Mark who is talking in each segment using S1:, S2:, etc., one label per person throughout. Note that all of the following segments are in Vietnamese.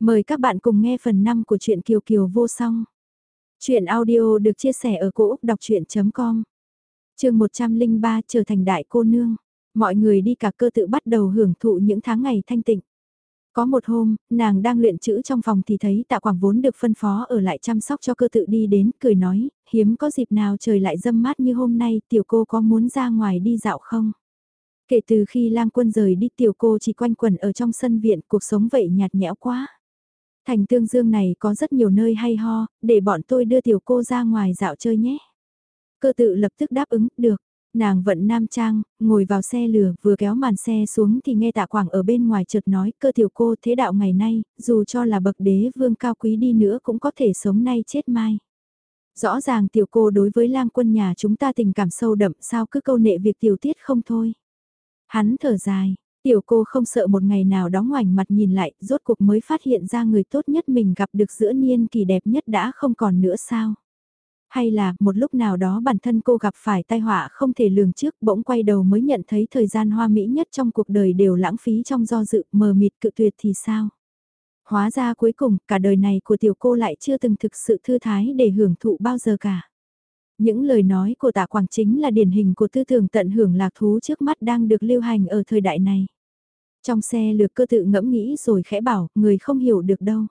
S1: Mời các bạn cùng nghe phần 5 của truyện Kiều Kiều vô song. Chuyện audio được chia sẻ ở cỗ đọc chuyện.com Trường 103 trở thành đại cô nương. Mọi người đi cả cơ tự bắt đầu hưởng thụ những tháng ngày thanh tịnh. Có một hôm, nàng đang luyện chữ trong phòng thì thấy tạ quảng vốn được phân phó ở lại chăm sóc cho cơ tự đi đến, cười nói, hiếm có dịp nào trời lại dâm mát như hôm nay, tiểu cô có muốn ra ngoài đi dạo không? Kể từ khi lang quân rời đi tiểu cô chỉ quanh quẩn ở trong sân viện, cuộc sống vậy nhạt nhẽo quá. Thành tương dương này có rất nhiều nơi hay ho, để bọn tôi đưa tiểu cô ra ngoài dạo chơi nhé. Cơ tự lập tức đáp ứng, được. Nàng vận nam trang, ngồi vào xe lửa, vừa kéo màn xe xuống thì nghe tạ quảng ở bên ngoài chợt nói, cơ tiểu cô thế đạo ngày nay, dù cho là bậc đế vương cao quý đi nữa cũng có thể sống nay chết mai. Rõ ràng tiểu cô đối với lang quân nhà chúng ta tình cảm sâu đậm sao cứ câu nệ việc tiểu tiết không thôi. Hắn thở dài, Tiểu cô không sợ một ngày nào đó ngoảnh mặt nhìn lại, rốt cuộc mới phát hiện ra người tốt nhất mình gặp được giữa niên kỳ đẹp nhất đã không còn nữa sao? Hay là, một lúc nào đó bản thân cô gặp phải tai họa không thể lường trước, bỗng quay đầu mới nhận thấy thời gian hoa mỹ nhất trong cuộc đời đều lãng phí trong do dự, mờ mịt cự tuyệt thì sao? Hóa ra cuối cùng, cả đời này của tiểu cô lại chưa từng thực sự thư thái để hưởng thụ bao giờ cả. Những lời nói của tạ Quảng chính là điển hình của tư tưởng tận hưởng lạc thú trước mắt đang được lưu hành ở thời đại này. Trong xe lược cơ tự ngẫm nghĩ rồi khẽ bảo, người không hiểu được đâu.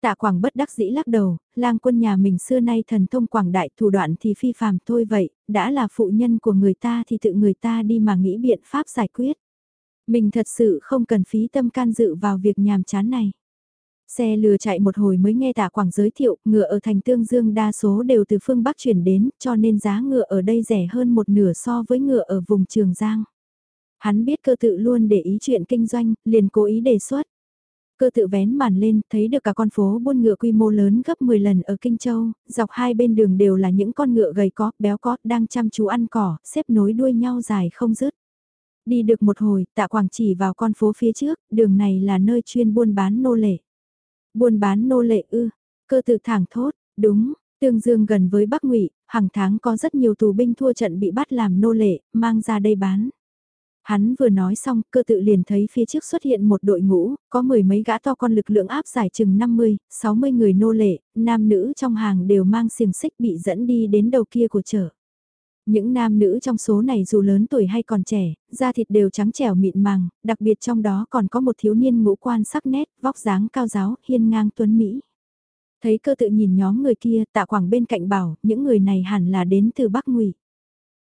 S1: Tạ Quảng bất đắc dĩ lắc đầu, lang quân nhà mình xưa nay thần thông quảng đại thủ đoạn thì phi phàm thôi vậy, đã là phụ nhân của người ta thì tự người ta đi mà nghĩ biện pháp giải quyết. Mình thật sự không cần phí tâm can dự vào việc nhàm chán này. Xe lừa chạy một hồi mới nghe tạ quảng giới thiệu, ngựa ở thành tương dương đa số đều từ phương Bắc chuyển đến, cho nên giá ngựa ở đây rẻ hơn một nửa so với ngựa ở vùng Trường Giang. Hắn biết cơ tự luôn để ý chuyện kinh doanh, liền cố ý đề xuất. Cơ tự vén màn lên, thấy được cả con phố buôn ngựa quy mô lớn gấp 10 lần ở Kinh Châu, dọc hai bên đường đều là những con ngựa gầy có, béo có, đang chăm chú ăn cỏ, xếp nối đuôi nhau dài không dứt. Đi được một hồi, tạ quảng chỉ vào con phố phía trước, đường này là nơi chuyên buôn bán nô lệ. Buôn bán nô lệ ư, cơ tự thẳng thốt, đúng, tương dương gần với Bắc ngụy hàng tháng có rất nhiều tù binh thua trận bị bắt làm nô lệ, mang ra đây bán. Hắn vừa nói xong, cơ tự liền thấy phía trước xuất hiện một đội ngũ, có mười mấy gã to con lực lượng áp giải chừng 50, 60 người nô lệ, nam nữ trong hàng đều mang xiềng xích bị dẫn đi đến đầu kia của chợ. Những nam nữ trong số này dù lớn tuổi hay còn trẻ, da thịt đều trắng trẻo mịn màng, đặc biệt trong đó còn có một thiếu niên ngũ quan sắc nét, vóc dáng cao giáo, hiên ngang tuấn Mỹ. Thấy cơ tự nhìn nhóm người kia, tạ quảng bên cạnh bảo, những người này hẳn là đến từ Bắc ngụy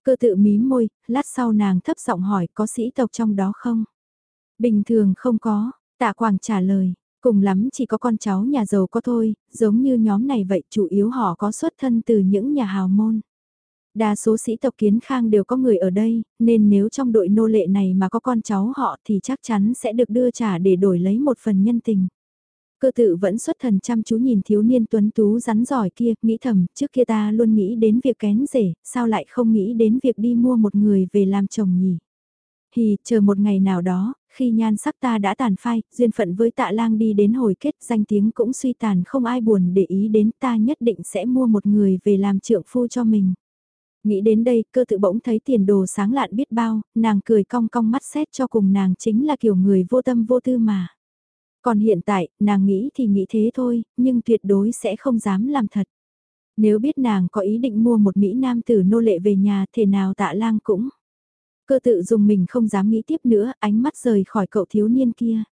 S1: Cơ tự mím môi, lát sau nàng thấp giọng hỏi có sĩ tộc trong đó không? Bình thường không có, tạ quảng trả lời, cùng lắm chỉ có con cháu nhà giàu có thôi, giống như nhóm này vậy chủ yếu họ có xuất thân từ những nhà hào môn. Đa số sĩ tộc kiến khang đều có người ở đây, nên nếu trong đội nô lệ này mà có con cháu họ thì chắc chắn sẽ được đưa trả để đổi lấy một phần nhân tình. Cơ tự vẫn xuất thần chăm chú nhìn thiếu niên tuấn tú rắn giỏi kia, nghĩ thầm, trước kia ta luôn nghĩ đến việc kén rể, sao lại không nghĩ đến việc đi mua một người về làm chồng nhỉ? Hì, chờ một ngày nào đó, khi nhan sắc ta đã tàn phai, duyên phận với tạ lang đi đến hồi kết danh tiếng cũng suy tàn không ai buồn để ý đến ta nhất định sẽ mua một người về làm trượng phu cho mình. Nghĩ đến đây, cơ tự bỗng thấy tiền đồ sáng lạn biết bao, nàng cười cong cong mắt xét cho cùng nàng chính là kiểu người vô tâm vô tư mà. Còn hiện tại, nàng nghĩ thì nghĩ thế thôi, nhưng tuyệt đối sẽ không dám làm thật. Nếu biết nàng có ý định mua một Mỹ Nam tử nô lệ về nhà, thì nào tạ lang cũng. Cơ tự dùng mình không dám nghĩ tiếp nữa, ánh mắt rời khỏi cậu thiếu niên kia.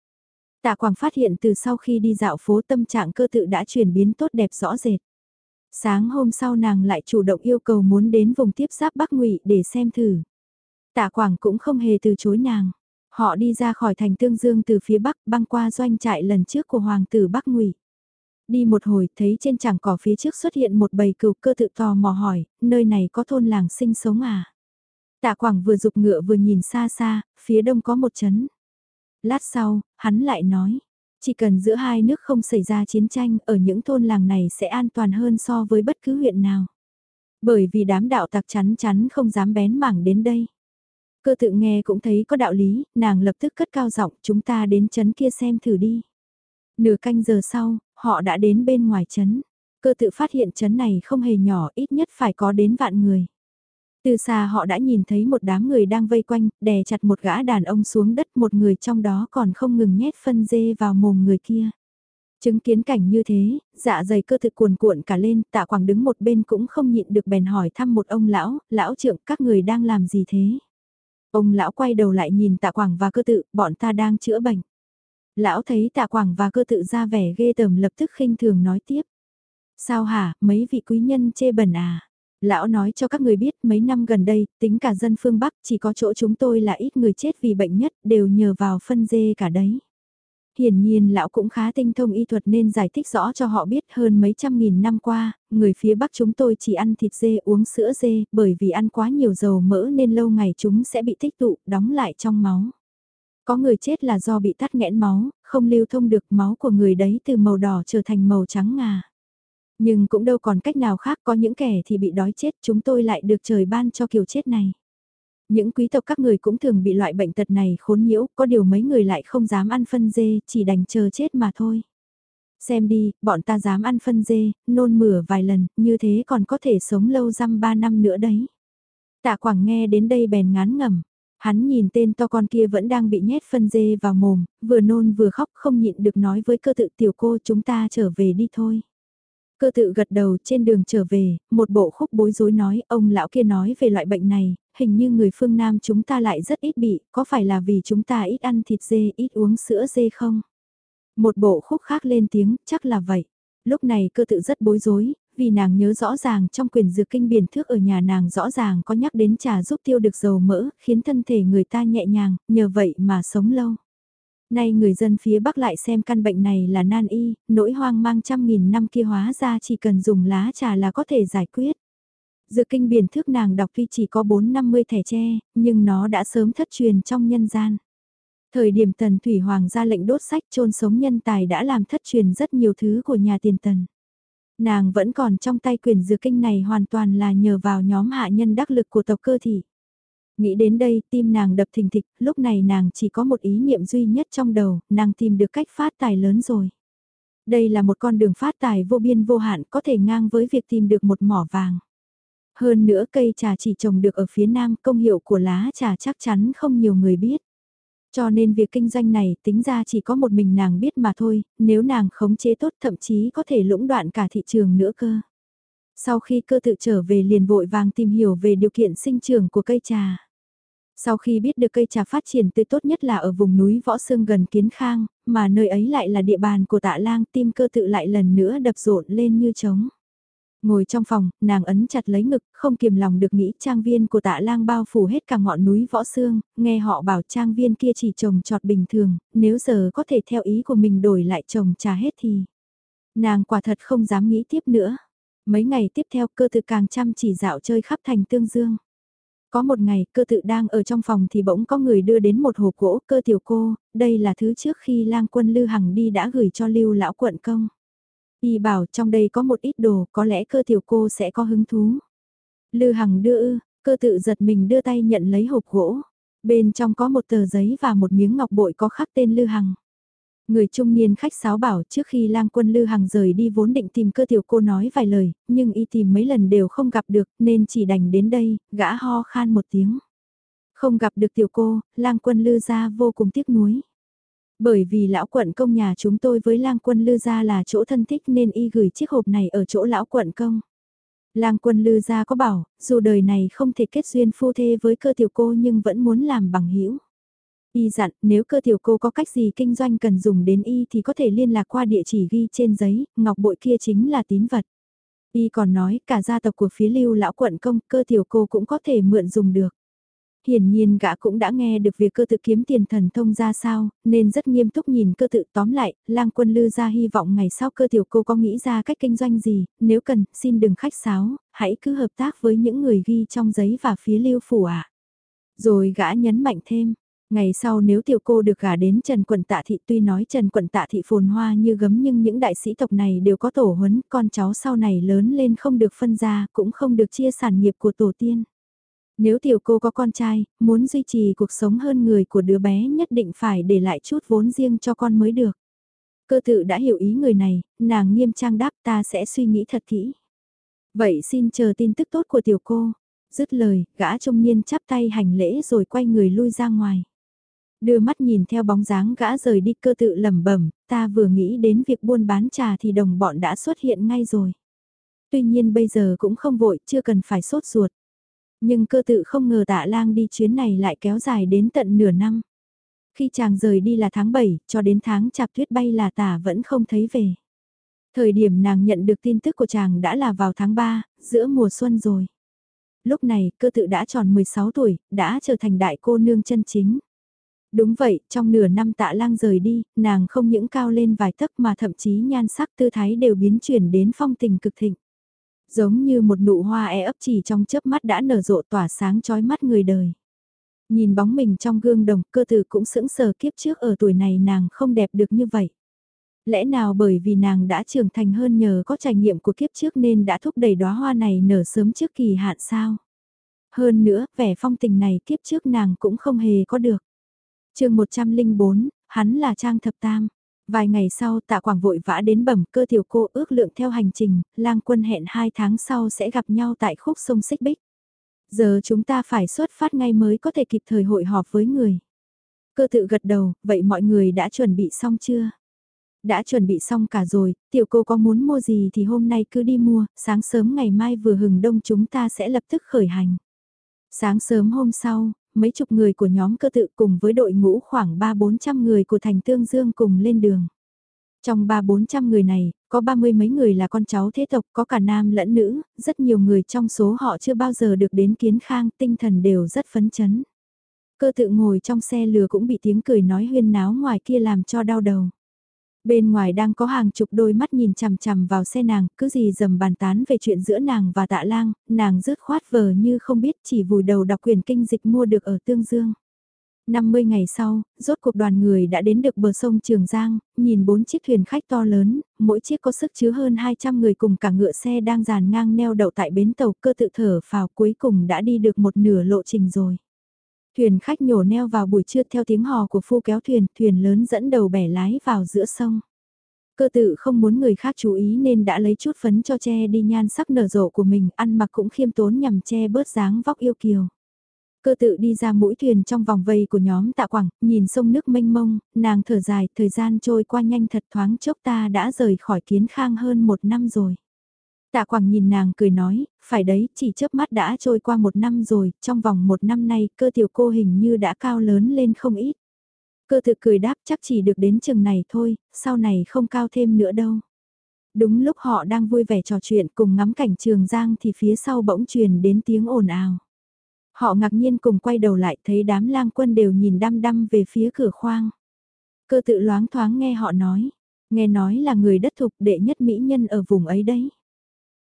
S1: Tạ Quảng phát hiện từ sau khi đi dạo phố tâm trạng cơ tự đã chuyển biến tốt đẹp rõ rệt. Sáng hôm sau nàng lại chủ động yêu cầu muốn đến vùng tiếp giáp Bắc Ngụy để xem thử. Tạ Quảng cũng không hề từ chối nàng. Họ đi ra khỏi thành Tương Dương từ phía Bắc băng qua doanh trại lần trước của Hoàng tử Bắc Ngụy. Đi một hồi thấy trên chẳng cỏ phía trước xuất hiện một bầy cừu cơ tự tò mò hỏi, nơi này có thôn làng sinh sống à? Tạ Quảng vừa dục ngựa vừa nhìn xa xa, phía đông có một chấn. Lát sau, hắn lại nói, chỉ cần giữa hai nước không xảy ra chiến tranh ở những thôn làng này sẽ an toàn hơn so với bất cứ huyện nào. Bởi vì đám đạo tặc chắn chắn không dám bén mảng đến đây. Cơ tự nghe cũng thấy có đạo lý, nàng lập tức cất cao giọng chúng ta đến chấn kia xem thử đi. Nửa canh giờ sau, họ đã đến bên ngoài chấn. Cơ tự phát hiện chấn này không hề nhỏ ít nhất phải có đến vạn người. Từ xa họ đã nhìn thấy một đám người đang vây quanh, đè chặt một gã đàn ông xuống đất một người trong đó còn không ngừng nhét phân dê vào mồm người kia. Chứng kiến cảnh như thế, dạ dày cơ thực cuồn cuộn cả lên, tạ quảng đứng một bên cũng không nhịn được bèn hỏi thăm một ông lão, lão trượng các người đang làm gì thế? Ông lão quay đầu lại nhìn tạ quảng và cơ tự, bọn ta đang chữa bệnh. Lão thấy tạ quảng và cơ tự ra vẻ ghê tởm lập tức khinh thường nói tiếp. Sao hả, mấy vị quý nhân chê bẩn à? Lão nói cho các người biết mấy năm gần đây, tính cả dân phương Bắc chỉ có chỗ chúng tôi là ít người chết vì bệnh nhất đều nhờ vào phân dê cả đấy. Hiển nhiên lão cũng khá tinh thông y thuật nên giải thích rõ cho họ biết hơn mấy trăm nghìn năm qua, người phía Bắc chúng tôi chỉ ăn thịt dê uống sữa dê bởi vì ăn quá nhiều dầu mỡ nên lâu ngày chúng sẽ bị tích tụ, đóng lại trong máu. Có người chết là do bị tắt nghẽn máu, không lưu thông được máu của người đấy từ màu đỏ trở thành màu trắng ngà. Nhưng cũng đâu còn cách nào khác có những kẻ thì bị đói chết chúng tôi lại được trời ban cho kiểu chết này. Những quý tộc các người cũng thường bị loại bệnh tật này khốn nhiễu, có điều mấy người lại không dám ăn phân dê, chỉ đành chờ chết mà thôi. Xem đi, bọn ta dám ăn phân dê, nôn mửa vài lần, như thế còn có thể sống lâu răm ba năm nữa đấy. Tạ Quảng nghe đến đây bèn ngán ngầm. Hắn nhìn tên to con kia vẫn đang bị nhét phân dê vào mồm, vừa nôn vừa khóc không nhịn được nói với cơ tự tiểu cô chúng ta trở về đi thôi. Cơ tự gật đầu trên đường trở về, một bộ khúc bối rối nói ông lão kia nói về loại bệnh này, hình như người phương Nam chúng ta lại rất ít bị, có phải là vì chúng ta ít ăn thịt dê, ít uống sữa dê không? Một bộ khúc khác lên tiếng, chắc là vậy. Lúc này cơ tự rất bối rối, vì nàng nhớ rõ ràng trong quyền dược kinh biển thước ở nhà nàng rõ ràng có nhắc đến trà giúp tiêu được dầu mỡ, khiến thân thể người ta nhẹ nhàng, nhờ vậy mà sống lâu. Nay người dân phía Bắc lại xem căn bệnh này là nan y, nỗi hoang mang trăm nghìn năm kia hóa ra chỉ cần dùng lá trà là có thể giải quyết. Dự kinh biển thước nàng đọc tuy chỉ có 4-50 thẻ tre, nhưng nó đã sớm thất truyền trong nhân gian. Thời điểm tần thủy hoàng ra lệnh đốt sách chôn sống nhân tài đã làm thất truyền rất nhiều thứ của nhà tiền tần. Nàng vẫn còn trong tay quyền dự kinh này hoàn toàn là nhờ vào nhóm hạ nhân đắc lực của tộc cơ thị. Nghĩ đến đây, tim nàng đập thình thịch, lúc này nàng chỉ có một ý niệm duy nhất trong đầu, nàng tìm được cách phát tài lớn rồi. Đây là một con đường phát tài vô biên vô hạn có thể ngang với việc tìm được một mỏ vàng. Hơn nữa cây trà chỉ trồng được ở phía nam công hiệu của lá trà chắc chắn không nhiều người biết. Cho nên việc kinh doanh này tính ra chỉ có một mình nàng biết mà thôi, nếu nàng khống chế tốt thậm chí có thể lũng đoạn cả thị trường nữa cơ. Sau khi cơ tự trở về liền vội vàng tìm hiểu về điều kiện sinh trưởng của cây trà. Sau khi biết được cây trà phát triển tươi tốt nhất là ở vùng núi Võ Sương gần Kiến Khang, mà nơi ấy lại là địa bàn của tạ lang tim cơ tự lại lần nữa đập rộn lên như trống. Ngồi trong phòng, nàng ấn chặt lấy ngực, không kiềm lòng được nghĩ trang viên của tạ lang bao phủ hết cả ngọn núi Võ Sương, nghe họ bảo trang viên kia chỉ trồng trọt bình thường, nếu giờ có thể theo ý của mình đổi lại trồng trà hết thì... Nàng quả thật không dám nghĩ tiếp nữa. Mấy ngày tiếp theo cơ tự càng chăm chỉ dạo chơi khắp thành tương dương. Có một ngày cơ tự đang ở trong phòng thì bỗng có người đưa đến một hộp gỗ cơ tiểu cô, đây là thứ trước khi lang quân Lư Hằng đi đã gửi cho lưu lão quận công. Y bảo trong đây có một ít đồ, có lẽ cơ tiểu cô sẽ có hứng thú. Lư Hằng đưa ư, cơ tự giật mình đưa tay nhận lấy hộp gỗ. Bên trong có một tờ giấy và một miếng ngọc bội có khắc tên Lư Hằng. Người trung niên khách sáo bảo trước khi lang quân Lư Hằng rời đi vốn định tìm cơ tiểu cô nói vài lời, nhưng y tìm mấy lần đều không gặp được nên chỉ đành đến đây, gã ho khan một tiếng. Không gặp được tiểu cô, lang quân Lư ra vô cùng tiếc nuối. Bởi vì lão quận công nhà chúng tôi với lang quân Lư gia là chỗ thân thích nên y gửi chiếc hộp này ở chỗ lão quận công. Lang quân Lư gia có bảo, dù đời này không thể kết duyên phu thê với cơ tiểu cô nhưng vẫn muốn làm bằng hữu Y dặn nếu cơ tiểu cô có cách gì kinh doanh cần dùng đến Y thì có thể liên lạc qua địa chỉ ghi trên giấy, ngọc bội kia chính là tín vật. Y còn nói cả gia tộc của phía lưu lão quận công cơ tiểu cô cũng có thể mượn dùng được. Hiển nhiên gã cũng đã nghe được việc cơ tự kiếm tiền thần thông ra sao, nên rất nghiêm túc nhìn cơ tự tóm lại, lang quân lư ra hy vọng ngày sau cơ tiểu cô có nghĩ ra cách kinh doanh gì, nếu cần, xin đừng khách sáo, hãy cứ hợp tác với những người ghi trong giấy và phía lưu phủ ạ. Rồi gã nhấn mạnh thêm, Ngày sau nếu tiểu cô được gả đến Trần Quận Tạ Thị tuy nói Trần Quận Tạ Thị phồn hoa như gấm nhưng những đại sĩ tộc này đều có tổ huấn, con cháu sau này lớn lên không được phân ra, cũng không được chia sản nghiệp của tổ tiên. Nếu tiểu cô có con trai, muốn duy trì cuộc sống hơn người của đứa bé nhất định phải để lại chút vốn riêng cho con mới được. Cơ tự đã hiểu ý người này, nàng nghiêm trang đáp ta sẽ suy nghĩ thật kỹ. Vậy xin chờ tin tức tốt của tiểu cô. Dứt lời, gã trung niên chắp tay hành lễ rồi quay người lui ra ngoài. Đưa mắt nhìn theo bóng dáng gã rời đi cơ tự lẩm bẩm, ta vừa nghĩ đến việc buôn bán trà thì đồng bọn đã xuất hiện ngay rồi. Tuy nhiên bây giờ cũng không vội, chưa cần phải sốt ruột. Nhưng cơ tự không ngờ tạ lang đi chuyến này lại kéo dài đến tận nửa năm. Khi chàng rời đi là tháng 7, cho đến tháng chạp tuyết bay là tả vẫn không thấy về. Thời điểm nàng nhận được tin tức của chàng đã là vào tháng 3, giữa mùa xuân rồi. Lúc này, cơ tự đã tròn 16 tuổi, đã trở thành đại cô nương chân chính. Đúng vậy, trong nửa năm tạ lang rời đi, nàng không những cao lên vài tấc mà thậm chí nhan sắc tư thái đều biến chuyển đến phong tình cực thịnh. Giống như một nụ hoa e ấp chỉ trong chớp mắt đã nở rộ tỏa sáng chói mắt người đời. Nhìn bóng mình trong gương đồng, cơ tử cũng sững sờ kiếp trước ở tuổi này nàng không đẹp được như vậy. Lẽ nào bởi vì nàng đã trưởng thành hơn nhờ có trải nghiệm của kiếp trước nên đã thúc đẩy đóa hoa này nở sớm trước kỳ hạn sao? Hơn nữa, vẻ phong tình này kiếp trước nàng cũng không hề có được chương 104, hắn là Trang Thập Tam. Vài ngày sau tạ quảng vội vã đến bẩm cơ tiểu cô ước lượng theo hành trình, lang quân hẹn hai tháng sau sẽ gặp nhau tại khúc sông Xích Bích. Giờ chúng ta phải xuất phát ngay mới có thể kịp thời hội họp với người. Cơ tự gật đầu, vậy mọi người đã chuẩn bị xong chưa? Đã chuẩn bị xong cả rồi, tiểu cô có muốn mua gì thì hôm nay cứ đi mua, sáng sớm ngày mai vừa hừng đông chúng ta sẽ lập tức khởi hành. Sáng sớm hôm sau, mấy chục người của nhóm cơ tự cùng với đội ngũ khoảng 3-400 người của thành tương dương cùng lên đường. Trong ba bốn trăm người này, có ba mươi mấy người là con cháu thế tộc, có cả nam lẫn nữ, rất nhiều người trong số họ chưa bao giờ được đến kiến khang, tinh thần đều rất phấn chấn. Cơ tự ngồi trong xe lừa cũng bị tiếng cười nói huyên náo ngoài kia làm cho đau đầu. Bên ngoài đang có hàng chục đôi mắt nhìn chằm chằm vào xe nàng, cứ gì dầm bàn tán về chuyện giữa nàng và tạ lang, nàng rớt khoát vờ như không biết chỉ vùi đầu đọc quyền kinh dịch mua được ở Tương Dương. 50 ngày sau, rốt cuộc đoàn người đã đến được bờ sông Trường Giang, nhìn bốn chiếc thuyền khách to lớn, mỗi chiếc có sức chứa hơn 200 người cùng cả ngựa xe đang dàn ngang neo đậu tại bến tàu cơ tự thở phào cuối cùng đã đi được một nửa lộ trình rồi. Thuyền khách nhổ neo vào buổi trưa theo tiếng hò của phu kéo thuyền, thuyền lớn dẫn đầu bẻ lái vào giữa sông. Cơ tự không muốn người khác chú ý nên đã lấy chút phấn cho che đi nhan sắc nở rộ của mình, ăn mặc cũng khiêm tốn nhằm che bớt dáng vóc yêu kiều. Cơ tự đi ra mũi thuyền trong vòng vây của nhóm tạ quảng, nhìn sông nước mênh mông, nàng thở dài, thời gian trôi qua nhanh thật thoáng chốc ta đã rời khỏi kiến khang hơn một năm rồi. Tạ quảng nhìn nàng cười nói, phải đấy, chỉ chớp mắt đã trôi qua một năm rồi, trong vòng một năm nay cơ tiểu cô hình như đã cao lớn lên không ít. Cơ tự cười đáp chắc chỉ được đến chừng này thôi, sau này không cao thêm nữa đâu. Đúng lúc họ đang vui vẻ trò chuyện cùng ngắm cảnh trường giang thì phía sau bỗng truyền đến tiếng ồn ào. Họ ngạc nhiên cùng quay đầu lại thấy đám lang quân đều nhìn đăm đăm về phía cửa khoang. Cơ tự loáng thoáng nghe họ nói, nghe nói là người đất thục đệ nhất mỹ nhân ở vùng ấy đấy.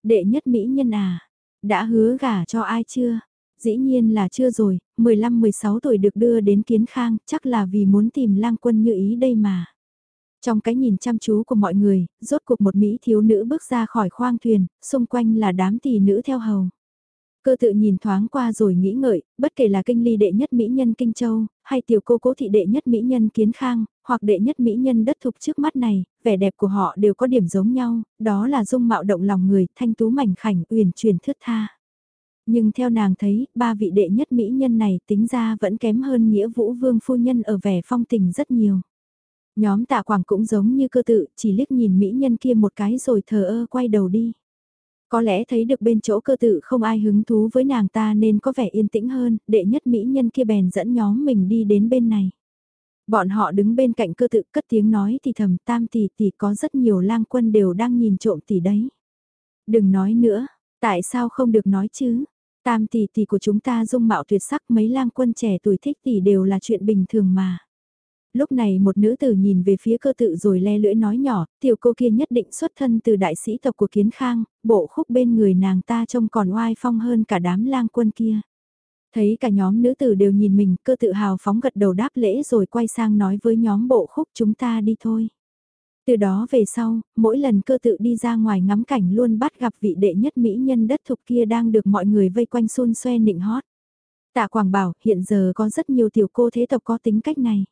S1: Đệ nhất mỹ nhân à, đã hứa gả cho ai chưa? Dĩ nhiên là chưa rồi, 15-16 tuổi được đưa đến kiến khang, chắc là vì muốn tìm lang quân như ý đây mà. Trong cái nhìn chăm chú của mọi người, rốt cuộc một Mỹ thiếu nữ bước ra khỏi khoang thuyền, xung quanh là đám tỷ nữ theo hầu. Cơ tự nhìn thoáng qua rồi nghĩ ngợi, bất kể là kinh ly đệ nhất mỹ nhân Kinh Châu, hay tiểu cô cố thị đệ nhất mỹ nhân Kiến Khang, hoặc đệ nhất mỹ nhân đất thục trước mắt này, vẻ đẹp của họ đều có điểm giống nhau, đó là dung mạo động lòng người, thanh tú mảnh khảnh, uyển chuyển thướt tha. Nhưng theo nàng thấy, ba vị đệ nhất mỹ nhân này tính ra vẫn kém hơn nghĩa vũ vương phu nhân ở vẻ phong tình rất nhiều. Nhóm tạ quảng cũng giống như cơ tự, chỉ liếc nhìn mỹ nhân kia một cái rồi thờ ơ quay đầu đi. Có lẽ thấy được bên chỗ cơ tự không ai hứng thú với nàng ta nên có vẻ yên tĩnh hơn, đệ nhất mỹ nhân kia bèn dẫn nhóm mình đi đến bên này. Bọn họ đứng bên cạnh cơ tự cất tiếng nói thì thầm tam tỷ tỷ có rất nhiều lang quân đều đang nhìn trộm tỷ đấy. Đừng nói nữa, tại sao không được nói chứ? Tam tỷ tỷ của chúng ta dung mạo tuyệt sắc mấy lang quân trẻ tuổi thích tỷ đều là chuyện bình thường mà. Lúc này một nữ tử nhìn về phía cơ tự rồi le lưỡi nói nhỏ, tiểu cô kia nhất định xuất thân từ đại sĩ tộc của Kiến Khang, bộ khúc bên người nàng ta trông còn oai phong hơn cả đám lang quân kia. Thấy cả nhóm nữ tử đều nhìn mình, cơ tự hào phóng gật đầu đáp lễ rồi quay sang nói với nhóm bộ khúc chúng ta đi thôi. Từ đó về sau, mỗi lần cơ tự đi ra ngoài ngắm cảnh luôn bắt gặp vị đệ nhất mỹ nhân đất thục kia đang được mọi người vây quanh xôn xoe nịnh hót. Tạ Quảng bảo hiện giờ có rất nhiều tiểu cô thế tộc có tính cách này.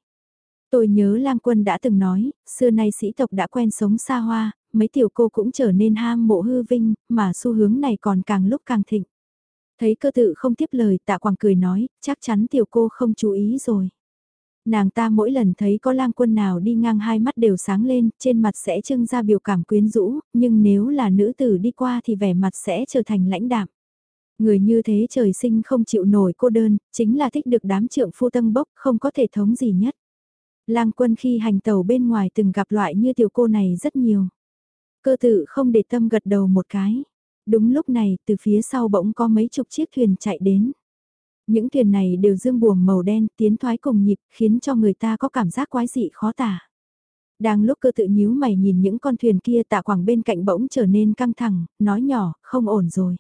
S1: Tôi nhớ lang quân đã từng nói, xưa nay sĩ tộc đã quen sống xa hoa, mấy tiểu cô cũng trở nên ham mộ hư vinh, mà xu hướng này còn càng lúc càng thịnh. Thấy cơ tự không tiếp lời tạ quảng cười nói, chắc chắn tiểu cô không chú ý rồi. Nàng ta mỗi lần thấy có lang quân nào đi ngang hai mắt đều sáng lên, trên mặt sẽ trưng ra biểu cảm quyến rũ, nhưng nếu là nữ tử đi qua thì vẻ mặt sẽ trở thành lãnh đạm. Người như thế trời sinh không chịu nổi cô đơn, chính là thích được đám trượng phu tân bốc, không có thể thống gì nhất. Lang quân khi hành tàu bên ngoài từng gặp loại như tiểu cô này rất nhiều. Cơ tự không để tâm gật đầu một cái. Đúng lúc này, từ phía sau bỗng có mấy chục chiếc thuyền chạy đến. Những thuyền này đều dương buồm màu đen tiến thoái cùng nhịp khiến cho người ta có cảm giác quái dị khó tả. Đang lúc cơ tự nhíu mày nhìn những con thuyền kia tạ quảng bên cạnh bỗng trở nên căng thẳng, nói nhỏ, không ổn rồi.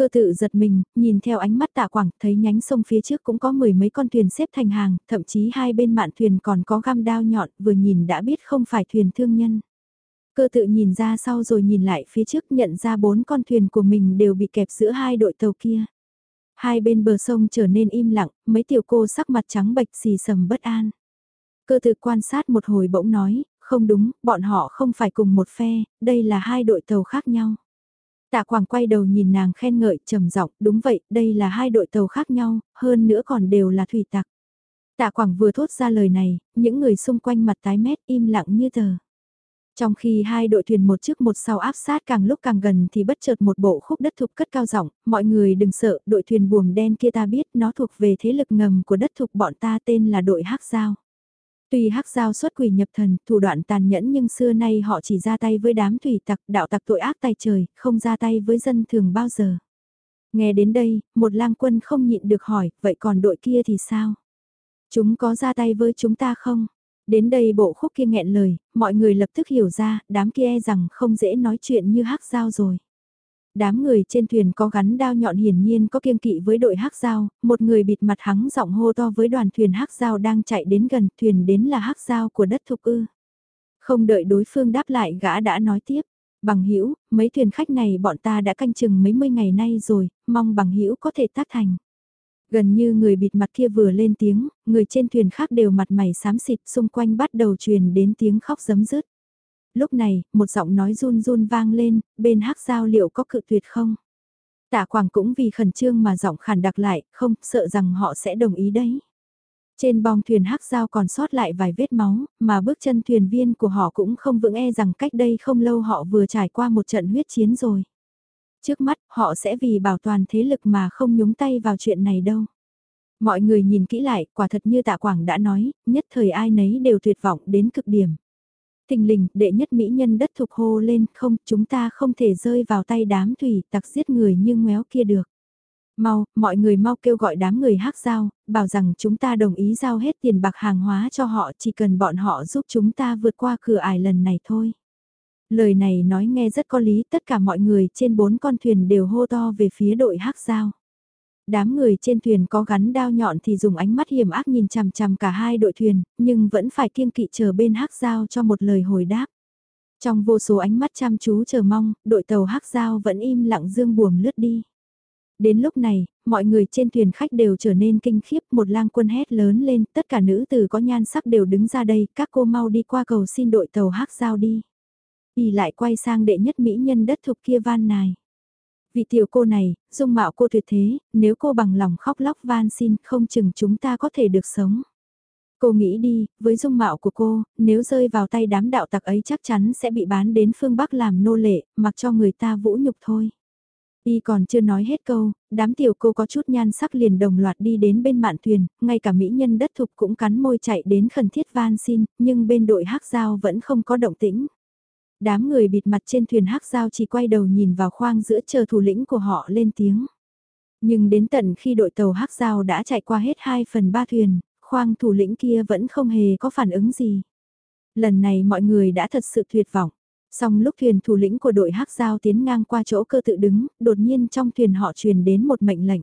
S1: Cơ tự giật mình, nhìn theo ánh mắt tạ quảng, thấy nhánh sông phía trước cũng có mười mấy con thuyền xếp thành hàng, thậm chí hai bên mạn thuyền còn có găm đao nhọn, vừa nhìn đã biết không phải thuyền thương nhân. Cơ tự nhìn ra sau rồi nhìn lại phía trước nhận ra bốn con thuyền của mình đều bị kẹp giữa hai đội tàu kia. Hai bên bờ sông trở nên im lặng, mấy tiểu cô sắc mặt trắng bệch xì sầm bất an. Cơ tự quan sát một hồi bỗng nói, không đúng, bọn họ không phải cùng một phe, đây là hai đội tàu khác nhau. Tạ Quảng quay đầu nhìn nàng khen ngợi trầm giọng, đúng vậy, đây là hai đội tàu khác nhau, hơn nữa còn đều là thủy tặc. Tạ Quảng vừa thốt ra lời này, những người xung quanh mặt tái mét im lặng như tờ. Trong khi hai đội thuyền một trước một sau áp sát càng lúc càng gần thì bất chợt một bộ khúc đất thục cất cao giọng, mọi người đừng sợ, đội thuyền buồm đen kia ta biết nó thuộc về thế lực ngầm của đất thục bọn ta tên là đội hắc giao. Tuy hắc giao xuất quỷ nhập thần, thủ đoạn tàn nhẫn nhưng xưa nay họ chỉ ra tay với đám thủy tặc, đạo tặc tội ác tay trời, không ra tay với dân thường bao giờ. Nghe đến đây, một lang quân không nhịn được hỏi, vậy còn đội kia thì sao? Chúng có ra tay với chúng ta không? Đến đây bộ khúc kia nghẹn lời, mọi người lập tức hiểu ra, đám kia e rằng không dễ nói chuyện như hắc giao rồi. Đám người trên thuyền có gắn đao nhọn hiển nhiên có kiêng kỵ với đội hắc giao, một người bịt mặt hắng giọng hô to với đoàn thuyền hắc giao đang chạy đến gần, thuyền đến là hắc giao của đất thục ư. Không đợi đối phương đáp lại gã đã nói tiếp, bằng hữu mấy thuyền khách này bọn ta đã canh chừng mấy mươi ngày nay rồi, mong bằng hữu có thể tác thành. Gần như người bịt mặt kia vừa lên tiếng, người trên thuyền khác đều mặt mày xám xịt xung quanh bắt đầu truyền đến tiếng khóc giấm dứt. Lúc này, một giọng nói run run vang lên, bên hắc giao liệu có cự tuyệt không? Tạ Quảng cũng vì khẩn trương mà giọng khản đặc lại, không, sợ rằng họ sẽ đồng ý đấy. Trên bong thuyền hắc giao còn sót lại vài vết máu, mà bước chân thuyền viên của họ cũng không vững e rằng cách đây không lâu họ vừa trải qua một trận huyết chiến rồi. Trước mắt, họ sẽ vì bảo toàn thế lực mà không nhúng tay vào chuyện này đâu. Mọi người nhìn kỹ lại, quả thật như tạ quảng đã nói, nhất thời ai nấy đều tuyệt vọng đến cực điểm. Tình lình, đệ nhất mỹ nhân đất thục hô lên, không, chúng ta không thể rơi vào tay đám thủy tặc giết người như ngoéo kia được. Mau, mọi người mau kêu gọi đám người hắc giao, bảo rằng chúng ta đồng ý giao hết tiền bạc hàng hóa cho họ chỉ cần bọn họ giúp chúng ta vượt qua cửa ải lần này thôi. Lời này nói nghe rất có lý, tất cả mọi người trên bốn con thuyền đều hô to về phía đội hắc giao. Đám người trên thuyền có gắn đao nhọn thì dùng ánh mắt hiểm ác nhìn chằm chằm cả hai đội thuyền, nhưng vẫn phải kiêng kỵ chờ bên hắc giao cho một lời hồi đáp. Trong vô số ánh mắt chăm chú chờ mong, đội tàu hắc giao vẫn im lặng dương buồm lướt đi. Đến lúc này, mọi người trên thuyền khách đều trở nên kinh khiếp, một lang quân hét lớn lên, tất cả nữ tử có nhan sắc đều đứng ra đây, các cô mau đi qua cầu xin đội tàu hắc giao đi. Y lại quay sang đệ nhất mỹ nhân đất thục kia van nài. Vị tiểu cô này, dung mạo cô tuyệt thế, nếu cô bằng lòng khóc lóc van xin không chừng chúng ta có thể được sống. Cô nghĩ đi, với dung mạo của cô, nếu rơi vào tay đám đạo tặc ấy chắc chắn sẽ bị bán đến phương Bắc làm nô lệ, mặc cho người ta vũ nhục thôi. Y còn chưa nói hết câu, đám tiểu cô có chút nhan sắc liền đồng loạt đi đến bên mạn thuyền, ngay cả mỹ nhân đất thục cũng cắn môi chạy đến khẩn thiết van xin, nhưng bên đội hắc giao vẫn không có động tĩnh đám người bịt mặt trên thuyền hắc giao chỉ quay đầu nhìn vào khoang giữa chờ thủ lĩnh của họ lên tiếng. Nhưng đến tận khi đội tàu hắc giao đã chạy qua hết 2 phần 3 thuyền, khoang thủ lĩnh kia vẫn không hề có phản ứng gì. Lần này mọi người đã thật sự tuyệt vọng. Xong lúc thuyền thủ lĩnh của đội hắc giao tiến ngang qua chỗ cơ tự đứng, đột nhiên trong thuyền họ truyền đến một mệnh lệnh.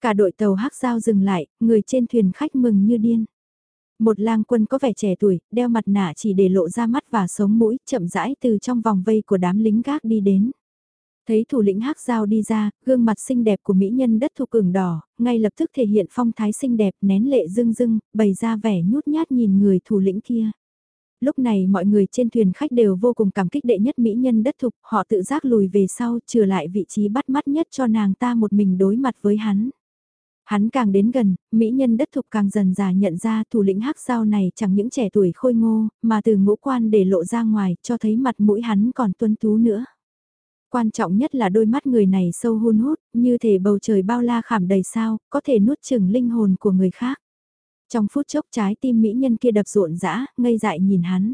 S1: Cả đội tàu hắc giao dừng lại, người trên thuyền khách mừng như điên. Một lang quân có vẻ trẻ tuổi, đeo mặt nạ chỉ để lộ ra mắt và sống mũi, chậm rãi từ trong vòng vây của đám lính gác đi đến. Thấy thủ lĩnh hắc dao đi ra, gương mặt xinh đẹp của mỹ nhân đất thuộc ửng đỏ, ngay lập tức thể hiện phong thái xinh đẹp nén lệ rưng rưng, bày ra vẻ nhút nhát nhìn người thủ lĩnh kia. Lúc này mọi người trên thuyền khách đều vô cùng cảm kích đệ nhất mỹ nhân đất thục, họ tự giác lùi về sau, trừ lại vị trí bắt mắt nhất cho nàng ta một mình đối mặt với hắn. Hắn càng đến gần, mỹ nhân đất thục càng dần già nhận ra thủ lĩnh hắc sao này chẳng những trẻ tuổi khôi ngô, mà từ ngũ quan để lộ ra ngoài cho thấy mặt mũi hắn còn tuân tú nữa. Quan trọng nhất là đôi mắt người này sâu hun hút, như thể bầu trời bao la khảm đầy sao, có thể nuốt chừng linh hồn của người khác. Trong phút chốc trái tim mỹ nhân kia đập rộn rã, ngây dại nhìn hắn.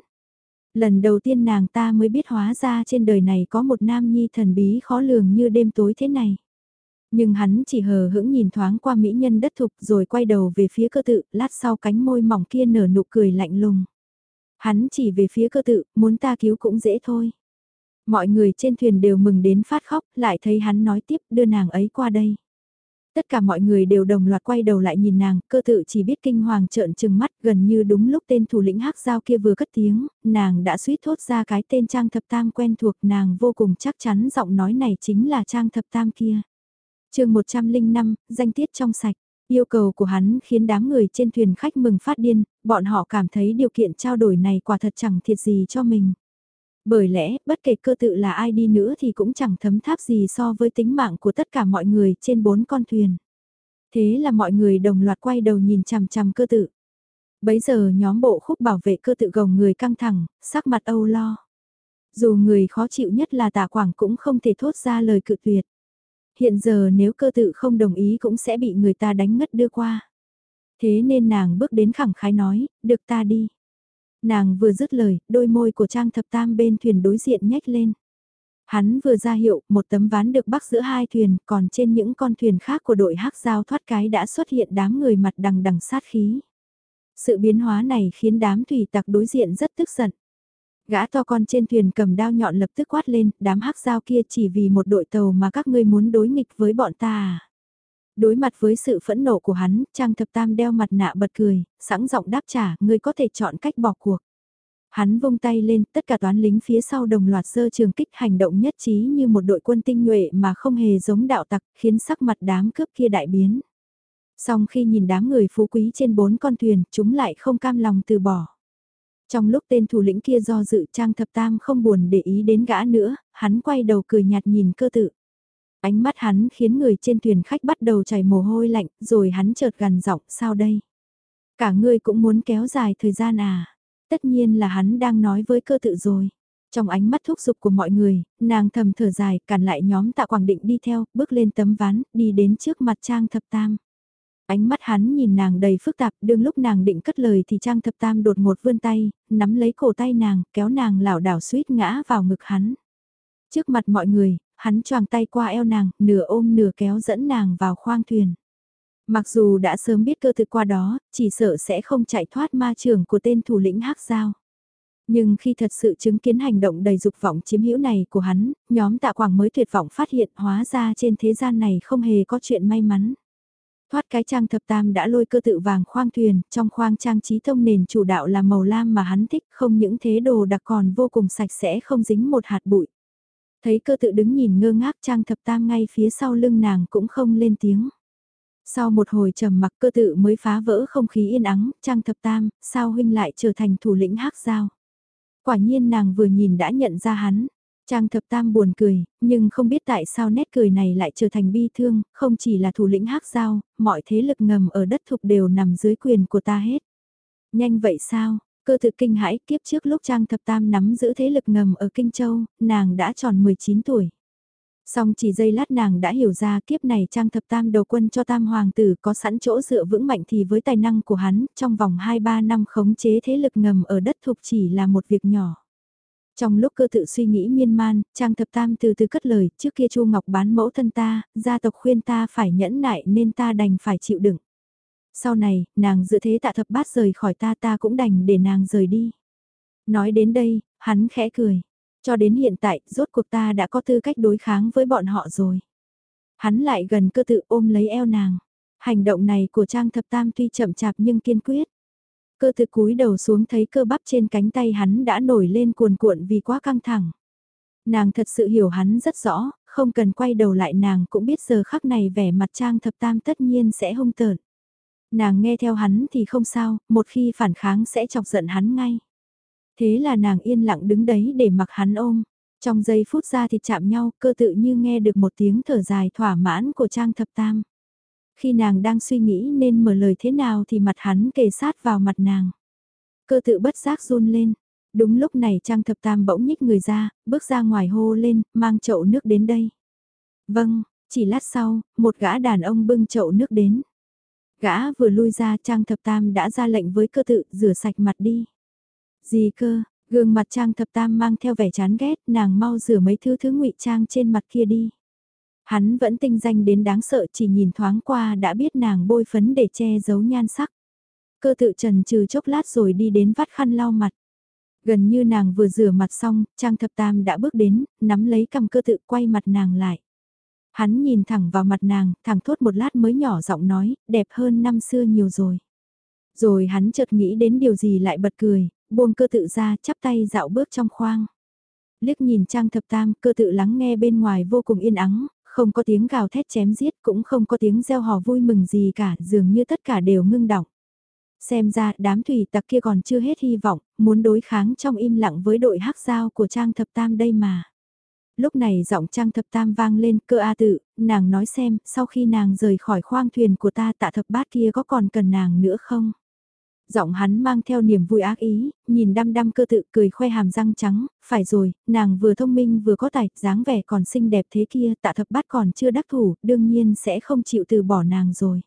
S1: Lần đầu tiên nàng ta mới biết hóa ra trên đời này có một nam nhi thần bí khó lường như đêm tối thế này. Nhưng hắn chỉ hờ hững nhìn thoáng qua mỹ nhân đất thục rồi quay đầu về phía cơ tự, lát sau cánh môi mỏng kia nở nụ cười lạnh lùng. Hắn chỉ về phía cơ tự, muốn ta cứu cũng dễ thôi. Mọi người trên thuyền đều mừng đến phát khóc, lại thấy hắn nói tiếp đưa nàng ấy qua đây. Tất cả mọi người đều đồng loạt quay đầu lại nhìn nàng, cơ tự chỉ biết kinh hoàng trợn trừng mắt gần như đúng lúc tên thủ lĩnh hắc giao kia vừa cất tiếng, nàng đã suýt thốt ra cái tên Trang Thập Tam quen thuộc nàng vô cùng chắc chắn giọng nói này chính là Trang Thập Tam kia chương 105, danh tiết trong sạch. Yêu cầu của hắn khiến đám người trên thuyền khách mừng phát điên, bọn họ cảm thấy điều kiện trao đổi này quả thật chẳng thiệt gì cho mình. Bởi lẽ, bất kể cơ tự là ai đi nữa thì cũng chẳng thấm tháp gì so với tính mạng của tất cả mọi người trên bốn con thuyền. Thế là mọi người đồng loạt quay đầu nhìn chằm chằm cơ tự. Bấy giờ nhóm bộ khúc bảo vệ cơ tự gồng người căng thẳng, sắc mặt âu lo. Dù người khó chịu nhất là tà quảng cũng không thể thốt ra lời cự tuyệt. Hiện giờ nếu cơ tự không đồng ý cũng sẽ bị người ta đánh ngất đưa qua. Thế nên nàng bước đến khẳng khái nói, được ta đi. Nàng vừa dứt lời, đôi môi của Trang Thập Tam bên thuyền đối diện nhếch lên. Hắn vừa ra hiệu, một tấm ván được bắc giữa hai thuyền, còn trên những con thuyền khác của đội hắc giao thoát cái đã xuất hiện đám người mặt đằng đằng sát khí. Sự biến hóa này khiến đám thủy tặc đối diện rất tức giận. Gã to con trên thuyền cầm đao nhọn lập tức quát lên, đám hắc giao kia chỉ vì một đội tàu mà các ngươi muốn đối nghịch với bọn ta à. Đối mặt với sự phẫn nộ của hắn, Trang Thập Tam đeo mặt nạ bật cười, sẵn giọng đáp trả, ngươi có thể chọn cách bỏ cuộc. Hắn vung tay lên, tất cả toán lính phía sau đồng loạt sơ trường kích hành động nhất trí như một đội quân tinh nhuệ mà không hề giống đạo tặc, khiến sắc mặt đám cướp kia đại biến. Song khi nhìn đám người phú quý trên bốn con thuyền, chúng lại không cam lòng từ bỏ. Trong lúc tên thủ lĩnh kia do dự Trang Thập Tam không buồn để ý đến gã nữa, hắn quay đầu cười nhạt nhìn cơ tự. Ánh mắt hắn khiến người trên thuyền khách bắt đầu chảy mồ hôi lạnh, rồi hắn chợt gần giọng, sao đây? Cả ngươi cũng muốn kéo dài thời gian à? Tất nhiên là hắn đang nói với cơ tự rồi. Trong ánh mắt thúc giục của mọi người, nàng thầm thở dài, cản lại nhóm tạ quảng định đi theo, bước lên tấm ván, đi đến trước mặt Trang Thập Tam. Ánh mắt hắn nhìn nàng đầy phức tạp, đương lúc nàng định cất lời thì Trang Thập Tam đột ngột vươn tay, nắm lấy cổ tay nàng, kéo nàng lảo đảo suýt ngã vào ngực hắn. Trước mặt mọi người, hắn choàng tay qua eo nàng, nửa ôm nửa kéo dẫn nàng vào khoang thuyền. Mặc dù đã sớm biết cơ thực qua đó, chỉ sợ sẽ không chạy thoát ma trường của tên thủ lĩnh hắc giao. Nhưng khi thật sự chứng kiến hành động đầy dục vọng chiếm hữu này của hắn, nhóm tạ quảng mới tuyệt vọng phát hiện hóa ra trên thế gian này không hề có chuyện may mắn. Thoát cái trang thập tam đã lôi cơ tự vàng khoang thuyền, trong khoang trang trí thông nền chủ đạo là màu lam mà hắn thích, không những thế đồ đặc còn vô cùng sạch sẽ không dính một hạt bụi. Thấy cơ tự đứng nhìn ngơ ngác trang thập tam ngay phía sau lưng nàng cũng không lên tiếng. Sau một hồi trầm mặc cơ tự mới phá vỡ không khí yên ắng, trang thập tam, sao huynh lại trở thành thủ lĩnh hắc giao. Quả nhiên nàng vừa nhìn đã nhận ra hắn. Trang thập tam buồn cười, nhưng không biết tại sao nét cười này lại trở thành bi thương, không chỉ là thủ lĩnh hắc giao, mọi thế lực ngầm ở đất thục đều nằm dưới quyền của ta hết. Nhanh vậy sao, Cơ thực kinh hãi kiếp trước lúc Trang Thập Tam nắm giữ thế lực ngầm ở Kinh Châu, nàng đã tròn 19 tuổi. Song chỉ giây lát nàng đã hiểu ra kiếp này Trang Thập Tam đầu quân cho Tam Hoàng tử có sẵn chỗ dựa vững mạnh thì với tài năng của hắn, trong vòng 2-3 năm khống chế thế lực ngầm ở đất thục chỉ là một việc nhỏ. Trong lúc cơ tự suy nghĩ miên man, Trang Thập Tam từ từ cất lời, trước kia Chu Ngọc bán mẫu thân ta, gia tộc khuyên ta phải nhẫn nại nên ta đành phải chịu đựng. Sau này, nàng dự thế tạ thập bát rời khỏi ta ta cũng đành để nàng rời đi. Nói đến đây, hắn khẽ cười. Cho đến hiện tại, rốt cuộc ta đã có tư cách đối kháng với bọn họ rồi. Hắn lại gần cơ tự ôm lấy eo nàng. Hành động này của Trang Thập Tam tuy chậm chạp nhưng kiên quyết. Cơ tự cúi đầu xuống thấy cơ bắp trên cánh tay hắn đã nổi lên cuồn cuộn vì quá căng thẳng. Nàng thật sự hiểu hắn rất rõ, không cần quay đầu lại nàng cũng biết giờ khắc này vẻ mặt Trang Thập Tam tất nhiên sẽ hung tợn. Nàng nghe theo hắn thì không sao, một khi phản kháng sẽ chọc giận hắn ngay. Thế là nàng yên lặng đứng đấy để mặc hắn ôm. Trong giây phút ra thì chạm nhau, cơ tự như nghe được một tiếng thở dài thỏa mãn của Trang Thập Tam. Khi nàng đang suy nghĩ nên mở lời thế nào thì mặt hắn kề sát vào mặt nàng. Cơ tự bất giác run lên. Đúng lúc này Trang Thập Tam bỗng nhích người ra, bước ra ngoài hô lên, mang chậu nước đến đây. Vâng, chỉ lát sau, một gã đàn ông bưng chậu nước đến. Gã vừa lui ra Trang Thập Tam đã ra lệnh với cơ tự rửa sạch mặt đi. Gì cơ, gương mặt Trang Thập Tam mang theo vẻ chán ghét, nàng mau rửa mấy thứ thứ ngụy trang trên mặt kia đi. Hắn vẫn tinh danh đến đáng sợ chỉ nhìn thoáng qua đã biết nàng bôi phấn để che giấu nhan sắc. Cơ tự trần trừ chốc lát rồi đi đến vắt khăn lau mặt. Gần như nàng vừa rửa mặt xong, Trang Thập Tam đã bước đến, nắm lấy cầm cơ tự quay mặt nàng lại. Hắn nhìn thẳng vào mặt nàng, thẳng thốt một lát mới nhỏ giọng nói, đẹp hơn năm xưa nhiều rồi. Rồi hắn chợt nghĩ đến điều gì lại bật cười, buông cơ tự ra, chắp tay dạo bước trong khoang. Liếc nhìn Trang Thập Tam, cơ tự lắng nghe bên ngoài vô cùng yên ắng, không có tiếng gào thét chém giết, cũng không có tiếng reo hò vui mừng gì cả, dường như tất cả đều ngưng đọng. Xem ra đám thủy tặc kia còn chưa hết hy vọng, muốn đối kháng trong im lặng với đội hắc giao của Trang Thập Tam đây mà. Lúc này giọng Trang Thập Tam vang lên cơ A tự, nàng nói xem, sau khi nàng rời khỏi khoang thuyền của ta tạ thập bát kia có còn cần nàng nữa không? Giọng hắn mang theo niềm vui ác ý, nhìn đăm đăm cơ tự cười khoe hàm răng trắng, phải rồi, nàng vừa thông minh vừa có tài, dáng vẻ còn xinh đẹp thế kia, tạ thập bát còn chưa đắc thủ, đương nhiên sẽ không chịu từ bỏ nàng rồi.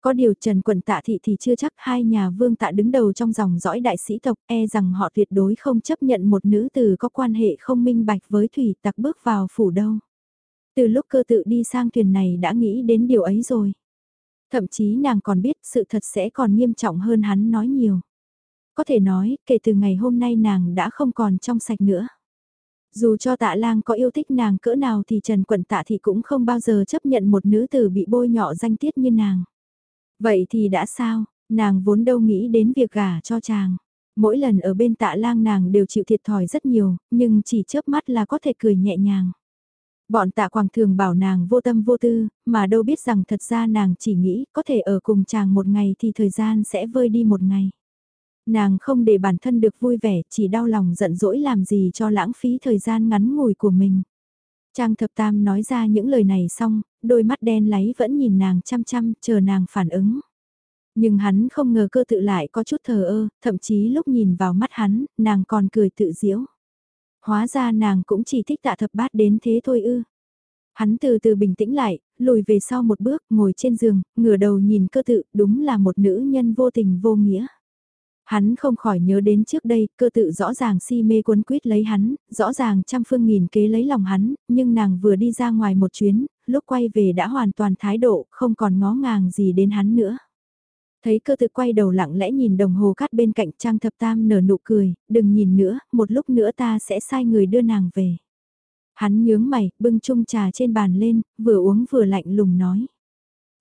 S1: Có điều Trần Quận Tạ Thị thì chưa chắc hai nhà vương tạ đứng đầu trong dòng dõi đại sĩ tộc e rằng họ tuyệt đối không chấp nhận một nữ tử có quan hệ không minh bạch với thủy tặc bước vào phủ đâu. Từ lúc cơ tự đi sang thuyền này đã nghĩ đến điều ấy rồi. Thậm chí nàng còn biết sự thật sẽ còn nghiêm trọng hơn hắn nói nhiều. Có thể nói, kể từ ngày hôm nay nàng đã không còn trong sạch nữa. Dù cho tạ lang có yêu thích nàng cỡ nào thì Trần Quận Tạ Thị cũng không bao giờ chấp nhận một nữ tử bị bôi nhọ danh tiết như nàng. Vậy thì đã sao, nàng vốn đâu nghĩ đến việc gả cho chàng. Mỗi lần ở bên tạ lang nàng đều chịu thiệt thòi rất nhiều, nhưng chỉ chớp mắt là có thể cười nhẹ nhàng. Bọn tạ quảng thường bảo nàng vô tâm vô tư, mà đâu biết rằng thật ra nàng chỉ nghĩ có thể ở cùng chàng một ngày thì thời gian sẽ vơi đi một ngày. Nàng không để bản thân được vui vẻ, chỉ đau lòng giận dỗi làm gì cho lãng phí thời gian ngắn ngủi của mình. Trang thập tam nói ra những lời này xong, đôi mắt đen láy vẫn nhìn nàng chăm chăm, chờ nàng phản ứng. Nhưng hắn không ngờ cơ tự lại có chút thờ ơ, thậm chí lúc nhìn vào mắt hắn, nàng còn cười tự diễu. Hóa ra nàng cũng chỉ thích tạ thập bát đến thế thôi ư. Hắn từ từ bình tĩnh lại, lùi về sau một bước, ngồi trên giường, ngửa đầu nhìn cơ tự, đúng là một nữ nhân vô tình vô nghĩa. Hắn không khỏi nhớ đến trước đây, cơ tự rõ ràng si mê cuốn quýt lấy hắn, rõ ràng trăm phương nghìn kế lấy lòng hắn, nhưng nàng vừa đi ra ngoài một chuyến, lúc quay về đã hoàn toàn thái độ, không còn ngó ngàng gì đến hắn nữa. Thấy cơ tự quay đầu lặng lẽ nhìn đồng hồ cát bên cạnh trang thập tam nở nụ cười, đừng nhìn nữa, một lúc nữa ta sẽ sai người đưa nàng về. Hắn nhướng mày, bưng chung trà trên bàn lên, vừa uống vừa lạnh lùng nói.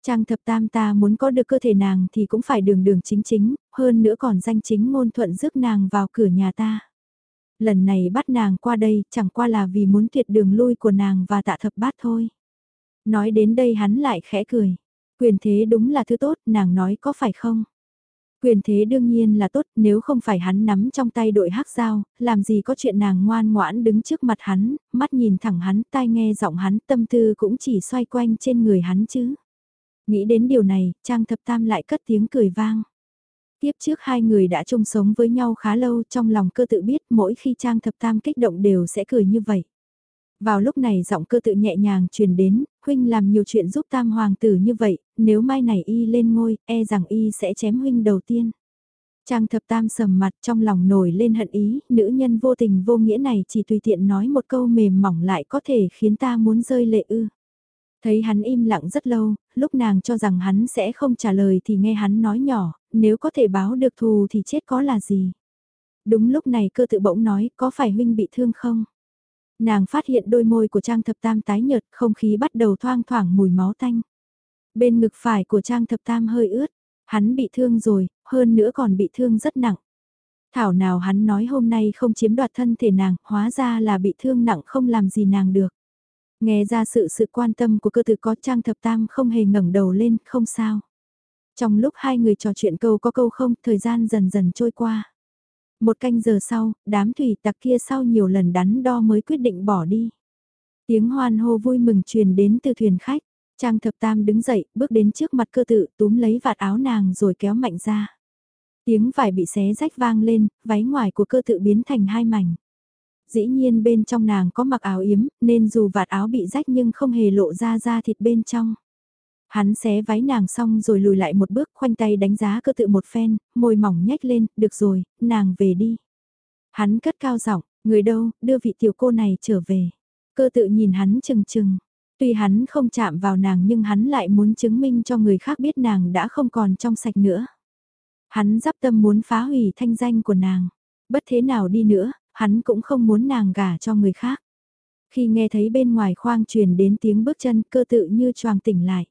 S1: Trang thập tam ta muốn có được cơ thể nàng thì cũng phải đường đường chính chính, hơn nữa còn danh chính ngôn thuận rước nàng vào cửa nhà ta. Lần này bắt nàng qua đây chẳng qua là vì muốn tuyệt đường lui của nàng và tạ thập bát thôi. Nói đến đây hắn lại khẽ cười. Quyền thế đúng là thứ tốt, nàng nói có phải không? Quyền thế đương nhiên là tốt, nếu không phải hắn nắm trong tay đội hắc dao, làm gì có chuyện nàng ngoan ngoãn đứng trước mặt hắn, mắt nhìn thẳng hắn, tai nghe giọng hắn, tâm tư cũng chỉ xoay quanh trên người hắn chứ. Nghĩ đến điều này, Trang Thập Tam lại cất tiếng cười vang. Tiếp trước hai người đã chung sống với nhau khá lâu trong lòng cơ tự biết mỗi khi Trang Thập Tam kích động đều sẽ cười như vậy. Vào lúc này giọng cơ tự nhẹ nhàng truyền đến, huynh làm nhiều chuyện giúp tam hoàng tử như vậy, nếu mai này y lên ngôi, e rằng y sẽ chém huynh đầu tiên. Trang thập tam sầm mặt trong lòng nổi lên hận ý, nữ nhân vô tình vô nghĩa này chỉ tùy tiện nói một câu mềm mỏng lại có thể khiến ta muốn rơi lệ ư. Thấy hắn im lặng rất lâu, lúc nàng cho rằng hắn sẽ không trả lời thì nghe hắn nói nhỏ, nếu có thể báo được thù thì chết có là gì. Đúng lúc này cơ tự bỗng nói có phải huynh bị thương không? Nàng phát hiện đôi môi của Trang Thập Tam tái nhợt, không khí bắt đầu thoang thoảng mùi máu tanh. Bên ngực phải của Trang Thập Tam hơi ướt, hắn bị thương rồi, hơn nữa còn bị thương rất nặng. Thảo nào hắn nói hôm nay không chiếm đoạt thân thể nàng, hóa ra là bị thương nặng không làm gì nàng được. Nghe ra sự sự quan tâm của cơ tử có Trang Thập Tam không hề ngẩng đầu lên, không sao. Trong lúc hai người trò chuyện câu có câu không, thời gian dần dần trôi qua. Một canh giờ sau, đám thủy tặc kia sau nhiều lần đắn đo mới quyết định bỏ đi. Tiếng hoan hô vui mừng truyền đến từ thuyền khách. Trang thập tam đứng dậy, bước đến trước mặt cơ tự, túm lấy vạt áo nàng rồi kéo mạnh ra. Tiếng vải bị xé rách vang lên, váy ngoài của cơ tự biến thành hai mảnh. Dĩ nhiên bên trong nàng có mặc áo yếm, nên dù vạt áo bị rách nhưng không hề lộ ra da thịt bên trong. Hắn xé váy nàng xong rồi lùi lại một bước khoanh tay đánh giá cơ tự một phen, môi mỏng nhếch lên, được rồi, nàng về đi. Hắn cất cao giọng, người đâu, đưa vị tiểu cô này trở về. Cơ tự nhìn hắn chừng chừng. Tuy hắn không chạm vào nàng nhưng hắn lại muốn chứng minh cho người khác biết nàng đã không còn trong sạch nữa. Hắn dắp tâm muốn phá hủy thanh danh của nàng. Bất thế nào đi nữa, hắn cũng không muốn nàng gả cho người khác. Khi nghe thấy bên ngoài khoang truyền đến tiếng bước chân cơ tự như choàng tỉnh lại.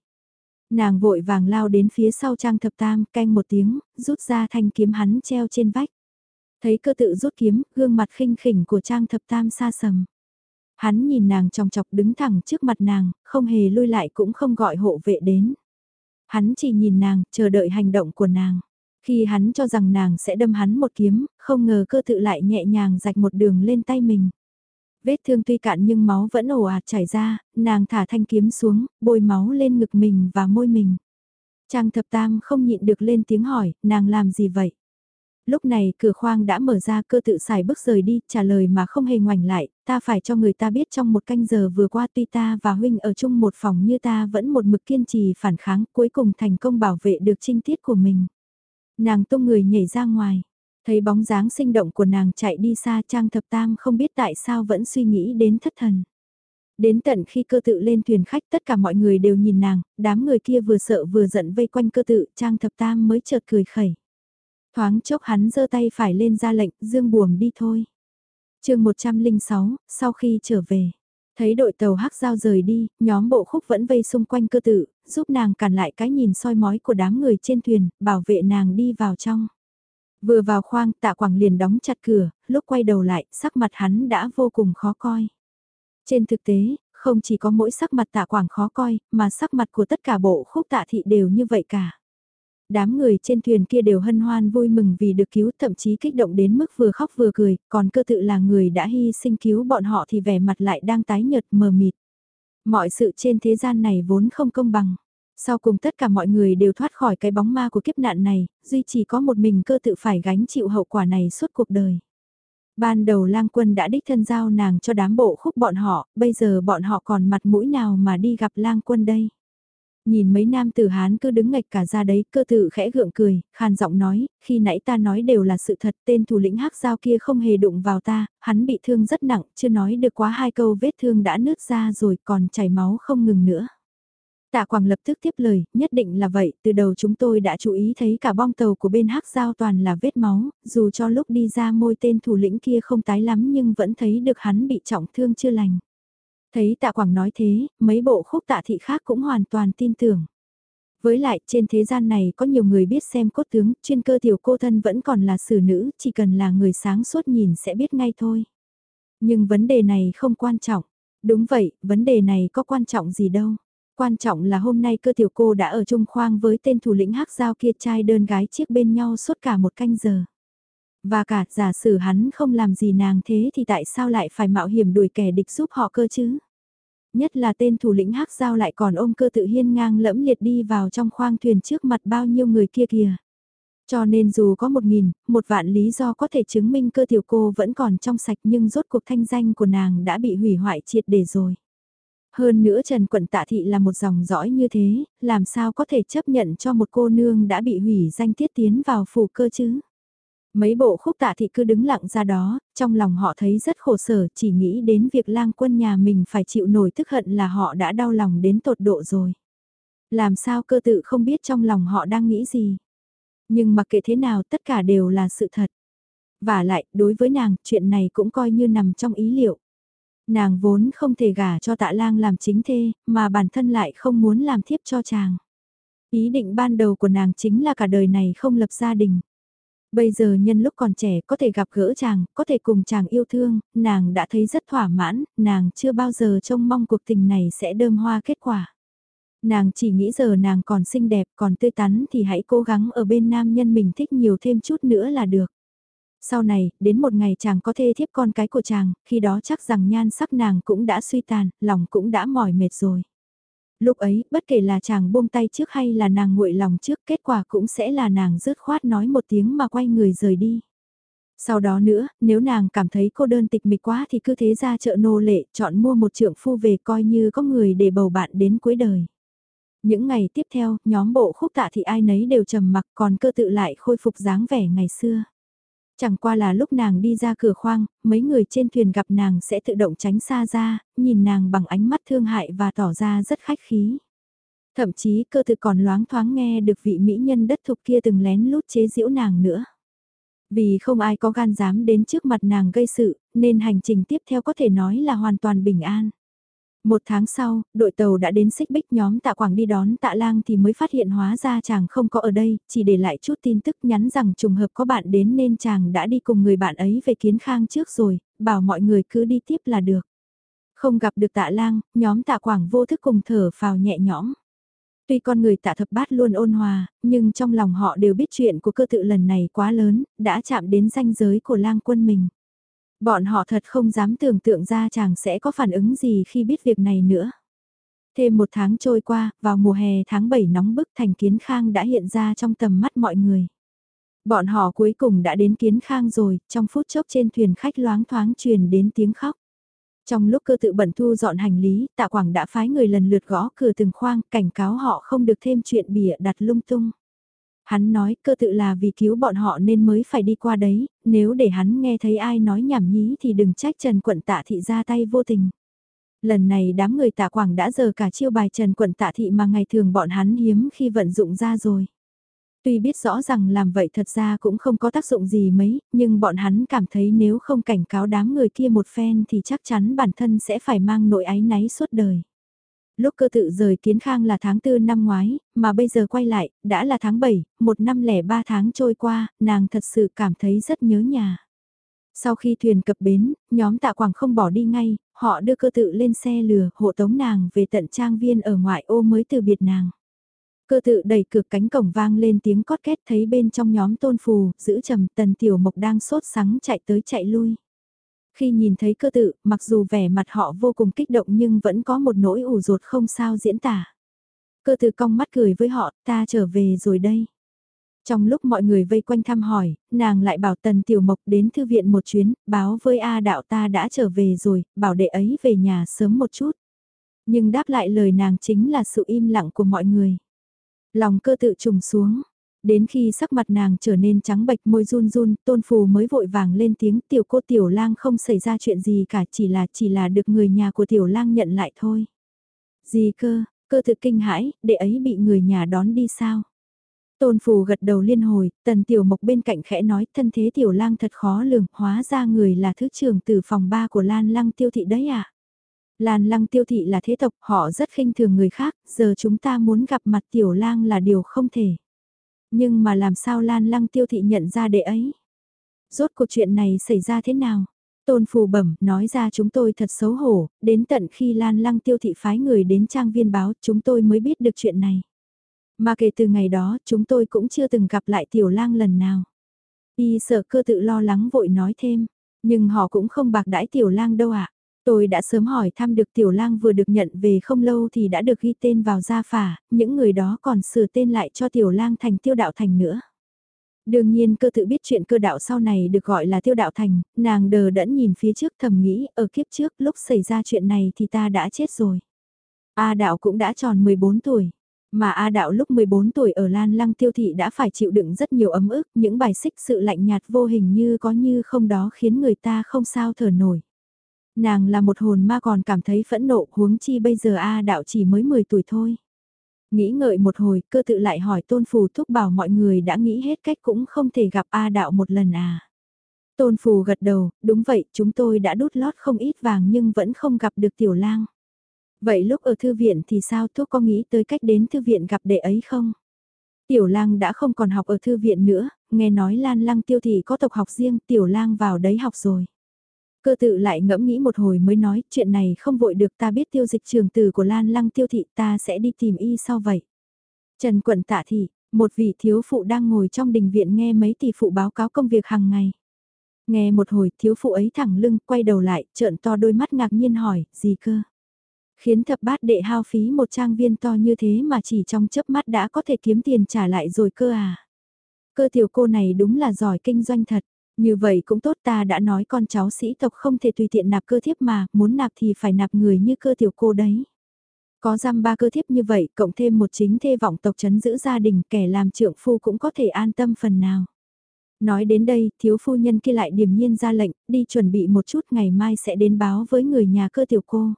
S1: Nàng vội vàng lao đến phía sau trang thập tam, canh một tiếng, rút ra thanh kiếm hắn treo trên vách. Thấy cơ tự rút kiếm, gương mặt khinh khỉnh của trang thập tam xa sầm. Hắn nhìn nàng trong chọc đứng thẳng trước mặt nàng, không hề lui lại cũng không gọi hộ vệ đến. Hắn chỉ nhìn nàng, chờ đợi hành động của nàng. Khi hắn cho rằng nàng sẽ đâm hắn một kiếm, không ngờ cơ tự lại nhẹ nhàng rạch một đường lên tay mình. Vết thương tuy cạn nhưng máu vẫn ồ ạt chảy ra, nàng thả thanh kiếm xuống, bôi máu lên ngực mình và môi mình. Trang thập tam không nhịn được lên tiếng hỏi, nàng làm gì vậy? Lúc này cửa khoang đã mở ra cơ tự xài bước rời đi, trả lời mà không hề ngoảnh lại, ta phải cho người ta biết trong một canh giờ vừa qua tuy ta và huynh ở chung một phòng như ta vẫn một mực kiên trì phản kháng cuối cùng thành công bảo vệ được trinh tiết của mình. Nàng tung người nhảy ra ngoài, thấy bóng dáng sinh động của nàng chạy đi xa trang thập tam không biết tại sao vẫn suy nghĩ đến thất thần. Đến tận khi cơ tự lên thuyền khách tất cả mọi người đều nhìn nàng, đám người kia vừa sợ vừa giận vây quanh cơ tự trang thập tam mới chợt cười khẩy. Thoáng chốc hắn giơ tay phải lên ra lệnh, dương buồm đi thôi chương 106, sau khi trở về, thấy đội tàu hắc giao rời đi, nhóm bộ khúc vẫn vây xung quanh cơ tự, giúp nàng cản lại cái nhìn soi mói của đám người trên thuyền, bảo vệ nàng đi vào trong. Vừa vào khoang, tạ quảng liền đóng chặt cửa, lúc quay đầu lại, sắc mặt hắn đã vô cùng khó coi. Trên thực tế, không chỉ có mỗi sắc mặt tạ quảng khó coi, mà sắc mặt của tất cả bộ khúc tạ thị đều như vậy cả đám người trên thuyền kia đều hân hoan vui mừng vì được cứu thậm chí kích động đến mức vừa khóc vừa cười, còn cơ tự là người đã hy sinh cứu bọn họ thì vẻ mặt lại đang tái nhợt mờ mịt. Mọi sự trên thế gian này vốn không công bằng. Sau cùng tất cả mọi người đều thoát khỏi cái bóng ma của kiếp nạn này, duy chỉ có một mình cơ tự phải gánh chịu hậu quả này suốt cuộc đời. Ban đầu lang quân đã đích thân giao nàng cho đám bộ khúc bọn họ, bây giờ bọn họ còn mặt mũi nào mà đi gặp lang quân đây. Nhìn mấy nam tử Hán cứ đứng ngạch cả ra đấy, cơ tự khẽ gượng cười, khàn giọng nói, khi nãy ta nói đều là sự thật, tên thủ lĩnh hắc giao kia không hề đụng vào ta, hắn bị thương rất nặng, chưa nói được quá hai câu vết thương đã nứt ra rồi còn chảy máu không ngừng nữa. Tạ Quảng lập tức tiếp lời, nhất định là vậy, từ đầu chúng tôi đã chú ý thấy cả bong tàu của bên hắc giao toàn là vết máu, dù cho lúc đi ra môi tên thủ lĩnh kia không tái lắm nhưng vẫn thấy được hắn bị trọng thương chưa lành. Thấy tạ quảng nói thế, mấy bộ khúc tạ thị khác cũng hoàn toàn tin tưởng. Với lại, trên thế gian này có nhiều người biết xem cốt tướng, chuyên cơ tiểu cô thân vẫn còn là xử nữ, chỉ cần là người sáng suốt nhìn sẽ biết ngay thôi. Nhưng vấn đề này không quan trọng. Đúng vậy, vấn đề này có quan trọng gì đâu. Quan trọng là hôm nay cơ tiểu cô đã ở chung khoang với tên thủ lĩnh hắc giao kia trai đơn gái chiếc bên nhau suốt cả một canh giờ. Và cả giả sử hắn không làm gì nàng thế thì tại sao lại phải mạo hiểm đuổi kẻ địch giúp họ cơ chứ? Nhất là tên thủ lĩnh hắc giao lại còn ôm cơ tự hiên ngang lẫm liệt đi vào trong khoang thuyền trước mặt bao nhiêu người kia kìa. Cho nên dù có một nghìn, một vạn lý do có thể chứng minh cơ tiểu cô vẫn còn trong sạch nhưng rốt cuộc thanh danh của nàng đã bị hủy hoại triệt để rồi. Hơn nữa Trần Quận Tạ Thị là một dòng dõi như thế, làm sao có thể chấp nhận cho một cô nương đã bị hủy danh tiết tiến vào phủ cơ chứ? Mấy bộ khúc tạ thị cứ đứng lặng ra đó, trong lòng họ thấy rất khổ sở, chỉ nghĩ đến việc lang quân nhà mình phải chịu nổi tức hận là họ đã đau lòng đến tột độ rồi. Làm sao cơ tự không biết trong lòng họ đang nghĩ gì. Nhưng mặc kệ thế nào tất cả đều là sự thật. Và lại, đối với nàng, chuyện này cũng coi như nằm trong ý liệu. Nàng vốn không thể gả cho tạ lang làm chính thê, mà bản thân lại không muốn làm thiếp cho chàng. Ý định ban đầu của nàng chính là cả đời này không lập gia đình. Bây giờ nhân lúc còn trẻ có thể gặp gỡ chàng, có thể cùng chàng yêu thương, nàng đã thấy rất thỏa mãn, nàng chưa bao giờ trông mong cuộc tình này sẽ đơm hoa kết quả. Nàng chỉ nghĩ giờ nàng còn xinh đẹp, còn tươi tắn thì hãy cố gắng ở bên nam nhân mình thích nhiều thêm chút nữa là được. Sau này, đến một ngày chàng có thê thiếp con cái của chàng, khi đó chắc rằng nhan sắc nàng cũng đã suy tàn, lòng cũng đã mỏi mệt rồi. Lúc ấy, bất kể là chàng buông tay trước hay là nàng nguội lòng trước, kết quả cũng sẽ là nàng rớt khoát nói một tiếng mà quay người rời đi. Sau đó nữa, nếu nàng cảm thấy cô đơn tịch mịch quá thì cứ thế ra chợ nô lệ, chọn mua một trượng phu về coi như có người để bầu bạn đến cuối đời. Những ngày tiếp theo, nhóm bộ khúc tạ thì ai nấy đều trầm mặc còn cơ tự lại khôi phục dáng vẻ ngày xưa. Chẳng qua là lúc nàng đi ra cửa khoang, mấy người trên thuyền gặp nàng sẽ tự động tránh xa ra, nhìn nàng bằng ánh mắt thương hại và tỏ ra rất khách khí. Thậm chí cơ tự còn loáng thoáng nghe được vị mỹ nhân đất thục kia từng lén lút chế giễu nàng nữa. Vì không ai có gan dám đến trước mặt nàng gây sự, nên hành trình tiếp theo có thể nói là hoàn toàn bình an. Một tháng sau, đội tàu đã đến xích bích nhóm tạ quảng đi đón tạ lang thì mới phát hiện hóa ra chàng không có ở đây, chỉ để lại chút tin tức nhắn rằng trùng hợp có bạn đến nên chàng đã đi cùng người bạn ấy về kiến khang trước rồi, bảo mọi người cứ đi tiếp là được. Không gặp được tạ lang, nhóm tạ quảng vô thức cùng thở phào nhẹ nhõm. Tuy con người tạ thập bát luôn ôn hòa, nhưng trong lòng họ đều biết chuyện của cơ tự lần này quá lớn, đã chạm đến ranh giới của lang quân mình. Bọn họ thật không dám tưởng tượng ra chàng sẽ có phản ứng gì khi biết việc này nữa. Thêm một tháng trôi qua, vào mùa hè tháng 7 nóng bức thành kiến khang đã hiện ra trong tầm mắt mọi người. Bọn họ cuối cùng đã đến kiến khang rồi, trong phút chốc trên thuyền khách loáng thoáng truyền đến tiếng khóc. Trong lúc cơ tự bận thu dọn hành lý, tạ quảng đã phái người lần lượt gõ cửa từng khoang, cảnh cáo họ không được thêm chuyện bịa đặt lung tung. Hắn nói cơ tự là vì cứu bọn họ nên mới phải đi qua đấy, nếu để hắn nghe thấy ai nói nhảm nhí thì đừng trách Trần Quận Tạ Thị ra tay vô tình. Lần này đám người tạ quảng đã giờ cả chiêu bài Trần Quận Tạ Thị mà ngày thường bọn hắn hiếm khi vận dụng ra rồi. Tuy biết rõ rằng làm vậy thật ra cũng không có tác dụng gì mấy, nhưng bọn hắn cảm thấy nếu không cảnh cáo đám người kia một phen thì chắc chắn bản thân sẽ phải mang nỗi áy náy suốt đời. Lúc cơ tự rời kiến khang là tháng 4 năm ngoái, mà bây giờ quay lại, đã là tháng 7, một năm lẻ ba tháng trôi qua, nàng thật sự cảm thấy rất nhớ nhà. Sau khi thuyền cập bến, nhóm tạ quảng không bỏ đi ngay, họ đưa cơ tự lên xe lừa, hộ tống nàng về tận trang viên ở ngoại ô mới từ biệt nàng. Cơ tự đẩy cửa cánh cổng vang lên tiếng cót két thấy bên trong nhóm tôn phù, giữ trầm tần tiểu mộc đang sốt sắng chạy tới chạy lui. Khi nhìn thấy cơ tự, mặc dù vẻ mặt họ vô cùng kích động nhưng vẫn có một nỗi ủ ruột không sao diễn tả. Cơ tự cong mắt cười với họ, ta trở về rồi đây. Trong lúc mọi người vây quanh thăm hỏi, nàng lại bảo Tần Tiểu Mộc đến thư viện một chuyến, báo với A đạo ta đã trở về rồi, bảo đệ ấy về nhà sớm một chút. Nhưng đáp lại lời nàng chính là sự im lặng của mọi người. Lòng cơ tự trùng xuống, Đến khi sắc mặt nàng trở nên trắng bệch môi run run, tôn phù mới vội vàng lên tiếng tiểu cô tiểu lang không xảy ra chuyện gì cả chỉ là chỉ là được người nhà của tiểu lang nhận lại thôi. Gì cơ, cơ thực kinh hãi, để ấy bị người nhà đón đi sao? Tôn phù gật đầu liên hồi, tần tiểu mộc bên cạnh khẽ nói thân thế tiểu lang thật khó lường, hóa ra người là thứ trưởng từ phòng ba của Lan Lăng tiêu thị đấy à? Lan Lăng tiêu thị là thế tộc, họ rất khinh thường người khác, giờ chúng ta muốn gặp mặt tiểu lang là điều không thể. Nhưng mà làm sao Lan Lăng tiêu thị nhận ra đệ ấy? Rốt cuộc chuyện này xảy ra thế nào? Tôn phù bẩm nói ra chúng tôi thật xấu hổ, đến tận khi Lan Lăng tiêu thị phái người đến trang viên báo chúng tôi mới biết được chuyện này. Mà kể từ ngày đó chúng tôi cũng chưa từng gặp lại tiểu lang lần nào. Y sợ cơ tự lo lắng vội nói thêm, nhưng họ cũng không bạc đãi tiểu lang đâu ạ. Tôi đã sớm hỏi thăm được tiểu lang vừa được nhận về không lâu thì đã được ghi tên vào gia phả, những người đó còn sửa tên lại cho tiểu lang thành tiêu đạo thành nữa. Đương nhiên cơ tự biết chuyện cơ đạo sau này được gọi là tiêu đạo thành, nàng đờ đẫn nhìn phía trước thầm nghĩ ở kiếp trước lúc xảy ra chuyện này thì ta đã chết rồi. A đạo cũng đã tròn 14 tuổi. Mà A đạo lúc 14 tuổi ở Lan Lăng tiêu thị đã phải chịu đựng rất nhiều ấm ức, những bài xích sự lạnh nhạt vô hình như có như không đó khiến người ta không sao thở nổi. Nàng là một hồn ma còn cảm thấy phẫn nộ huống chi bây giờ A đạo chỉ mới 10 tuổi thôi. Nghĩ ngợi một hồi, cơ tự lại hỏi tôn phù thúc bảo mọi người đã nghĩ hết cách cũng không thể gặp A đạo một lần à. Tôn phù gật đầu, đúng vậy, chúng tôi đã đút lót không ít vàng nhưng vẫn không gặp được tiểu lang. Vậy lúc ở thư viện thì sao thuốc có nghĩ tới cách đến thư viện gặp đệ ấy không? Tiểu lang đã không còn học ở thư viện nữa, nghe nói lan lăng tiêu thị có tộc học riêng, tiểu lang vào đấy học rồi. Cơ tự lại ngẫm nghĩ một hồi mới nói, chuyện này không vội được ta biết tiêu dịch trường từ của Lan Lăng tiêu thị ta sẽ đi tìm y sau vậy. Trần quận tạ thị, một vị thiếu phụ đang ngồi trong đình viện nghe mấy tỷ phụ báo cáo công việc hàng ngày. Nghe một hồi thiếu phụ ấy thẳng lưng quay đầu lại, trợn to đôi mắt ngạc nhiên hỏi, gì cơ? Khiến thập bát đệ hao phí một trang viên to như thế mà chỉ trong chớp mắt đã có thể kiếm tiền trả lại rồi cơ à. Cơ tiểu cô này đúng là giỏi kinh doanh thật. Như vậy cũng tốt ta đã nói con cháu sĩ tộc không thể tùy tiện nạp cơ thiếp mà, muốn nạp thì phải nạp người như cơ tiểu cô đấy. Có giam ba cơ thiếp như vậy, cộng thêm một chính thê vọng tộc chấn giữ gia đình, kẻ làm trượng phu cũng có thể an tâm phần nào. Nói đến đây, thiếu phu nhân kia lại điềm nhiên ra lệnh, đi chuẩn bị một chút ngày mai sẽ đến báo với người nhà cơ tiểu cô.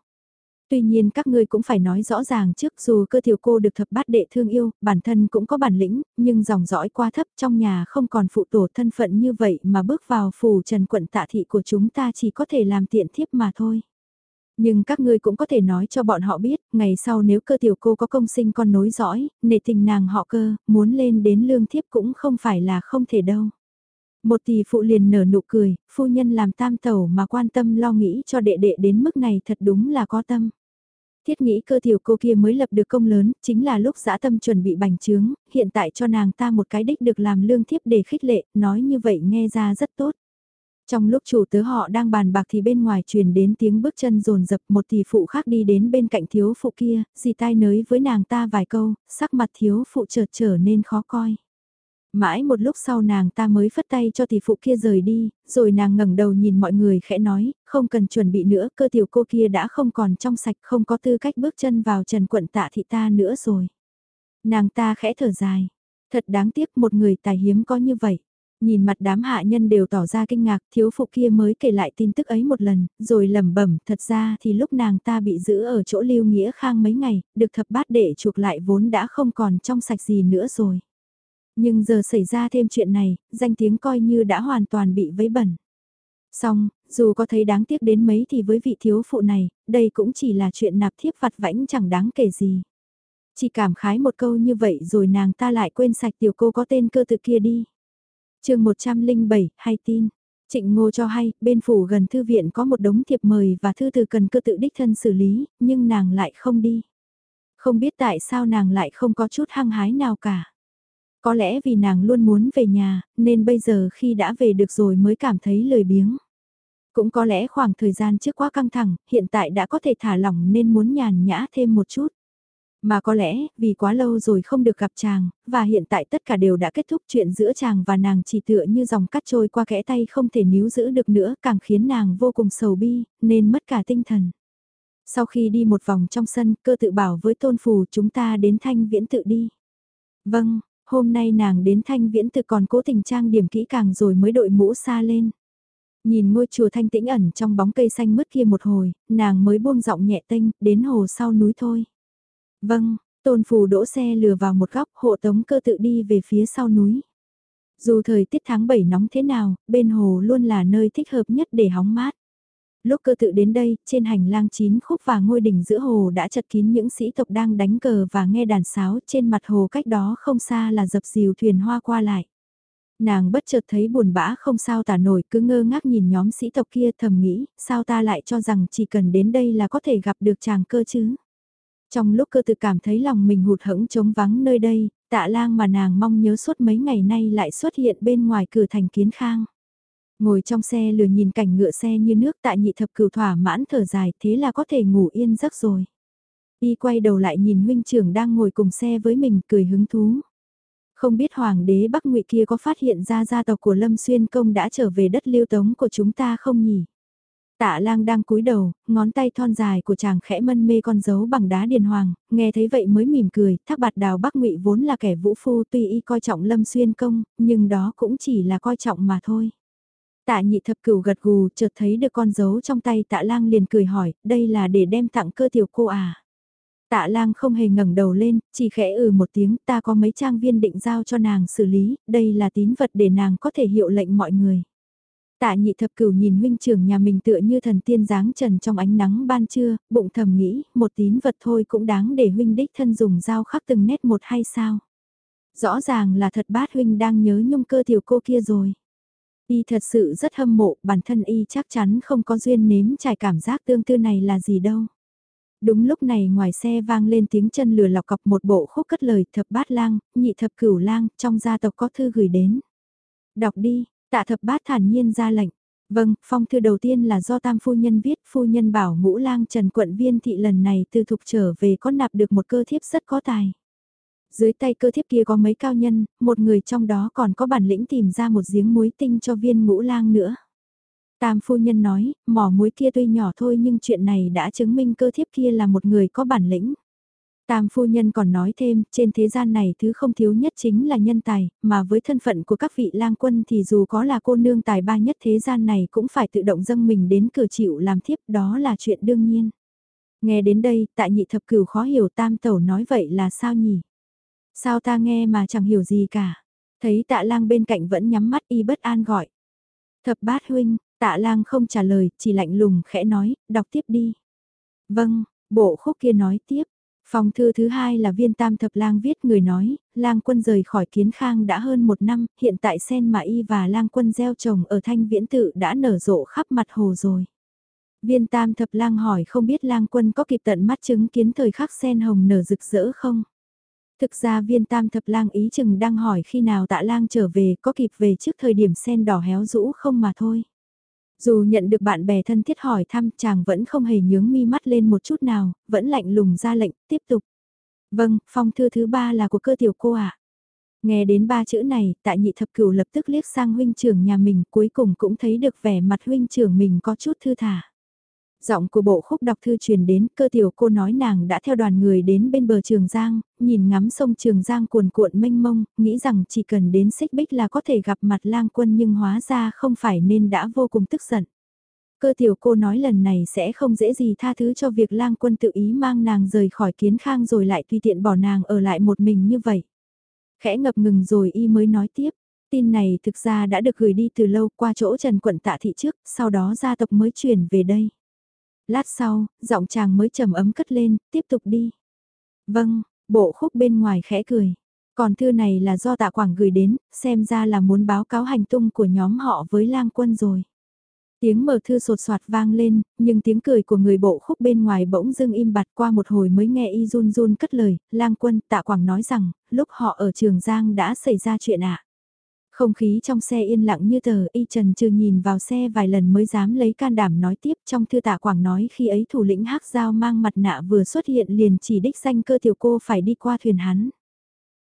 S1: Tuy nhiên các ngươi cũng phải nói rõ ràng trước dù cơ tiểu cô được thập bát đệ thương yêu, bản thân cũng có bản lĩnh, nhưng dòng dõi quá thấp trong nhà không còn phụ tổ thân phận như vậy mà bước vào phủ trần quận tạ thị của chúng ta chỉ có thể làm tiện thiếp mà thôi. Nhưng các ngươi cũng có thể nói cho bọn họ biết, ngày sau nếu cơ tiểu cô có công sinh con nối dõi, nể tình nàng họ cơ, muốn lên đến lương thiếp cũng không phải là không thể đâu. Một tỷ phụ liền nở nụ cười, phu nhân làm tam tẩu mà quan tâm lo nghĩ cho đệ đệ đến mức này thật đúng là có tâm. Thiết nghĩ cơ tiểu cô kia mới lập được công lớn, chính là lúc dã tâm chuẩn bị bành trướng, hiện tại cho nàng ta một cái đích được làm lương thiếp để khích lệ, nói như vậy nghe ra rất tốt. Trong lúc chủ tớ họ đang bàn bạc thì bên ngoài truyền đến tiếng bước chân rồn rập một tỷ phụ khác đi đến bên cạnh thiếu phụ kia, dì tai nới với nàng ta vài câu, sắc mặt thiếu phụ chợt trở nên khó coi. Mãi một lúc sau nàng ta mới phất tay cho tỷ phụ kia rời đi, rồi nàng ngẩng đầu nhìn mọi người khẽ nói, không cần chuẩn bị nữa, cơ tiểu cô kia đã không còn trong sạch, không có tư cách bước chân vào trần quận tạ thị ta nữa rồi. Nàng ta khẽ thở dài, thật đáng tiếc một người tài hiếm có như vậy. Nhìn mặt đám hạ nhân đều tỏ ra kinh ngạc, thiếu phụ kia mới kể lại tin tức ấy một lần, rồi lẩm bẩm, thật ra thì lúc nàng ta bị giữ ở chỗ lưu nghĩa khang mấy ngày, được thập bát đệ chuộc lại vốn đã không còn trong sạch gì nữa rồi. Nhưng giờ xảy ra thêm chuyện này, danh tiếng coi như đã hoàn toàn bị vấy bẩn. Xong, dù có thấy đáng tiếc đến mấy thì với vị thiếu phụ này, đây cũng chỉ là chuyện nạp thiếp vặt vãnh chẳng đáng kể gì. Chỉ cảm khái một câu như vậy rồi nàng ta lại quên sạch tiểu cô có tên cơ tự kia đi. chương 107, hay tin. Trịnh Ngô cho hay, bên phủ gần thư viện có một đống thiệp mời và thư từ cần cơ tự đích thân xử lý, nhưng nàng lại không đi. Không biết tại sao nàng lại không có chút hăng hái nào cả. Có lẽ vì nàng luôn muốn về nhà, nên bây giờ khi đã về được rồi mới cảm thấy lười biếng. Cũng có lẽ khoảng thời gian trước quá căng thẳng, hiện tại đã có thể thả lỏng nên muốn nhàn nhã thêm một chút. Mà có lẽ, vì quá lâu rồi không được gặp chàng, và hiện tại tất cả đều đã kết thúc chuyện giữa chàng và nàng chỉ tựa như dòng cắt trôi qua kẽ tay không thể níu giữ được nữa, càng khiến nàng vô cùng sầu bi, nên mất cả tinh thần. Sau khi đi một vòng trong sân, cơ tự bảo với tôn phù chúng ta đến thanh viễn tự đi. Vâng, Hôm nay nàng đến thanh viễn tự còn cố tình trang điểm kỹ càng rồi mới đội mũ xa lên. Nhìn ngôi chùa thanh tĩnh ẩn trong bóng cây xanh mướt kia một hồi, nàng mới buông giọng nhẹ tênh, đến hồ sau núi thôi. Vâng, tôn phù đỗ xe lừa vào một góc hộ tống cơ tự đi về phía sau núi. Dù thời tiết tháng 7 nóng thế nào, bên hồ luôn là nơi thích hợp nhất để hóng mát. Lúc cơ tự đến đây, trên hành lang chín khúc và ngôi đỉnh giữa hồ đã chật kín những sĩ tộc đang đánh cờ và nghe đàn sáo trên mặt hồ cách đó không xa là dập dìu thuyền hoa qua lại. Nàng bất chợt thấy buồn bã không sao tả nổi cứ ngơ ngác nhìn nhóm sĩ tộc kia thầm nghĩ, sao ta lại cho rằng chỉ cần đến đây là có thể gặp được chàng cơ chứ. Trong lúc cơ tự cảm thấy lòng mình hụt hẫng trống vắng nơi đây, tạ lang mà nàng mong nhớ suốt mấy ngày nay lại xuất hiện bên ngoài cửa thành kiến khang. Ngồi trong xe lừa nhìn cảnh ngựa xe như nước tại nhị thập cửu thỏa mãn thở dài thế là có thể ngủ yên giấc rồi. Y quay đầu lại nhìn huynh trưởng đang ngồi cùng xe với mình cười hứng thú. Không biết hoàng đế Bắc ngụy kia có phát hiện ra gia tộc của Lâm Xuyên Công đã trở về đất liêu tống của chúng ta không nhỉ? Tạ lang đang cúi đầu, ngón tay thon dài của chàng khẽ mân mê con dấu bằng đá điền hoàng, nghe thấy vậy mới mỉm cười, thác bạt đào Bắc ngụy vốn là kẻ vũ phu tuy y coi trọng Lâm Xuyên Công, nhưng đó cũng chỉ là coi trọng mà thôi. Tạ nhị thập cửu gật gù chợt thấy được con dấu trong tay tạ lang liền cười hỏi, đây là để đem tặng cơ tiểu cô à. Tạ lang không hề ngẩng đầu lên, chỉ khẽ ừ một tiếng, ta có mấy trang viên định giao cho nàng xử lý, đây là tín vật để nàng có thể hiệu lệnh mọi người. Tạ nhị thập cửu nhìn huynh trưởng nhà mình tựa như thần tiên dáng trần trong ánh nắng ban trưa, bụng thầm nghĩ, một tín vật thôi cũng đáng để huynh đích thân dùng dao khắc từng nét một hay sao. Rõ ràng là thật bát huynh đang nhớ nhung cơ tiểu cô kia rồi. Y thật sự rất hâm mộ, bản thân Y chắc chắn không có duyên nếm trải cảm giác tương tư này là gì đâu. Đúng lúc này ngoài xe vang lên tiếng chân lừa lọc cọc một bộ khúc cất lời thập bát lang, nhị thập cửu lang, trong gia tộc có thư gửi đến. Đọc đi, tạ thập bát thản nhiên ra lệnh, Vâng, phong thư đầu tiên là do tam phu nhân viết, phu nhân bảo ngũ lang trần quận viên thị lần này từ thục trở về có nạp được một cơ thiếp rất có tài. Dưới tay cơ thiếp kia có mấy cao nhân, một người trong đó còn có bản lĩnh tìm ra một giếng muối tinh cho viên ngũ lang nữa. Tam phu nhân nói, mỏ muối kia tuy nhỏ thôi nhưng chuyện này đã chứng minh cơ thiếp kia là một người có bản lĩnh. Tam phu nhân còn nói thêm, trên thế gian này thứ không thiếu nhất chính là nhân tài, mà với thân phận của các vị lang quân thì dù có là cô nương tài ba nhất thế gian này cũng phải tự động dâng mình đến cửa chịu làm thiếp, đó là chuyện đương nhiên. Nghe đến đây, tại nhị thập cửu khó hiểu tam tẩu nói vậy là sao nhỉ? Sao ta nghe mà chẳng hiểu gì cả? Thấy tạ lang bên cạnh vẫn nhắm mắt y bất an gọi. Thập bát huynh, tạ lang không trả lời, chỉ lạnh lùng khẽ nói, đọc tiếp đi. Vâng, bộ khúc kia nói tiếp, Phòng thư thứ hai là viên tam thập lang viết người nói, lang quân rời khỏi kiến khang đã hơn một năm, hiện tại sen mà y và lang quân gieo trồng ở thanh viễn tự đã nở rộ khắp mặt hồ rồi. Viên tam thập lang hỏi không biết lang quân có kịp tận mắt chứng kiến thời khắc sen hồng nở rực rỡ không? Thực ra viên tam thập lang ý chừng đang hỏi khi nào tạ lang trở về có kịp về trước thời điểm sen đỏ héo rũ không mà thôi. Dù nhận được bạn bè thân thiết hỏi thăm chàng vẫn không hề nhướng mi mắt lên một chút nào, vẫn lạnh lùng ra lệnh, tiếp tục. Vâng, phong thư thứ ba là của cơ tiểu cô ạ. À? Nghe đến ba chữ này, tại nhị thập cửu lập tức liếc sang huynh trưởng nhà mình cuối cùng cũng thấy được vẻ mặt huynh trưởng mình có chút thư thả. Giọng của bộ khúc đọc thư truyền đến, cơ tiểu cô nói nàng đã theo đoàn người đến bên bờ Trường Giang, nhìn ngắm sông Trường Giang cuồn cuộn mênh mông, nghĩ rằng chỉ cần đến xích bích là có thể gặp mặt lang quân nhưng hóa ra không phải nên đã vô cùng tức giận. Cơ tiểu cô nói lần này sẽ không dễ gì tha thứ cho việc lang quân tự ý mang nàng rời khỏi kiến khang rồi lại tùy tiện bỏ nàng ở lại một mình như vậy. Khẽ ngập ngừng rồi y mới nói tiếp. Tin này thực ra đã được gửi đi từ lâu qua chỗ Trần Quận Tạ Thị trước, sau đó gia tộc mới chuyển về đây. Lát sau, giọng chàng mới trầm ấm cất lên, tiếp tục đi. Vâng, bộ khúc bên ngoài khẽ cười. Còn thư này là do tạ quảng gửi đến, xem ra là muốn báo cáo hành tung của nhóm họ với lang quân rồi. Tiếng mở thư sột soạt vang lên, nhưng tiếng cười của người bộ khúc bên ngoài bỗng dưng im bặt qua một hồi mới nghe y run run cất lời, lang quân tạ quảng nói rằng, lúc họ ở Trường Giang đã xảy ra chuyện ạ. Không khí trong xe yên lặng như tờ, y trần trừ nhìn vào xe vài lần mới dám lấy can đảm nói tiếp trong thư tạ quảng nói khi ấy thủ lĩnh hắc giao mang mặt nạ vừa xuất hiện liền chỉ đích danh cơ tiểu cô phải đi qua thuyền hắn.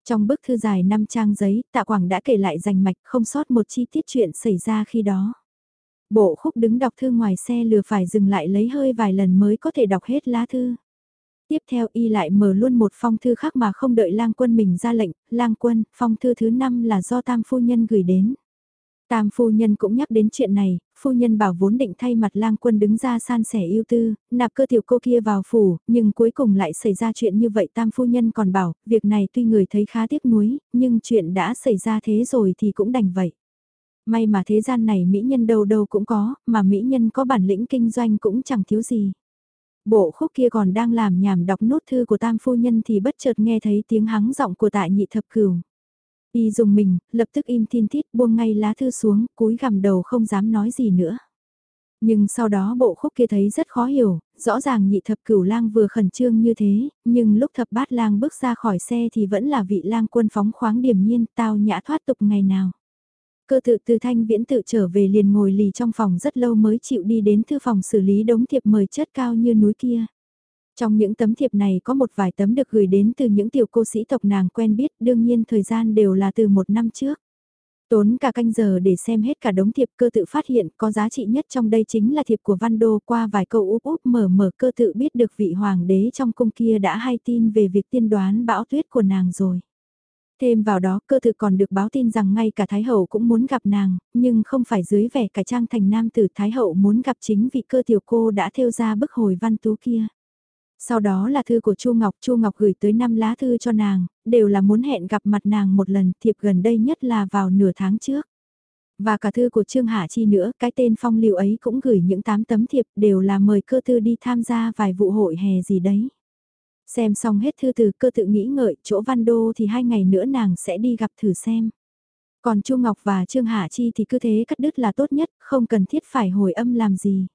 S1: Trong bức thư dài 5 trang giấy, tạ quảng đã kể lại rành mạch không sót một chi tiết chuyện xảy ra khi đó. Bộ khúc đứng đọc thư ngoài xe lừa phải dừng lại lấy hơi vài lần mới có thể đọc hết lá thư. Tiếp theo y lại mở luôn một phong thư khác mà không đợi lang quân mình ra lệnh, lang quân, phong thư thứ năm là do tam phu nhân gửi đến. Tam phu nhân cũng nhắc đến chuyện này, phu nhân bảo vốn định thay mặt lang quân đứng ra san sẻ yêu tư, nạp cơ tiểu cô kia vào phủ, nhưng cuối cùng lại xảy ra chuyện như vậy tam phu nhân còn bảo, việc này tuy người thấy khá tiếc nuối, nhưng chuyện đã xảy ra thế rồi thì cũng đành vậy. May mà thế gian này mỹ nhân đâu đâu cũng có, mà mỹ nhân có bản lĩnh kinh doanh cũng chẳng thiếu gì. Bộ khúc kia còn đang làm nhảm đọc nốt thư của tam phu nhân thì bất chợt nghe thấy tiếng hắng giọng của tại nhị thập cửu. Y dùng mình, lập tức im thiên thít buông ngay lá thư xuống, cúi gằm đầu không dám nói gì nữa. Nhưng sau đó bộ khúc kia thấy rất khó hiểu, rõ ràng nhị thập cửu lang vừa khẩn trương như thế, nhưng lúc thập bát lang bước ra khỏi xe thì vẫn là vị lang quân phóng khoáng điềm nhiên tao nhã thoát tục ngày nào. Cơ tự từ thanh viễn tự trở về liền ngồi lì trong phòng rất lâu mới chịu đi đến thư phòng xử lý đống thiệp mời chất cao như núi kia. Trong những tấm thiệp này có một vài tấm được gửi đến từ những tiểu cô sĩ tộc nàng quen biết, đương nhiên thời gian đều là từ một năm trước. Tốn cả canh giờ để xem hết cả đống thiệp cơ tự phát hiện có giá trị nhất trong đây chính là thiệp của Văn Đô qua vài câu úp úp mở mở cơ tự biết được vị hoàng đế trong cung kia đã hay tin về việc tiên đoán bão tuyết của nàng rồi. Thêm vào đó cơ thực còn được báo tin rằng ngay cả Thái Hậu cũng muốn gặp nàng, nhưng không phải dưới vẻ cải trang thành nam tử Thái Hậu muốn gặp chính vị cơ tiểu cô đã theo ra bức hồi văn tú kia. Sau đó là thư của Chu Ngọc, Chu Ngọc gửi tới 5 lá thư cho nàng, đều là muốn hẹn gặp mặt nàng một lần, thiệp gần đây nhất là vào nửa tháng trước. Và cả thư của Trương Hạ Chi nữa, cái tên phong lưu ấy cũng gửi những 8 tấm thiệp đều là mời cơ thư đi tham gia vài vụ hội hè gì đấy. Xem xong hết thư từ cơ tự nghĩ ngợi chỗ Văn Đô thì hai ngày nữa nàng sẽ đi gặp thử xem. Còn Chu Ngọc và Trương Hạ Chi thì cứ thế cắt đứt là tốt nhất, không cần thiết phải hồi âm làm gì.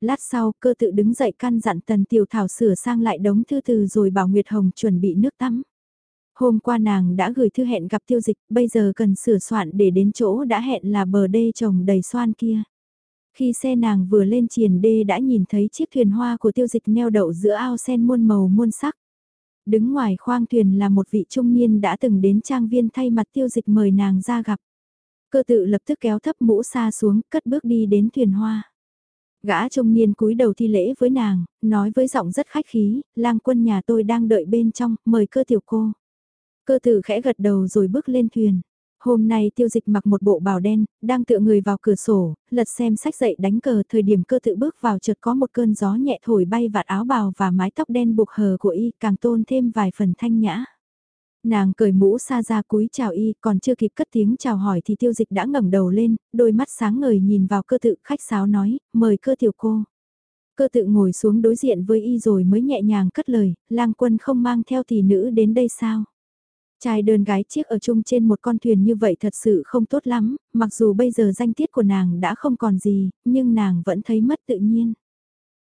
S1: Lát sau, cơ tự đứng dậy căn dặn Tần Tiểu Thảo sửa sang lại đống thư từ rồi bảo Nguyệt Hồng chuẩn bị nước tắm. Hôm qua nàng đã gửi thư hẹn gặp tiêu dịch, bây giờ cần sửa soạn để đến chỗ đã hẹn là bờ đê trồng đầy xoan kia. Khi xe nàng vừa lên triền đê đã nhìn thấy chiếc thuyền hoa của tiêu dịch neo đậu giữa ao sen muôn màu muôn sắc. Đứng ngoài khoang thuyền là một vị trung niên đã từng đến trang viên thay mặt tiêu dịch mời nàng ra gặp. Cơ tự lập tức kéo thấp mũ xa xuống, cất bước đi đến thuyền hoa. Gã trung niên cúi đầu thi lễ với nàng, nói với giọng rất khách khí, lang quân nhà tôi đang đợi bên trong, mời cơ tiểu cô. Cơ tử khẽ gật đầu rồi bước lên thuyền. Hôm nay tiêu dịch mặc một bộ bào đen, đang tựa người vào cửa sổ, lật xem sách dậy đánh cờ thời điểm cơ tự bước vào chợt có một cơn gió nhẹ thổi bay vạt áo bào và mái tóc đen buộc hờ của y càng tôn thêm vài phần thanh nhã. Nàng cởi mũ xa ra cúi chào y, còn chưa kịp cất tiếng chào hỏi thì tiêu dịch đã ngẩng đầu lên, đôi mắt sáng ngời nhìn vào cơ tự khách sáo nói, mời cơ tiểu cô. Cơ tự ngồi xuống đối diện với y rồi mới nhẹ nhàng cất lời, lang quân không mang theo tỷ nữ đến đây sao? Trai đơn gái chiếc ở chung trên một con thuyền như vậy thật sự không tốt lắm, mặc dù bây giờ danh tiết của nàng đã không còn gì, nhưng nàng vẫn thấy mất tự nhiên.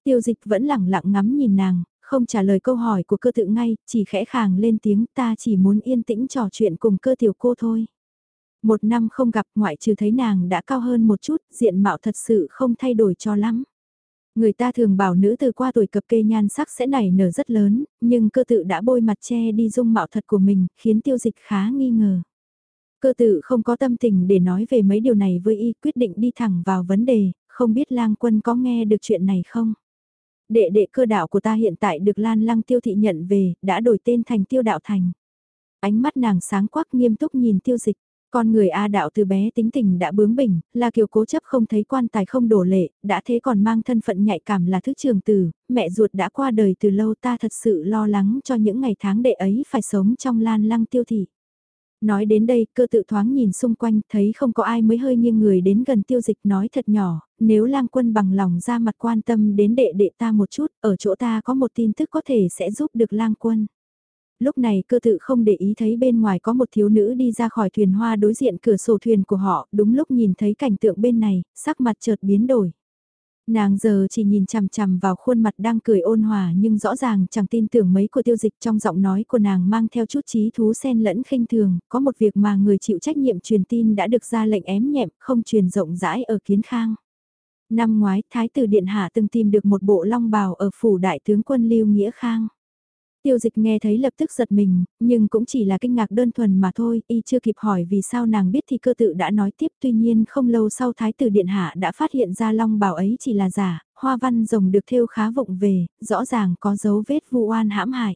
S1: Tiêu dịch vẫn lẳng lặng ngắm nhìn nàng, không trả lời câu hỏi của cơ tự ngay, chỉ khẽ khàng lên tiếng ta chỉ muốn yên tĩnh trò chuyện cùng cơ tiểu cô thôi. Một năm không gặp ngoại trừ thấy nàng đã cao hơn một chút, diện mạo thật sự không thay đổi cho lắm. Người ta thường bảo nữ từ qua tuổi cập kê nhan sắc sẽ nảy nở rất lớn, nhưng cơ tự đã bôi mặt che đi dung mạo thật của mình, khiến tiêu dịch khá nghi ngờ. Cơ tự không có tâm tình để nói về mấy điều này với y, quyết định đi thẳng vào vấn đề, không biết lang quân có nghe được chuyện này không? Đệ đệ cơ đạo của ta hiện tại được Lan Lăng tiêu thị nhận về, đã đổi tên thành tiêu đạo thành. Ánh mắt nàng sáng quắc nghiêm túc nhìn tiêu dịch. Con người A đạo từ bé tính tình đã bướng bỉnh, là kiểu cố chấp không thấy quan tài không đổ lệ, đã thế còn mang thân phận nhạy cảm là thứ trường tử, mẹ ruột đã qua đời từ lâu ta thật sự lo lắng cho những ngày tháng đệ ấy phải sống trong lan lăng tiêu thị. Nói đến đây, cơ tự thoáng nhìn xung quanh, thấy không có ai mới hơi nghiêng người đến gần tiêu dịch nói thật nhỏ, nếu lang quân bằng lòng ra mặt quan tâm đến đệ đệ ta một chút, ở chỗ ta có một tin tức có thể sẽ giúp được lang quân lúc này cơ tự không để ý thấy bên ngoài có một thiếu nữ đi ra khỏi thuyền hoa đối diện cửa sổ thuyền của họ, đúng lúc nhìn thấy cảnh tượng bên này, sắc mặt chợt biến đổi. Nàng giờ chỉ nhìn chằm chằm vào khuôn mặt đang cười ôn hòa nhưng rõ ràng chẳng tin tưởng mấy của tiêu dịch trong giọng nói của nàng mang theo chút trí thú sen lẫn khinh thường, có một việc mà người chịu trách nhiệm truyền tin đã được ra lệnh ém nhẹm, không truyền rộng rãi ở kiến khang. Năm ngoái, Thái tử Điện Hạ từng tìm được một bộ long bào ở phủ đại tướng quân Lưu Nghĩa Khang. Tiêu dịch nghe thấy lập tức giật mình, nhưng cũng chỉ là kinh ngạc đơn thuần mà thôi, y chưa kịp hỏi vì sao nàng biết thì cơ tự đã nói tiếp tuy nhiên không lâu sau Thái tử Điện Hạ đã phát hiện ra long bào ấy chỉ là giả, hoa văn rồng được thêu khá vụng về, rõ ràng có dấu vết vu oan hãm hại.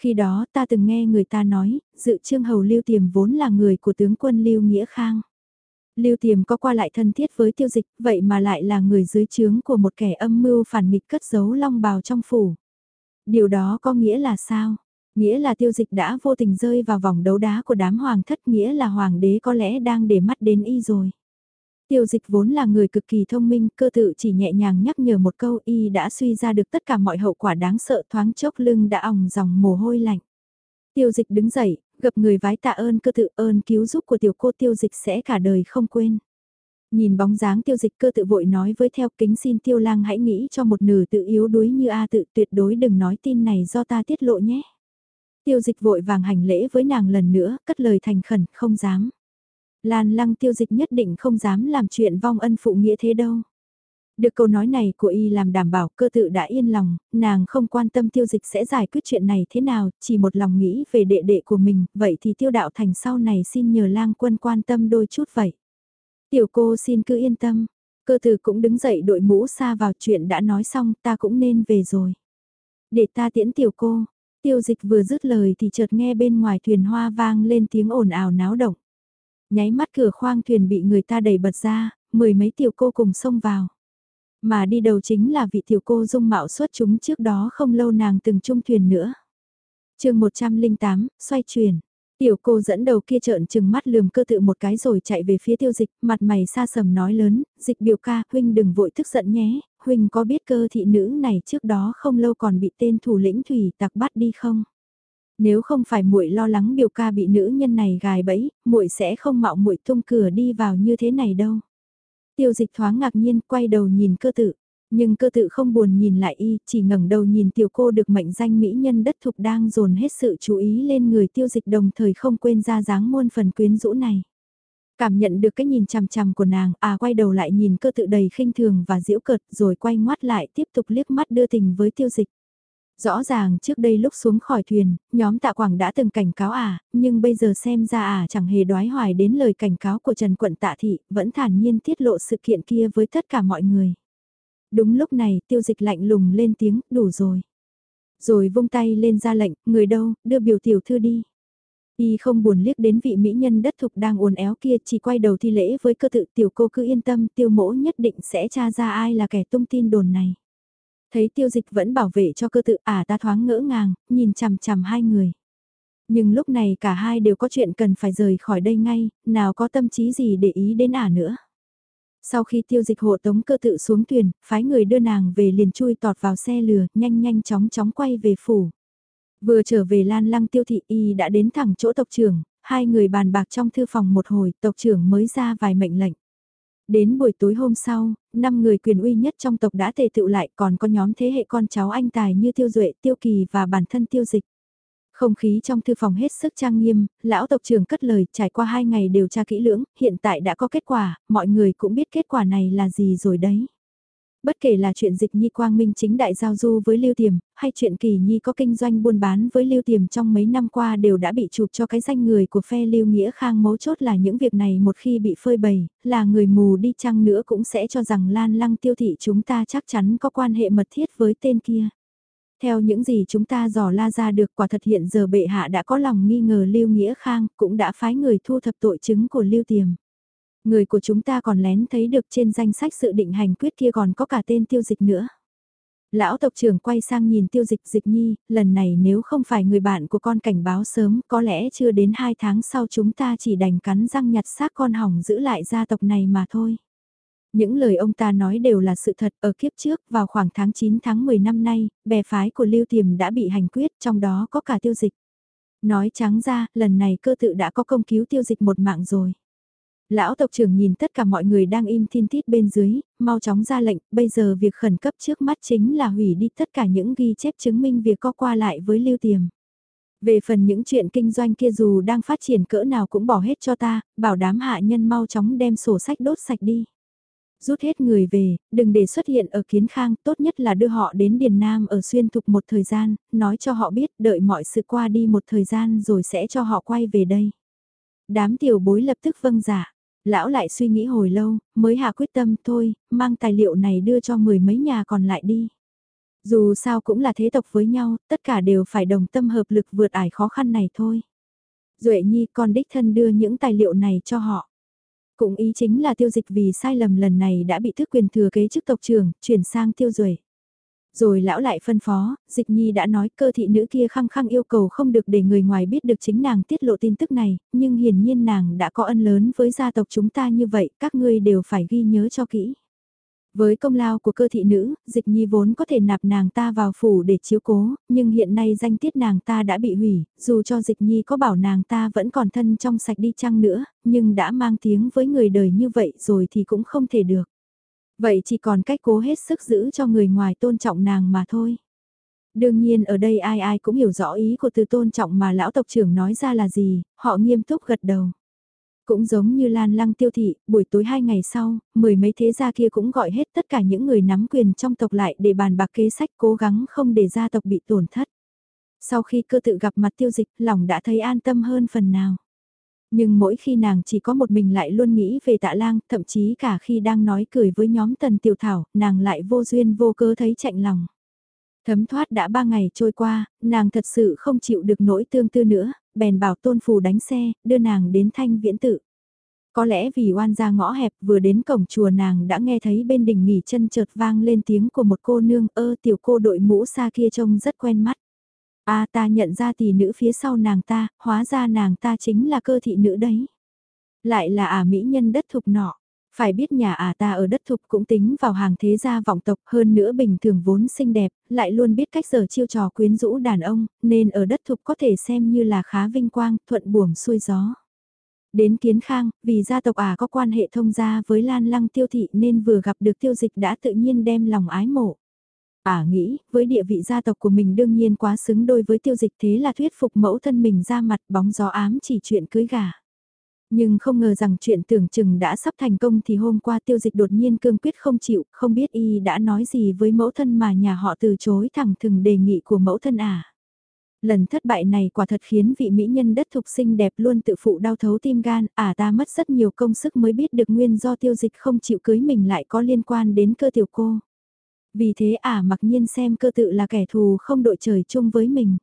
S1: Khi đó ta từng nghe người ta nói, dự trương hầu Lưu Tiềm vốn là người của tướng quân Lưu Nghĩa Khang. Lưu Tiềm có qua lại thân thiết với tiêu dịch, vậy mà lại là người dưới trướng của một kẻ âm mưu phản nghịch cất giấu long bào trong phủ. Điều đó có nghĩa là sao? Nghĩa là tiêu dịch đã vô tình rơi vào vòng đấu đá của đám hoàng thất nghĩa là hoàng đế có lẽ đang để mắt đến y rồi. Tiêu dịch vốn là người cực kỳ thông minh, cơ tự chỉ nhẹ nhàng nhắc nhở một câu y đã suy ra được tất cả mọi hậu quả đáng sợ thoáng chốc lưng đã ỏng dòng mồ hôi lạnh. Tiêu dịch đứng dậy, gặp người vái tạ ơn cơ tự ơn cứu giúp của tiểu cô tiêu dịch sẽ cả đời không quên. Nhìn bóng dáng tiêu dịch cơ tự vội nói với theo kính xin tiêu lang hãy nghĩ cho một nửa tự yếu đuối như A tự tuyệt đối đừng nói tin này do ta tiết lộ nhé. Tiêu dịch vội vàng hành lễ với nàng lần nữa, cất lời thành khẩn, không dám. Lan lăng tiêu dịch nhất định không dám làm chuyện vong ân phụ nghĩa thế đâu. Được câu nói này của y làm đảm bảo cơ tự đã yên lòng, nàng không quan tâm tiêu dịch sẽ giải quyết chuyện này thế nào, chỉ một lòng nghĩ về đệ đệ của mình, vậy thì tiêu đạo thành sau này xin nhờ lang quân quan tâm đôi chút vậy. Tiểu cô xin cứ yên tâm, cơ tử cũng đứng dậy đội mũ xa vào chuyện đã nói xong ta cũng nên về rồi. Để ta tiễn tiểu cô, tiêu dịch vừa dứt lời thì chợt nghe bên ngoài thuyền hoa vang lên tiếng ồn ào náo động. Nháy mắt cửa khoang thuyền bị người ta đẩy bật ra, mười mấy tiểu cô cùng xông vào. Mà đi đầu chính là vị tiểu cô dung mạo xuất chúng trước đó không lâu nàng từng chung thuyền nữa. chương 108, xoay chuyển. Tiểu cô dẫn đầu kia trợn chừng mắt lườm cơ tự một cái rồi chạy về phía tiêu dịch, mặt mày xa sầm nói lớn, dịch biểu ca, huynh đừng vội tức giận nhé, huynh có biết cơ thị nữ này trước đó không lâu còn bị tên thủ lĩnh thủy tặc bắt đi không? Nếu không phải muội lo lắng biểu ca bị nữ nhân này gài bẫy, muội sẽ không mạo muội tung cửa đi vào như thế này đâu. Tiêu dịch thoáng ngạc nhiên quay đầu nhìn cơ tự. Nhưng cơ tự không buồn nhìn lại y, chỉ ngẩng đầu nhìn tiểu cô được mệnh danh mỹ nhân đất thục đang dồn hết sự chú ý lên người tiêu dịch đồng thời không quên ra dáng muôn phần quyến rũ này. Cảm nhận được cái nhìn chằm chằm của nàng, à quay đầu lại nhìn cơ tự đầy khinh thường và diễu cợt rồi quay ngoắt lại tiếp tục liếc mắt đưa tình với tiêu dịch. Rõ ràng trước đây lúc xuống khỏi thuyền, nhóm tạ quảng đã từng cảnh cáo à, nhưng bây giờ xem ra à chẳng hề đoái hoài đến lời cảnh cáo của Trần Quận tạ thị, vẫn thản nhiên tiết lộ sự kiện kia với tất cả mọi người. Đúng lúc này tiêu dịch lạnh lùng lên tiếng, đủ rồi. Rồi vung tay lên ra lệnh, người đâu, đưa biểu tiểu thư đi. Y không buồn liếc đến vị mỹ nhân đất thục đang uốn éo kia chỉ quay đầu thi lễ với cơ tự tiểu cô cứ yên tâm tiêu mỗ nhất định sẽ tra ra ai là kẻ tung tin đồn này. Thấy tiêu dịch vẫn bảo vệ cho cơ tự ả à ta thoáng ngỡ ngàng, nhìn chằm chằm hai người. Nhưng lúc này cả hai đều có chuyện cần phải rời khỏi đây ngay, nào có tâm trí gì để ý đến ả à nữa. Sau khi tiêu dịch hộ tống cơ tự xuống thuyền, phái người đưa nàng về liền chui tọt vào xe lừa, nhanh nhanh chóng chóng quay về phủ. Vừa trở về Lan Lăng Tiêu Thị Y đã đến thẳng chỗ tộc trưởng, hai người bàn bạc trong thư phòng một hồi, tộc trưởng mới ra vài mệnh lệnh. Đến buổi tối hôm sau, năm người quyền uy nhất trong tộc đã tề tựu lại còn có nhóm thế hệ con cháu anh tài như Tiêu Duệ, Tiêu Kỳ và bản thân Tiêu Dịch. Không khí trong thư phòng hết sức trang nghiêm, lão tộc trưởng cất lời trải qua hai ngày điều tra kỹ lưỡng, hiện tại đã có kết quả, mọi người cũng biết kết quả này là gì rồi đấy. Bất kể là chuyện dịch nhi quang minh chính đại giao du với Lưu Tiềm, hay chuyện kỳ nhi có kinh doanh buôn bán với Lưu Tiềm trong mấy năm qua đều đã bị chụp cho cái danh người của phe Lưu Nghĩa Khang mấu chốt là những việc này một khi bị phơi bày, là người mù đi chăng nữa cũng sẽ cho rằng Lan Lăng tiêu thị chúng ta chắc chắn có quan hệ mật thiết với tên kia. Theo những gì chúng ta dò la ra được quả thật hiện giờ bệ hạ đã có lòng nghi ngờ Lưu Nghĩa Khang cũng đã phái người thu thập tội chứng của Lưu Tiềm. Người của chúng ta còn lén thấy được trên danh sách sự định hành quyết kia còn có cả tên tiêu dịch nữa. Lão tộc trưởng quay sang nhìn tiêu dịch dịch nhi, lần này nếu không phải người bạn của con cảnh báo sớm, có lẽ chưa đến 2 tháng sau chúng ta chỉ đành cắn răng nhặt xác con hỏng giữ lại gia tộc này mà thôi. Những lời ông ta nói đều là sự thật, ở kiếp trước, vào khoảng tháng 9 tháng 10 năm nay, bè phái của Lưu Tiềm đã bị hành quyết, trong đó có cả tiêu dịch. Nói trắng ra, lần này cơ tự đã có công cứu tiêu dịch một mạng rồi. Lão tộc trưởng nhìn tất cả mọi người đang im thiên tít bên dưới, mau chóng ra lệnh, bây giờ việc khẩn cấp trước mắt chính là hủy đi tất cả những ghi chép chứng minh việc có qua lại với lưu tiềm. Về phần những chuyện kinh doanh kia dù đang phát triển cỡ nào cũng bỏ hết cho ta, bảo đám hạ nhân mau chóng đem sổ sách đốt sạch đi. Rút hết người về, đừng để xuất hiện ở kiến khang, tốt nhất là đưa họ đến Điền Nam ở xuyên thục một thời gian, nói cho họ biết đợi mọi sự qua đi một thời gian rồi sẽ cho họ quay về đây. Đám tiểu bối lập tức vâng giả. Dạ lão lại suy nghĩ hồi lâu, mới hạ quyết tâm thôi, mang tài liệu này đưa cho mười mấy nhà còn lại đi. Dù sao cũng là thế tộc với nhau, tất cả đều phải đồng tâm hợp lực vượt ải khó khăn này thôi. Duệ Nhi còn đích thân đưa những tài liệu này cho họ. Cũng ý chính là tiêu dịch vì sai lầm lần này đã bị thức quyền thừa kế chức tộc trưởng, chuyển sang tiêu duệ rồi lão lại phân phó, dịch nhi đã nói cơ thị nữ kia khăng khăng yêu cầu không được để người ngoài biết được chính nàng tiết lộ tin tức này, nhưng hiển nhiên nàng đã có ân lớn với gia tộc chúng ta như vậy, các ngươi đều phải ghi nhớ cho kỹ. Với công lao của cơ thị nữ, dịch nhi vốn có thể nạp nàng ta vào phủ để chiếu cố, nhưng hiện nay danh tiết nàng ta đã bị hủy, dù cho dịch nhi có bảo nàng ta vẫn còn thân trong sạch đi chăng nữa, nhưng đã mang tiếng với người đời như vậy rồi thì cũng không thể được. Vậy chỉ còn cách cố hết sức giữ cho người ngoài tôn trọng nàng mà thôi. Đương nhiên ở đây ai ai cũng hiểu rõ ý của từ tôn trọng mà lão tộc trưởng nói ra là gì, họ nghiêm túc gật đầu. Cũng giống như Lan Lăng tiêu thị, buổi tối hai ngày sau, mười mấy thế gia kia cũng gọi hết tất cả những người nắm quyền trong tộc lại để bàn bạc kế sách cố gắng không để gia tộc bị tổn thất. Sau khi cơ tự gặp mặt tiêu dịch, lòng đã thấy an tâm hơn phần nào. Nhưng mỗi khi nàng chỉ có một mình lại luôn nghĩ về tạ lang, thậm chí cả khi đang nói cười với nhóm tần tiểu thảo, nàng lại vô duyên vô cớ thấy chạnh lòng. Thấm thoát đã ba ngày trôi qua, nàng thật sự không chịu được nỗi tương tư nữa, bèn bảo tôn phù đánh xe, đưa nàng đến thanh viễn tự. Có lẽ vì oan ra ngõ hẹp vừa đến cổng chùa nàng đã nghe thấy bên đỉnh nghỉ chân chợt vang lên tiếng của một cô nương ơ tiểu cô đội mũ xa kia trông rất quen mắt a ta nhận ra tỷ nữ phía sau nàng ta, hóa ra nàng ta chính là cơ thị nữ đấy. Lại là ả mỹ nhân đất thục nọ. Phải biết nhà à ta ở đất thục cũng tính vào hàng thế gia vọng tộc hơn nữa bình thường vốn xinh đẹp, lại luôn biết cách giờ chiêu trò quyến rũ đàn ông, nên ở đất thục có thể xem như là khá vinh quang, thuận buồm xuôi gió. Đến kiến khang, vì gia tộc à có quan hệ thông gia với lan lăng tiêu thị nên vừa gặp được tiêu dịch đã tự nhiên đem lòng ái mộ. Ả nghĩ, với địa vị gia tộc của mình đương nhiên quá xứng đôi với tiêu dịch thế là thuyết phục mẫu thân mình ra mặt bóng gió ám chỉ chuyện cưới gà. Nhưng không ngờ rằng chuyện tưởng chừng đã sắp thành công thì hôm qua tiêu dịch đột nhiên cương quyết không chịu, không biết y đã nói gì với mẫu thân mà nhà họ từ chối thẳng thừng đề nghị của mẫu thân à. Lần thất bại này quả thật khiến vị mỹ nhân đất thục sinh đẹp luôn tự phụ đau thấu tim gan, à ta mất rất nhiều công sức mới biết được nguyên do tiêu dịch không chịu cưới mình lại có liên quan đến cơ tiểu cô. Vì thế à mặc nhiên xem cơ tự là kẻ thù không đội trời chung với mình.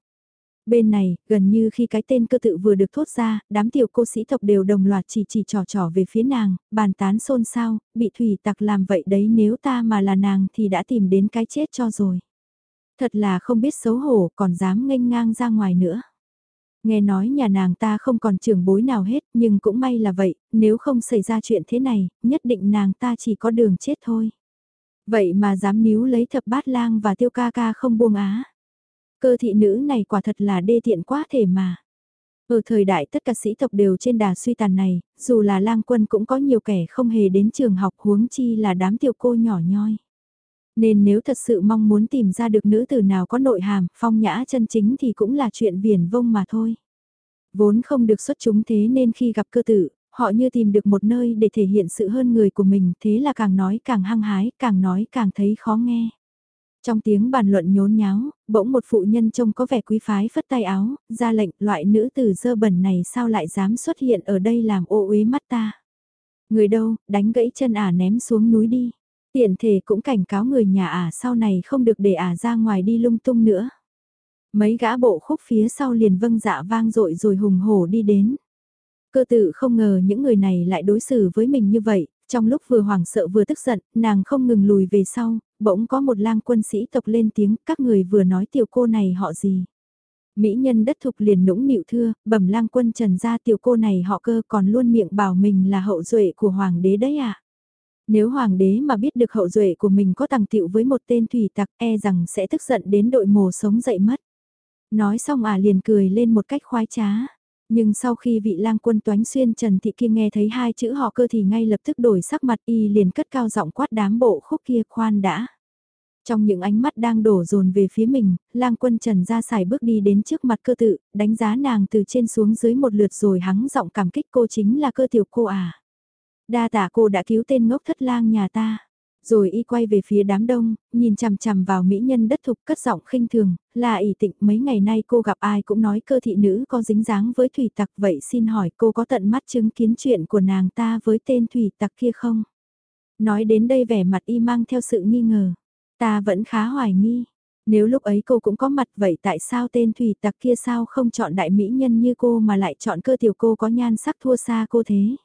S1: Bên này, gần như khi cái tên cơ tự vừa được thốt ra, đám tiểu cô sĩ tộc đều đồng loạt chỉ chỉ trò trò về phía nàng, bàn tán xôn xao, bị thủy tặc làm vậy đấy nếu ta mà là nàng thì đã tìm đến cái chết cho rồi. Thật là không biết xấu hổ còn dám nghênh ngang ra ngoài nữa. Nghe nói nhà nàng ta không còn trưởng bối nào hết nhưng cũng may là vậy, nếu không xảy ra chuyện thế này, nhất định nàng ta chỉ có đường chết thôi. Vậy mà dám níu lấy thập bát lang và tiêu ca ca không buông á. Cơ thị nữ này quả thật là đê tiện quá thể mà. Ở thời đại tất cả sĩ tộc đều trên đà suy tàn này, dù là lang quân cũng có nhiều kẻ không hề đến trường học huống chi là đám tiểu cô nhỏ nhoi. Nên nếu thật sự mong muốn tìm ra được nữ tử nào có nội hàm, phong nhã chân chính thì cũng là chuyện viển vông mà thôi. Vốn không được xuất chúng thế nên khi gặp cơ tử, họ như tìm được một nơi để thể hiện sự hơn người của mình thế là càng nói càng hăng hái, càng nói càng thấy khó nghe. Trong tiếng bàn luận nhốn nháo, bỗng một phụ nhân trông có vẻ quý phái phất tay áo, ra lệnh loại nữ tử dơ bẩn này sao lại dám xuất hiện ở đây làm ô uế mắt ta. Người đâu, đánh gãy chân ả ném xuống núi đi. Tiện thể cũng cảnh cáo người nhà ả sau này không được để ả ra ngoài đi lung tung nữa. Mấy gã bộ khúc phía sau liền vâng dạ vang dội rồi hùng hổ đi đến. Cơ tự không ngờ những người này lại đối xử với mình như vậy, trong lúc vừa hoảng sợ vừa tức giận, nàng không ngừng lùi về sau, bỗng có một lang quân sĩ tộc lên tiếng, các người vừa nói tiểu cô này họ gì. Mỹ nhân đất thục liền nũng nịu thưa, bẩm lang quân trần ra tiểu cô này họ cơ còn luôn miệng bảo mình là hậu duệ của hoàng đế đấy à. Nếu hoàng đế mà biết được hậu duệ của mình có tàng tiệu với một tên thủy tặc e rằng sẽ tức giận đến đội mồ sống dậy mất. Nói xong à liền cười lên một cách khoái trá. Nhưng sau khi vị lang quân toánh xuyên Trần Thị kia nghe thấy hai chữ họ cơ thì ngay lập tức đổi sắc mặt y liền cất cao giọng quát đám bộ khúc kia khoan đã. Trong những ánh mắt đang đổ dồn về phía mình, lang quân Trần ra xài bước đi đến trước mặt cơ tự, đánh giá nàng từ trên xuống dưới một lượt rồi hắng giọng cảm kích cô chính là cơ tiểu cô à. Đa tạ cô đã cứu tên ngốc thất lang nhà ta. Rồi y quay về phía đám đông, nhìn chằm chằm vào mỹ nhân đất thục cất giọng khinh thường, là ỷ tịnh mấy ngày nay cô gặp ai cũng nói cơ thị nữ có dính dáng với thủy tặc vậy xin hỏi cô có tận mắt chứng kiến chuyện của nàng ta với tên thủy tặc kia không? Nói đến đây vẻ mặt y mang theo sự nghi ngờ. Ta vẫn khá hoài nghi. Nếu lúc ấy cô cũng có mặt vậy tại sao tên thủy tặc kia sao không chọn đại mỹ nhân như cô mà lại chọn cơ tiểu cô có nhan sắc thua xa cô thế?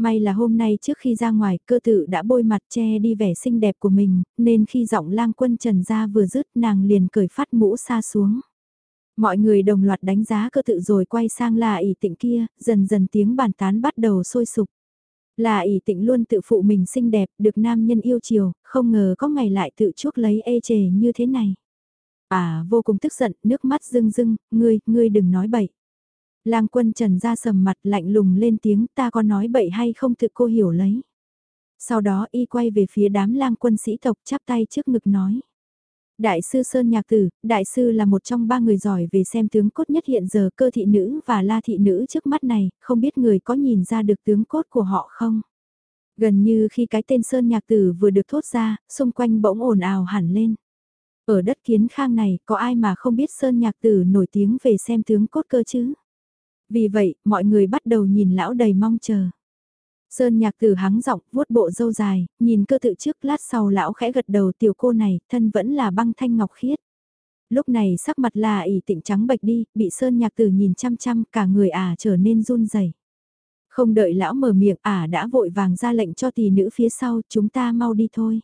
S1: May là hôm nay trước khi ra ngoài cơ tự đã bôi mặt che đi vẻ xinh đẹp của mình, nên khi giọng lang quân trần ra vừa dứt nàng liền cởi phát mũ xa xuống. Mọi người đồng loạt đánh giá cơ tự rồi quay sang là ỷ tịnh kia, dần dần tiếng bàn tán bắt đầu sôi sục. Là ỷ tịnh luôn tự phụ mình xinh đẹp, được nam nhân yêu chiều, không ngờ có ngày lại tự chuốc lấy ê chề như thế này. À vô cùng tức giận, nước mắt rưng rưng, ngươi, ngươi đừng nói bậy. Lang quân trần ra sầm mặt lạnh lùng lên tiếng ta có nói bậy hay không thực cô hiểu lấy. Sau đó y quay về phía đám lang quân sĩ tộc chắp tay trước ngực nói. Đại sư Sơn Nhạc Tử, đại sư là một trong ba người giỏi về xem tướng cốt nhất hiện giờ cơ thị nữ và la thị nữ trước mắt này, không biết người có nhìn ra được tướng cốt của họ không? Gần như khi cái tên Sơn Nhạc Tử vừa được thốt ra, xung quanh bỗng ồn ào hẳn lên. Ở đất kiến khang này, có ai mà không biết Sơn Nhạc Tử nổi tiếng về xem tướng cốt cơ chứ? Vì vậy, mọi người bắt đầu nhìn lão đầy mong chờ. Sơn nhạc tử hắng giọng vuốt bộ dâu dài, nhìn cơ tự trước lát sau lão khẽ gật đầu tiểu cô này, thân vẫn là băng thanh ngọc khiết. Lúc này sắc mặt là ỉ tịnh trắng bệch đi, bị sơn nhạc tử nhìn chăm chăm, cả người ả trở nên run rẩy. Không đợi lão mở miệng ả đã vội vàng ra lệnh cho tỷ nữ phía sau, chúng ta mau đi thôi.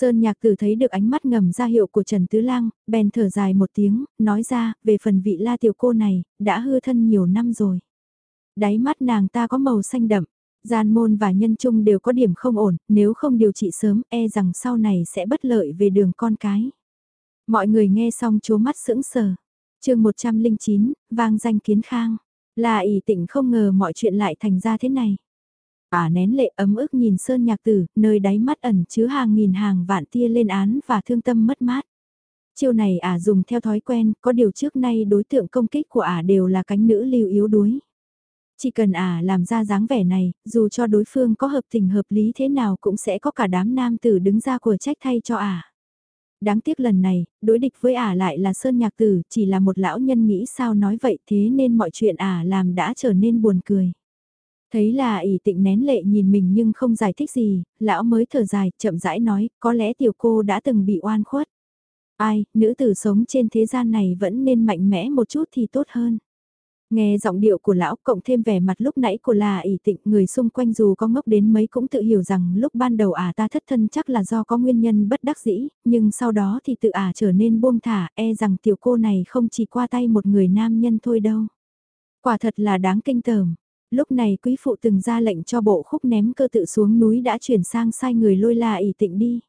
S1: Sơn nhạc tử thấy được ánh mắt ngầm ra hiệu của Trần Tứ Lang, bèn thở dài một tiếng, nói ra, về phần vị la tiểu cô này, đã hư thân nhiều năm rồi. Đáy mắt nàng ta có màu xanh đậm, gian môn và nhân trung đều có điểm không ổn, nếu không điều trị sớm e rằng sau này sẽ bất lợi về đường con cái. Mọi người nghe xong chố mắt sững sờ. chương 109, vang danh kiến khang. Là ỷ tịnh không ngờ mọi chuyện lại thành ra thế này. Ả nén lệ ấm ức nhìn sơn nhạc tử, nơi đáy mắt ẩn chứa hàng nghìn hàng vạn tia lên án và thương tâm mất mát. Chiêu này Ả dùng theo thói quen, có điều trước nay đối tượng công kích của Ả đều là cánh nữ lưu yếu đuối. Chỉ cần ả làm ra dáng vẻ này, dù cho đối phương có hợp tình hợp lý thế nào cũng sẽ có cả đám nam tử đứng ra của trách thay cho ả. Đáng tiếc lần này, đối địch với ả lại là Sơn Nhạc Tử, chỉ là một lão nhân nghĩ sao nói vậy thế nên mọi chuyện ả làm đã trở nên buồn cười. Thấy là ỷ tịnh nén lệ nhìn mình nhưng không giải thích gì, lão mới thở dài, chậm rãi nói, có lẽ tiểu cô đã từng bị oan khuất. Ai, nữ tử sống trên thế gian này vẫn nên mạnh mẽ một chút thì tốt hơn. Nghe giọng điệu của lão cộng thêm vẻ mặt lúc nãy của là ỷ tịnh người xung quanh dù có ngốc đến mấy cũng tự hiểu rằng lúc ban đầu ả ta thất thân chắc là do có nguyên nhân bất đắc dĩ, nhưng sau đó thì tự ả trở nên buông thả e rằng tiểu cô này không chỉ qua tay một người nam nhân thôi đâu. Quả thật là đáng kinh tởm. Lúc này quý phụ từng ra lệnh cho bộ khúc ném cơ tự xuống núi đã chuyển sang sai người lôi la ỷ tịnh đi.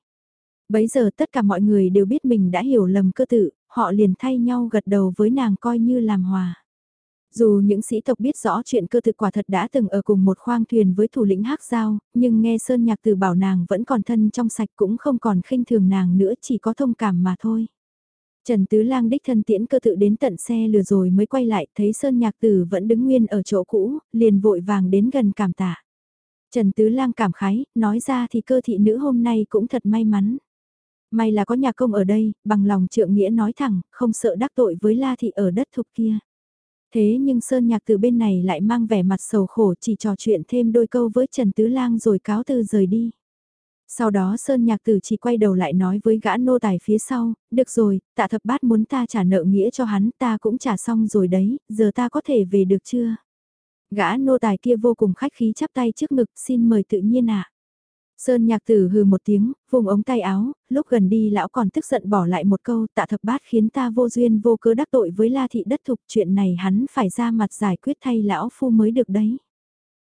S1: Bấy giờ tất cả mọi người đều biết mình đã hiểu lầm cơ tự, họ liền thay nhau gật đầu với nàng coi như làm hòa. Dù những sĩ tộc biết rõ chuyện cơ thực quả thật đã từng ở cùng một khoang thuyền với thủ lĩnh hắc giao, nhưng nghe Sơn Nhạc từ bảo nàng vẫn còn thân trong sạch cũng không còn khinh thường nàng nữa chỉ có thông cảm mà thôi. Trần Tứ Lang đích thân tiễn cơ tự đến tận xe lừa rồi mới quay lại thấy Sơn Nhạc Tử vẫn đứng nguyên ở chỗ cũ, liền vội vàng đến gần cảm tạ. Trần Tứ Lang cảm khái, nói ra thì cơ thị nữ hôm nay cũng thật may mắn. May là có nhà công ở đây, bằng lòng trượng nghĩa nói thẳng, không sợ đắc tội với La Thị ở đất thục kia. Thế nhưng Sơn Nhạc tử bên này lại mang vẻ mặt sầu khổ chỉ trò chuyện thêm đôi câu với Trần Tứ Lang rồi cáo từ rời đi. Sau đó Sơn Nhạc Tử chỉ quay đầu lại nói với gã nô tài phía sau, được rồi, tạ thập bát muốn ta trả nợ nghĩa cho hắn, ta cũng trả xong rồi đấy, giờ ta có thể về được chưa? Gã nô tài kia vô cùng khách khí chắp tay trước ngực, xin mời tự nhiên ạ. Sơn nhạc tử hừ một tiếng, vùng ống tay áo, lúc gần đi lão còn tức giận bỏ lại một câu tạ thập bát khiến ta vô duyên vô cớ đắc tội với la thị đất thục chuyện này hắn phải ra mặt giải quyết thay lão phu mới được đấy.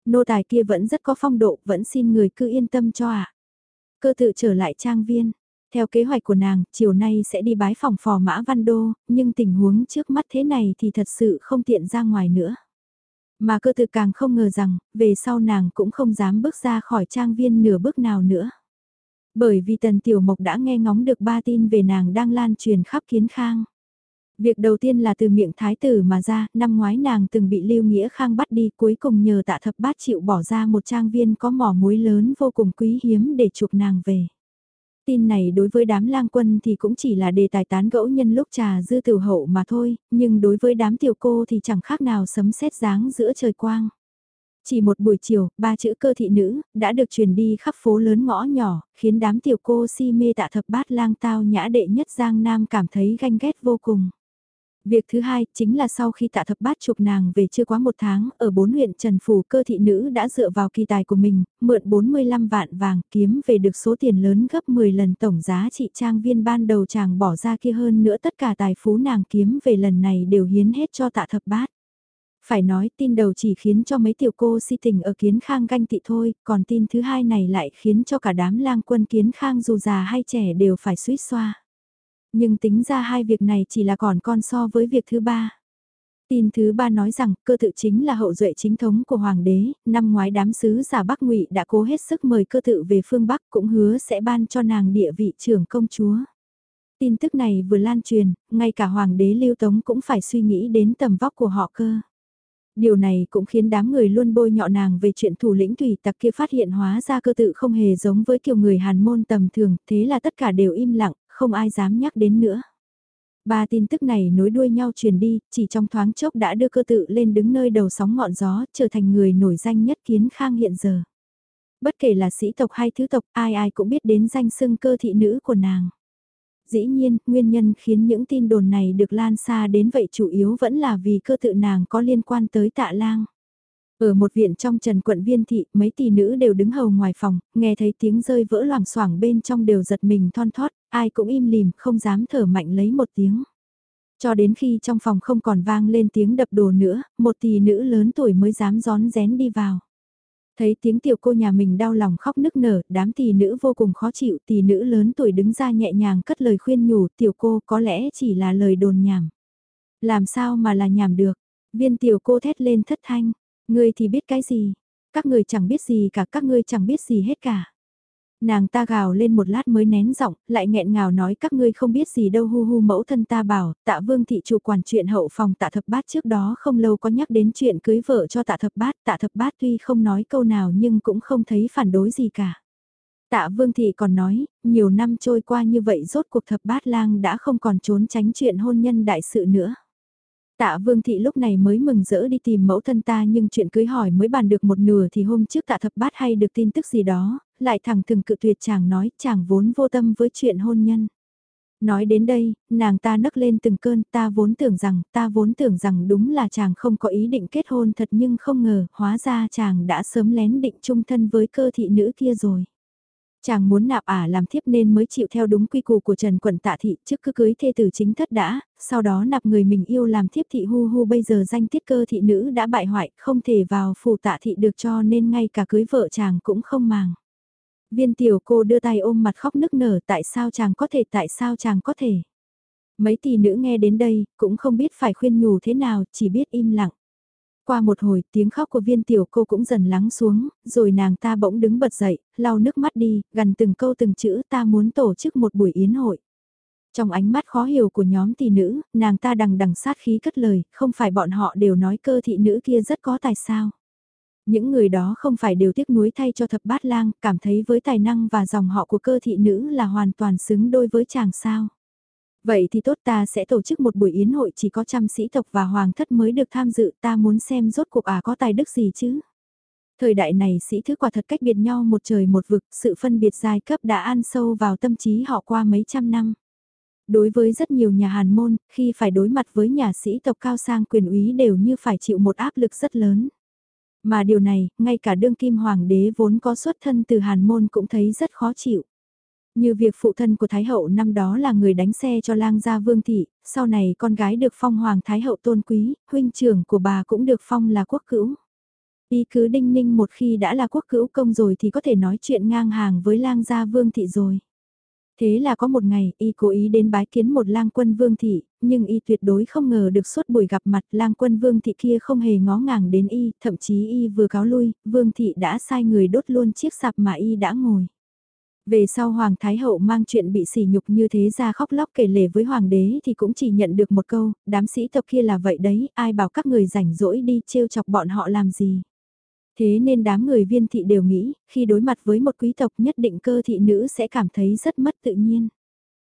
S1: Nô tài kia vẫn rất có phong độ, vẫn xin người cứ yên tâm cho ạ. À. Cơ tự trở lại trang viên. Theo kế hoạch của nàng, chiều nay sẽ đi bái phòng phò mã văn đô, nhưng tình huống trước mắt thế này thì thật sự không tiện ra ngoài nữa. Mà cơ tự càng không ngờ rằng, về sau nàng cũng không dám bước ra khỏi trang viên nửa bước nào nữa. Bởi vì Tần Tiểu Mộc đã nghe ngóng được ba tin về nàng đang lan truyền khắp kiến khang. Việc đầu tiên là từ miệng thái tử mà ra, năm ngoái nàng từng bị Lưu Nghĩa Khang bắt đi cuối cùng nhờ tạ thập bát chịu bỏ ra một trang viên có mỏ muối lớn vô cùng quý hiếm để chuộc nàng về. Tin này đối với đám lang quân thì cũng chỉ là đề tài tán gẫu nhân lúc trà dư tiểu hậu mà thôi, nhưng đối với đám tiểu cô thì chẳng khác nào sấm sét dáng giữa trời quang. Chỉ một buổi chiều, ba chữ cơ thị nữ, đã được truyền đi khắp phố lớn ngõ nhỏ, khiến đám tiểu cô si mê tạ thập bát lang tao nhã đệ nhất Giang Nam cảm thấy ganh ghét vô cùng. Việc thứ hai chính là sau khi tạ thập bát chụp nàng về chưa quá một tháng, ở bốn huyện Trần Phủ cơ thị nữ đã dựa vào kỳ tài của mình, mượn 45 vạn vàng kiếm về được số tiền lớn gấp 10 lần tổng giá trị trang viên ban đầu chàng bỏ ra kia hơn nữa tất cả tài phú nàng kiếm về lần này đều hiến hết cho tạ thập bát. Phải nói tin đầu chỉ khiến cho mấy tiểu cô si tình ở kiến khang ganh tị thôi, còn tin thứ hai này lại khiến cho cả đám lang quân kiến khang dù già hay trẻ đều phải suýt xoa. Nhưng tính ra hai việc này chỉ là còn con so với việc thứ ba. Tin thứ ba nói rằng cơ tự chính là hậu duệ chính thống của hoàng đế, năm ngoái đám sứ giả Bắc ngụy đã cố hết sức mời cơ tự về phương Bắc cũng hứa sẽ ban cho nàng địa vị trưởng công chúa. Tin tức này vừa lan truyền, ngay cả hoàng đế lưu tống cũng phải suy nghĩ đến tầm vóc của họ cơ. Điều này cũng khiến đám người luôn bôi nhọ nàng về chuyện thủ lĩnh thủy tặc kia phát hiện hóa ra cơ tự không hề giống với kiểu người hàn môn tầm thường, thế là tất cả đều im lặng, không ai dám nhắc đến nữa. Ba tin tức này nối đuôi nhau truyền đi, chỉ trong thoáng chốc đã đưa cơ tự lên đứng nơi đầu sóng ngọn gió, trở thành người nổi danh nhất kiến khang hiện giờ. Bất kể là sĩ tộc hay thứ tộc, ai ai cũng biết đến danh xưng cơ thị nữ của nàng. Dĩ nhiên, nguyên nhân khiến những tin đồn này được lan xa đến vậy chủ yếu vẫn là vì cơ tự nàng có liên quan tới tạ lang. Ở một viện trong trần quận viên thị, mấy tỷ nữ đều đứng hầu ngoài phòng, nghe thấy tiếng rơi vỡ loảng xoảng bên trong đều giật mình thon thót, ai cũng im lìm, không dám thở mạnh lấy một tiếng. Cho đến khi trong phòng không còn vang lên tiếng đập đồ nữa, một tỷ nữ lớn tuổi mới dám gión rén đi vào. Thấy tiếng tiểu cô nhà mình đau lòng khóc nức nở, đám tỷ nữ vô cùng khó chịu, tỷ nữ lớn tuổi đứng ra nhẹ nhàng cất lời khuyên nhủ, tiểu cô có lẽ chỉ là lời đồn nhảm. Làm sao mà là nhảm được, viên tiểu cô thét lên thất thanh, Ngươi thì biết cái gì? Các người chẳng biết gì cả, các ngươi chẳng biết gì hết cả. Nàng ta gào lên một lát mới nén giọng, lại nghẹn ngào nói các ngươi không biết gì đâu hu hu mẫu thân ta bảo, tạ vương thị chủ quản chuyện hậu phòng tạ thập bát trước đó không lâu có nhắc đến chuyện cưới vợ cho tạ thập bát, tạ thập bát tuy không nói câu nào nhưng cũng không thấy phản đối gì cả. Tạ vương thị còn nói, nhiều năm trôi qua như vậy rốt cuộc thập bát lang đã không còn trốn tránh chuyện hôn nhân đại sự nữa. Tạ Vương Thị lúc này mới mừng rỡ đi tìm mẫu thân ta nhưng chuyện cưới hỏi mới bàn được một nửa thì hôm trước tạ thập bát hay được tin tức gì đó, lại thẳng thừng cự tuyệt chàng nói chàng vốn vô tâm với chuyện hôn nhân. Nói đến đây, nàng ta nấc lên từng cơn ta vốn tưởng rằng, ta vốn tưởng rằng đúng là chàng không có ý định kết hôn thật nhưng không ngờ, hóa ra chàng đã sớm lén định chung thân với cơ thị nữ kia rồi. Chàng muốn nạp ả làm thiếp nên mới chịu theo đúng quy củ của Trần Quận Tạ Thị trước cứ cưới thê tử chính thất đã, sau đó nạp người mình yêu làm thiếp thị hu hu bây giờ danh tiết cơ thị nữ đã bại hoại không thể vào phủ tạ thị được cho nên ngay cả cưới vợ chàng cũng không màng. Viên tiểu cô đưa tay ôm mặt khóc nức nở tại sao chàng có thể tại sao chàng có thể. Mấy tỷ nữ nghe đến đây cũng không biết phải khuyên nhủ thế nào chỉ biết im lặng. Qua một hồi tiếng khóc của viên tiểu cô cũng dần lắng xuống, rồi nàng ta bỗng đứng bật dậy, lau nước mắt đi, gần từng câu từng chữ ta muốn tổ chức một buổi yến hội. Trong ánh mắt khó hiểu của nhóm tỷ nữ, nàng ta đằng đằng sát khí cất lời, không phải bọn họ đều nói cơ thị nữ kia rất có tài sao. Những người đó không phải đều tiếc nuối thay cho thập bát lang, cảm thấy với tài năng và dòng họ của cơ thị nữ là hoàn toàn xứng đôi với chàng sao. Vậy thì tốt ta sẽ tổ chức một buổi yến hội chỉ có trăm sĩ tộc và hoàng thất mới được tham dự ta muốn xem rốt cuộc à có tài đức gì chứ. Thời đại này sĩ thứ quả thật cách biệt nhau một trời một vực, sự phân biệt giai cấp đã ăn sâu vào tâm trí họ qua mấy trăm năm. Đối với rất nhiều nhà hàn môn, khi phải đối mặt với nhà sĩ tộc cao sang quyền úy đều như phải chịu một áp lực rất lớn. Mà điều này, ngay cả đương kim hoàng đế vốn có xuất thân từ hàn môn cũng thấy rất khó chịu. Như việc phụ thân của Thái Hậu năm đó là người đánh xe cho lang gia vương thị, sau này con gái được phong hoàng Thái Hậu tôn quý, huynh trưởng của bà cũng được phong là quốc cữu. Y cứ đinh ninh một khi đã là quốc cữu công rồi thì có thể nói chuyện ngang hàng với lang gia vương thị rồi. Thế là có một ngày, y cố ý đến bái kiến một lang quân vương thị, nhưng y tuyệt đối không ngờ được suốt buổi gặp mặt lang quân vương thị kia không hề ngó ngàng đến y, thậm chí y vừa cáo lui, vương thị đã sai người đốt luôn chiếc sạp mà y đã ngồi. Về sau Hoàng Thái Hậu mang chuyện bị sỉ nhục như thế ra khóc lóc kể lể với Hoàng đế thì cũng chỉ nhận được một câu, đám sĩ tộc kia là vậy đấy, ai bảo các người rảnh rỗi đi trêu chọc bọn họ làm gì. Thế nên đám người viên thị đều nghĩ, khi đối mặt với một quý tộc nhất định cơ thị nữ sẽ cảm thấy rất mất tự nhiên.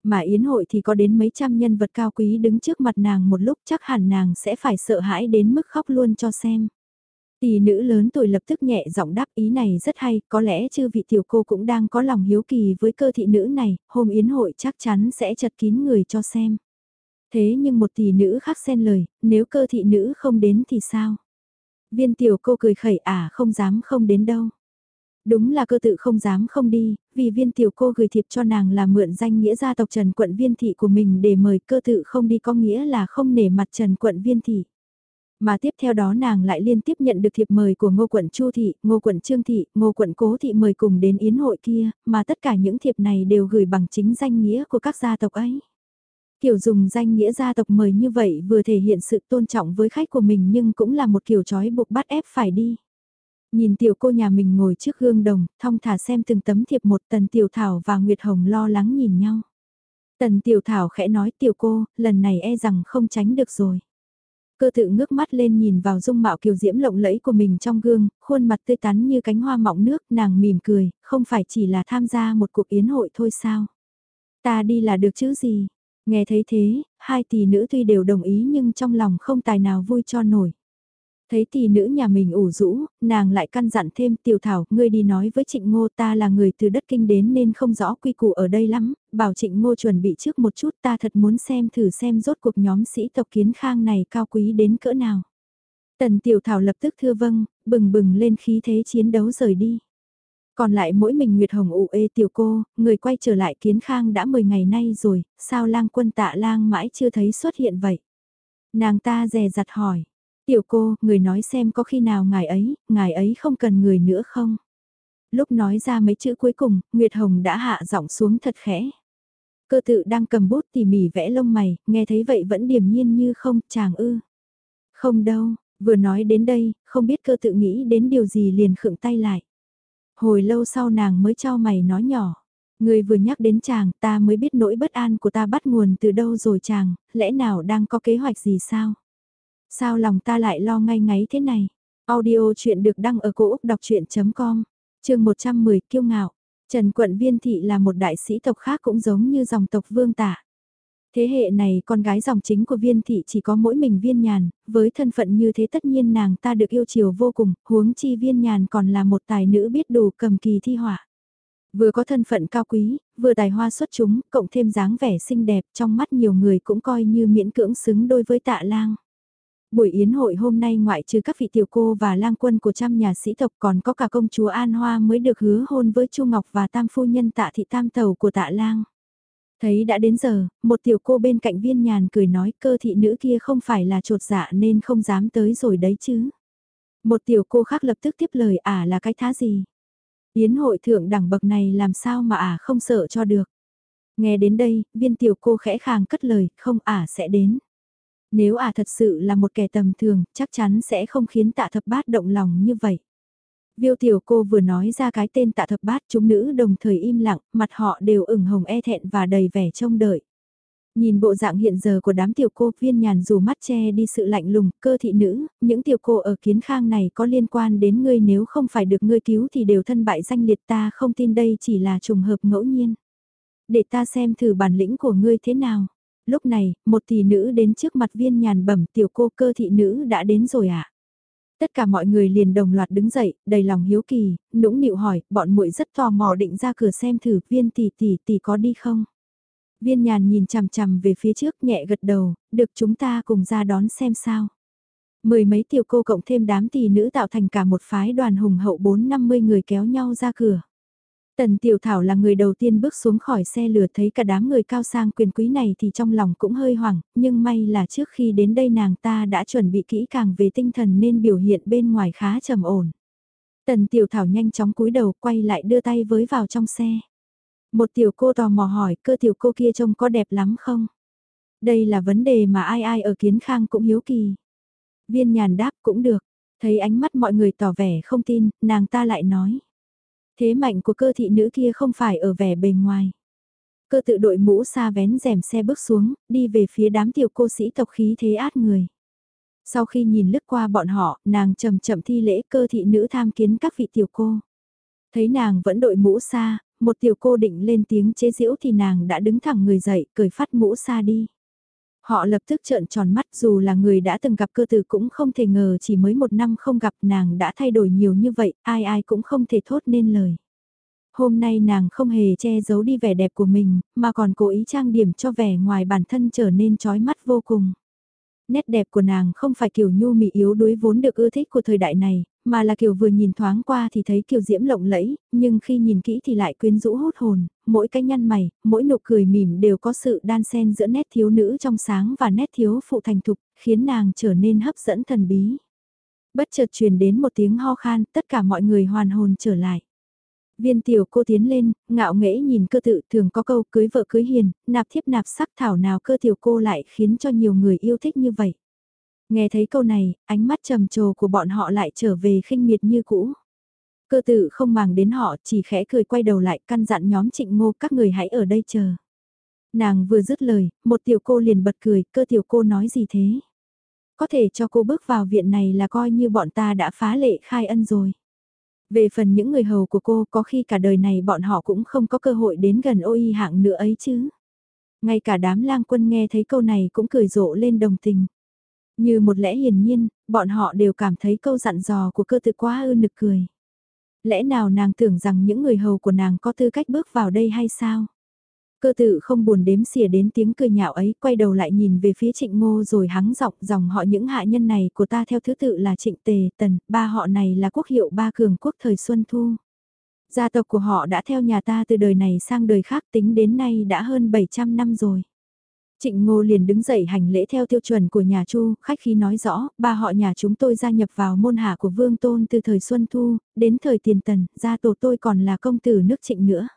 S1: Mà yến hội thì có đến mấy trăm nhân vật cao quý đứng trước mặt nàng một lúc chắc hẳn nàng sẽ phải sợ hãi đến mức khóc luôn cho xem. Tỷ nữ lớn tuổi lập tức nhẹ giọng đáp ý này rất hay, có lẽ chư vị tiểu cô cũng đang có lòng hiếu kỳ với cơ thị nữ này, hôm yến hội chắc chắn sẽ chật kín người cho xem. Thế nhưng một tỷ nữ khác xen lời, nếu cơ thị nữ không đến thì sao? Viên tiểu cô cười khẩy à không dám không đến đâu. Đúng là cơ tự không dám không đi, vì viên tiểu cô gửi thiệp cho nàng là mượn danh nghĩa gia tộc Trần Quận Viên Thị của mình để mời cơ tự không đi có nghĩa là không nể mặt Trần Quận Viên Thị. Mà tiếp theo đó nàng lại liên tiếp nhận được thiệp mời của Ngô quận Chu Thị, Ngô quận Trương Thị, Ngô quận Cố Thị mời cùng đến yến hội kia, mà tất cả những thiệp này đều gửi bằng chính danh nghĩa của các gia tộc ấy. Kiểu dùng danh nghĩa gia tộc mời như vậy vừa thể hiện sự tôn trọng với khách của mình nhưng cũng là một kiểu trói buộc bắt ép phải đi. Nhìn tiểu cô nhà mình ngồi trước gương đồng, thong thả xem từng tấm thiệp một tần tiểu thảo và Nguyệt Hồng lo lắng nhìn nhau. Tần tiểu thảo khẽ nói tiểu cô, lần này e rằng không tránh được rồi. Cơ tự ngước mắt lên nhìn vào dung mạo kiều diễm lộng lẫy của mình trong gương, khuôn mặt tươi tắn như cánh hoa mọng nước, nàng mỉm cười, không phải chỉ là tham gia một cuộc yến hội thôi sao. Ta đi là được chứ gì. Nghe thấy thế, hai tỷ nữ tuy đều đồng ý nhưng trong lòng không tài nào vui cho nổi. Thấy tỷ nữ nhà mình ủ rũ, nàng lại căn dặn thêm tiểu thảo, ngươi đi nói với trịnh ngô ta là người từ đất kinh đến nên không rõ quy củ ở đây lắm, bảo trịnh ngô chuẩn bị trước một chút ta thật muốn xem thử xem rốt cuộc nhóm sĩ tộc kiến khang này cao quý đến cỡ nào. Tần tiểu thảo lập tức thưa vâng, bừng bừng lên khí thế chiến đấu rời đi. Còn lại mỗi mình Nguyệt Hồng ụ ê tiểu cô, người quay trở lại kiến khang đã 10 ngày nay rồi, sao lang quân tạ lang mãi chưa thấy xuất hiện vậy? Nàng ta dè dặt hỏi, Tiểu cô, người nói xem có khi nào ngài ấy, ngài ấy không cần người nữa không? Lúc nói ra mấy chữ cuối cùng, Nguyệt Hồng đã hạ giọng xuống thật khẽ. Cơ tự đang cầm bút tỉ mỉ vẽ lông mày, nghe thấy vậy vẫn điềm nhiên như không, chàng ư. Không đâu, vừa nói đến đây, không biết cơ tự nghĩ đến điều gì liền khựng tay lại. Hồi lâu sau nàng mới cho mày nói nhỏ. Người vừa nhắc đến chàng ta mới biết nỗi bất an của ta bắt nguồn từ đâu rồi chàng, lẽ nào đang có kế hoạch gì sao? Sao lòng ta lại lo ngay ngáy thế này? Audio chuyện được đăng ở cổ Úc đọc chuyện.com, trường 110 kiêu ngạo. Trần Quận Viên Thị là một đại sĩ tộc khác cũng giống như dòng tộc vương tả. Thế hệ này con gái dòng chính của viên thị chỉ có mỗi mình viên nhàn, với thân phận như thế tất nhiên nàng ta được yêu chiều vô cùng, huống chi viên nhàn còn là một tài nữ biết đủ cầm kỳ thi họa. Vừa có thân phận cao quý, vừa tài hoa xuất chúng, cộng thêm dáng vẻ xinh đẹp trong mắt nhiều người cũng coi như miễn cưỡng xứng đôi với tạ lang. Buổi yến hội hôm nay ngoại trừ các vị tiểu cô và lang quân của trăm nhà sĩ tộc còn có cả công chúa An Hoa mới được hứa hôn với Chu Ngọc và tam phu nhân tạ thị tam tàu của tạ lang. Thấy đã đến giờ, một tiểu cô bên cạnh viên nhàn cười nói cơ thị nữ kia không phải là trột dạ nên không dám tới rồi đấy chứ. Một tiểu cô khác lập tức tiếp lời ả à là cái thá gì. Yến hội thượng đẳng bậc này làm sao mà ả à không sợ cho được. Nghe đến đây, viên tiểu cô khẽ khàng cất lời, không ả à sẽ đến. Nếu ả thật sự là một kẻ tầm thường, chắc chắn sẽ không khiến tạ thập bát động lòng như vậy. Viêu tiểu cô vừa nói ra cái tên tạ thập bát chúng nữ đồng thời im lặng, mặt họ đều ửng hồng e thẹn và đầy vẻ trông đợi. Nhìn bộ dạng hiện giờ của đám tiểu cô viên nhàn dù mắt che đi sự lạnh lùng, cơ thị nữ, những tiểu cô ở kiến khang này có liên quan đến ngươi nếu không phải được ngươi cứu thì đều thân bại danh liệt ta không tin đây chỉ là trùng hợp ngẫu nhiên. Để ta xem thử bản lĩnh của ngươi thế nào. Lúc này, một tỷ nữ đến trước mặt viên nhàn bẩm tiểu cô cơ thị nữ đã đến rồi ạ. À? Tất cả mọi người liền đồng loạt đứng dậy, đầy lòng hiếu kỳ, nũng nịu hỏi, bọn muội rất tò mò định ra cửa xem thử viên tỷ tỷ tỷ có đi không. Viên nhàn nhìn chằm chằm về phía trước nhẹ gật đầu, được chúng ta cùng ra đón xem sao. Mười mấy tiểu cô cộng thêm đám tỷ nữ tạo thành cả một phái đoàn hùng hậu bốn năm mươi người kéo nhau ra cửa. Tần Tiểu Thảo là người đầu tiên bước xuống khỏi xe lửa thấy cả đám người cao sang quyền quý này thì trong lòng cũng hơi hoảng, nhưng may là trước khi đến đây nàng ta đã chuẩn bị kỹ càng về tinh thần nên biểu hiện bên ngoài khá trầm ổn. Tần Tiểu Thảo nhanh chóng cúi đầu quay lại đưa tay với vào trong xe. Một tiểu cô tò mò hỏi cơ tiểu cô kia trông có đẹp lắm không? Đây là vấn đề mà ai ai ở kiến khang cũng hiếu kỳ. Viên nhàn đáp cũng được, thấy ánh mắt mọi người tỏ vẻ không tin, nàng ta lại nói Thế mạnh của cơ thị nữ kia không phải ở vẻ bề ngoài. Cơ tự đội mũ xa vén rèm xe bước xuống, đi về phía đám tiểu cô sĩ tộc khí thế át người. Sau khi nhìn lướt qua bọn họ, nàng chậm chậm thi lễ cơ thị nữ tham kiến các vị tiểu cô. Thấy nàng vẫn đội mũ xa, một tiểu cô định lên tiếng chế giễu thì nàng đã đứng thẳng người dậy, cười phát mũ xa đi. Họ lập tức trợn tròn mắt dù là người đã từng gặp cơ tử cũng không thể ngờ chỉ mới một năm không gặp nàng đã thay đổi nhiều như vậy, ai ai cũng không thể thốt nên lời. Hôm nay nàng không hề che giấu đi vẻ đẹp của mình, mà còn cố ý trang điểm cho vẻ ngoài bản thân trở nên trói mắt vô cùng. Nét đẹp của nàng không phải kiểu nhu mị yếu đuối vốn được ưa thích của thời đại này, mà là kiểu vừa nhìn thoáng qua thì thấy kiểu diễm lộng lẫy, nhưng khi nhìn kỹ thì lại quyến rũ hút hồn, mỗi cái nhăn mày, mỗi nụ cười mỉm đều có sự đan xen giữa nét thiếu nữ trong sáng và nét thiếu phụ thành thục, khiến nàng trở nên hấp dẫn thần bí. Bất chợt truyền đến một tiếng ho khan, tất cả mọi người hoàn hồn trở lại. Viên tiểu cô tiến lên, ngạo nghễ nhìn cơ tự thường có câu cưới vợ cưới hiền, nạp thiếp nạp sắc thảo nào cơ tiểu cô lại khiến cho nhiều người yêu thích như vậy. Nghe thấy câu này, ánh mắt trầm trồ của bọn họ lại trở về khinh miệt như cũ. Cơ tử không màng đến họ, chỉ khẽ cười quay đầu lại căn dặn nhóm trịnh ngô các người hãy ở đây chờ. Nàng vừa dứt lời, một tiểu cô liền bật cười, cơ tiểu cô nói gì thế? Có thể cho cô bước vào viện này là coi như bọn ta đã phá lệ khai ân rồi. Về phần những người hầu của cô có khi cả đời này bọn họ cũng không có cơ hội đến gần ôi hạng nữa ấy chứ. Ngay cả đám lang quân nghe thấy câu này cũng cười rộ lên đồng tình. Như một lẽ hiển nhiên, bọn họ đều cảm thấy câu dặn dò của cơ tự quá ư nực cười. Lẽ nào nàng tưởng rằng những người hầu của nàng có tư cách bước vào đây hay sao? Cơ tự không buồn đếm xỉa đến tiếng cười nhạo ấy, quay đầu lại nhìn về phía trịnh ngô rồi hắng giọng dòng họ những hạ nhân này của ta theo thứ tự là trịnh tề, tần, ba họ này là quốc hiệu ba cường quốc thời Xuân Thu. Gia tộc của họ đã theo nhà ta từ đời này sang đời khác tính đến nay đã hơn 700 năm rồi. Trịnh Ngô liền đứng dậy hành lễ theo tiêu chuẩn của nhà Chu, khách khí nói rõ, ba họ nhà chúng tôi gia nhập vào môn hạ của Vương Tôn từ thời Xuân Thu, đến thời Tiền Tần, gia tổ tôi còn là công tử nước Trịnh nữa.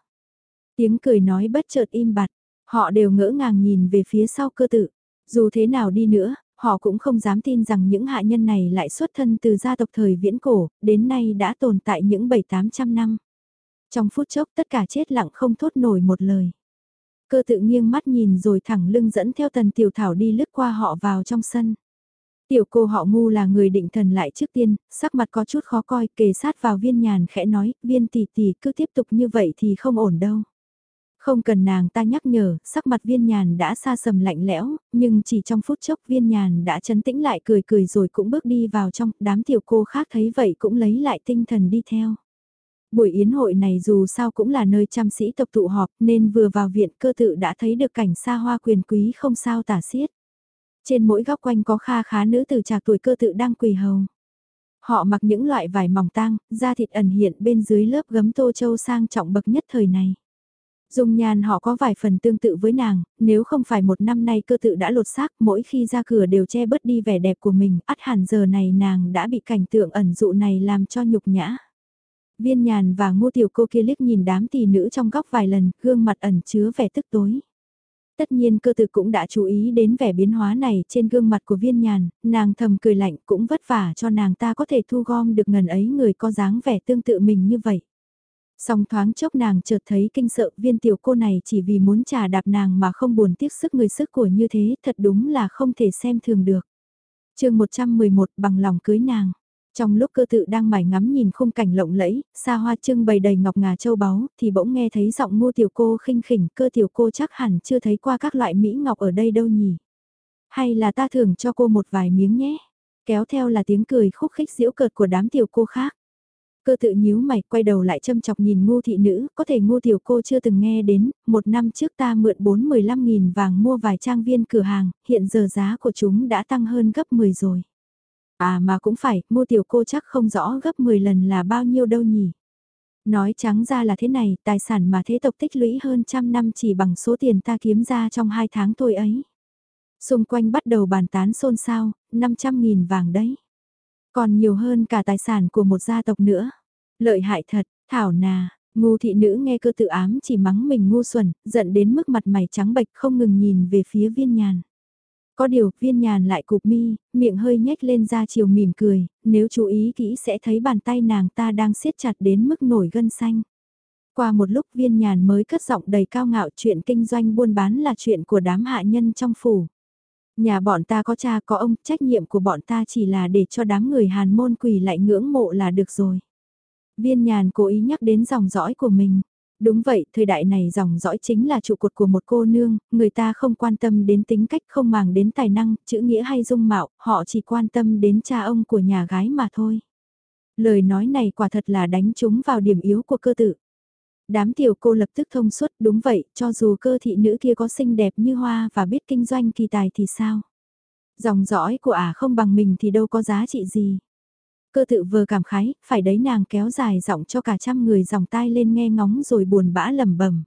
S1: Tiếng cười nói bất chợt im bặt, họ đều ngỡ ngàng nhìn về phía sau cơ tự. Dù thế nào đi nữa, họ cũng không dám tin rằng những hạ nhân này lại xuất thân từ gia tộc thời viễn cổ, đến nay đã tồn tại những 7-800 năm. Trong phút chốc tất cả chết lặng không thốt nổi một lời. Cơ tự nghiêng mắt nhìn rồi thẳng lưng dẫn theo tần tiểu thảo đi lướt qua họ vào trong sân. Tiểu cô họ ngu là người định thần lại trước tiên, sắc mặt có chút khó coi, kề sát vào viên nhàn khẽ nói, viên tỷ tỷ cứ tiếp tục như vậy thì không ổn đâu. Không cần nàng ta nhắc nhở, sắc mặt viên nhàn đã xa sầm lạnh lẽo, nhưng chỉ trong phút chốc viên nhàn đã chấn tĩnh lại cười cười rồi cũng bước đi vào trong, đám tiểu cô khác thấy vậy cũng lấy lại tinh thần đi theo. Buổi yến hội này dù sao cũng là nơi chăm sĩ tộc tụ họp nên vừa vào viện cơ tự đã thấy được cảnh xa hoa quyền quý không sao tả xiết. Trên mỗi góc quanh có kha khá nữ từ trạc tuổi cơ tự đang quỳ hầu. Họ mặc những loại vải mỏng tang, da thịt ẩn hiện bên dưới lớp gấm tô châu sang trọng bậc nhất thời này. Dung nhan họ có vài phần tương tự với nàng, nếu không phải một năm nay cơ tự đã lột xác mỗi khi ra cửa đều che bớt đi vẻ đẹp của mình, ắt hẳn giờ này nàng đã bị cảnh tượng ẩn dụ này làm cho nhục nhã. Viên nhàn và ngô tiểu cô kia liếc nhìn đám tỷ nữ trong góc vài lần, gương mặt ẩn chứa vẻ tức tối. Tất nhiên cơ tự cũng đã chú ý đến vẻ biến hóa này trên gương mặt của viên nhàn, nàng thầm cười lạnh cũng vất vả cho nàng ta có thể thu gom được ngần ấy người có dáng vẻ tương tự mình như vậy. Song thoáng chốc nàng chợt thấy kinh sợ viên tiểu cô này chỉ vì muốn trà đạp nàng mà không buồn tiếc sức người sức của như thế thật đúng là không thể xem thường được. chương 111 bằng lòng cưới nàng. Trong lúc cơ tự đang mải ngắm nhìn khung cảnh lộng lẫy, xa hoa trưng bày đầy ngọc ngà châu báu, thì bỗng nghe thấy giọng ngô tiểu cô khinh khỉnh, cơ tiểu cô chắc hẳn chưa thấy qua các loại mỹ ngọc ở đây đâu nhỉ. Hay là ta thưởng cho cô một vài miếng nhé. Kéo theo là tiếng cười khúc khích diễu cợt của đám tiểu cô khác. Cơ tự nhíu mày, quay đầu lại châm chọc nhìn ngu thị nữ, có thể ngu tiểu cô chưa từng nghe đến, một năm trước ta mượn 4-15 nghìn vàng mua vài trang viên cửa hàng, hiện giờ giá của chúng đã tăng hơn gấp 10 rồi. À mà cũng phải, ngu tiểu cô chắc không rõ gấp 10 lần là bao nhiêu đâu nhỉ. Nói trắng ra là thế này, tài sản mà thế tộc tích lũy hơn trăm năm chỉ bằng số tiền ta kiếm ra trong hai tháng thôi ấy. Xung quanh bắt đầu bàn tán xôn xao, 500.000 vàng đấy. Còn nhiều hơn cả tài sản của một gia tộc nữa. Lợi hại thật, thảo nà, ngu thị nữ nghe cơ tự ám chỉ mắng mình ngu xuẩn, giận đến mức mặt mày trắng bệch không ngừng nhìn về phía viên nhàn. Có điều, viên nhàn lại cục mi, miệng hơi nhếch lên ra chiều mỉm cười, nếu chú ý kỹ sẽ thấy bàn tay nàng ta đang siết chặt đến mức nổi gân xanh. Qua một lúc viên nhàn mới cất giọng đầy cao ngạo chuyện kinh doanh buôn bán là chuyện của đám hạ nhân trong phủ. Nhà bọn ta có cha có ông, trách nhiệm của bọn ta chỉ là để cho đám người hàn môn quỳ lại ngưỡng mộ là được rồi. Viên nhàn cố ý nhắc đến dòng dõi của mình. Đúng vậy, thời đại này dòng dõi chính là trụ cột của một cô nương, người ta không quan tâm đến tính cách không màng đến tài năng, chữ nghĩa hay dung mạo, họ chỉ quan tâm đến cha ông của nhà gái mà thôi. Lời nói này quả thật là đánh trúng vào điểm yếu của cơ tự. Đám tiểu cô lập tức thông suốt, đúng vậy, cho dù cơ thị nữ kia có xinh đẹp như hoa và biết kinh doanh kỳ tài thì sao? Dòng dõi của ả không bằng mình thì đâu có giá trị gì. Cơ tự vừa cảm khái, phải đấy nàng kéo dài giọng cho cả trăm người dòng tai lên nghe ngóng rồi buồn bã lầm bẩm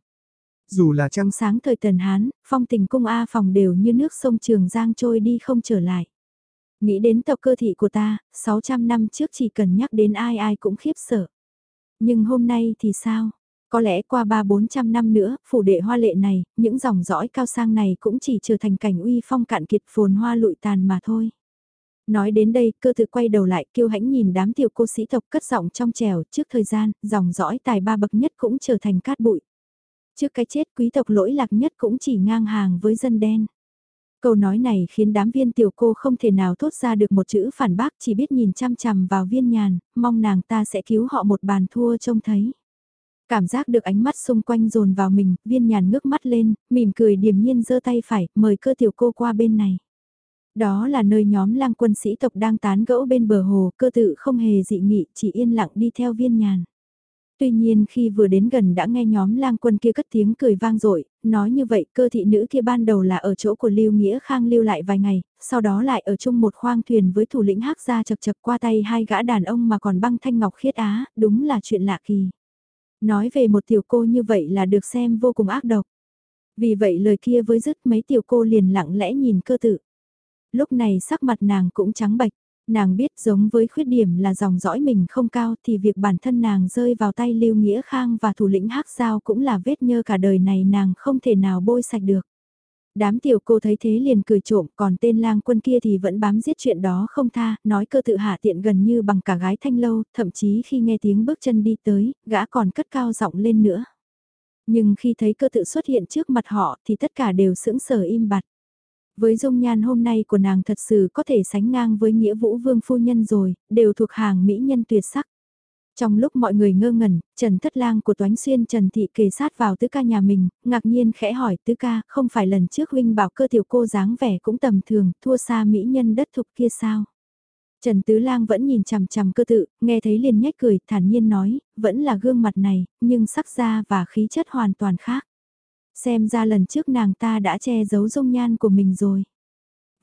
S2: Dù là trăng
S1: sáng thời tần Hán, phong tình cung A phòng đều như nước sông Trường Giang trôi đi không trở lại. Nghĩ đến tộc cơ thị của ta, 600 năm trước chỉ cần nhắc đến ai ai cũng khiếp sợ. Nhưng hôm nay thì sao? Có lẽ qua ba bốn trăm năm nữa, phủ đệ hoa lệ này, những dòng dõi cao sang này cũng chỉ trở thành cảnh uy phong cạn kiệt phồn hoa lụi tàn mà thôi. Nói đến đây, cơ tự quay đầu lại, kiêu hãnh nhìn đám tiểu cô sĩ tộc cất giọng trong trèo, trước thời gian, dòng dõi tài ba bậc nhất cũng trở thành cát bụi. Trước cái chết quý tộc lỗi lạc nhất cũng chỉ ngang hàng với dân đen. Câu nói này khiến đám viên tiểu cô không thể nào thốt ra được một chữ phản bác chỉ biết nhìn chăm chằm vào viên nhàn, mong nàng ta sẽ cứu họ một bàn thua trông thấy. Cảm giác được ánh mắt xung quanh dồn vào mình, viên nhàn ngước mắt lên, mỉm cười điềm nhiên giơ tay phải, mời cơ tiểu cô qua bên này. Đó là nơi nhóm lang quân sĩ tộc đang tán gẫu bên bờ hồ, cơ tự không hề dị nghị, chỉ yên lặng đi theo viên nhàn. Tuy nhiên khi vừa đến gần đã nghe nhóm lang quân kia cất tiếng cười vang dội nói như vậy cơ thị nữ kia ban đầu là ở chỗ của Lưu Nghĩa Khang lưu lại vài ngày, sau đó lại ở chung một khoang thuyền với thủ lĩnh hắc gia chật chật qua tay hai gã đàn ông mà còn băng thanh ngọc khiết á, đúng là chuyện lạ kỳ. Nói về một tiểu cô như vậy là được xem vô cùng ác độc. Vì vậy lời kia với dứt mấy tiểu cô liền lặng lẽ nhìn cơ tự. Lúc này sắc mặt nàng cũng trắng bạch, nàng biết giống với khuyết điểm là dòng dõi mình không cao thì việc bản thân nàng rơi vào tay Lưu Nghĩa Khang và thủ lĩnh hắc Giao cũng là vết nhơ cả đời này nàng không thể nào bôi sạch được. Đám tiểu cô thấy thế liền cười trộm, còn tên lang quân kia thì vẫn bám giết chuyện đó không tha, nói cơ tự hạ tiện gần như bằng cả gái thanh lâu, thậm chí khi nghe tiếng bước chân đi tới, gã còn cất cao giọng lên nữa. Nhưng khi thấy cơ tự xuất hiện trước mặt họ thì tất cả đều sững sờ im bặt. Với dung nhan hôm nay của nàng thật sự có thể sánh ngang với nghĩa vũ vương phu nhân rồi, đều thuộc hàng mỹ nhân tuyệt sắc. Trong lúc mọi người ngơ ngẩn, Trần Thất Lang của Toánh Xuyên Trần Thị kề sát vào tứ ca nhà mình, ngạc nhiên khẽ hỏi tứ ca, không phải lần trước huynh bảo cơ tiểu cô dáng vẻ cũng tầm thường, thua xa mỹ nhân đất thục kia sao? Trần Tứ Lang vẫn nhìn chằm chằm cơ tự, nghe thấy liền nhếch cười, thản nhiên nói, vẫn là gương mặt này, nhưng sắc da và khí chất hoàn toàn khác. Xem ra lần trước nàng ta đã che giấu dung nhan của mình rồi.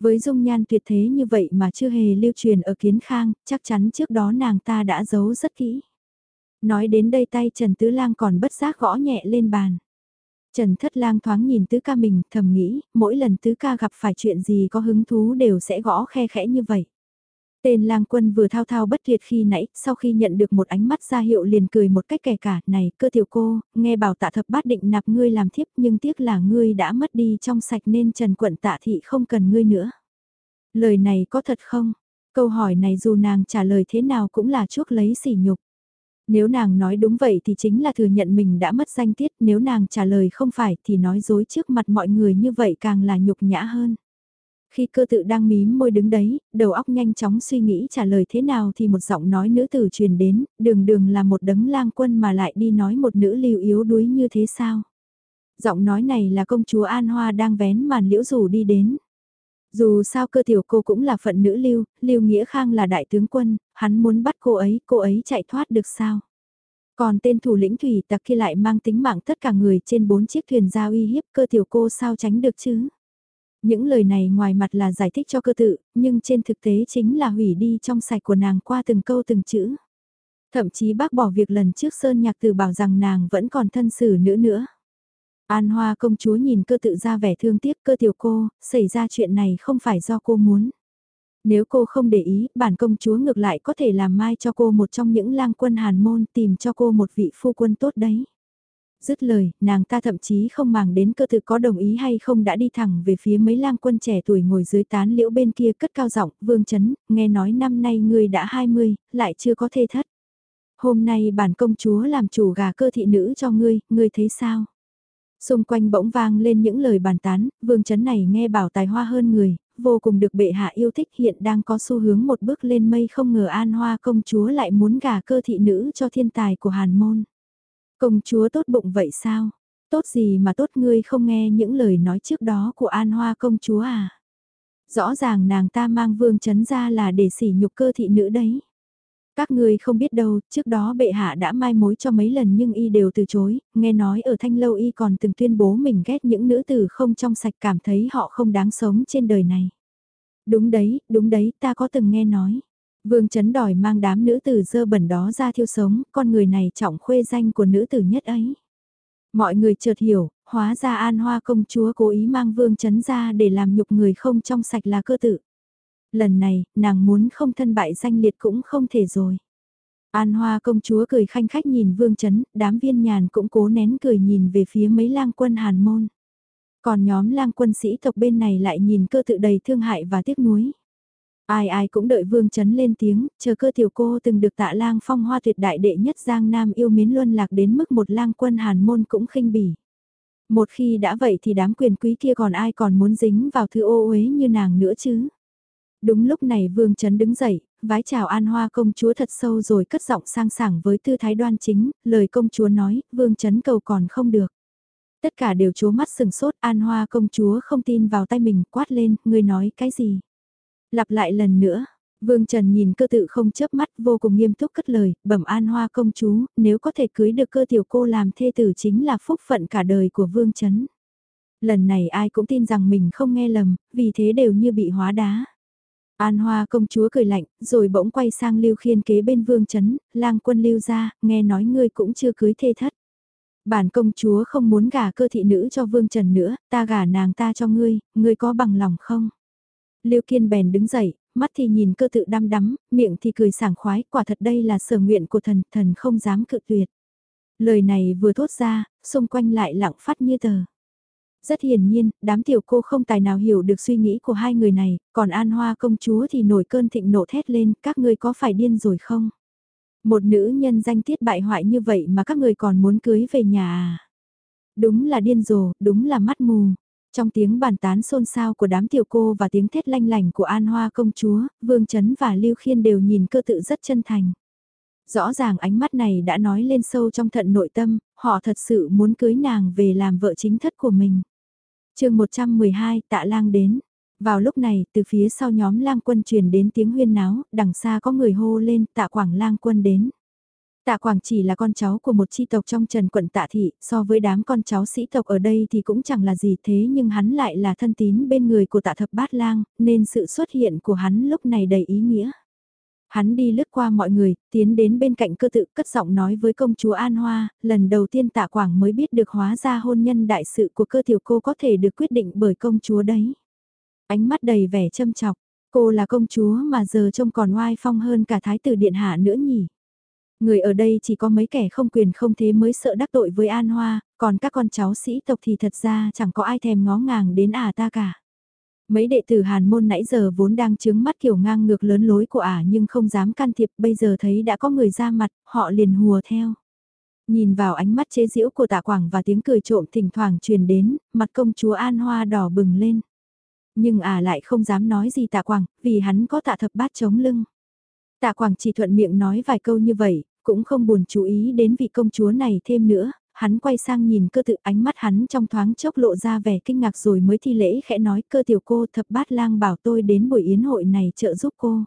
S1: Với dung nhan tuyệt thế như vậy mà chưa hề lưu truyền ở kiến khang, chắc chắn trước đó nàng ta đã giấu rất kỹ. Nói đến đây tay Trần Tứ Lang còn bất giác gõ nhẹ lên bàn. Trần Thất Lang thoáng nhìn Tứ ca mình, thầm nghĩ, mỗi lần Tứ ca gặp phải chuyện gì có hứng thú đều sẽ gõ khe khẽ như vậy. Tên lang quân vừa thao thao bất tuyệt khi nãy, sau khi nhận được một ánh mắt ra hiệu liền cười một cách kẻ cả, này cơ tiểu cô, nghe bảo tạ thập bát định nạp ngươi làm thiếp nhưng tiếc là ngươi đã mất đi trong sạch nên trần quận tạ thị không cần ngươi nữa. Lời này có thật không? Câu hỏi này dù nàng trả lời thế nào cũng là chuốc lấy sỉ nhục. Nếu nàng nói đúng vậy thì chính là thừa nhận mình đã mất danh tiết, nếu nàng trả lời không phải thì nói dối trước mặt mọi người như vậy càng là nhục nhã hơn. Khi cơ tự đang mím môi đứng đấy, đầu óc nhanh chóng suy nghĩ trả lời thế nào thì một giọng nói nữ tử truyền đến, đường đường là một đấng lang quân mà lại đi nói một nữ lưu yếu đuối như thế sao. Giọng nói này là công chúa An Hoa đang vén màn liễu rủ đi đến. Dù sao cơ tiểu cô cũng là phận nữ lưu, lưu nghĩa khang là đại tướng quân, hắn muốn bắt cô ấy, cô ấy chạy thoát được sao. Còn tên thủ lĩnh thủy tặc kia lại mang tính mạng tất cả người trên bốn chiếc thuyền ra uy hiếp cơ tiểu cô sao tránh được chứ. Những lời này ngoài mặt là giải thích cho cơ tự, nhưng trên thực tế chính là hủy đi trong sạch của nàng qua từng câu từng chữ. Thậm chí bác bỏ việc lần trước Sơn Nhạc Từ bảo rằng nàng vẫn còn thân xử nữa nữa. An Hoa công chúa nhìn cơ tự ra vẻ thương tiếc cơ tiểu cô, xảy ra chuyện này không phải do cô muốn. Nếu cô không để ý, bản công chúa ngược lại có thể làm mai cho cô một trong những lang quân hàn môn tìm cho cô một vị phu quân tốt đấy. Dứt lời, nàng ta thậm chí không màng đến cơ thực có đồng ý hay không đã đi thẳng về phía mấy lang quân trẻ tuổi ngồi dưới tán liễu bên kia cất cao giọng, vương chấn, nghe nói năm nay ngươi đã 20, lại chưa có thê thất. Hôm nay bản công chúa làm chủ gà cơ thị nữ cho ngươi, ngươi thấy sao? Xung quanh bỗng vang lên những lời bàn tán, vương chấn này nghe bảo tài hoa hơn người, vô cùng được bệ hạ yêu thích hiện đang có xu hướng một bước lên mây không ngờ an hoa công chúa lại muốn gà cơ thị nữ cho thiên tài của hàn môn. Công chúa tốt bụng vậy sao? Tốt gì mà tốt ngươi không nghe những lời nói trước đó của An Hoa công chúa à? Rõ ràng nàng ta mang vương chấn ra là để sỉ nhục cơ thị nữ đấy. Các ngươi không biết đâu, trước đó bệ hạ đã mai mối cho mấy lần nhưng y đều từ chối, nghe nói ở thanh lâu y còn từng tuyên bố mình ghét những nữ tử không trong sạch cảm thấy họ không đáng sống trên đời này. Đúng đấy, đúng đấy, ta có từng nghe nói. Vương chấn đòi mang đám nữ tử dơ bẩn đó ra thiêu sống, con người này trọng khuê danh của nữ tử nhất ấy. Mọi người chợt hiểu, hóa ra an hoa công chúa cố ý mang vương chấn ra để làm nhục người không trong sạch là cơ tự. Lần này, nàng muốn không thân bại danh liệt cũng không thể rồi. An hoa công chúa cười khanh khách nhìn vương chấn, đám viên nhàn cũng cố nén cười nhìn về phía mấy lang quân hàn môn. Còn nhóm lang quân sĩ tộc bên này lại nhìn cơ tự đầy thương hại và tiếc nuối. Ai ai cũng đợi Vương Chấn lên tiếng, chờ cơ tiểu cô từng được tạ lang phong hoa tuyệt đại đệ nhất Giang Nam yêu mến luân lạc đến mức một lang quân hàn môn cũng khinh bỉ. Một khi đã vậy thì đám quyền quý kia còn ai còn muốn dính vào thư ô uế như nàng nữa chứ. Đúng lúc này Vương Chấn đứng dậy, vái chào An Hoa công chúa thật sâu rồi cất giọng sang sảng với tư thái đoan chính, lời công chúa nói, Vương Chấn cầu còn không được. Tất cả đều chố mắt sừng sốt, An Hoa công chúa không tin vào tay mình, quát lên, người nói cái gì? Lặp lại lần nữa, Vương Trần nhìn cơ tự không chớp mắt vô cùng nghiêm túc cất lời, bẩm an hoa công chúa, nếu có thể cưới được cơ tiểu cô làm thê tử chính là phúc phận cả đời của Vương Trấn. Lần này ai cũng tin rằng mình không nghe lầm, vì thế đều như bị hóa đá. An Hoa công chúa cười lạnh, rồi bỗng quay sang Lưu Khiên kế bên Vương Trấn, lang quân Lưu ra, nghe nói ngươi cũng chưa cưới thê thất. Bản công chúa không muốn gả cơ thị nữ cho Vương Trần nữa, ta gả nàng ta cho ngươi, ngươi có bằng lòng không? Lưu Kiên bèn đứng dậy, mắt thì nhìn cơ tự đăm đắm, miệng thì cười sảng khoái, quả thật đây là sở nguyện của thần, thần không dám cự tuyệt. Lời này vừa thốt ra, xung quanh lại lặng phát như tờ. Rất hiển nhiên, đám tiểu cô không tài nào hiểu được suy nghĩ của hai người này, còn An Hoa công chúa thì nổi cơn thịnh nộ thét lên, các ngươi có phải điên rồi không? Một nữ nhân danh tiết bại hoại như vậy mà các người còn muốn cưới về nhà à? Đúng là điên rồ, đúng là mắt mù. Trong tiếng bàn tán xôn xao của đám tiểu cô và tiếng thét lanh lành của An Hoa công chúa, Vương Trấn và Lưu Khiên đều nhìn cơ tự rất chân thành. Rõ ràng ánh mắt này đã nói lên sâu trong thận nội tâm, họ thật sự muốn cưới nàng về làm vợ chính thất của mình. chương 112 tạ lang đến. Vào lúc này, từ phía sau nhóm lang quân truyền đến tiếng huyên náo, đằng xa có người hô lên tạ quảng lang quân đến. Tạ Quảng chỉ là con cháu của một chi tộc trong trần quận tạ thị, so với đám con cháu sĩ tộc ở đây thì cũng chẳng là gì thế nhưng hắn lại là thân tín bên người của tạ thập bát lang, nên sự xuất hiện của hắn lúc này đầy ý nghĩa. Hắn đi lướt qua mọi người, tiến đến bên cạnh cơ tự cất giọng nói với công chúa An Hoa, lần đầu tiên tạ Quảng mới biết được hóa ra hôn nhân đại sự của cơ tiểu cô có thể được quyết định bởi công chúa đấy. Ánh mắt đầy vẻ châm chọc, cô là công chúa mà giờ trông còn oai phong hơn cả thái tử điện hạ nữa nhỉ. Người ở đây chỉ có mấy kẻ không quyền không thế mới sợ đắc tội với An Hoa, còn các con cháu sĩ tộc thì thật ra chẳng có ai thèm ngó ngàng đến à ta cả. Mấy đệ tử hàn môn nãy giờ vốn đang chướng mắt kiểu ngang ngược lớn lối của ả nhưng không dám can thiệp bây giờ thấy đã có người ra mặt, họ liền hùa theo. Nhìn vào ánh mắt chế giễu của tạ quảng và tiếng cười trộm thỉnh thoảng truyền đến, mặt công chúa An Hoa đỏ bừng lên. Nhưng ả lại không dám nói gì tạ quảng, vì hắn có tạ thập bát chống lưng. Tạ quảng chỉ thuận miệng nói vài câu như vậy, cũng không buồn chú ý đến vị công chúa này thêm nữa, hắn quay sang nhìn cơ tự ánh mắt hắn trong thoáng chốc lộ ra vẻ kinh ngạc rồi mới thi lễ khẽ nói cơ tiểu cô thập bát lang bảo tôi đến buổi yến hội này trợ giúp cô.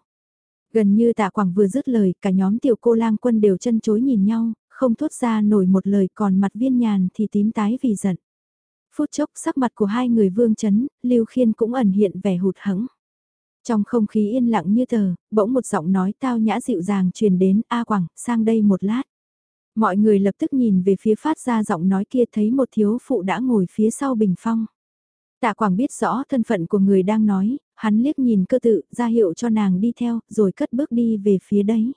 S1: Gần như tạ quảng vừa dứt lời cả nhóm tiểu cô lang quân đều chân chối nhìn nhau, không thốt ra nổi một lời còn mặt viên nhàn thì tím tái vì giận. Phút chốc sắc mặt của hai người vương chấn, lưu khiên cũng ẩn hiện vẻ hụt hẫng. Trong không khí yên lặng như tờ, bỗng một giọng nói tao nhã dịu dàng truyền đến A Quảng, sang đây một lát. Mọi người lập tức nhìn về phía phát ra giọng nói kia thấy một thiếu phụ đã ngồi phía sau bình phong. Tạ Quảng biết rõ thân phận của người đang nói, hắn liếc nhìn cơ tự, ra hiệu cho nàng đi theo, rồi cất bước đi về phía đấy.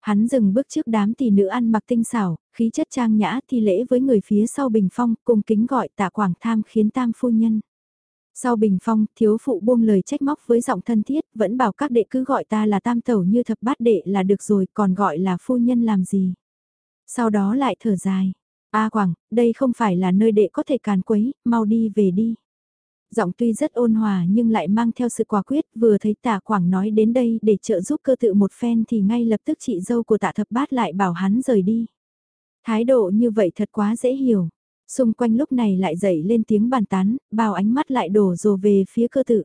S1: Hắn dừng bước trước đám tỷ nữ ăn mặc tinh xảo, khí chất trang nhã thi lễ với người phía sau bình phong, cùng kính gọi tạ Quảng tham khiến tam phu nhân. Sau bình phong, thiếu phụ buông lời trách móc với giọng thân thiết, vẫn bảo các đệ cứ gọi ta là tam tẩu như thập bát đệ là được rồi, còn gọi là phu nhân làm gì. Sau đó lại thở dài. A Quảng, đây không phải là nơi đệ có thể càn quấy, mau đi về đi. Giọng tuy rất ôn hòa nhưng lại mang theo sự quả quyết, vừa thấy tạ Quảng nói đến đây để trợ giúp cơ tự một phen thì ngay lập tức chị dâu của tạ thập bát lại bảo hắn rời đi. Thái độ như vậy thật quá dễ hiểu. Xung quanh lúc này lại dậy lên tiếng bàn tán, bao ánh mắt lại đổ rồ về phía cơ tự.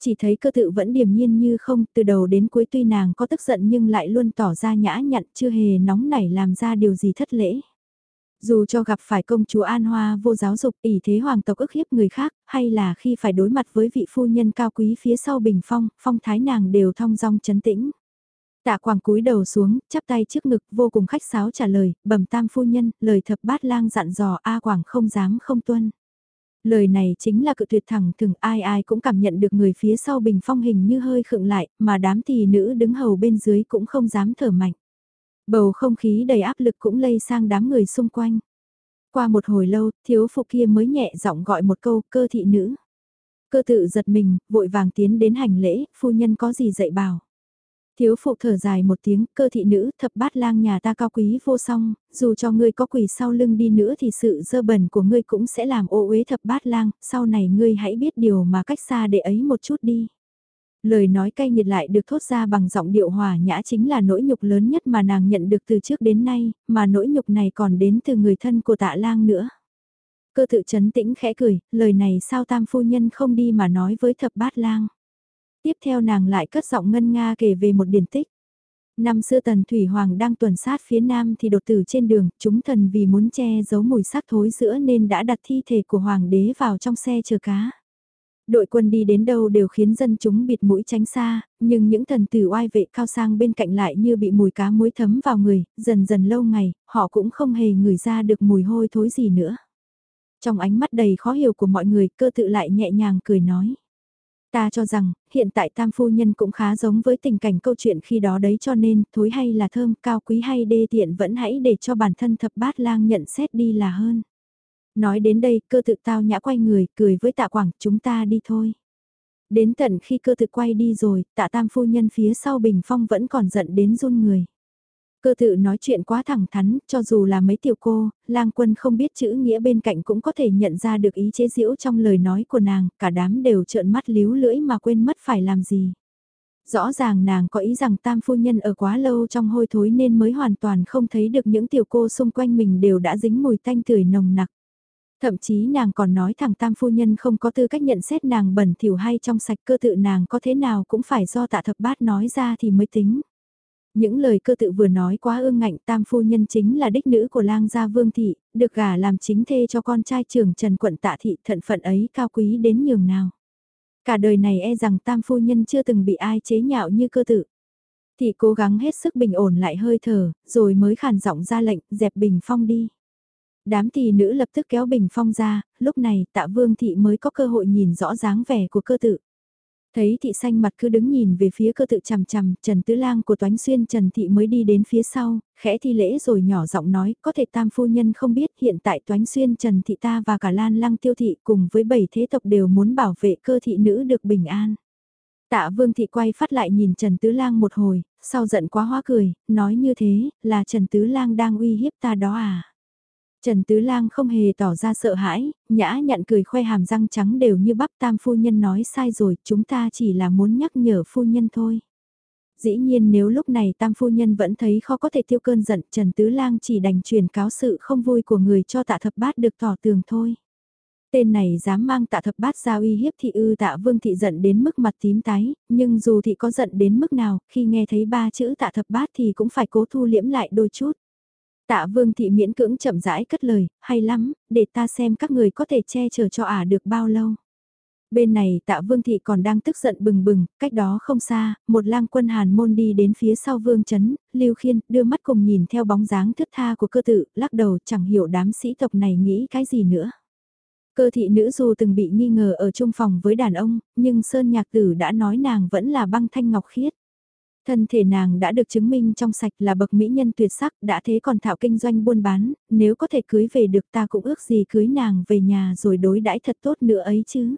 S1: Chỉ thấy cơ tự vẫn điềm nhiên như không, từ đầu đến cuối tuy nàng có tức giận nhưng lại luôn tỏ ra nhã nhặn chưa hề nóng nảy làm ra điều gì thất lễ. Dù cho gặp phải công chúa An Hoa vô giáo dục ỷ thế hoàng tộc ức hiếp người khác, hay là khi phải đối mặt với vị phu nhân cao quý phía sau bình phong, phong thái nàng đều thong dong chấn tĩnh. Tạ quàng cúi đầu xuống, chắp tay trước ngực vô cùng khách sáo trả lời, bẩm tam phu nhân, lời thập bát lang dặn dò A Quảng không dám không tuân. Lời này chính là cự tuyệt thẳng thừng ai ai cũng cảm nhận được người phía sau bình phong hình như hơi khựng lại, mà đám tỷ nữ đứng hầu bên dưới cũng không dám thở mạnh. Bầu không khí đầy áp lực cũng lây sang đám người xung quanh. Qua một hồi lâu, thiếu phụ kia mới nhẹ giọng gọi một câu cơ thị nữ. Cơ tự giật mình, vội vàng tiến đến hành lễ, phu nhân có gì dạy bảo. Thiếu phụ thở dài một tiếng, cơ thị nữ, thập bát lang nhà ta cao quý vô song, dù cho ngươi có quỷ sau lưng đi nữa thì sự dơ bẩn của ngươi cũng sẽ làm ô uế thập bát lang, sau này ngươi hãy biết điều mà cách xa để ấy một chút đi. Lời nói cay nghiệt lại được thốt ra bằng giọng điệu hòa nhã chính là nỗi nhục lớn nhất mà nàng nhận được từ trước đến nay, mà nỗi nhục này còn đến từ người thân của tạ lang nữa. Cơ tự chấn tĩnh khẽ cười, lời này sao tam phu nhân không đi mà nói với thập bát lang. Tiếp theo nàng lại cất giọng ngân nga kể về một điển tích. Năm xưa tần Thủy Hoàng đang tuần sát phía nam thì đột tử trên đường, chúng thần vì muốn che giấu mùi sắc thối giữa nên đã đặt thi thể của Hoàng đế vào trong xe chờ cá. Đội quân đi đến đâu đều khiến dân chúng bịt mũi tránh xa, nhưng những thần tử oai vệ cao sang bên cạnh lại như bị mùi cá muối thấm vào người, dần dần lâu ngày, họ cũng không hề ngửi ra được mùi hôi thối gì nữa. Trong ánh mắt đầy khó hiểu của mọi người, cơ tự lại nhẹ nhàng cười nói. Ta cho rằng, hiện tại tam phu nhân cũng khá giống với tình cảnh câu chuyện khi đó đấy cho nên, thối hay là thơm, cao quý hay đê tiện vẫn hãy để cho bản thân thập bát lang nhận xét đi là hơn. Nói đến đây, cơ tự tao nhã quay người, cười với tạ quảng, chúng ta đi thôi. Đến tận khi cơ tự quay đi rồi, tạ tam phu nhân phía sau bình phong vẫn còn giận đến run người. Cơ tự nói chuyện quá thẳng thắn, cho dù là mấy tiểu cô, lang quân không biết chữ nghĩa bên cạnh cũng có thể nhận ra được ý chế giễu trong lời nói của nàng, cả đám đều trợn mắt líu lưỡi mà quên mất phải làm gì. Rõ ràng nàng có ý rằng tam phu nhân ở quá lâu trong hôi thối nên mới hoàn toàn không thấy được những tiểu cô xung quanh mình đều đã dính mùi tanh tưởi nồng nặc. Thậm chí nàng còn nói thẳng tam phu nhân không có tư cách nhận xét nàng bẩn thỉu hay trong sạch cơ tự nàng có thế nào cũng phải do tạ thập bát nói ra thì mới tính. Những lời cơ tự vừa nói quá ương ngạnh tam phu nhân chính là đích nữ của lang gia vương thị, được gả làm chính thê cho con trai trưởng Trần Quận Tạ Thị thận phận ấy cao quý đến nhường nào. Cả đời này e rằng tam phu nhân chưa từng bị ai chế nhạo như cơ tự. Thị cố gắng hết sức bình ổn lại hơi thở, rồi mới khàn giọng ra lệnh, dẹp bình phong đi. Đám tỷ nữ lập tức kéo bình phong ra, lúc này tạ vương thị mới có cơ hội nhìn rõ dáng vẻ của cơ tự. Thấy thị xanh mặt cứ đứng nhìn về phía cơ tự chằm chằm, Trần Tứ Lang của Toánh Xuyên Trần Thị mới đi đến phía sau, khẽ thi lễ rồi nhỏ giọng nói, có thể tam phu nhân không biết hiện tại Toánh Xuyên Trần Thị ta và cả Lan Lăng Tiêu Thị cùng với bảy thế tộc đều muốn bảo vệ cơ thị nữ được bình an. Tạ Vương Thị quay phát lại nhìn Trần Tứ Lang một hồi, sau giận quá hóa cười, nói như thế, là Trần Tứ Lang đang uy hiếp ta đó à. Trần Tứ Lang không hề tỏ ra sợ hãi, nhã nhặn cười khoe hàm răng trắng đều như bắp tam phu nhân nói sai rồi, chúng ta chỉ là muốn nhắc nhở phu nhân thôi. Dĩ nhiên nếu lúc này tam phu nhân vẫn thấy khó có thể tiêu cơn giận, Trần Tứ Lang chỉ đành truyền cáo sự không vui của người cho tạ thập bát được tỏ tường thôi. Tên này dám mang tạ thập bát ra uy hiếp thị ư tạ vương thị giận đến mức mặt tím tái, nhưng dù thị có giận đến mức nào, khi nghe thấy ba chữ tạ thập bát thì cũng phải cố thu liễm lại đôi chút. Tạ vương thị miễn cưỡng chậm rãi cất lời, hay lắm, để ta xem các người có thể che chở cho ả được bao lâu. Bên này tạ vương thị còn đang tức giận bừng bừng, cách đó không xa, một lang quân hàn môn đi đến phía sau vương chấn, lưu khiên, đưa mắt cùng nhìn theo bóng dáng thướt tha của cơ tự, lắc đầu chẳng hiểu đám sĩ tộc này nghĩ cái gì nữa. Cơ thị nữ dù từng bị nghi ngờ ở chung phòng với đàn ông, nhưng Sơn Nhạc Tử đã nói nàng vẫn là băng thanh ngọc khiết. Thân thể nàng đã được chứng minh trong sạch là bậc mỹ nhân tuyệt sắc, đã thế còn thạo kinh doanh buôn bán, nếu có thể cưới về được ta cũng ước gì cưới nàng về nhà rồi đối đãi thật tốt nữa ấy chứ.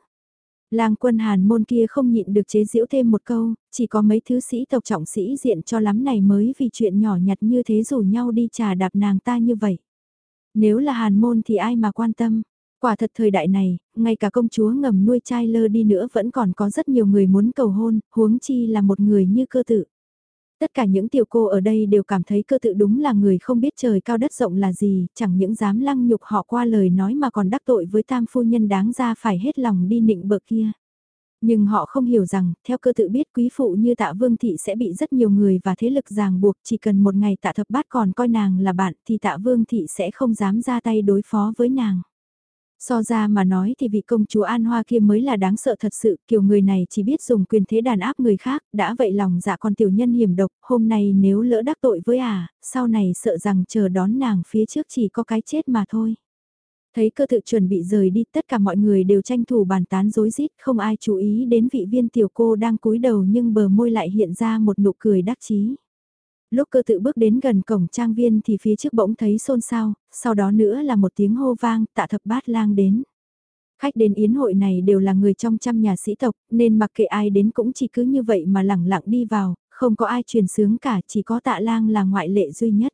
S1: Lang quân hàn môn kia không nhịn được chế giễu thêm một câu, chỉ có mấy thứ sĩ tộc trọng sĩ diện cho lắm này mới vì chuyện nhỏ nhặt như thế rủ nhau đi trà đạp nàng ta như vậy. Nếu là hàn môn thì ai mà quan tâm, Quả thật thời đại này, ngay cả công chúa ngầm nuôi trai lơ đi nữa vẫn còn có rất nhiều người muốn cầu hôn, huống chi là một người như cơ tự. Tất cả những tiểu cô ở đây đều cảm thấy cơ tự đúng là người không biết trời cao đất rộng là gì, chẳng những dám lăng nhục họ qua lời nói mà còn đắc tội với tam phu nhân đáng ra phải hết lòng đi nịnh bợ kia. Nhưng họ không hiểu rằng, theo cơ tự biết quý phụ như tạ vương thị sẽ bị rất nhiều người và thế lực ràng buộc chỉ cần một ngày tạ thập bát còn coi nàng là bạn thì tạ vương thị sẽ không dám ra tay đối phó với nàng. So ra mà nói thì vị công chúa An Hoa kia mới là đáng sợ thật sự, kiểu người này chỉ biết dùng quyền thế đàn áp người khác, đã vậy lòng dạ còn tiểu nhân hiểm độc, hôm nay nếu lỡ đắc tội với à, sau này sợ rằng chờ đón nàng phía trước chỉ có cái chết mà thôi. Thấy cơ tự chuẩn bị rời đi, tất cả mọi người đều tranh thủ bàn tán rối rít, không ai chú ý đến vị viên tiểu cô đang cúi đầu nhưng bờ môi lại hiện ra một nụ cười đắc chí lúc cơ tự bước đến gần cổng trang viên thì phía trước bỗng thấy xôn xao, sau đó nữa là một tiếng hô vang, tạ thập bát lang đến. Khách đến yến hội này đều là người trong trăm nhà sĩ tộc, nên mặc kệ ai đến cũng chỉ cứ như vậy mà lẳng lặng đi vào, không có ai truyền sướng cả, chỉ có tạ lang là ngoại lệ duy nhất.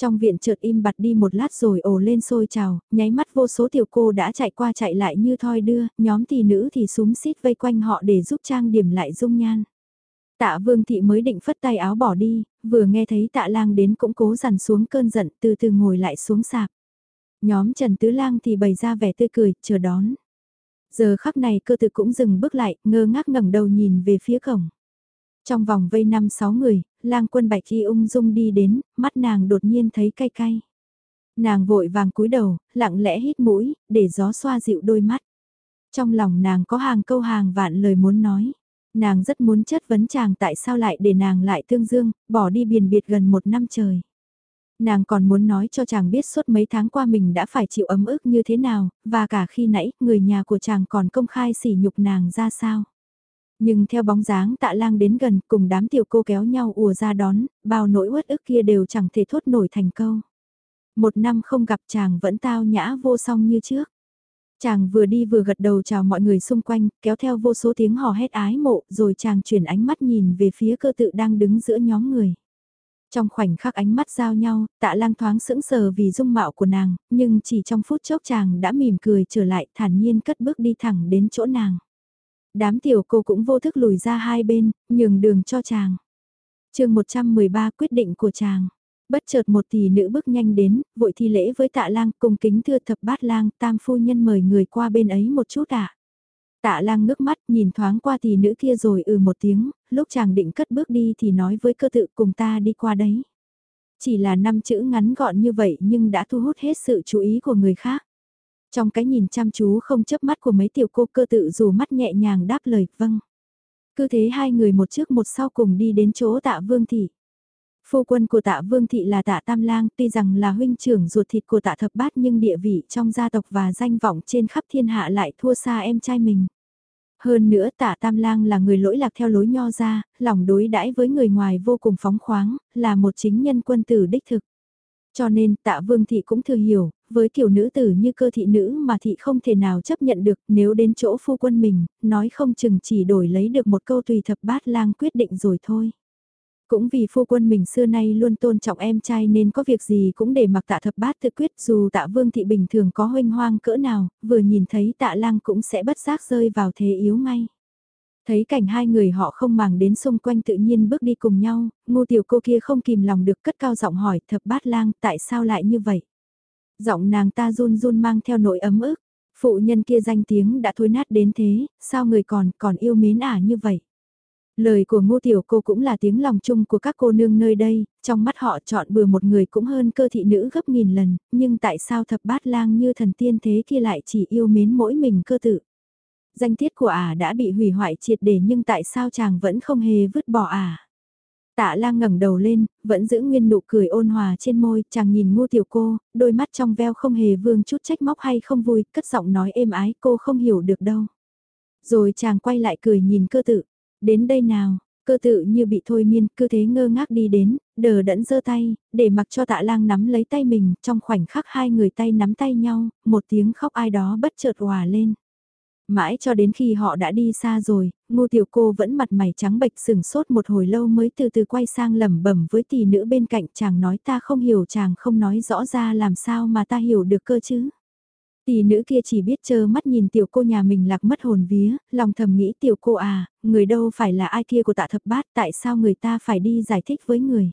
S1: Trong viện chợt im bặt đi một lát rồi ồ lên sôi trào, nháy mắt vô số tiểu cô đã chạy qua chạy lại như thoi đưa, nhóm tỷ nữ thì súng xít vây quanh họ để giúp trang điểm lại dung nhan. Tạ vương thị mới định phất tay áo bỏ đi, vừa nghe thấy tạ lang đến cũng cố dằn xuống cơn giận từ từ ngồi lại xuống sạp. Nhóm Trần Tứ Lang thì bày ra vẻ tươi cười, chờ đón. Giờ khắc này cơ tự cũng dừng bước lại, ngơ ngác ngẩng đầu nhìn về phía cổng. Trong vòng vây năm sáu người, lang quân bạch y ung dung đi đến, mắt nàng đột nhiên thấy cay cay. Nàng vội vàng cúi đầu, lặng lẽ hít mũi, để gió xoa dịu đôi mắt. Trong lòng nàng có hàng câu hàng vạn lời muốn nói. Nàng rất muốn chất vấn chàng tại sao lại để nàng lại tương dương, bỏ đi biền biệt gần một năm trời. Nàng còn muốn nói cho chàng biết suốt mấy tháng qua mình đã phải chịu ấm ức như thế nào, và cả khi nãy, người nhà của chàng còn công khai sỉ nhục nàng ra sao. Nhưng theo bóng dáng tạ lang đến gần cùng đám tiểu cô kéo nhau ùa ra đón, bao nỗi uất ức kia đều chẳng thể thốt nổi thành câu. Một năm không gặp chàng vẫn tao nhã vô song như trước. Chàng vừa đi vừa gật đầu chào mọi người xung quanh, kéo theo vô số tiếng hò hét ái mộ, rồi chàng chuyển ánh mắt nhìn về phía cơ tự đang đứng giữa nhóm người. Trong khoảnh khắc ánh mắt giao nhau, tạ lang thoáng sững sờ vì dung mạo của nàng, nhưng chỉ trong phút chốc chàng đã mỉm cười trở lại thản nhiên cất bước đi thẳng đến chỗ nàng. Đám tiểu cô cũng vô thức lùi ra hai bên, nhường đường cho chàng. chương 113 quyết định của chàng. Bất chợt một tỷ nữ bước nhanh đến, vội thi lễ với tạ lang cùng kính thưa thập bát lang tam phu nhân mời người qua bên ấy một chút ạ. À. Tạ lang ngước mắt nhìn thoáng qua tỷ nữ kia rồi ừ một tiếng, lúc chàng định cất bước đi thì nói với cơ tự cùng ta đi qua đấy. Chỉ là năm chữ ngắn gọn như vậy nhưng đã thu hút hết sự chú ý của người khác. Trong cái nhìn chăm chú không chớp mắt của mấy tiểu cô cơ tự dù mắt nhẹ nhàng đáp lời vâng. Cứ thế hai người một trước một sau cùng đi đến chỗ tạ vương thị. Phu quân của tạ Vương Thị là tạ Tam Lang, tuy rằng là huynh trưởng ruột thịt của tạ Thập Bát nhưng địa vị trong gia tộc và danh vọng trên khắp thiên hạ lại thua xa em trai mình. Hơn nữa tạ Tam Lang là người lỗi lạc theo lối nho ra, lòng đối đãi với người ngoài vô cùng phóng khoáng, là một chính nhân quân tử đích thực. Cho nên tạ Vương Thị cũng thừa hiểu, với kiểu nữ tử như cơ thị nữ mà thị không thể nào chấp nhận được nếu đến chỗ phu quân mình, nói không chừng chỉ đổi lấy được một câu tùy thập bát lang quyết định rồi thôi. Cũng vì phu quân mình xưa nay luôn tôn trọng em trai nên có việc gì cũng để mặc tạ thập bát tự quyết dù tạ vương thị bình thường có hoanh hoang cỡ nào, vừa nhìn thấy tạ lang cũng sẽ bất giác rơi vào thế yếu ngay. Thấy cảnh hai người họ không màng đến xung quanh tự nhiên bước đi cùng nhau, ngu tiểu cô kia không kìm lòng được cất cao giọng hỏi thập bát lang tại sao lại như vậy. Giọng nàng ta run run mang theo nỗi ấm ức, phụ nhân kia danh tiếng đã thối nát đến thế, sao người còn còn yêu mến ả như vậy. Lời của ngô tiểu cô cũng là tiếng lòng chung của các cô nương nơi đây, trong mắt họ chọn bừa một người cũng hơn cơ thị nữ gấp nghìn lần, nhưng tại sao thập bát lang như thần tiên thế kia lại chỉ yêu mến mỗi mình cơ tự. Danh tiết của ả đã bị hủy hoại triệt để nhưng tại sao chàng vẫn không hề vứt bỏ ả. Tạ lang ngẩng đầu lên, vẫn giữ nguyên nụ cười ôn hòa trên môi, chàng nhìn ngô tiểu cô, đôi mắt trong veo không hề vương chút trách móc hay không vui, cất giọng nói êm ái cô không hiểu được đâu. Rồi chàng quay lại cười nhìn cơ tự, Đến đây nào, cơ tự như bị thôi miên, cứ thế ngơ ngác đi đến, đờ đẫn giơ tay, để mặc cho tạ lang nắm lấy tay mình, trong khoảnh khắc hai người tay nắm tay nhau, một tiếng khóc ai đó bất chợt hòa lên. Mãi cho đến khi họ đã đi xa rồi, ngu tiểu cô vẫn mặt mày trắng bệch sừng sốt một hồi lâu mới từ từ quay sang lẩm bẩm với tỷ nữ bên cạnh chàng nói ta không hiểu chàng không nói rõ ra làm sao mà ta hiểu được cơ chứ. Tỷ nữ kia chỉ biết chơ mắt nhìn tiểu cô nhà mình lạc mất hồn vía, lòng thầm nghĩ tiểu cô à, người đâu phải là ai kia của tạ thập bát, tại sao người ta phải đi giải thích với người.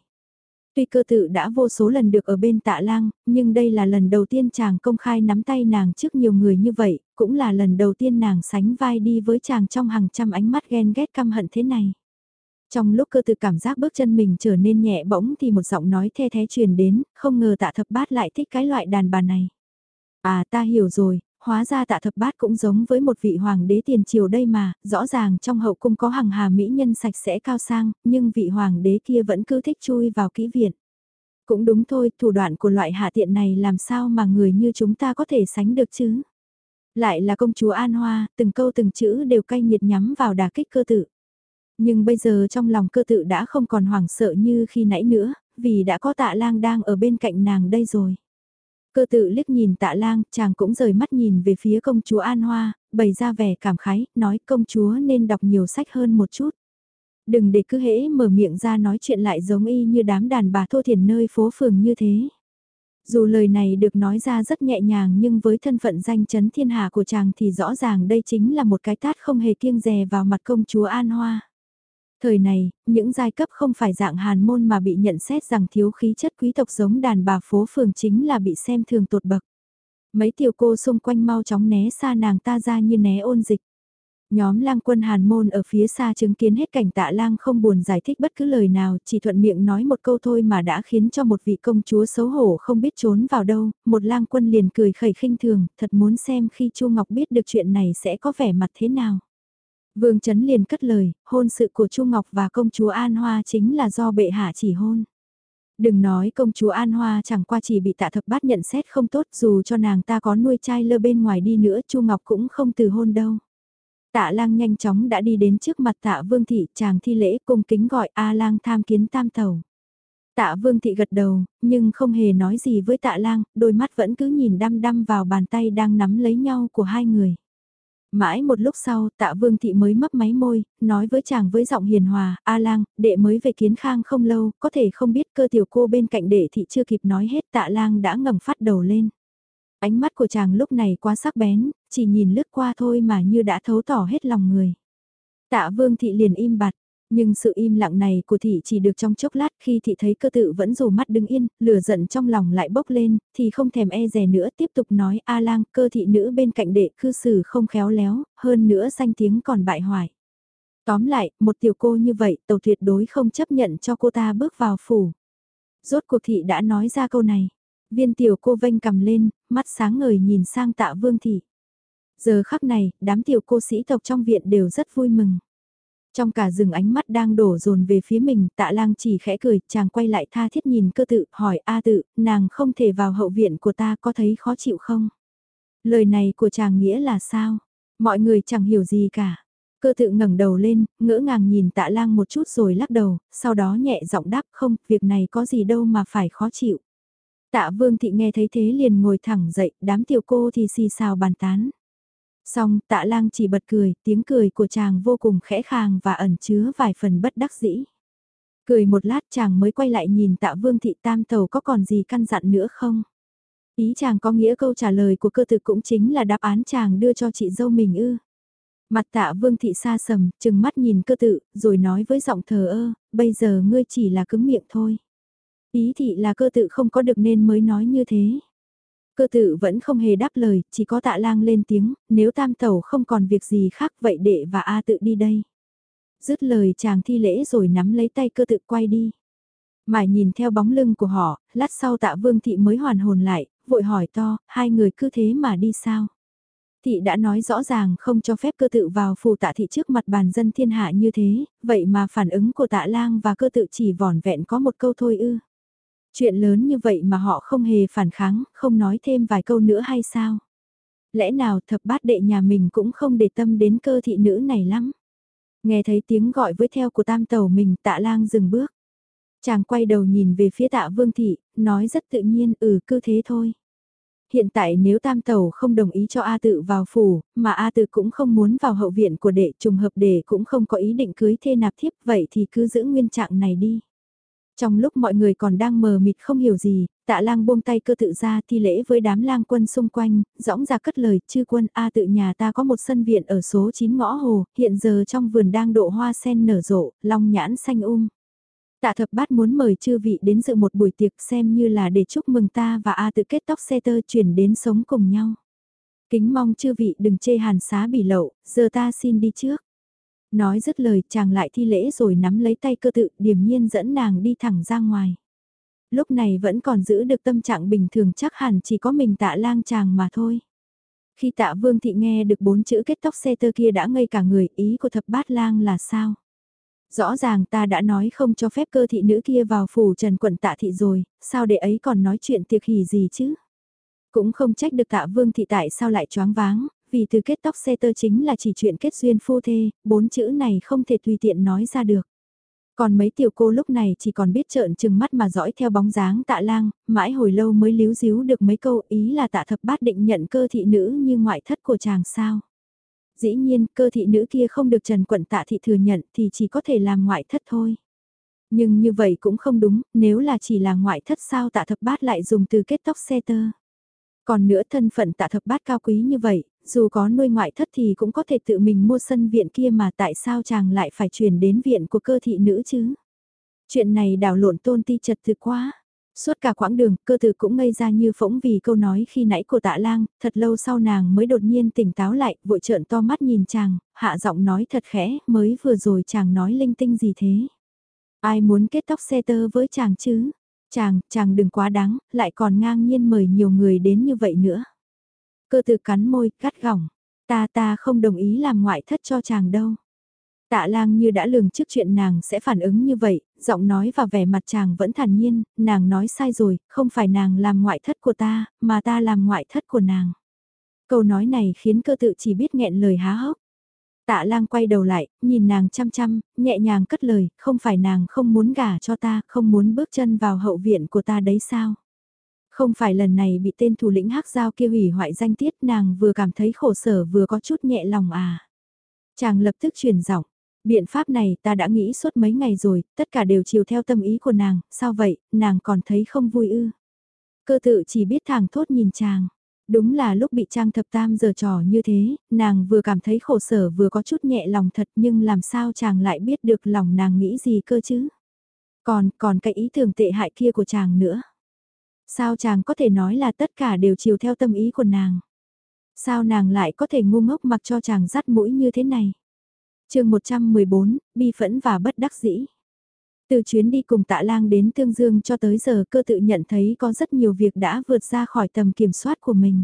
S1: Tuy cơ tự đã vô số lần được ở bên tạ lang, nhưng đây là lần đầu tiên chàng công khai nắm tay nàng trước nhiều người như vậy, cũng là lần đầu tiên nàng sánh vai đi với chàng trong hàng trăm ánh mắt ghen ghét căm hận thế này. Trong lúc cơ tự cảm giác bước chân mình trở nên nhẹ bỗng thì một giọng nói the thế truyền đến, không ngờ tạ thập bát lại thích cái loại đàn bà này. À ta hiểu rồi, hóa ra tạ thập bát cũng giống với một vị hoàng đế tiền triều đây mà, rõ ràng trong hậu cung có hàng hà mỹ nhân sạch sẽ cao sang, nhưng vị hoàng đế kia vẫn cứ thích chui vào kỹ viện. Cũng đúng thôi, thủ đoạn của loại hạ tiện này làm sao mà người như chúng ta có thể sánh được chứ? Lại là công chúa An Hoa, từng câu từng chữ đều cay nghiệt nhắm vào đà kích cơ tự. Nhưng bây giờ trong lòng cơ tự đã không còn hoảng sợ như khi nãy nữa, vì đã có tạ lang đang ở bên cạnh nàng đây rồi. Cơ tự liếc nhìn tạ lang, chàng cũng rời mắt nhìn về phía công chúa An Hoa, bày ra vẻ cảm khái, nói công chúa nên đọc nhiều sách hơn một chút. Đừng để cứ hễ mở miệng ra nói chuyện lại giống y như đám đàn bà thô thiền nơi phố phường như thế. Dù lời này được nói ra rất nhẹ nhàng nhưng với thân phận danh chấn thiên hạ của chàng thì rõ ràng đây chính là một cái tát không hề kiêng dè vào mặt công chúa An Hoa. Thời này, những giai cấp không phải dạng hàn môn mà bị nhận xét rằng thiếu khí chất quý tộc giống đàn bà phố phường chính là bị xem thường tột bậc. Mấy tiểu cô xung quanh mau chóng né xa nàng ta ra như né ôn dịch. Nhóm lang quân hàn môn ở phía xa chứng kiến hết cảnh tạ lang không buồn giải thích bất cứ lời nào, chỉ thuận miệng nói một câu thôi mà đã khiến cho một vị công chúa xấu hổ không biết trốn vào đâu, một lang quân liền cười khẩy khinh thường, thật muốn xem khi Chu Ngọc biết được chuyện này sẽ có vẻ mặt thế nào. Vương Trấn liền cất lời, hôn sự của Chu Ngọc và công chúa An Hoa chính là do bệ hạ chỉ hôn. Đừng nói công chúa An Hoa chẳng qua chỉ bị tạ thập bát nhận xét không tốt dù cho nàng ta có nuôi trai lơ bên ngoài đi nữa Chu Ngọc cũng không từ hôn đâu. Tạ lang nhanh chóng đã đi đến trước mặt tạ vương thị chàng thi lễ cung kính gọi A lang tham kiến tam tàu. Tạ vương thị gật đầu, nhưng không hề nói gì với tạ lang, đôi mắt vẫn cứ nhìn đăm đăm vào bàn tay đang nắm lấy nhau của hai người. Mãi một lúc sau, tạ vương thị mới mấp máy môi, nói với chàng với giọng hiền hòa, A lang, đệ mới về kiến khang không lâu, có thể không biết cơ tiểu cô bên cạnh đệ thị chưa kịp nói hết tạ lang đã ngẩng phát đầu lên. Ánh mắt của chàng lúc này quá sắc bén, chỉ nhìn lướt qua thôi mà như đã thấu tỏ hết lòng người. Tạ vương thị liền im bặt, nhưng sự im lặng này của thị chỉ được trong chốc lát khi thị thấy cơ tự vẫn dù mắt đứng yên, lửa giận trong lòng lại bốc lên, thì không thèm e rè nữa tiếp tục nói A lang cơ thị nữ bên cạnh đệ cư xử không khéo léo, hơn nữa danh tiếng còn bại hoại. Tóm lại, một tiểu cô như vậy tàu tuyệt đối không chấp nhận cho cô ta bước vào phủ. Rốt cuộc thị đã nói ra câu này. Viên tiểu cô vênh cầm lên, mắt sáng ngời nhìn sang tạ vương thị. Giờ khắc này, đám tiểu cô sĩ tộc trong viện đều rất vui mừng. Trong cả rừng ánh mắt đang đổ dồn về phía mình, tạ lang chỉ khẽ cười, chàng quay lại tha thiết nhìn cơ tự, hỏi A tự, nàng không thể vào hậu viện của ta có thấy khó chịu không? Lời này của chàng nghĩa là sao? Mọi người chẳng hiểu gì cả. Cơ tự ngẩng đầu lên, ngỡ ngàng nhìn tạ lang một chút rồi lắc đầu, sau đó nhẹ giọng đáp không, việc này có gì đâu mà phải khó chịu. Tạ vương thị nghe thấy thế liền ngồi thẳng dậy, đám tiểu cô thì xì xào bàn tán. Xong tạ lang chỉ bật cười, tiếng cười của chàng vô cùng khẽ khàng và ẩn chứa vài phần bất đắc dĩ. Cười một lát chàng mới quay lại nhìn tạ vương thị tam tàu có còn gì căn dặn nữa không? Ý chàng có nghĩa câu trả lời của cơ thực cũng chính là đáp án chàng đưa cho chị dâu mình ư. Mặt tạ vương thị xa sầm, chừng mắt nhìn cơ tự, rồi nói với giọng thờ ơ, bây giờ ngươi chỉ là cứng miệng thôi. Ý thị là cơ tự không có được nên mới nói như thế. Cơ tự vẫn không hề đáp lời, chỉ có tạ lang lên tiếng, nếu tam tẩu không còn việc gì khác vậy đệ và A tự đi đây. Dứt lời chàng thi lễ rồi nắm lấy tay cơ tự quay đi. Mải nhìn theo bóng lưng của họ, lát sau tạ vương thị mới hoàn hồn lại, vội hỏi to, hai người cứ thế mà đi sao? Thị đã nói rõ ràng không cho phép cơ tự vào phù tạ thị trước mặt bàn dân thiên hạ như thế, vậy mà phản ứng của tạ lang và cơ tự chỉ vỏn vẹn có một câu thôi ư. Chuyện lớn như vậy mà họ không hề phản kháng, không nói thêm vài câu nữa hay sao? Lẽ nào thập bát đệ nhà mình cũng không để tâm đến cơ thị nữ này lắm? Nghe thấy tiếng gọi với theo của tam tàu mình tạ lang dừng bước. Chàng quay đầu nhìn về phía tạ vương thị, nói rất tự nhiên ừ cứ thế thôi. Hiện tại nếu tam tàu không đồng ý cho A tự vào phủ, mà A tự cũng không muốn vào hậu viện của đệ trùng hợp đệ cũng không có ý định cưới thê nạp thiếp vậy thì cứ giữ nguyên trạng này đi. Trong lúc mọi người còn đang mờ mịt không hiểu gì, tạ lang buông tay cơ tự ra thi lễ với đám lang quân xung quanh, dõng ra cất lời, chư quân A tự nhà ta có một sân viện ở số 9 ngõ hồ, hiện giờ trong vườn đang độ hoa sen nở rộ, long nhãn xanh um. Tạ thập bát muốn mời chư vị đến dự một buổi tiệc xem như là để chúc mừng ta và A tự kết tóc xe tơ chuyển đến sống cùng nhau. Kính mong chư vị đừng chê hàn xá bỉ lậu, giờ ta xin đi trước. Nói dứt lời chàng lại thi lễ rồi nắm lấy tay cơ tự điềm nhiên dẫn nàng đi thẳng ra ngoài. Lúc này vẫn còn giữ được tâm trạng bình thường chắc hẳn chỉ có mình tạ lang chàng mà thôi. Khi tạ vương thị nghe được bốn chữ kết tóc xe tơ kia đã ngây cả người ý của thập bát lang là sao? Rõ ràng ta đã nói không cho phép cơ thị nữ kia vào phủ trần quận tạ thị rồi, sao để ấy còn nói chuyện tiệc hỉ gì chứ? Cũng không trách được tạ vương thị tại sao lại choáng váng, vì từ kết tóc xe tơ chính là chỉ chuyện kết duyên phu thê, bốn chữ này không thể tùy tiện nói ra được. Còn mấy tiểu cô lúc này chỉ còn biết trợn trừng mắt mà dõi theo bóng dáng tạ lang, mãi hồi lâu mới líu díu được mấy câu ý là tạ thập bát định nhận cơ thị nữ như ngoại thất của chàng sao. Dĩ nhiên cơ thị nữ kia không được trần quận tạ thị thừa nhận thì chỉ có thể làm ngoại thất thôi. Nhưng như vậy cũng không đúng, nếu là chỉ là ngoại thất sao tạ thập bát lại dùng từ kết tóc xe tơ. Còn nữa thân phận tạ thập bát cao quý như vậy, dù có nuôi ngoại thất thì cũng có thể tự mình mua sân viện kia mà tại sao chàng lại phải chuyển đến viện của cơ thị nữ chứ? Chuyện này đảo lộn tôn ti chật thực quá. Suốt cả quãng đường, cơ tử cũng ngây ra như phỗng vì câu nói khi nãy của tạ lang, thật lâu sau nàng mới đột nhiên tỉnh táo lại, vội trợn to mắt nhìn chàng, hạ giọng nói thật khẽ, mới vừa rồi chàng nói linh tinh gì thế? Ai muốn kết tóc xe tơ với chàng chứ? Chàng, chàng đừng quá đáng, lại còn ngang nhiên mời nhiều người đến như vậy nữa. Cơ tử cắn môi, gắt gỏng. Ta ta không đồng ý làm ngoại thất cho chàng đâu. Tạ lang như đã lường trước chuyện nàng sẽ phản ứng như vậy, giọng nói và vẻ mặt chàng vẫn thản nhiên, nàng nói sai rồi, không phải nàng làm ngoại thất của ta, mà ta làm ngoại thất của nàng. Câu nói này khiến cơ tự chỉ biết nghẹn lời há hốc. Tạ lang quay đầu lại, nhìn nàng chăm chăm, nhẹ nhàng cất lời, không phải nàng không muốn gả cho ta, không muốn bước chân vào hậu viện của ta đấy sao? Không phải lần này bị tên thủ lĩnh hắc giao kia hủy hoại danh tiết nàng vừa cảm thấy khổ sở vừa có chút nhẹ lòng à. Chàng lập tức truyền giọng, biện pháp này ta đã nghĩ suốt mấy ngày rồi, tất cả đều chiều theo tâm ý của nàng, sao vậy, nàng còn thấy không vui ư. Cơ tự chỉ biết thẳng thốt nhìn chàng. Đúng là lúc bị trang thập tam giờ trò như thế, nàng vừa cảm thấy khổ sở vừa có chút nhẹ lòng thật nhưng làm sao chàng lại biết được lòng nàng nghĩ gì cơ chứ. Còn, còn cái ý tưởng tệ hại kia của chàng nữa. Sao chàng có thể nói là tất cả đều chiều theo tâm ý của nàng? Sao nàng lại có thể ngu ngốc mặc cho chàng dắt mũi như thế này? chương 114, bi phẫn và bất đắc dĩ. Từ chuyến đi cùng tạ lang đến Tương Dương cho tới giờ cơ tự nhận thấy có rất nhiều việc đã vượt ra khỏi tầm kiểm soát của mình.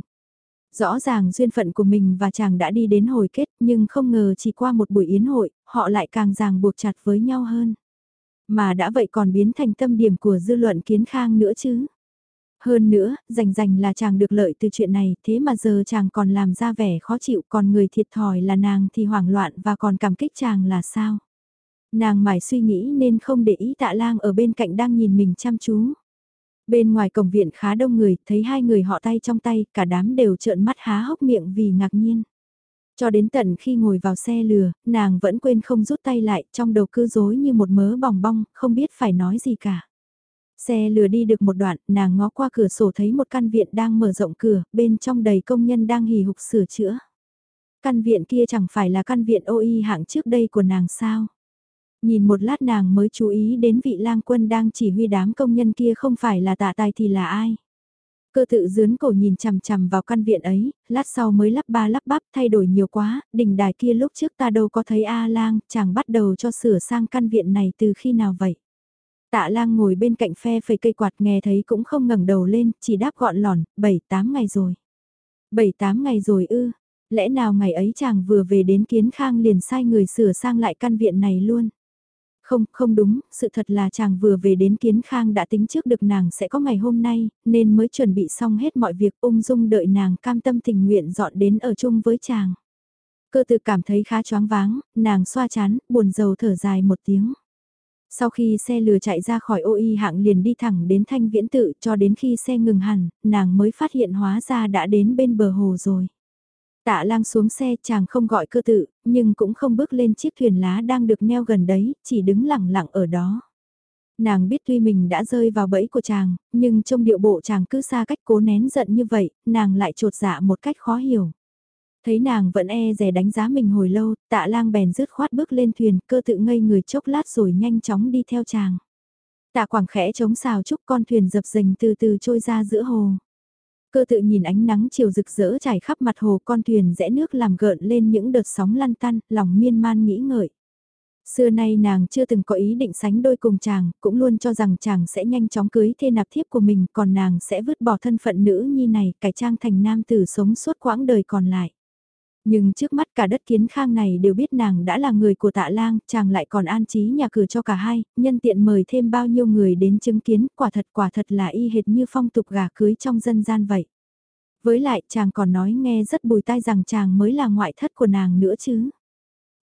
S1: Rõ ràng duyên phận của mình và chàng đã đi đến hồi kết nhưng không ngờ chỉ qua một buổi yến hội, họ lại càng ràng buộc chặt với nhau hơn. Mà đã vậy còn biến thành tâm điểm của dư luận kiến khang nữa chứ. Hơn nữa, rành rành là chàng được lợi từ chuyện này, thế mà giờ chàng còn làm ra vẻ khó chịu còn người thiệt thòi là nàng thì hoảng loạn và còn cảm kích chàng là sao. Nàng mải suy nghĩ nên không để ý tạ lang ở bên cạnh đang nhìn mình chăm chú. Bên ngoài cổng viện khá đông người, thấy hai người họ tay trong tay, cả đám đều trợn mắt há hốc miệng vì ngạc nhiên. Cho đến tận khi ngồi vào xe lừa, nàng vẫn quên không rút tay lại, trong đầu cứ rối như một mớ bòng bong, không biết phải nói gì cả. Xe lừa đi được một đoạn, nàng ngó qua cửa sổ thấy một căn viện đang mở rộng cửa, bên trong đầy công nhân đang hì hục sửa chữa. Căn viện kia chẳng phải là căn viện OI hạng trước đây của nàng sao? Nhìn một lát nàng mới chú ý đến vị lang quân đang chỉ huy đám công nhân kia không phải là tạ tài thì là ai. Cơ tự dướn cổ nhìn chằm chằm vào căn viện ấy, lát sau mới lắp ba lắp bắp thay đổi nhiều quá, đỉnh đài kia lúc trước ta đâu có thấy A lang, chàng bắt đầu cho sửa sang căn viện này từ khi nào vậy. Tạ lang ngồi bên cạnh phe phẩy cây quạt nghe thấy cũng không ngẩng đầu lên, chỉ đáp gọn lỏn, 7-8 ngày rồi. 7-8 ngày rồi ư, lẽ nào ngày ấy chàng vừa về đến kiến khang liền sai người sửa sang lại căn viện này luôn. Không, không đúng, sự thật là chàng vừa về đến kiến khang đã tính trước được nàng sẽ có ngày hôm nay, nên mới chuẩn bị xong hết mọi việc ung dung đợi nàng cam tâm tình nguyện dọn đến ở chung với chàng. Cơ tự cảm thấy khá choáng váng, nàng xoa chán, buồn rầu thở dài một tiếng. Sau khi xe lừa chạy ra khỏi ô y hạng liền đi thẳng đến thanh viễn tự cho đến khi xe ngừng hẳn, nàng mới phát hiện hóa ra đã đến bên bờ hồ rồi. Tạ lang xuống xe chàng không gọi cơ tự, nhưng cũng không bước lên chiếc thuyền lá đang được neo gần đấy, chỉ đứng lặng lặng ở đó. Nàng biết tuy mình đã rơi vào bẫy của chàng, nhưng trong điệu bộ chàng cứ xa cách cố nén giận như vậy, nàng lại trột dạ một cách khó hiểu. Thấy nàng vẫn e rè đánh giá mình hồi lâu, tạ lang bèn rứt khoát bước lên thuyền, cơ tự ngây người chốc lát rồi nhanh chóng đi theo chàng. Tạ quảng khẽ chống xào chúc con thuyền dập dềnh từ từ trôi ra giữa hồ. Cơ tự nhìn ánh nắng chiều rực rỡ trải khắp mặt hồ con thuyền rẽ nước làm gợn lên những đợt sóng lăn tăn, lòng miên man nghĩ ngợi. Xưa nay nàng chưa từng có ý định sánh đôi cùng chàng, cũng luôn cho rằng chàng sẽ nhanh chóng cưới thê nạp thiếp của mình, còn nàng sẽ vứt bỏ thân phận nữ nhi này, cải trang thành nam tử sống suốt quãng đời còn lại. Nhưng trước mắt cả đất kiến khang này đều biết nàng đã là người của tạ lang, chàng lại còn an trí nhà cửa cho cả hai, nhân tiện mời thêm bao nhiêu người đến chứng kiến, quả thật quả thật là y hệt như phong tục gà cưới trong dân gian vậy. Với lại chàng còn nói nghe rất bùi tai rằng chàng mới là ngoại thất của nàng nữa chứ.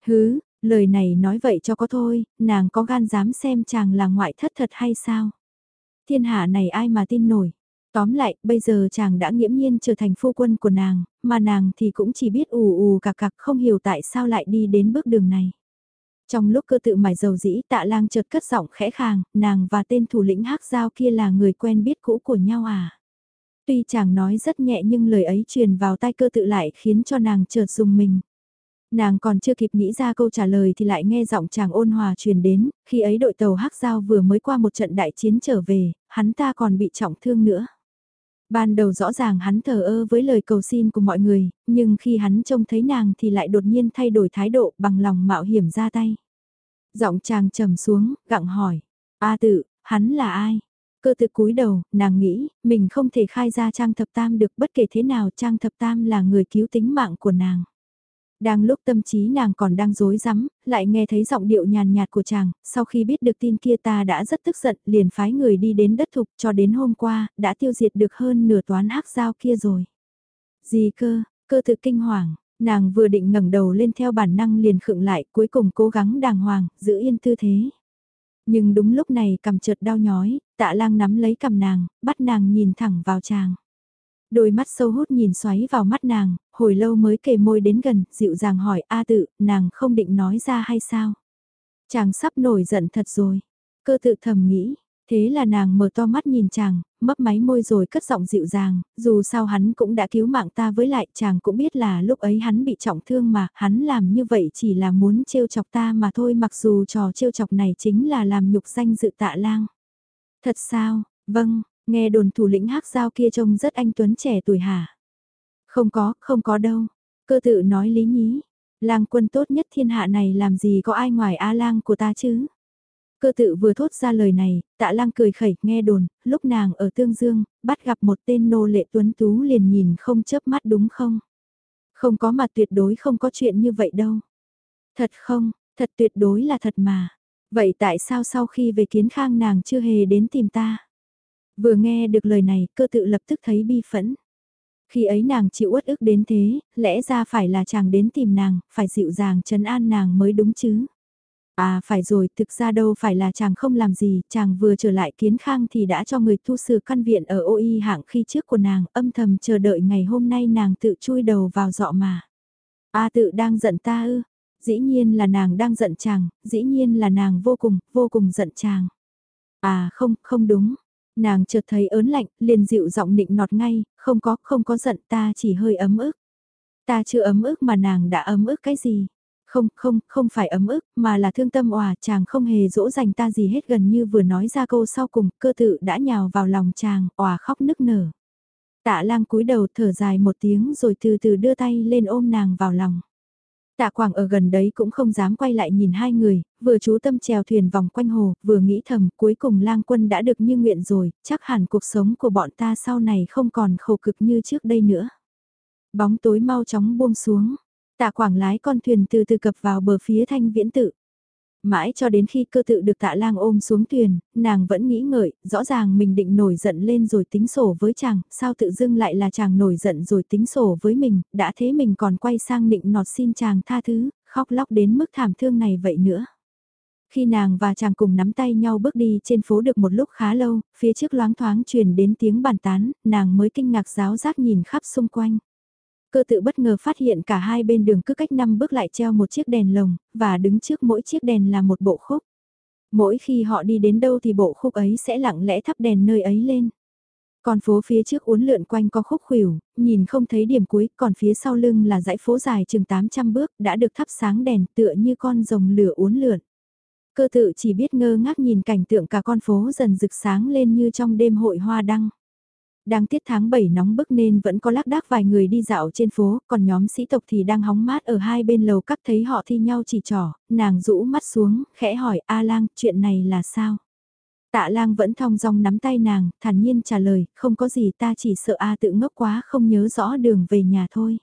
S1: Hứ, lời này nói vậy cho có thôi, nàng có gan dám xem chàng là ngoại thất thật hay sao? Thiên hạ này ai mà tin nổi. Tóm lại, bây giờ chàng đã nghiễm nhiên trở thành phu quân của nàng, mà nàng thì cũng chỉ biết ù ù cạc cạc không hiểu tại sao lại đi đến bước đường này. Trong lúc cơ tự mải dầu dĩ tạ lang chợt cất giọng khẽ khàng, nàng và tên thủ lĩnh hắc giao kia là người quen biết cũ của nhau à. Tuy chàng nói rất nhẹ nhưng lời ấy truyền vào tai cơ tự lại khiến cho nàng chợt dùng mình. Nàng còn chưa kịp nghĩ ra câu trả lời thì lại nghe giọng chàng ôn hòa truyền đến, khi ấy đội tàu hắc giao vừa mới qua một trận đại chiến trở về, hắn ta còn bị trọng thương nữa. Ban đầu rõ ràng hắn thờ ơ với lời cầu xin của mọi người, nhưng khi hắn trông thấy nàng thì lại đột nhiên thay đổi thái độ bằng lòng mạo hiểm ra tay. Giọng chàng trầm xuống, gặng hỏi. A tự, hắn là ai? Cơ tự cúi đầu, nàng nghĩ, mình không thể khai ra Trang Thập Tam được bất kể thế nào Trang Thập Tam là người cứu tính mạng của nàng. Đang lúc tâm trí nàng còn đang rối rắm, lại nghe thấy giọng điệu nhàn nhạt của chàng, sau khi biết được tin kia ta đã rất tức giận, liền phái người đi đến đất thục cho đến hôm qua, đã tiêu diệt được hơn nửa toán hắc giao kia rồi. Gì cơ, cơ tự kinh hoàng, Nàng vừa định ngẩng đầu lên theo bản năng liền khựng lại, cuối cùng cố gắng đàng hoàng, giữ yên tư thế. Nhưng đúng lúc này cầm chợt đau nhói, tạ lang nắm lấy cầm nàng, bắt nàng nhìn thẳng vào chàng. Đôi mắt sâu hút nhìn xoáy vào mắt nàng, hồi lâu mới kề môi đến gần, dịu dàng hỏi A tự, nàng không định nói ra hay sao? Chàng sắp nổi giận thật rồi. Cơ tự thầm nghĩ, thế là nàng mở to mắt nhìn chàng, mấp máy môi rồi cất giọng dịu dàng, dù sao hắn cũng đã cứu mạng ta với lại chàng cũng biết là lúc ấy hắn bị trọng thương mà, hắn làm như vậy chỉ là muốn trêu chọc ta mà thôi mặc dù trò trêu chọc này chính là làm nhục danh dự tạ lang. Thật sao, vâng, nghe đồn thủ lĩnh hắc giao kia trông rất anh tuấn trẻ tuổi hả? Không có, không có đâu, cơ tự nói lý nhí, lang quân tốt nhất thiên hạ này làm gì có ai ngoài A lang của ta chứ? Cơ tự vừa thốt ra lời này, tạ lang cười khẩy nghe đồn, lúc nàng ở Tương Dương, bắt gặp một tên nô lệ tuấn tú liền nhìn không chớp mắt đúng không? Không có mà tuyệt đối không có chuyện như vậy đâu. Thật không, thật tuyệt đối là thật mà. Vậy tại sao sau khi về kiến khang nàng chưa hề đến tìm ta? Vừa nghe được lời này, cơ tự lập tức thấy bi phẫn. Khi ấy nàng chịu uất ức đến thế, lẽ ra phải là chàng đến tìm nàng, phải dịu dàng trấn an nàng mới đúng chứ. À phải rồi, thực ra đâu phải là chàng không làm gì, chàng vừa trở lại kiến khang thì đã cho người thu sửa căn viện ở ô y hạng khi trước của nàng, âm thầm chờ đợi ngày hôm nay nàng tự chui đầu vào dọ mà. A tự đang giận ta ư, dĩ nhiên là nàng đang giận chàng, dĩ nhiên là nàng vô cùng, vô cùng giận chàng. À không, không đúng. Nàng chợt thấy ớn lạnh, liền dịu giọng nịnh nọt ngay, không có, không có giận ta chỉ hơi ấm ức. Ta chưa ấm ức mà nàng đã ấm ức cái gì? Không, không, không phải ấm ức, mà là thương tâm òa, chàng không hề dỗ dành ta gì hết gần như vừa nói ra câu sau cùng, cơ tự đã nhào vào lòng chàng, òa khóc nức nở. Tạ lang cúi đầu thở dài một tiếng rồi từ từ đưa tay lên ôm nàng vào lòng. Tạ Quảng ở gần đấy cũng không dám quay lại nhìn hai người, vừa chú tâm chèo thuyền vòng quanh hồ, vừa nghĩ thầm cuối cùng lang quân đã được như nguyện rồi, chắc hẳn cuộc sống của bọn ta sau này không còn khổ cực như trước đây nữa. Bóng tối mau chóng buông xuống, Tạ Quảng lái con thuyền từ từ cập vào bờ phía thanh viễn tự. Mãi cho đến khi cơ tự được tạ lang ôm xuống thuyền, nàng vẫn nghĩ ngợi, rõ ràng mình định nổi giận lên rồi tính sổ với chàng, sao tự dưng lại là chàng nổi giận rồi tính sổ với mình, đã thế mình còn quay sang định nọt xin chàng tha thứ, khóc lóc đến mức thảm thương này vậy nữa. Khi nàng và chàng cùng nắm tay nhau bước đi trên phố được một lúc khá lâu, phía trước loáng thoáng truyền đến tiếng bàn tán, nàng mới kinh ngạc giáo giác nhìn khắp xung quanh cơ tự bất ngờ phát hiện cả hai bên đường cứ cách năm bước lại treo một chiếc đèn lồng, và đứng trước mỗi chiếc đèn là một bộ khúc. Mỗi khi họ đi đến đâu thì bộ khúc ấy sẽ lặng lẽ thắp đèn nơi ấy lên. Còn phố phía trước uốn lượn quanh có khúc khuỷu, nhìn không thấy điểm cuối, còn phía sau lưng là dãy phố dài chừng 800 bước, đã được thắp sáng đèn tựa như con rồng lửa uốn lượn. Cơ tự chỉ biết ngơ ngác nhìn cảnh tượng cả con phố dần rực sáng lên như trong đêm hội hoa đăng. Đang tiết tháng 7 nóng bức nên vẫn có lác đác vài người đi dạo trên phố, còn nhóm sĩ tộc thì đang hóng mát ở hai bên lầu cắt thấy họ thi nhau chỉ trỏ, nàng rũ mắt xuống, khẽ hỏi A lang, chuyện này là sao? Tạ lang vẫn thong dong nắm tay nàng, thản nhiên trả lời, không có gì ta chỉ sợ A tự ngốc quá không nhớ rõ đường về nhà thôi.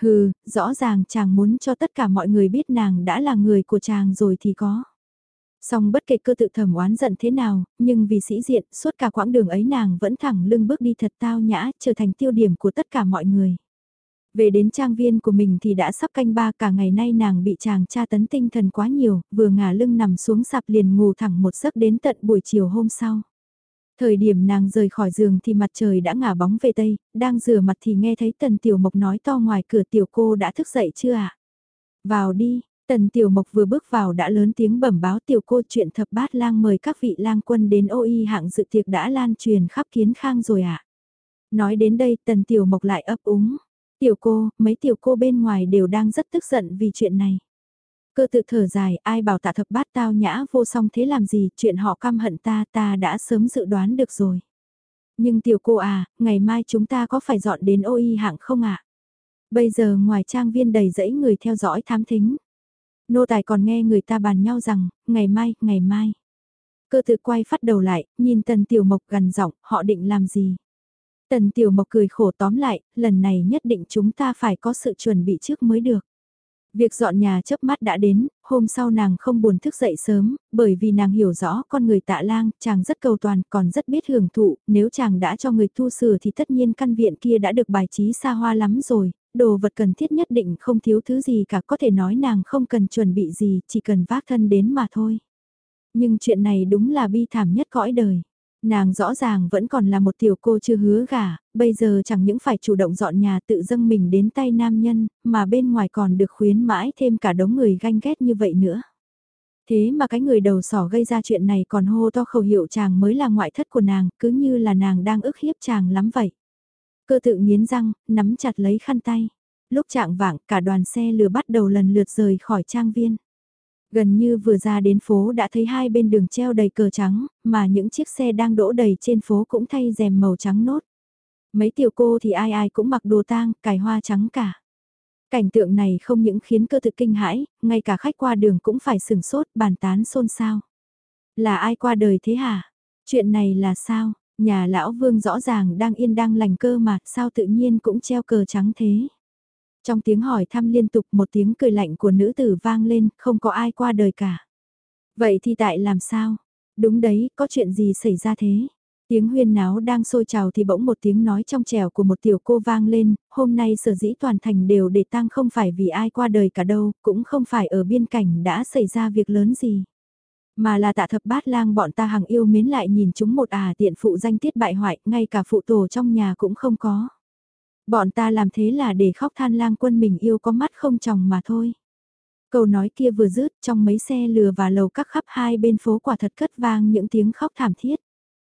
S1: Hừ, rõ ràng chàng muốn cho tất cả mọi người biết nàng đã là người của chàng rồi thì có. Song bất kể cơ tự thầm oán giận thế nào, nhưng vì sĩ diện, suốt cả quãng đường ấy nàng vẫn thẳng lưng bước đi thật tao nhã, trở thành tiêu điểm của tất cả mọi người. Về đến trang viên của mình thì đã sắp canh ba cả ngày nay nàng bị chàng tra tấn tinh thần quá nhiều, vừa ngả lưng nằm xuống sạp liền ngủ thẳng một giấc đến tận buổi chiều hôm sau. Thời điểm nàng rời khỏi giường thì mặt trời đã ngả bóng về tây, đang rửa mặt thì nghe thấy tần tiểu mộc nói to ngoài cửa tiểu cô đã thức dậy chưa ạ? À? Vào đi, Tần Tiểu Mộc vừa bước vào đã lớn tiếng bẩm báo tiểu cô chuyện thập bát lang mời các vị lang quân đến ô y hạng dự tiệc đã lan truyền khắp kiến khang rồi ạ. À? Nói đến đây Tần Tiểu Mộc lại ấp úng. Tiểu cô, mấy tiểu cô bên ngoài đều đang rất tức giận vì chuyện này. Cơ tự thở dài, ai bảo tạ thập bát tao nhã vô song thế làm gì, chuyện họ căm hận ta ta đã sớm dự đoán được rồi. Nhưng tiểu cô à, ngày mai chúng ta có phải dọn đến ô y hạng không ạ? Bây giờ ngoài trang viên đầy dẫy người theo dõi thám thính. Nô tài còn nghe người ta bàn nhau rằng, ngày mai, ngày mai. Cơ tự quay phát đầu lại, nhìn tần tiểu mộc gần giọng, họ định làm gì? Tần tiểu mộc cười khổ tóm lại, lần này nhất định chúng ta phải có sự chuẩn bị trước mới được. Việc dọn nhà chớp mắt đã đến, hôm sau nàng không buồn thức dậy sớm, bởi vì nàng hiểu rõ con người tạ lang, chàng rất cầu toàn, còn rất biết hưởng thụ, nếu chàng đã cho người thu sửa thì tất nhiên căn viện kia đã được bài trí xa hoa lắm rồi, đồ vật cần thiết nhất định không thiếu thứ gì cả có thể nói nàng không cần chuẩn bị gì, chỉ cần vác thân đến mà thôi. Nhưng chuyện này đúng là bi thảm nhất cõi đời. Nàng rõ ràng vẫn còn là một tiểu cô chưa hứa gả, bây giờ chẳng những phải chủ động dọn nhà tự dâng mình đến tay nam nhân, mà bên ngoài còn được khuyến mãi thêm cả đống người ganh ghét như vậy nữa. Thế mà cái người đầu sỏ gây ra chuyện này còn hô to khẩu hiệu chàng mới là ngoại thất của nàng, cứ như là nàng đang ức hiếp chàng lắm vậy. Cơ tự nghiến răng, nắm chặt lấy khăn tay. Lúc trạng vạng, cả đoàn xe lừa bắt đầu lần lượt rời khỏi trang viên. Gần như vừa ra đến phố đã thấy hai bên đường treo đầy cờ trắng, mà những chiếc xe đang đỗ đầy trên phố cũng thay rèm màu trắng nốt. Mấy tiểu cô thì ai ai cũng mặc đồ tang, cài hoa trắng cả. Cảnh tượng này không những khiến cơ tự kinh hãi, ngay cả khách qua đường cũng phải sừng sốt bàn tán xôn xao. Là ai qua đời thế hả? Chuyện này là sao? Nhà lão vương rõ ràng đang yên đang lành cơ mà, sao tự nhiên cũng treo cờ trắng thế? Trong tiếng hỏi thăm liên tục một tiếng cười lạnh của nữ tử vang lên, không có ai qua đời cả. Vậy thì tại làm sao? Đúng đấy, có chuyện gì xảy ra thế? Tiếng huyên náo đang sôi trào thì bỗng một tiếng nói trong trèo của một tiểu cô vang lên, hôm nay sở dĩ toàn thành đều để tang không phải vì ai qua đời cả đâu, cũng không phải ở biên cảnh đã xảy ra việc lớn gì. Mà là tạ thập bát lang bọn ta hằng yêu mến lại nhìn chúng một à tiện phụ danh tiết bại hoại, ngay cả phụ tổ trong nhà cũng không có. Bọn ta làm thế là để khóc than lang quân mình yêu có mắt không chồng mà thôi. Câu nói kia vừa dứt trong mấy xe lừa và lầu các khắp hai bên phố quả thật cất vang những tiếng khóc thảm thiết.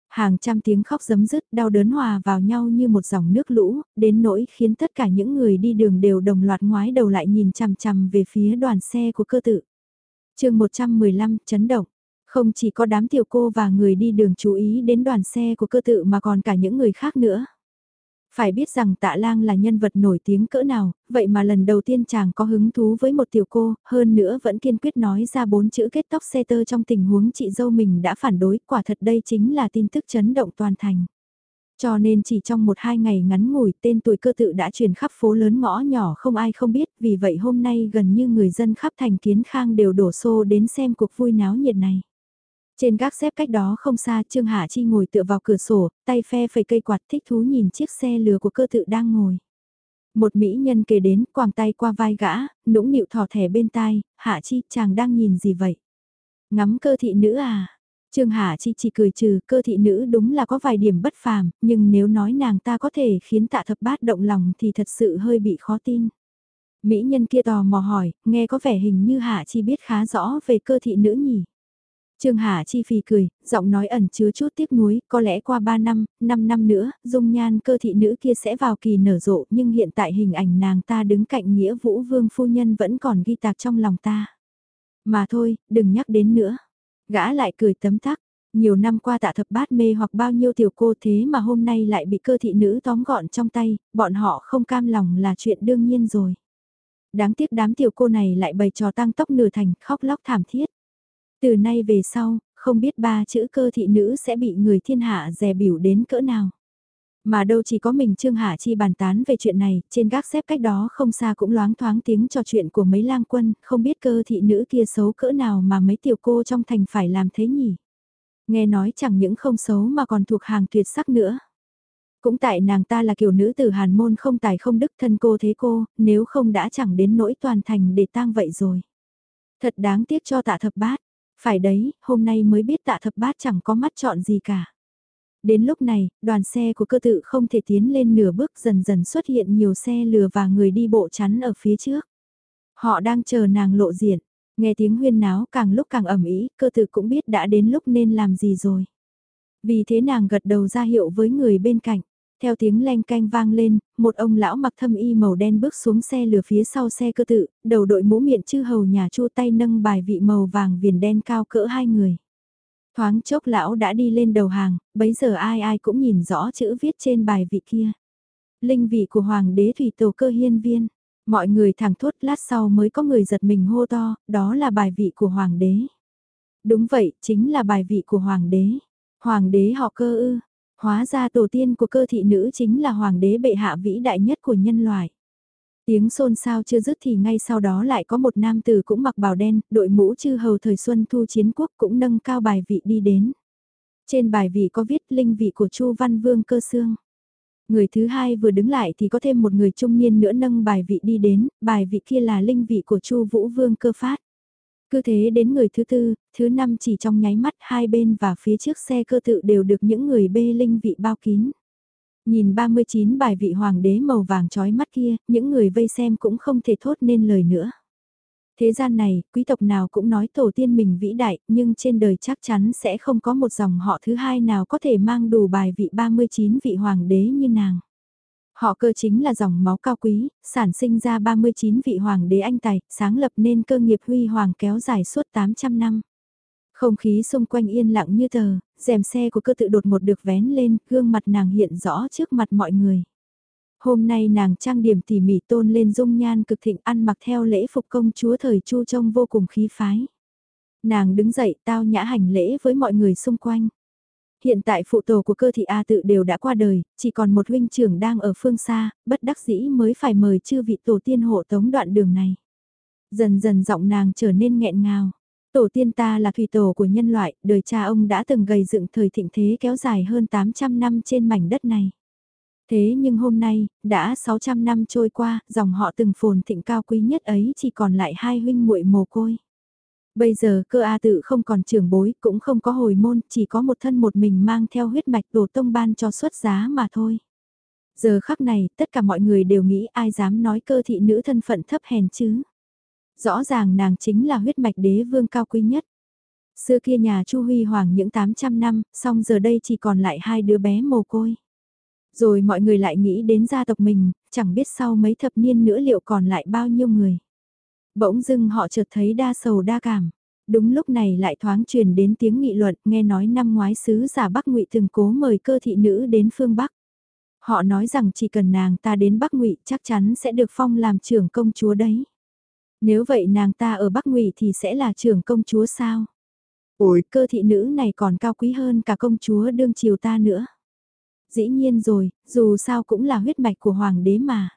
S1: Hàng trăm tiếng khóc giấm dứt đau đớn hòa vào nhau như một dòng nước lũ, đến nỗi khiến tất cả những người đi đường đều đồng loạt ngoái đầu lại nhìn chằm chằm về phía đoàn xe của cơ tự chương 115, chấn động. Không chỉ có đám tiểu cô và người đi đường chú ý đến đoàn xe của cơ tự mà còn cả những người khác nữa. Phải biết rằng tạ lang là nhân vật nổi tiếng cỡ nào, vậy mà lần đầu tiên chàng có hứng thú với một tiểu cô, hơn nữa vẫn kiên quyết nói ra bốn chữ kết tóc xe tơ trong tình huống chị dâu mình đã phản đối, quả thật đây chính là tin tức chấn động toàn thành. Cho nên chỉ trong một hai ngày ngắn ngủi tên tuổi cơ tự đã truyền khắp phố lớn ngõ nhỏ không ai không biết, vì vậy hôm nay gần như người dân khắp thành kiến khang đều đổ xô đến xem cuộc vui náo nhiệt này. Trên gác xếp cách đó không xa Trương Hạ Chi ngồi tựa vào cửa sổ, tay phe phẩy cây quạt thích thú nhìn chiếc xe lừa của cơ tự đang ngồi. Một mỹ nhân kề đến, quàng tay qua vai gã, nũng nịu thỏ thẻ bên tai, Hạ Chi chàng đang nhìn gì vậy? Ngắm cơ thị nữ à? Trương Hạ Chi chỉ cười trừ cơ thị nữ đúng là có vài điểm bất phàm, nhưng nếu nói nàng ta có thể khiến tạ thập bát động lòng thì thật sự hơi bị khó tin. Mỹ nhân kia tò mò hỏi, nghe có vẻ hình như Hạ Chi biết khá rõ về cơ thị nữ nhỉ? Trương Hà Chi phì cười, giọng nói ẩn chứa chút tiếc nuối, có lẽ qua 3 năm, 5 năm nữa, dung nhan cơ thị nữ kia sẽ vào kỳ nở rộ, nhưng hiện tại hình ảnh nàng ta đứng cạnh nghĩa vũ vương phu nhân vẫn còn ghi tạc trong lòng ta. Mà thôi, đừng nhắc đến nữa. Gã lại cười tấm tắc, nhiều năm qua tạ thập bát mê hoặc bao nhiêu tiểu cô thế mà hôm nay lại bị cơ thị nữ tóm gọn trong tay, bọn họ không cam lòng là chuyện đương nhiên rồi. Đáng tiếc đám tiểu cô này lại bày trò tăng tốc nửa thành khóc lóc thảm thiết. Từ nay về sau, không biết ba chữ cơ thị nữ sẽ bị người thiên hạ dè biểu đến cỡ nào. Mà đâu chỉ có mình Trương Hạ Chi bàn tán về chuyện này, trên gác xếp cách đó không xa cũng loáng thoáng tiếng trò chuyện của mấy lang quân, không biết cơ thị nữ kia xấu cỡ nào mà mấy tiểu cô trong thành phải làm thế nhỉ. Nghe nói chẳng những không xấu mà còn thuộc hàng tuyệt sắc nữa. Cũng tại nàng ta là kiểu nữ tử hàn môn không tài không đức thân cô thế cô, nếu không đã chẳng đến nỗi toàn thành để tang vậy rồi. Thật đáng tiếc cho tạ thập bát, phải đấy, hôm nay mới biết tạ thập bát chẳng có mắt chọn gì cả. Đến lúc này, đoàn xe của cơ tự không thể tiến lên nửa bước dần dần xuất hiện nhiều xe lừa và người đi bộ chắn ở phía trước. Họ đang chờ nàng lộ diện, nghe tiếng huyên náo càng lúc càng ẩm ý, cơ tự cũng biết đã đến lúc nên làm gì rồi. Vì thế nàng gật đầu ra hiệu với người bên cạnh. Theo tiếng leng canh vang lên, một ông lão mặc thâm y màu đen bước xuống xe lừa phía sau xe cơ tự, đầu đội mũ miệng chư hầu nhà chu tay nâng bài vị màu vàng viền đen cao cỡ hai người. Thoáng chốc lão đã đi lên đầu hàng, bấy giờ ai ai cũng nhìn rõ chữ viết trên bài vị kia. Linh vị của Hoàng đế Thủy Tổ Cơ Hiên Viên. Mọi người thẳng thốt lát sau mới có người giật mình hô to, đó là bài vị của Hoàng đế. Đúng vậy, chính là bài vị của Hoàng đế. Hoàng đế họ cơ ư, Hóa ra tổ tiên của cơ thị nữ chính là hoàng đế bệ hạ vĩ đại nhất của nhân loại. Tiếng xôn xao chưa dứt thì ngay sau đó lại có một nam tử cũng mặc bào đen, đội mũ chư hầu thời xuân thu chiến quốc cũng nâng cao bài vị đi đến. Trên bài vị có viết linh vị của Chu Văn Vương cơ xương. Người thứ hai vừa đứng lại thì có thêm một người trung niên nữa nâng bài vị đi đến, bài vị kia là linh vị của Chu Vũ Vương cơ phát. Cứ thế đến người thứ tư, thứ năm chỉ trong nháy mắt hai bên và phía trước xe cơ tự đều được những người bê linh vị bao kín. Nhìn 39 bài vị hoàng đế màu vàng trói mắt kia, những người vây xem cũng không thể thốt nên lời nữa. Thế gian này, quý tộc nào cũng nói tổ tiên mình vĩ đại, nhưng trên đời chắc chắn sẽ không có một dòng họ thứ hai nào có thể mang đủ bài vị 39 vị hoàng đế như nàng. Họ cơ chính là dòng máu cao quý, sản sinh ra 39 vị hoàng đế anh tài, sáng lập nên cơ nghiệp huy hoàng kéo dài suốt 800 năm. Không khí xung quanh yên lặng như tờ, rèm xe của cơ tự đột một được vén lên, gương mặt nàng hiện rõ trước mặt mọi người. Hôm nay nàng trang điểm tỉ mỉ tôn lên dung nhan cực thịnh ăn mặc theo lễ phục công chúa thời chu trông vô cùng khí phái. Nàng đứng dậy tao nhã hành lễ với mọi người xung quanh. Hiện tại phụ tổ của cơ thị A tự đều đã qua đời, chỉ còn một huynh trưởng đang ở phương xa, bất đắc dĩ mới phải mời chư vị tổ tiên hộ tống đoạn đường này. Dần dần giọng nàng trở nên nghẹn ngào. Tổ tiên ta là thủy tổ của nhân loại, đời cha ông đã từng gầy dựng thời thịnh thế kéo dài hơn 800 năm trên mảnh đất này. Thế nhưng hôm nay, đã 600 năm trôi qua, dòng họ từng phồn thịnh cao quý nhất ấy chỉ còn lại hai huynh muội mồ côi. Bây giờ cơ A tự không còn trưởng bối, cũng không có hồi môn, chỉ có một thân một mình mang theo huyết mạch tổ tông ban cho xuất giá mà thôi. Giờ khắc này, tất cả mọi người đều nghĩ ai dám nói cơ thị nữ thân phận thấp hèn chứ. Rõ ràng nàng chính là huyết mạch đế vương cao quý nhất. Xưa kia nhà Chu Huy Hoàng những 800 năm, song giờ đây chỉ còn lại hai đứa bé mồ côi. Rồi mọi người lại nghĩ đến gia tộc mình, chẳng biết sau mấy thập niên nữa liệu còn lại bao nhiêu người. Bỗng dưng họ chợt thấy đa sầu đa cảm. Đúng lúc này lại thoáng truyền đến tiếng nghị luận nghe nói năm ngoái sứ giả Bắc ngụy từng cố mời cơ thị nữ đến phương Bắc. Họ nói rằng chỉ cần nàng ta đến Bắc ngụy chắc chắn sẽ được phong làm trưởng công chúa đấy. Nếu vậy nàng ta ở Bắc ngụy thì sẽ là trưởng công chúa sao? Ôi, cơ thị nữ này còn cao quý hơn cả công chúa đương triều ta nữa. Dĩ nhiên rồi, dù sao cũng là huyết mạch của hoàng đế mà.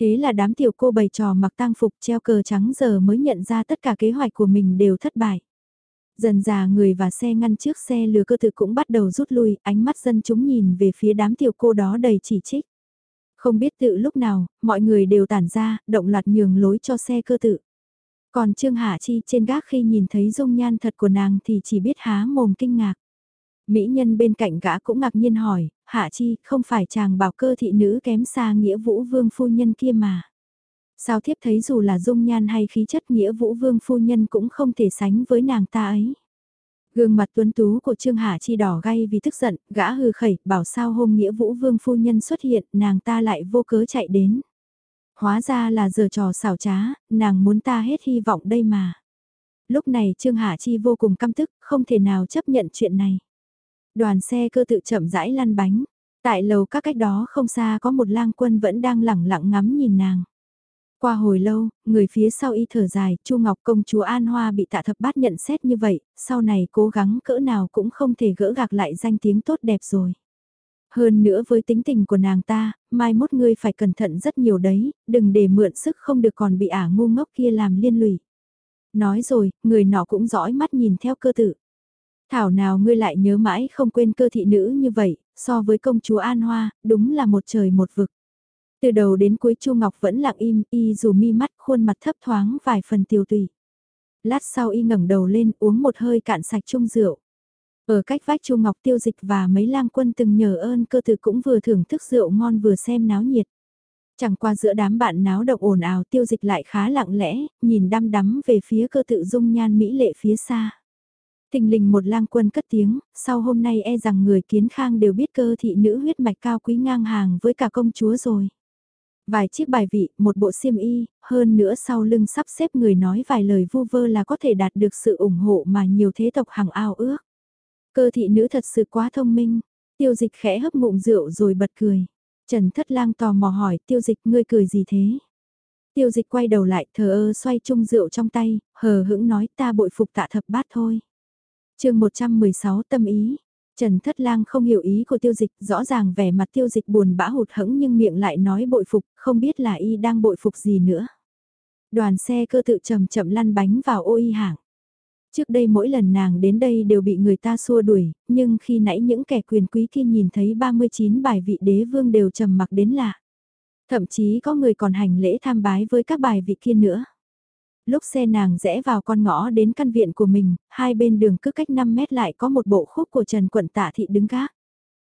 S1: Thế là đám tiểu cô bày trò mặc tang phục treo cờ trắng giờ mới nhận ra tất cả kế hoạch của mình đều thất bại. Dần già người và xe ngăn trước xe lừa cơ tự cũng bắt đầu rút lui, ánh mắt dân chúng nhìn về phía đám tiểu cô đó đầy chỉ trích. Không biết tự lúc nào, mọi người đều tản ra, động loạt nhường lối cho xe cơ tự. Còn Trương Hạ Chi trên gác khi nhìn thấy dung nhan thật của nàng thì chỉ biết há mồm kinh ngạc. Mỹ nhân bên cạnh gã cũng ngạc nhiên hỏi, Hạ Chi, không phải chàng bảo cơ thị nữ kém xa nghĩa vũ vương phu nhân kia mà. Sao thiếp thấy dù là dung nhan hay khí chất nghĩa vũ vương phu nhân cũng không thể sánh với nàng ta ấy. Gương mặt tuấn tú của Trương hà Chi đỏ gay vì tức giận, gã hư khẩy, bảo sao hôm nghĩa vũ vương phu nhân xuất hiện, nàng ta lại vô cớ chạy đến. Hóa ra là giờ trò xảo trá, nàng muốn ta hết hy vọng đây mà. Lúc này Trương hà Chi vô cùng căm tức, không thể nào chấp nhận chuyện này. Đoàn xe cơ tự chậm rãi lăn bánh. Tại lầu các cách đó không xa có một lang quân vẫn đang lẳng lặng ngắm nhìn nàng. Qua hồi lâu, người phía sau y thở dài, Chu Ngọc công chúa An Hoa bị tạ thập bát nhận xét như vậy, sau này cố gắng cỡ nào cũng không thể gỡ gạc lại danh tiếng tốt đẹp rồi. Hơn nữa với tính tình của nàng ta, mai mốt ngươi phải cẩn thận rất nhiều đấy, đừng để mượn sức không được còn bị ả ngu ngốc kia làm liên lụy. Nói rồi, người nọ cũng dõi mắt nhìn theo cơ tử. Thảo nào ngươi lại nhớ mãi không quên cơ thị nữ như vậy, so với công chúa An Hoa, đúng là một trời một vực. Từ đầu đến cuối Chu Ngọc vẫn lặng im, y dù mi mắt khuôn mặt thấp thoáng vài phần tiêu tùy. Lát sau y ngẩng đầu lên uống một hơi cạn sạch chung rượu. Ở cách vách Chu Ngọc tiêu dịch và mấy lang quân từng nhờ ơn cơ tử cũng vừa thưởng thức rượu ngon vừa xem náo nhiệt. Chẳng qua giữa đám bạn náo động ồn ào tiêu dịch lại khá lặng lẽ, nhìn đăm đắm về phía cơ tự dung nhan mỹ lệ phía xa. Tình lình một lang quân cất tiếng, sau hôm nay e rằng người kiến khang đều biết cơ thị nữ huyết mạch cao quý ngang hàng với cả công chúa rồi. Vài chiếc bài vị, một bộ xiêm y, hơn nữa sau lưng sắp xếp người nói vài lời vu vơ là có thể đạt được sự ủng hộ mà nhiều thế tộc hàng ao ước. Cơ thị nữ thật sự quá thông minh, tiêu dịch khẽ hấp ngụm rượu rồi bật cười. Trần Thất Lang tò mò hỏi tiêu dịch ngươi cười gì thế? Tiêu dịch quay đầu lại thờ ơ xoay chung rượu trong tay, hờ hững nói ta bội phục tạ thập bát thôi chương 116 tâm ý. Trần Thất Lang không hiểu ý của tiêu dịch, rõ ràng vẻ mặt tiêu dịch buồn bã hụt hẫng nhưng miệng lại nói bội phục, không biết là y đang bội phục gì nữa. Đoàn xe cơ tự chậm chậm lăn bánh vào ô y hạng. Trước đây mỗi lần nàng đến đây đều bị người ta xua đuổi, nhưng khi nãy những kẻ quyền quý kia nhìn thấy 39 bài vị đế vương đều trầm mặc đến lạ. Thậm chí có người còn hành lễ tham bái với các bài vị kia nữa. Lúc xe nàng rẽ vào con ngõ đến căn viện của mình, hai bên đường cứ cách 5 mét lại có một bộ khúc của Trần Quận Tạ Thị đứng gác.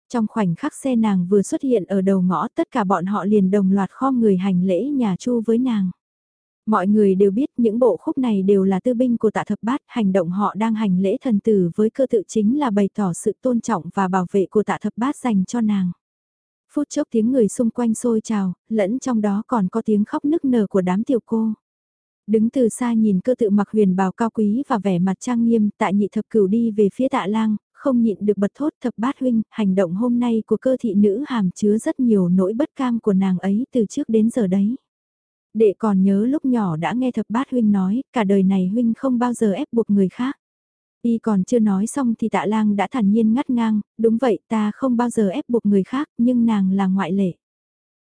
S1: Trong khoảnh khắc xe nàng vừa xuất hiện ở đầu ngõ tất cả bọn họ liền đồng loạt khom người hành lễ nhà chu với nàng. Mọi người đều biết những bộ khúc này đều là tư binh của tạ thập bát, hành động họ đang hành lễ thần tử với cơ tự chính là bày tỏ sự tôn trọng và bảo vệ của tạ thập bát dành cho nàng. Phút chốc tiếng người xung quanh xôi trào, lẫn trong đó còn có tiếng khóc nức nở của đám tiểu cô. Đứng từ xa nhìn cơ tự mặc huyền bào cao quý và vẻ mặt trang nghiêm tạ nhị thập cửu đi về phía tạ lang, không nhịn được bật thốt thập bát huynh, hành động hôm nay của cơ thị nữ hàm chứa rất nhiều nỗi bất cam của nàng ấy từ trước đến giờ đấy. Đệ còn nhớ lúc nhỏ đã nghe thập bát huynh nói, cả đời này huynh không bao giờ ép buộc người khác. Y còn chưa nói xong thì tạ lang đã thản nhiên ngắt ngang, đúng vậy ta không bao giờ ép buộc người khác, nhưng nàng là ngoại lệ.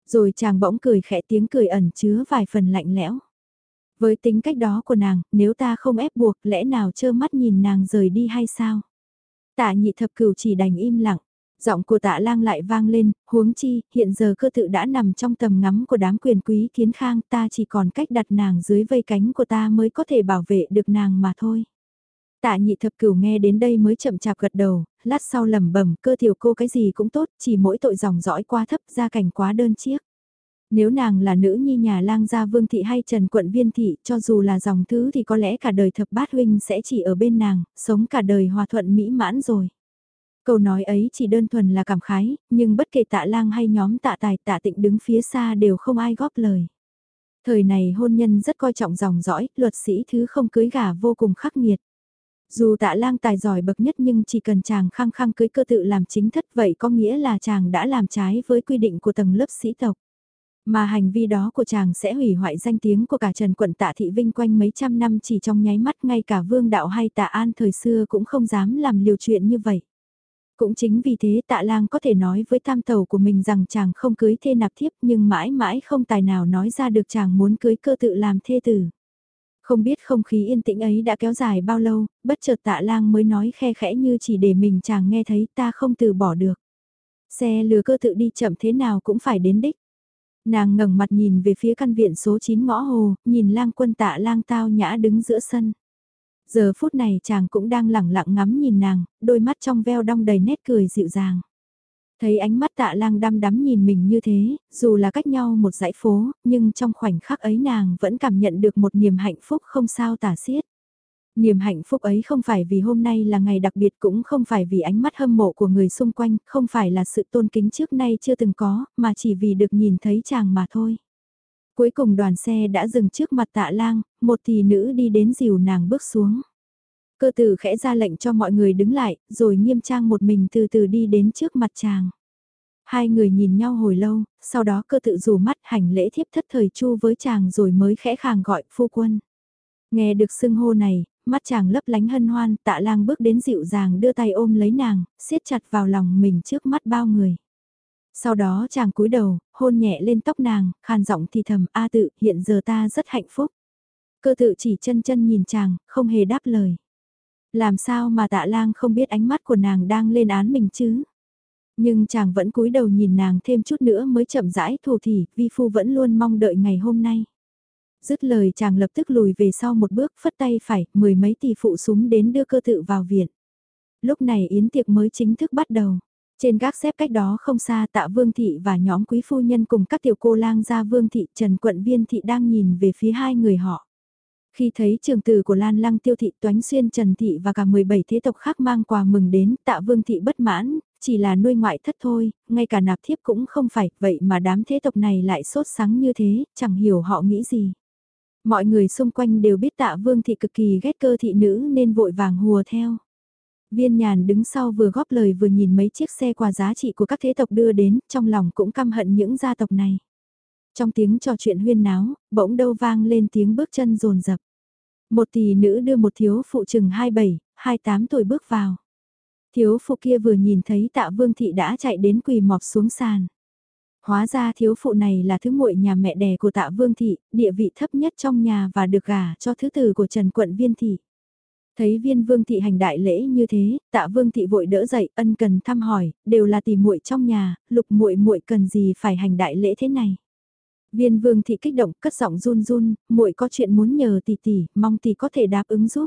S1: Rồi chàng bỗng cười khẽ tiếng cười ẩn chứa vài phần lạnh lẽo. Với tính cách đó của nàng, nếu ta không ép buộc lẽ nào trơ mắt nhìn nàng rời đi hay sao? Tạ nhị thập cửu chỉ đành im lặng. Giọng của tạ lang lại vang lên, huống chi, hiện giờ cơ tự đã nằm trong tầm ngắm của đám quyền quý kiến khang ta chỉ còn cách đặt nàng dưới vây cánh của ta mới có thể bảo vệ được nàng mà thôi. Tạ nhị thập cửu nghe đến đây mới chậm chạp gật đầu, lát sau lẩm bẩm cơ tiểu cô cái gì cũng tốt, chỉ mỗi tội dòng dõi quá thấp gia cảnh quá đơn chiếc. Nếu nàng là nữ nhi nhà lang gia vương thị hay trần quận viên thị, cho dù là dòng thứ thì có lẽ cả đời thập bát huynh sẽ chỉ ở bên nàng, sống cả đời hòa thuận mỹ mãn rồi. Câu nói ấy chỉ đơn thuần là cảm khái, nhưng bất kể tạ lang hay nhóm tạ tài tạ tịnh đứng phía xa đều không ai góp lời. Thời này hôn nhân rất coi trọng dòng dõi, luật sĩ thứ không cưới gà vô cùng khắc nghiệt. Dù tạ lang tài giỏi bậc nhất nhưng chỉ cần chàng khăng khăng cưới cơ tự làm chính thất vậy có nghĩa là chàng đã làm trái với quy định của tầng lớp sĩ tộc. Mà hành vi đó của chàng sẽ hủy hoại danh tiếng của cả Trần Quận Tạ Thị Vinh quanh mấy trăm năm chỉ trong nháy mắt ngay cả vương đạo hay tạ an thời xưa cũng không dám làm liều chuyện như vậy. Cũng chính vì thế tạ lang có thể nói với tam tàu của mình rằng chàng không cưới thê nạp thiếp nhưng mãi mãi không tài nào nói ra được chàng muốn cưới cơ tự làm thê tử. Không biết không khí yên tĩnh ấy đã kéo dài bao lâu, bất chợt tạ lang mới nói khe khẽ như chỉ để mình chàng nghe thấy ta không từ bỏ được. Xe lừa cơ tự đi chậm thế nào cũng phải đến đích. Nàng ngẩng mặt nhìn về phía căn viện số 9 ngõ hồ, nhìn lang quân tạ lang tao nhã đứng giữa sân. Giờ phút này chàng cũng đang lẳng lặng ngắm nhìn nàng, đôi mắt trong veo đong đầy nét cười dịu dàng. Thấy ánh mắt tạ lang đăm đắm nhìn mình như thế, dù là cách nhau một dãy phố, nhưng trong khoảnh khắc ấy nàng vẫn cảm nhận được một niềm hạnh phúc không sao tả xiết. Niềm hạnh phúc ấy không phải vì hôm nay là ngày đặc biệt cũng không phải vì ánh mắt hâm mộ của người xung quanh, không phải là sự tôn kính trước nay chưa từng có, mà chỉ vì được nhìn thấy chàng mà thôi. Cuối cùng đoàn xe đã dừng trước mặt tạ lang, một tỷ nữ đi đến dìu nàng bước xuống. Cơ tử khẽ ra lệnh cho mọi người đứng lại, rồi nghiêm trang một mình từ từ đi đến trước mặt chàng. Hai người nhìn nhau hồi lâu, sau đó cơ tự rủ mắt hành lễ thiếp thất thời chu với chàng rồi mới khẽ khàng gọi phu quân. Nghe được xưng hô này, mắt chàng lấp lánh hân hoan, tạ lang bước đến dịu dàng đưa tay ôm lấy nàng, siết chặt vào lòng mình trước mắt bao người. Sau đó chàng cúi đầu, hôn nhẹ lên tóc nàng, khàn giọng thì thầm, A tự, hiện giờ ta rất hạnh phúc. Cơ tự chỉ chân chân nhìn chàng, không hề đáp lời. Làm sao mà tạ lang không biết ánh mắt của nàng đang lên án mình chứ? Nhưng chàng vẫn cúi đầu nhìn nàng thêm chút nữa mới chậm rãi thù thì, vi phu vẫn luôn mong đợi ngày hôm nay. Dứt lời chàng lập tức lùi về sau một bước phất tay phải, mười mấy tỷ phụ súng đến đưa cơ tự vào viện. Lúc này yến tiệc mới chính thức bắt đầu. Trên gác xếp cách đó không xa tạ vương thị và nhóm quý phu nhân cùng các tiểu cô lang gia vương thị trần quận viên thị đang nhìn về phía hai người họ. Khi thấy trường tử của Lan Lăng tiêu thị toánh xuyên Trần Thị và cả 17 thế tộc khác mang quà mừng đến, tạ vương thị bất mãn, chỉ là nuôi ngoại thất thôi, ngay cả nạp thiếp cũng không phải, vậy mà đám thế tộc này lại sốt sắng như thế, chẳng hiểu họ nghĩ gì. Mọi người xung quanh đều biết tạ vương thị cực kỳ ghét cơ thị nữ nên vội vàng hùa theo. Viên nhàn đứng sau vừa góp lời vừa nhìn mấy chiếc xe quà giá trị của các thế tộc đưa đến, trong lòng cũng căm hận những gia tộc này. Trong tiếng trò chuyện huyên náo, bỗng đâu vang lên tiếng bước chân rồn rập. Một tỷ nữ đưa một thiếu phụ chừng 27, 28 tuổi bước vào. Thiếu phụ kia vừa nhìn thấy tạ vương thị đã chạy đến quỳ mọp xuống sàn. Hóa ra thiếu phụ này là thứ muội nhà mẹ đẻ của tạ vương thị, địa vị thấp nhất trong nhà và được gả cho thứ tử của Trần Quận Viên Thị. Thấy viên vương thị hành đại lễ như thế, tạ vương thị vội đỡ dậy, ân cần thăm hỏi, đều là tỷ muội trong nhà, lục muội muội cần gì phải hành đại lễ thế này. Viên vương thị kích động, cất giọng run run, muội có chuyện muốn nhờ tỷ tỷ, mong tỷ có thể đáp ứng giúp.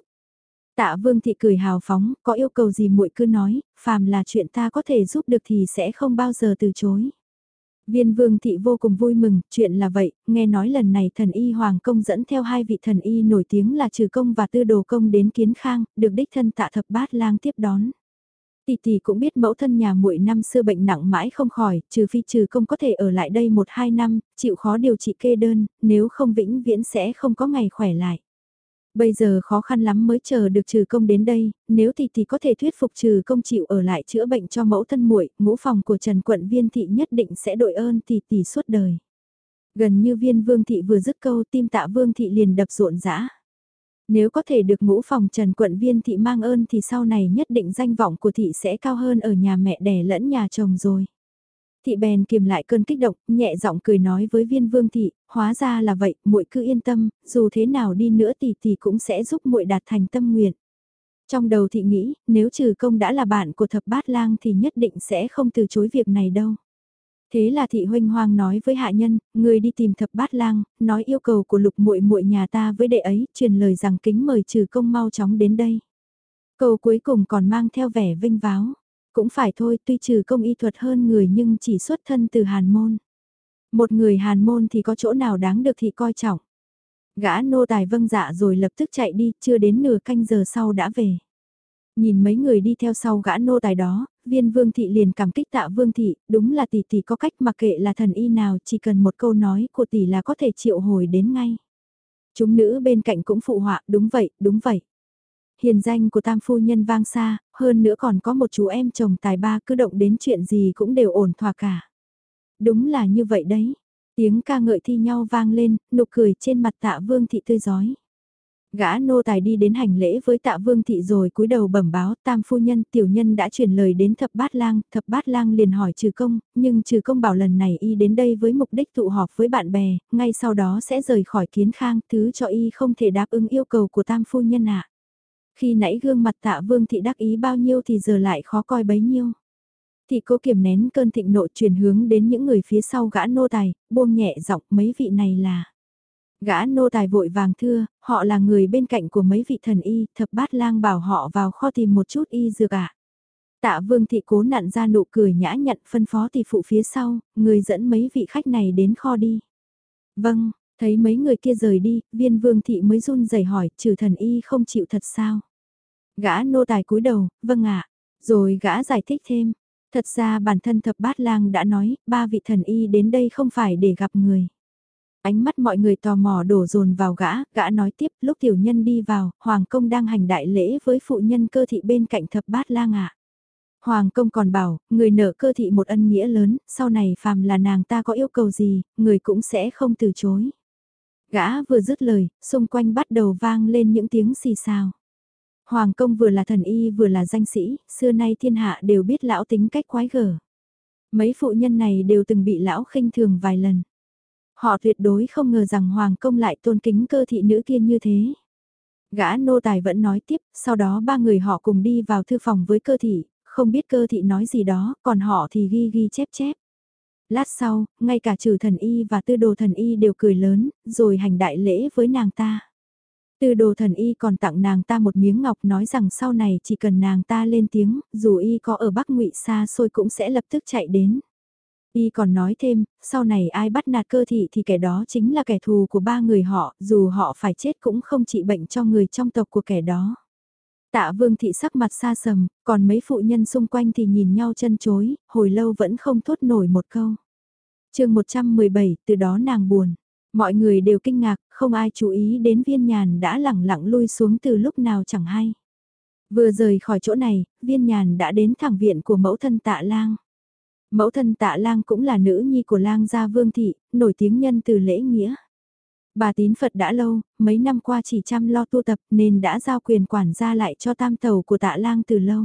S1: Tạ vương thị cười hào phóng, có yêu cầu gì muội cứ nói, phàm là chuyện ta có thể giúp được thì sẽ không bao giờ từ chối. Viên vương thị vô cùng vui mừng, chuyện là vậy, nghe nói lần này thần y Hoàng Công dẫn theo hai vị thần y nổi tiếng là trừ công và tư đồ công đến kiến khang, được đích thân tạ thập bát lang tiếp đón. Tỷ tỷ cũng biết mẫu thân nhà muội năm xưa bệnh nặng mãi không khỏi, trừ phi trừ công có thể ở lại đây một hai năm, chịu khó điều trị kê đơn, nếu không vĩnh viễn sẽ không có ngày khỏe lại. Bây giờ khó khăn lắm mới chờ được trừ công đến đây, nếu thì thì có thể thuyết phục trừ công chịu ở lại chữa bệnh cho mẫu thân muội, ngũ phòng của Trần Quận Viên Thị nhất định sẽ đội ơn tỷ tỷ suốt đời. Gần như viên Vương Thị vừa dứt câu tim tạ Vương Thị liền đập rộn rã. Nếu có thể được ngũ phòng Trần Quận Viên Thị mang ơn thì sau này nhất định danh vọng của Thị sẽ cao hơn ở nhà mẹ đẻ lẫn nhà chồng rồi. Thị bèn kiềm lại cơn kích động, nhẹ giọng cười nói với viên vương thị, hóa ra là vậy, muội cứ yên tâm, dù thế nào đi nữa thì thì cũng sẽ giúp muội đạt thành tâm nguyện. Trong đầu thị nghĩ, nếu trừ công đã là bạn của thập bát lang thì nhất định sẽ không từ chối việc này đâu. Thế là thị huynh hoang nói với hạ nhân, người đi tìm thập bát lang, nói yêu cầu của lục muội muội nhà ta với đệ ấy, truyền lời rằng kính mời trừ công mau chóng đến đây. Câu cuối cùng còn mang theo vẻ vinh váo. Cũng phải thôi, tuy trừ công y thuật hơn người nhưng chỉ xuất thân từ hàn môn. Một người hàn môn thì có chỗ nào đáng được thì coi trọng. Gã nô tài vâng dạ rồi lập tức chạy đi, chưa đến nửa canh giờ sau đã về. Nhìn mấy người đi theo sau gã nô tài đó, viên vương thị liền cảm kích tạ vương thị, đúng là tỷ tỷ có cách mặc kệ là thần y nào, chỉ cần một câu nói của tỷ là có thể triệu hồi đến ngay. Chúng nữ bên cạnh cũng phụ họa, đúng vậy, đúng vậy. Hiền danh của tam phu nhân vang xa, hơn nữa còn có một chú em chồng tài ba cứ động đến chuyện gì cũng đều ổn thỏa cả. Đúng là như vậy đấy. Tiếng ca ngợi thi nhau vang lên, nụ cười trên mặt tạ vương thị tươi giói. Gã nô tài đi đến hành lễ với tạ vương thị rồi cúi đầu bẩm báo tam phu nhân tiểu nhân đã truyền lời đến thập bát lang, thập bát lang liền hỏi trừ công, nhưng trừ công bảo lần này y đến đây với mục đích tụ họp với bạn bè, ngay sau đó sẽ rời khỏi kiến khang, thứ cho y không thể đáp ứng yêu cầu của tam phu nhân ạ. Khi nãy gương mặt tạ vương thị đắc ý bao nhiêu thì giờ lại khó coi bấy nhiêu. Thị cố kiềm nén cơn thịnh nộ chuyển hướng đến những người phía sau gã nô tài, buông nhẹ giọng mấy vị này là. Gã nô tài vội vàng thưa, họ là người bên cạnh của mấy vị thần y, thập bát lang bảo họ vào kho tìm một chút y dược ạ. Tạ vương thị cố nặn ra nụ cười nhã nhặn phân phó thì phụ phía sau, người dẫn mấy vị khách này đến kho đi. Vâng, Thấy mấy người kia rời đi, viên vương thị mới run rẩy hỏi, trừ thần y không chịu thật sao? Gã nô tài cúi đầu, vâng ạ. Rồi gã giải thích thêm, thật ra bản thân thập bát lang đã nói, ba vị thần y đến đây không phải để gặp người. Ánh mắt mọi người tò mò đổ dồn vào gã, gã nói tiếp, lúc tiểu nhân đi vào, hoàng công đang hành đại lễ với phụ nhân cơ thị bên cạnh thập bát lang ạ. Hoàng công còn bảo, người nợ cơ thị một ân nghĩa lớn, sau này phàm là nàng ta có yêu cầu gì, người cũng sẽ không từ chối. Gã vừa dứt lời, xung quanh bắt đầu vang lên những tiếng xì xào. Hoàng công vừa là thần y vừa là danh sĩ, xưa nay thiên hạ đều biết lão tính cách quái gở. Mấy phụ nhân này đều từng bị lão khinh thường vài lần. Họ tuyệt đối không ngờ rằng Hoàng công lại tôn kính cơ thị nữ kia như thế. Gã nô tài vẫn nói tiếp, sau đó ba người họ cùng đi vào thư phòng với cơ thị, không biết cơ thị nói gì đó, còn họ thì ghi ghi chép chép. Lát sau, ngay cả trừ thần y và tư đồ thần y đều cười lớn, rồi hành đại lễ với nàng ta. Tư đồ thần y còn tặng nàng ta một miếng ngọc nói rằng sau này chỉ cần nàng ta lên tiếng, dù y có ở Bắc ngụy xa xôi cũng sẽ lập tức chạy đến. Y còn nói thêm, sau này ai bắt nạt cơ thị thì kẻ đó chính là kẻ thù của ba người họ, dù họ phải chết cũng không trị bệnh cho người trong tộc của kẻ đó. Tạ vương thị sắc mặt xa sầm, còn mấy phụ nhân xung quanh thì nhìn nhau chân chối, hồi lâu vẫn không thốt nổi một câu chương 117, từ đó nàng buồn. Mọi người đều kinh ngạc, không ai chú ý đến viên nhàn đã lẳng lặng lui xuống từ lúc nào chẳng hay. Vừa rời khỏi chỗ này, viên nhàn đã đến thẳng viện của mẫu thân tạ lang. Mẫu thân tạ lang cũng là nữ nhi của lang gia vương thị, nổi tiếng nhân từ lễ nghĩa. Bà tín Phật đã lâu, mấy năm qua chỉ chăm lo tu tập nên đã giao quyền quản gia lại cho tam tàu của tạ lang từ lâu.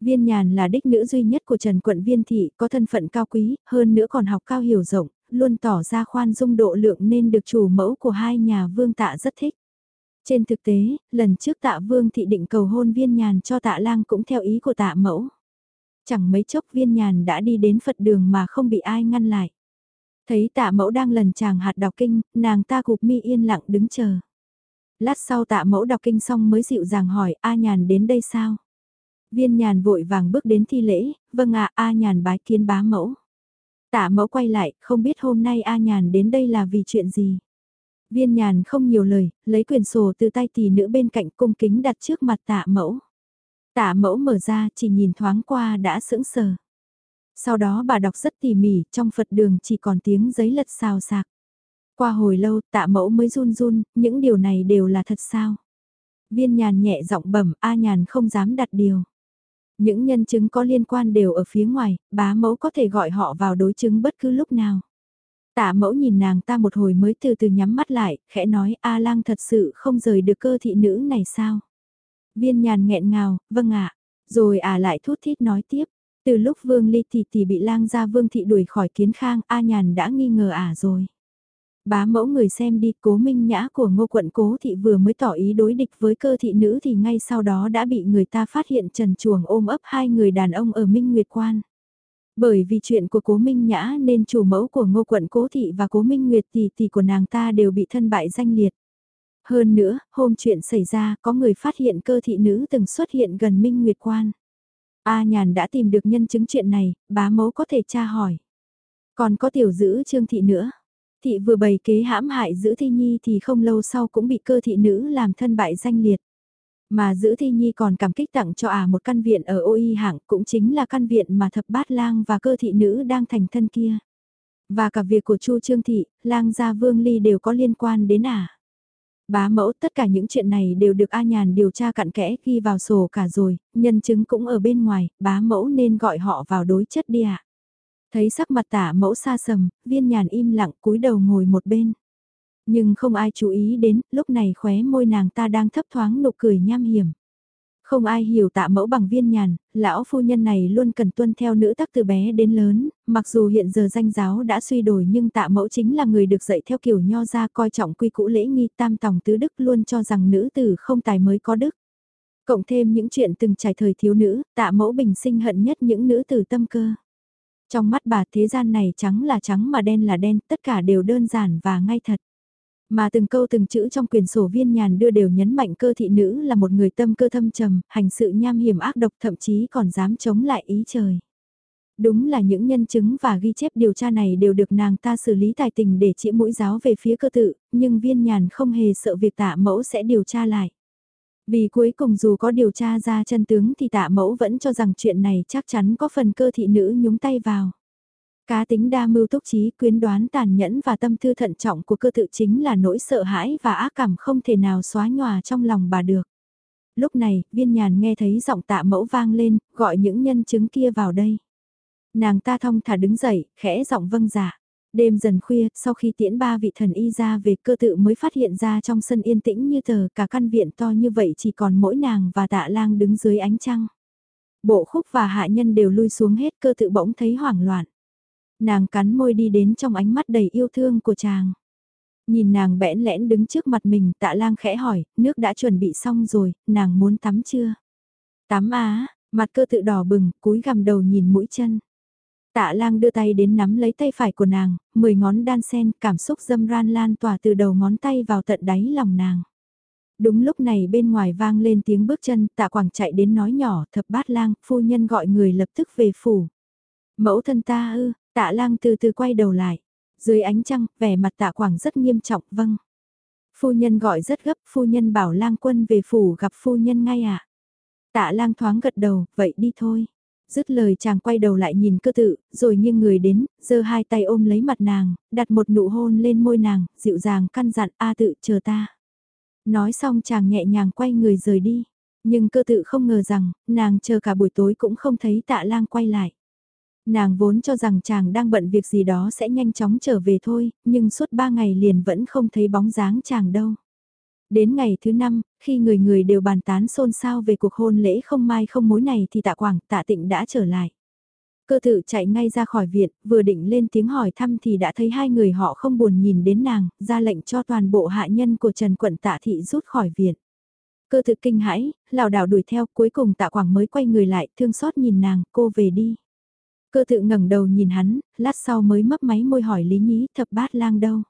S1: Viên nhàn là đích nữ duy nhất của Trần Quận Viên Thị, có thân phận cao quý, hơn nữa còn học cao hiểu rộng, luôn tỏ ra khoan dung độ lượng nên được chủ mẫu của hai nhà vương tạ rất thích. Trên thực tế, lần trước tạ vương thị định cầu hôn viên nhàn cho tạ lang cũng theo ý của tạ mẫu. Chẳng mấy chốc viên nhàn đã đi đến Phật đường mà không bị ai ngăn lại. Thấy tạ mẫu đang lần chàng hạt đọc kinh, nàng ta cụp mi yên lặng đứng chờ. Lát sau tạ mẫu đọc kinh xong mới dịu dàng hỏi A nhàn đến đây sao? Viên nhàn vội vàng bước đến thi lễ, vâng ạ A nhàn bái kiến bá mẫu. Tạ mẫu quay lại, không biết hôm nay A nhàn đến đây là vì chuyện gì? Viên nhàn không nhiều lời, lấy quyển sổ từ tay tỷ nữ bên cạnh cung kính đặt trước mặt tạ mẫu. Tạ mẫu mở ra chỉ nhìn thoáng qua đã sững sờ. Sau đó bà đọc rất tỉ mỉ, trong Phật đường chỉ còn tiếng giấy lật xào sạc. Qua hồi lâu tạ mẫu mới run run, những điều này đều là thật sao? Viên nhàn nhẹ giọng bẩm A nhàn không dám đặt điều. Những nhân chứng có liên quan đều ở phía ngoài, bá mẫu có thể gọi họ vào đối chứng bất cứ lúc nào. Tạ mẫu nhìn nàng ta một hồi mới từ từ nhắm mắt lại, khẽ nói A lang thật sự không rời được cơ thị nữ này sao? Viên nhàn nghẹn ngào, vâng ạ. Rồi à lại thút thít nói tiếp. Từ lúc vương ly thì tỷ bị lang ra vương thị đuổi khỏi kiến khang, A nhàn đã nghi ngờ ả à rồi. Bá mẫu người xem đi cố minh nhã của ngô quận cố thị vừa mới tỏ ý đối địch với cơ thị nữ thì ngay sau đó đã bị người ta phát hiện trần chuồng ôm ấp hai người đàn ông ở Minh Nguyệt Quan. Bởi vì chuyện của cố Minh Nhã nên chủ mẫu của ngô quận cố thị và cố Minh Nguyệt tỷ tỷ của nàng ta đều bị thân bại danh liệt. Hơn nữa, hôm chuyện xảy ra có người phát hiện cơ thị nữ từng xuất hiện gần Minh Nguyệt Quan. A nhàn đã tìm được nhân chứng chuyện này, bá mẫu có thể tra hỏi. Còn có tiểu giữ trương thị nữa. Thị vừa bày kế hãm hại giữ thi nhi thì không lâu sau cũng bị cơ thị nữ làm thân bại danh liệt. Mà giữ thi nhi còn cảm kích tặng cho ả à một căn viện ở ôi hạng cũng chính là căn viện mà thập bát lang và cơ thị nữ đang thành thân kia. Và cả việc của chu Trương Thị, lang gia vương ly đều có liên quan đến ả. À. Bá mẫu tất cả những chuyện này đều được A Nhàn điều tra cặn kẽ ghi vào sổ cả rồi, nhân chứng cũng ở bên ngoài, bá mẫu nên gọi họ vào đối chất đi ạ. Thấy sắc mặt tả mẫu xa sầm, viên nhàn im lặng cúi đầu ngồi một bên. Nhưng không ai chú ý đến, lúc này khóe môi nàng ta đang thấp thoáng nụ cười nham hiểm. Không ai hiểu tạ mẫu bằng viên nhàn, lão phu nhân này luôn cần tuân theo nữ tắc từ bé đến lớn, mặc dù hiện giờ danh giáo đã suy đổi nhưng tạ mẫu chính là người được dạy theo kiểu nho ra coi trọng quy cũ lễ nghi tam tòng tứ đức luôn cho rằng nữ tử không tài mới có đức. Cộng thêm những chuyện từng trải thời thiếu nữ, tạ mẫu bình sinh hận nhất những nữ tử tâm cơ. Trong mắt bà thế gian này trắng là trắng mà đen là đen, tất cả đều đơn giản và ngay thật. Mà từng câu từng chữ trong quyền sổ viên nhàn đưa đều nhấn mạnh cơ thị nữ là một người tâm cơ thâm trầm, hành sự nham hiểm ác độc thậm chí còn dám chống lại ý trời. Đúng là những nhân chứng và ghi chép điều tra này đều được nàng ta xử lý tài tình để chĩa mũi giáo về phía cơ tự, nhưng viên nhàn không hề sợ việc tạ mẫu sẽ điều tra lại. Vì cuối cùng dù có điều tra ra chân tướng thì tạ mẫu vẫn cho rằng chuyện này chắc chắn có phần cơ thị nữ nhúng tay vào. Cá tính đa mưu túc trí quyến đoán tàn nhẫn và tâm thư thận trọng của cơ tự chính là nỗi sợ hãi và ác cảm không thể nào xóa nhòa trong lòng bà được. Lúc này, viên nhàn nghe thấy giọng tạ mẫu vang lên, gọi những nhân chứng kia vào đây. Nàng ta thong thả đứng dậy, khẽ giọng vâng giả. Đêm dần khuya, sau khi tiễn ba vị thần y ra về cơ tự mới phát hiện ra trong sân yên tĩnh như tờ cả căn viện to như vậy chỉ còn mỗi nàng và tạ lang đứng dưới ánh trăng. Bộ khúc và hạ nhân đều lui xuống hết cơ tự bỗng thấy hoảng loạn. Nàng cắn môi đi đến trong ánh mắt đầy yêu thương của chàng. Nhìn nàng bẽn lẽn đứng trước mặt mình tạ lang khẽ hỏi, nước đã chuẩn bị xong rồi, nàng muốn tắm chưa? Tắm á, mặt cơ tự đỏ bừng, cúi gằm đầu nhìn mũi chân. Tạ lang đưa tay đến nắm lấy tay phải của nàng, mười ngón đan sen, cảm xúc dâm ran lan tỏa từ đầu ngón tay vào tận đáy lòng nàng. Đúng lúc này bên ngoài vang lên tiếng bước chân, tạ quảng chạy đến nói nhỏ, thập bát lang, phu nhân gọi người lập tức về phủ. Mẫu thân ta ư, tạ lang từ từ quay đầu lại. Dưới ánh trăng, vẻ mặt tạ quảng rất nghiêm trọng, vâng. Phu nhân gọi rất gấp, phu nhân bảo lang quân về phủ gặp phu nhân ngay ạ. À? Tạ lang thoáng gật đầu, vậy đi thôi. Dứt lời chàng quay đầu lại nhìn cơ tự, rồi nghiêng người đến, giơ hai tay ôm lấy mặt nàng, đặt một nụ hôn lên môi nàng, dịu dàng căn dặn A tự chờ ta. Nói xong chàng nhẹ nhàng quay người rời đi. Nhưng cơ tự không ngờ rằng, nàng chờ cả buổi tối cũng không thấy tạ lang quay lại. Nàng vốn cho rằng chàng đang bận việc gì đó sẽ nhanh chóng trở về thôi, nhưng suốt ba ngày liền vẫn không thấy bóng dáng chàng đâu. Đến ngày thứ năm, khi người người đều bàn tán xôn xao về cuộc hôn lễ không mai không mối này thì tạ quảng tạ tịnh đã trở lại. Cơ tự chạy ngay ra khỏi viện, vừa định lên tiếng hỏi thăm thì đã thấy hai người họ không buồn nhìn đến nàng, ra lệnh cho toàn bộ hạ nhân của Trần Quận Tạ Thị rút khỏi viện. Cơ tự kinh hãi, lảo đảo đuổi theo, cuối cùng Tạ Quảng mới quay người lại, thương xót nhìn nàng, cô về đi. Cơ tự ngẩng đầu nhìn hắn, lát sau mới mấp máy môi hỏi Lý Nhí thập bát lang đâu.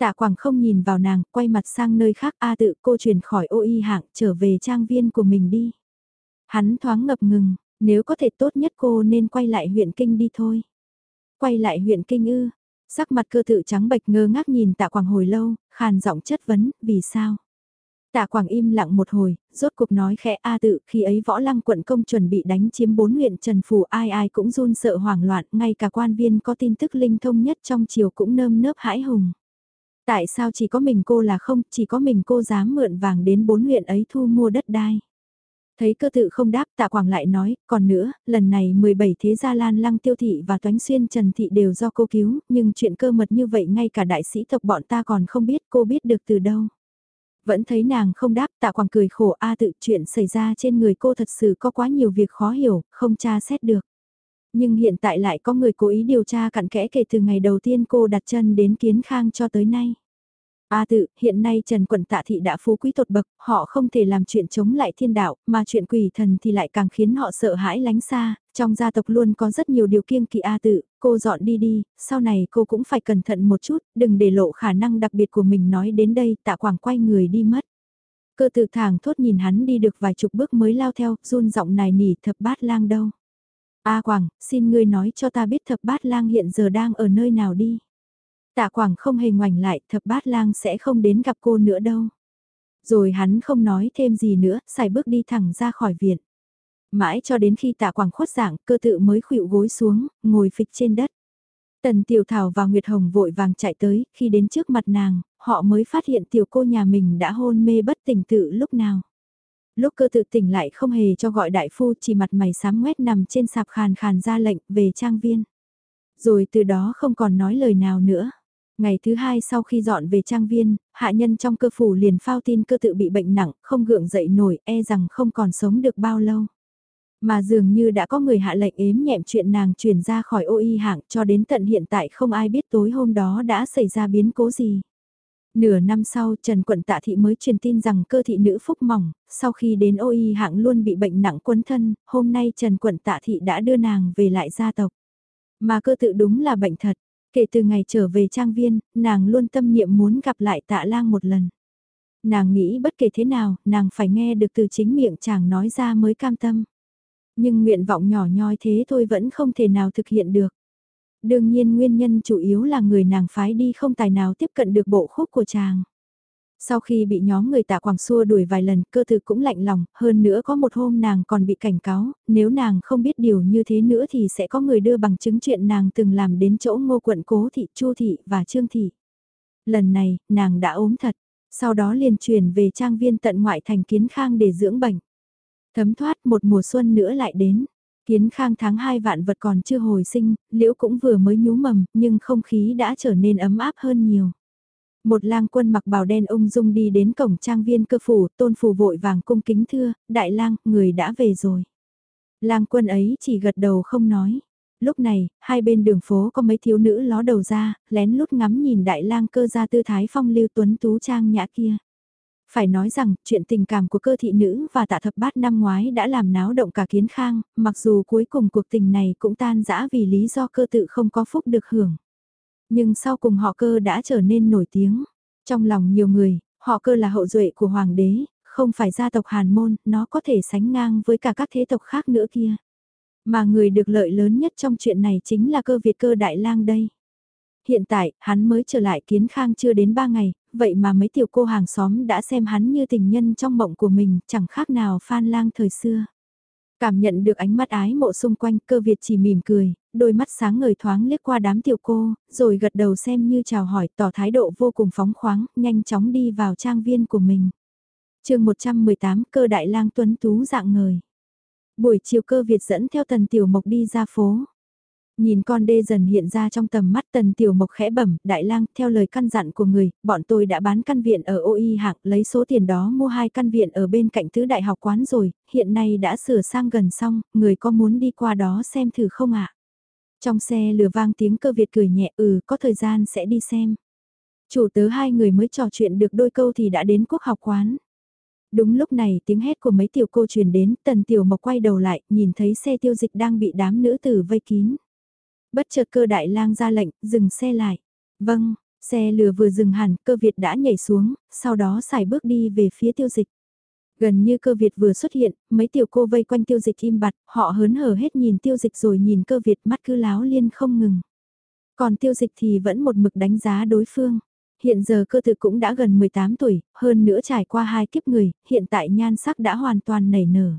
S1: Tạ Quảng không nhìn vào nàng, quay mặt sang nơi khác A tự cô chuyển khỏi ô y hạng trở về trang viên của mình đi. Hắn thoáng ngập ngừng, nếu có thể tốt nhất cô nên quay lại huyện Kinh đi thôi. Quay lại huyện Kinh ư, sắc mặt cơ tự trắng bệch ngơ ngác nhìn tạ quảng hồi lâu, khàn giọng chất vấn, vì sao? Tạ Quảng im lặng một hồi, rốt cục nói khẽ A tự, khi ấy võ lăng quận công chuẩn bị đánh chiếm bốn huyện Trần Phủ ai ai cũng run sợ hoảng loạn, ngay cả quan viên có tin tức linh thông nhất trong triều cũng nơm nớp hãi hùng. Tại sao chỉ có mình cô là không, chỉ có mình cô dám mượn vàng đến bốn huyện ấy thu mua đất đai. Thấy cơ tự không đáp tạ quảng lại nói, còn nữa, lần này 17 thế gia lan lăng tiêu thị và toánh xuyên trần thị đều do cô cứu, nhưng chuyện cơ mật như vậy ngay cả đại sĩ tộc bọn ta còn không biết cô biết được từ đâu. Vẫn thấy nàng không đáp tạ quảng cười khổ a tự chuyện xảy ra trên người cô thật sự có quá nhiều việc khó hiểu, không tra xét được. Nhưng hiện tại lại có người cố ý điều tra cặn kẽ kể từ ngày đầu tiên cô đặt chân đến kiến khang cho tới nay. A tự, hiện nay Trần Quận Tạ Thị đã phú quý tột bậc, họ không thể làm chuyện chống lại thiên đạo, mà chuyện quỷ thần thì lại càng khiến họ sợ hãi lánh xa, trong gia tộc luôn có rất nhiều điều kiêng kỵ A tự, cô dọn đi đi, sau này cô cũng phải cẩn thận một chút, đừng để lộ khả năng đặc biệt của mình nói đến đây, tạ quảng quay người đi mất. Cơ tự thẳng thốt nhìn hắn đi được vài chục bước mới lao theo, run giọng này nỉ thập bát lang đâu. A Quảng, xin ngươi nói cho ta biết thập bát lang hiện giờ đang ở nơi nào đi. Tạ Quảng không hề ngoảnh lại, thập bát lang sẽ không đến gặp cô nữa đâu. Rồi hắn không nói thêm gì nữa, xài bước đi thẳng ra khỏi viện. Mãi cho đến khi tạ Quảng khuất dạng, cơ tự mới khuỵu gối xuống, ngồi phịch trên đất. Tần Tiểu Thảo và Nguyệt Hồng vội vàng chạy tới, khi đến trước mặt nàng, họ mới phát hiện tiểu cô nhà mình đã hôn mê bất tỉnh tự lúc nào. Lúc cơ tự tỉnh lại không hề cho gọi đại phu chỉ mặt mày sám ngoét nằm trên sạp khàn khàn ra lệnh về trang viên. Rồi từ đó không còn nói lời nào nữa. Ngày thứ hai sau khi dọn về trang viên, hạ nhân trong cơ phủ liền phao tin cơ tự bị bệnh nặng, không gượng dậy nổi, e rằng không còn sống được bao lâu. Mà dường như đã có người hạ lệnh ếm nhẹm chuyện nàng chuyển ra khỏi ô y hạng cho đến tận hiện tại không ai biết tối hôm đó đã xảy ra biến cố gì. Nửa năm sau Trần Quận Tạ Thị mới truyền tin rằng cơ thị nữ phúc mỏng, sau khi đến ô y hạng luôn bị bệnh nặng quấn thân, hôm nay Trần Quận Tạ Thị đã đưa nàng về lại gia tộc. Mà cơ tự đúng là bệnh thật, Kể từ ngày trở về trang viên, nàng luôn tâm niệm muốn gặp lại tạ lang một lần. Nàng nghĩ bất kể thế nào, nàng phải nghe được từ chính miệng chàng nói ra mới cam tâm. Nhưng nguyện vọng nhỏ nhoi thế thôi vẫn không thể nào thực hiện được. Đương nhiên nguyên nhân chủ yếu là người nàng phái đi không tài nào tiếp cận được bộ khúc của chàng. Sau khi bị nhóm người tạ quảng xua đuổi vài lần, cơ thực cũng lạnh lòng, hơn nữa có một hôm nàng còn bị cảnh cáo, nếu nàng không biết điều như thế nữa thì sẽ có người đưa bằng chứng chuyện nàng từng làm đến chỗ ngô quận cố thị, chu thị và trương thị. Lần này, nàng đã ốm thật, sau đó liền chuyển về trang viên tận ngoại thành kiến khang để dưỡng bệnh. Thấm thoát một mùa xuân nữa lại đến. Kiến khang tháng 2 vạn vật còn chưa hồi sinh, liễu cũng vừa mới nhú mầm, nhưng không khí đã trở nên ấm áp hơn nhiều. Một lang quân mặc bào đen ung dung đi đến cổng trang viên cơ phủ, tôn phủ vội vàng cung kính thưa, đại lang, người đã về rồi. Lang quân ấy chỉ gật đầu không nói. Lúc này, hai bên đường phố có mấy thiếu nữ ló đầu ra, lén lút ngắm nhìn đại lang cơ ra tư thái phong lưu tuấn tú trang nhã kia. Phải nói rằng, chuyện tình cảm của cơ thị nữ và tạ thập bát năm ngoái đã làm náo động cả kiến khang, mặc dù cuối cùng cuộc tình này cũng tan rã vì lý do cơ tự không có phúc được hưởng. Nhưng sau cùng họ cơ đã trở nên nổi tiếng. Trong lòng nhiều người, họ cơ là hậu duệ của hoàng đế, không phải gia tộc Hàn Môn, nó có thể sánh ngang với cả các thế tộc khác nữa kia. Mà người được lợi lớn nhất trong chuyện này chính là cơ Việt cơ Đại lang đây. Hiện tại, hắn mới trở lại kiến khang chưa đến 3 ngày, vậy mà mấy tiểu cô hàng xóm đã xem hắn như tình nhân trong mộng của mình, chẳng khác nào phan lang thời xưa. Cảm nhận được ánh mắt ái mộ xung quanh cơ Việt chỉ mỉm cười, đôi mắt sáng ngời thoáng liếc qua đám tiểu cô, rồi gật đầu xem như chào hỏi tỏ thái độ vô cùng phóng khoáng, nhanh chóng đi vào trang viên của mình. chương 118 cơ đại lang tuấn tú dạng ngời. Buổi chiều cơ Việt dẫn theo tần tiểu mộc đi ra phố. Nhìn con đê dần hiện ra trong tầm mắt tần tiểu mộc khẽ bẩm, đại lang, theo lời căn dặn của người, bọn tôi đã bán căn viện ở OI hạng, lấy số tiền đó mua hai căn viện ở bên cạnh tứ đại học quán rồi, hiện nay đã sửa sang gần xong, người có muốn đi qua đó xem thử không ạ? Trong xe lừa vang tiếng cơ Việt cười nhẹ ừ có thời gian sẽ đi xem. Chủ tớ hai người mới trò chuyện được đôi câu thì đã đến quốc học quán. Đúng lúc này tiếng hét của mấy tiểu cô truyền đến, tần tiểu mộc quay đầu lại, nhìn thấy xe tiêu dịch đang bị đám nữ tử vây kín. Bất chợt cơ đại lang ra lệnh, dừng xe lại. Vâng, xe lừa vừa dừng hẳn, cơ Việt đã nhảy xuống, sau đó xài bước đi về phía tiêu dịch. Gần như cơ Việt vừa xuất hiện, mấy tiểu cô vây quanh tiêu dịch im bặt, họ hớn hở hết nhìn tiêu dịch rồi nhìn cơ Việt mắt cứ láo liên không ngừng. Còn tiêu dịch thì vẫn một mực đánh giá đối phương. Hiện giờ cơ tự cũng đã gần 18 tuổi, hơn nữa trải qua hai kiếp người, hiện tại nhan sắc đã hoàn toàn nảy nở.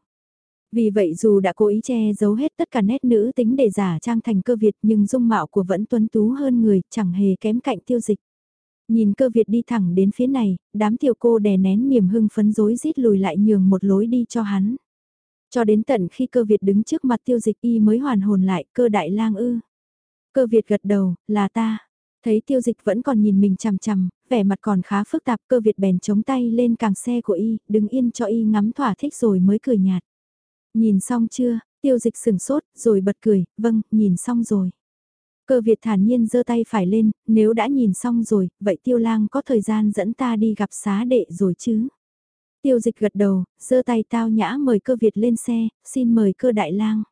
S1: Vì vậy dù đã cố ý che giấu hết tất cả nét nữ tính để giả trang thành cơ Việt nhưng dung mạo của vẫn tuấn tú hơn người, chẳng hề kém cạnh tiêu dịch. Nhìn cơ Việt đi thẳng đến phía này, đám tiểu cô đè nén niềm hưng phấn rối rít lùi lại nhường một lối đi cho hắn. Cho đến tận khi cơ Việt đứng trước mặt tiêu dịch y mới hoàn hồn lại cơ đại lang ư. Cơ Việt gật đầu, là ta. Thấy tiêu dịch vẫn còn nhìn mình chằm chằm, vẻ mặt còn khá phức tạp cơ Việt bèn chống tay lên càng xe của y, đứng yên cho y ngắm thỏa thích rồi mới cười nhạt. Nhìn xong chưa, tiêu dịch sừng sốt, rồi bật cười, vâng, nhìn xong rồi. Cơ Việt thản nhiên giơ tay phải lên, nếu đã nhìn xong rồi, vậy tiêu lang có thời gian dẫn ta đi gặp xá đệ rồi chứ? Tiêu dịch gật đầu, giơ tay tao nhã mời cơ Việt lên xe, xin mời cơ đại lang.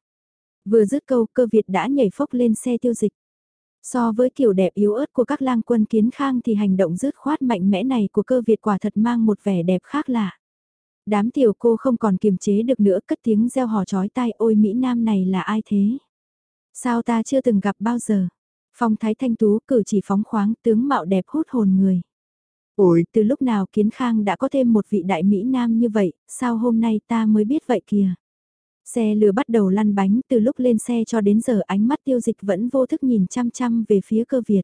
S1: Vừa dứt câu cơ Việt đã nhảy phốc lên xe tiêu dịch. So với kiểu đẹp yếu ớt của các lang quân kiến khang thì hành động dứt khoát mạnh mẽ này của cơ Việt quả thật mang một vẻ đẹp khác lạ. Đám tiểu cô không còn kiềm chế được nữa cất tiếng reo hò chói tai ôi Mỹ Nam này là ai thế? Sao ta chưa từng gặp bao giờ? Phong thái thanh tú cử chỉ phóng khoáng tướng mạo đẹp hút hồn người. Ôi, từ lúc nào Kiến Khang đã có thêm một vị đại Mỹ Nam như vậy, sao hôm nay ta mới biết vậy kìa? Xe lừa bắt đầu lăn bánh từ lúc lên xe cho đến giờ ánh mắt tiêu dịch vẫn vô thức nhìn chăm chăm về phía cơ Việt.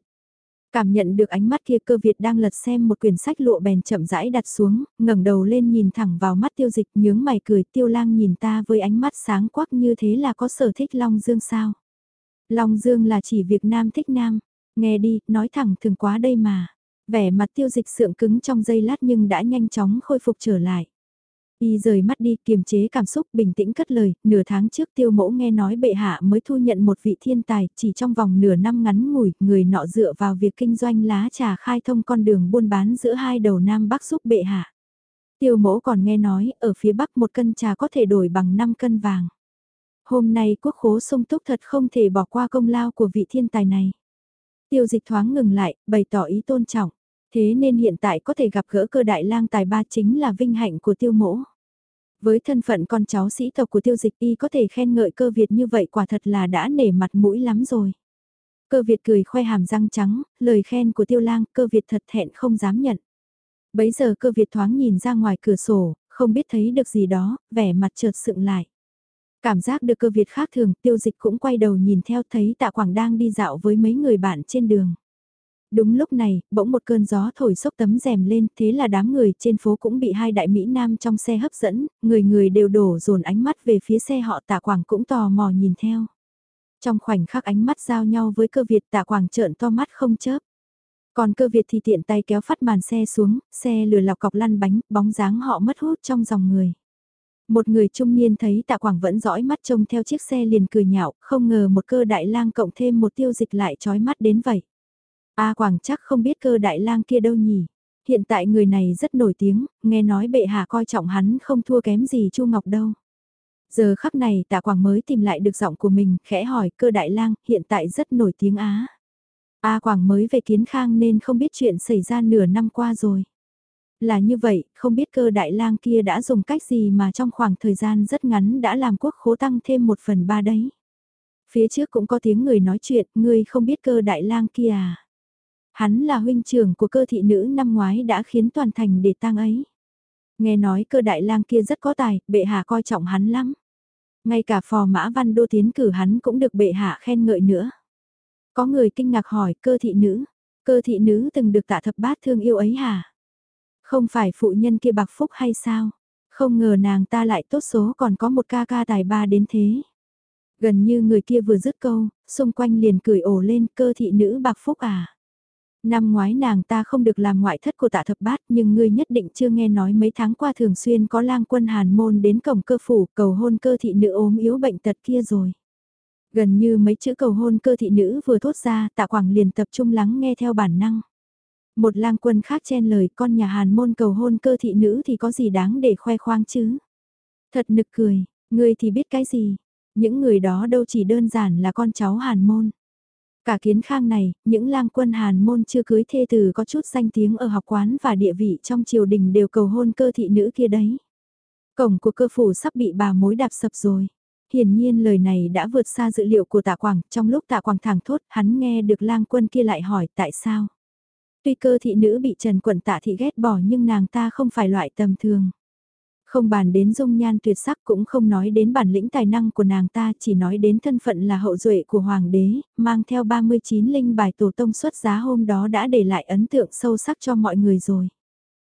S1: Cảm nhận được ánh mắt kia cơ Việt đang lật xem một quyển sách lụa bèn chậm rãi đặt xuống, ngẩng đầu lên nhìn thẳng vào mắt tiêu dịch nhướng mày cười tiêu lang nhìn ta với ánh mắt sáng quắc như thế là có sở thích Long Dương sao. Long Dương là chỉ việc nam thích nam, nghe đi, nói thẳng thường quá đây mà. Vẻ mặt tiêu dịch sượng cứng trong giây lát nhưng đã nhanh chóng khôi phục trở lại. Y rời mắt đi kiềm chế cảm xúc bình tĩnh cất lời, nửa tháng trước tiêu mẫu nghe nói bệ hạ mới thu nhận một vị thiên tài, chỉ trong vòng nửa năm ngắn ngủi, người nọ dựa vào việc kinh doanh lá trà khai thông con đường buôn bán giữa hai đầu Nam Bắc giúp bệ hạ. Tiêu mẫu còn nghe nói, ở phía Bắc một cân trà có thể đổi bằng 5 cân vàng. Hôm nay quốc khố sung túc thật không thể bỏ qua công lao của vị thiên tài này. Tiêu dịch thoáng ngừng lại, bày tỏ ý tôn trọng. Thế nên hiện tại có thể gặp gỡ cơ đại lang tài ba chính là vinh hạnh của tiêu mỗ. Với thân phận con cháu sĩ tộc của tiêu dịch y có thể khen ngợi cơ Việt như vậy quả thật là đã nể mặt mũi lắm rồi. Cơ Việt cười khoe hàm răng trắng, lời khen của tiêu lang cơ Việt thật thẹn không dám nhận. Bấy giờ cơ Việt thoáng nhìn ra ngoài cửa sổ, không biết thấy được gì đó, vẻ mặt chợt sượng lại. Cảm giác được cơ Việt khác thường, tiêu dịch cũng quay đầu nhìn theo thấy tạ Quảng đang đi dạo với mấy người bạn trên đường. Đúng lúc này, bỗng một cơn gió thổi sốc tấm rèm lên, thế là đám người trên phố cũng bị hai đại Mỹ Nam trong xe hấp dẫn, người người đều đổ dồn ánh mắt về phía xe họ tạ Quảng cũng tò mò nhìn theo. Trong khoảnh khắc ánh mắt giao nhau với cơ Việt tạ Quảng trợn to mắt không chớp. Còn cơ Việt thì tiện tay kéo phát màn xe xuống, xe lừa lọc cọc lăn bánh, bóng dáng họ mất hút trong dòng người. Một người trung niên thấy tạ quảng vẫn dõi mắt trông theo chiếc xe liền cười nhạo, không ngờ một cơ đại lang cộng thêm một tiêu dịch lại trói mắt đến vậy. A quảng chắc không biết cơ đại lang kia đâu nhỉ. Hiện tại người này rất nổi tiếng, nghe nói bệ hạ coi trọng hắn không thua kém gì Chu Ngọc đâu. Giờ khắc này tạ quảng mới tìm lại được giọng của mình, khẽ hỏi cơ đại lang hiện tại rất nổi tiếng Á. A quảng mới về kiến khang nên không biết chuyện xảy ra nửa năm qua rồi. Là như vậy, không biết cơ đại lang kia đã dùng cách gì mà trong khoảng thời gian rất ngắn đã làm quốc khố tăng thêm một phần ba đấy. Phía trước cũng có tiếng người nói chuyện, ngươi không biết cơ đại lang kia à. Hắn là huynh trưởng của cơ thị nữ năm ngoái đã khiến toàn thành để tang ấy. Nghe nói cơ đại lang kia rất có tài, bệ hạ coi trọng hắn lắm. Ngay cả phò mã văn đô tiến cử hắn cũng được bệ hạ khen ngợi nữa. Có người kinh ngạc hỏi cơ thị nữ, cơ thị nữ từng được tạ thập bát thương yêu ấy hả? Không phải phụ nhân kia bạc phúc hay sao? Không ngờ nàng ta lại tốt số còn có một ca ca tài ba đến thế. Gần như người kia vừa dứt câu, xung quanh liền cười ổ lên cơ thị nữ bạc phúc à. Năm ngoái nàng ta không được làm ngoại thất của tạ thập bát nhưng ngươi nhất định chưa nghe nói mấy tháng qua thường xuyên có lang quân hàn môn đến cổng cơ phủ cầu hôn cơ thị nữ ốm yếu bệnh tật kia rồi. Gần như mấy chữ cầu hôn cơ thị nữ vừa thốt ra tạ quảng liền tập trung lắng nghe theo bản năng. Một lang quân khác chen lời con nhà hàn môn cầu hôn cơ thị nữ thì có gì đáng để khoe khoang chứ. Thật nực cười, ngươi thì biết cái gì, những người đó đâu chỉ đơn giản là con cháu hàn môn. Cả kiến khang này, những lang quân hàn môn chưa cưới thê từ có chút danh tiếng ở học quán và địa vị trong triều đình đều cầu hôn cơ thị nữ kia đấy. Cổng của cơ phủ sắp bị bà mối đạp sập rồi. Hiển nhiên lời này đã vượt xa dự liệu của tạ quảng, trong lúc tạ quảng thẳng thốt, hắn nghe được lang quân kia lại hỏi tại sao. Tuy cơ thị nữ bị trần quận tạ thị ghét bỏ nhưng nàng ta không phải loại tầm thường. Không bàn đến dung nhan tuyệt sắc cũng không nói đến bản lĩnh tài năng của nàng ta, chỉ nói đến thân phận là hậu duệ của hoàng đế, mang theo 39 linh bài tổ tông xuất giá hôm đó đã để lại ấn tượng sâu sắc cho mọi người rồi.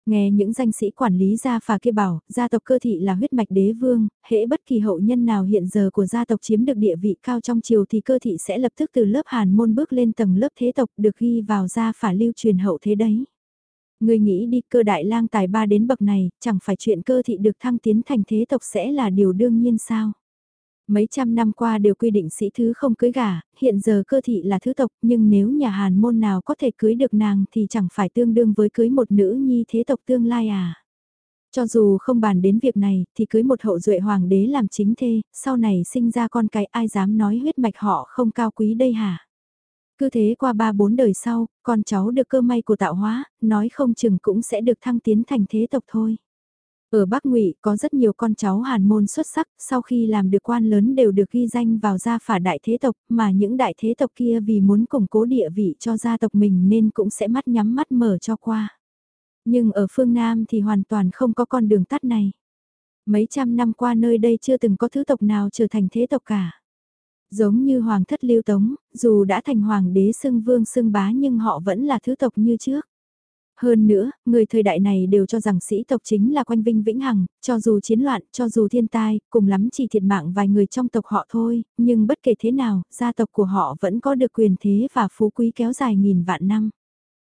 S1: Nghe những danh sĩ quản lý gia phà kia bảo, gia tộc cơ thị là huyết mạch đế vương, hễ bất kỳ hậu nhân nào hiện giờ của gia tộc chiếm được địa vị cao trong triều thì cơ thị sẽ lập tức từ lớp hàn môn bước lên tầng lớp thế tộc được ghi vào gia phả lưu truyền hậu thế đấy. Người nghĩ đi cơ đại lang tài ba đến bậc này, chẳng phải chuyện cơ thị được thăng tiến thành thế tộc sẽ là điều đương nhiên sao? Mấy trăm năm qua đều quy định sĩ thứ không cưới gả, hiện giờ cơ thị là thứ tộc, nhưng nếu nhà hàn môn nào có thể cưới được nàng thì chẳng phải tương đương với cưới một nữ nhi thế tộc tương lai à. Cho dù không bàn đến việc này, thì cưới một hậu duệ hoàng đế làm chính thê, sau này sinh ra con cái ai dám nói huyết mạch họ không cao quý đây hả? Cứ thế qua ba bốn đời sau, con cháu được cơ may của tạo hóa, nói không chừng cũng sẽ được thăng tiến thành thế tộc thôi. Ở Bắc Ngụy có rất nhiều con cháu hàn môn xuất sắc, sau khi làm được quan lớn đều được ghi danh vào gia phả đại thế tộc, mà những đại thế tộc kia vì muốn củng cố địa vị cho gia tộc mình nên cũng sẽ mắt nhắm mắt mở cho qua. Nhưng ở phương Nam thì hoàn toàn không có con đường tắt này. Mấy trăm năm qua nơi đây chưa từng có thứ tộc nào trở thành thế tộc cả. Giống như hoàng thất lưu tống, dù đã thành hoàng đế xưng vương xưng bá nhưng họ vẫn là thứ tộc như trước. Hơn nữa, người thời đại này đều cho rằng sĩ tộc chính là quanh vinh vĩnh hằng, cho dù chiến loạn, cho dù thiên tai, cùng lắm chỉ thiệt mạng vài người trong tộc họ thôi, nhưng bất kể thế nào, gia tộc của họ vẫn có được quyền thế và phú quý kéo dài nghìn vạn năm.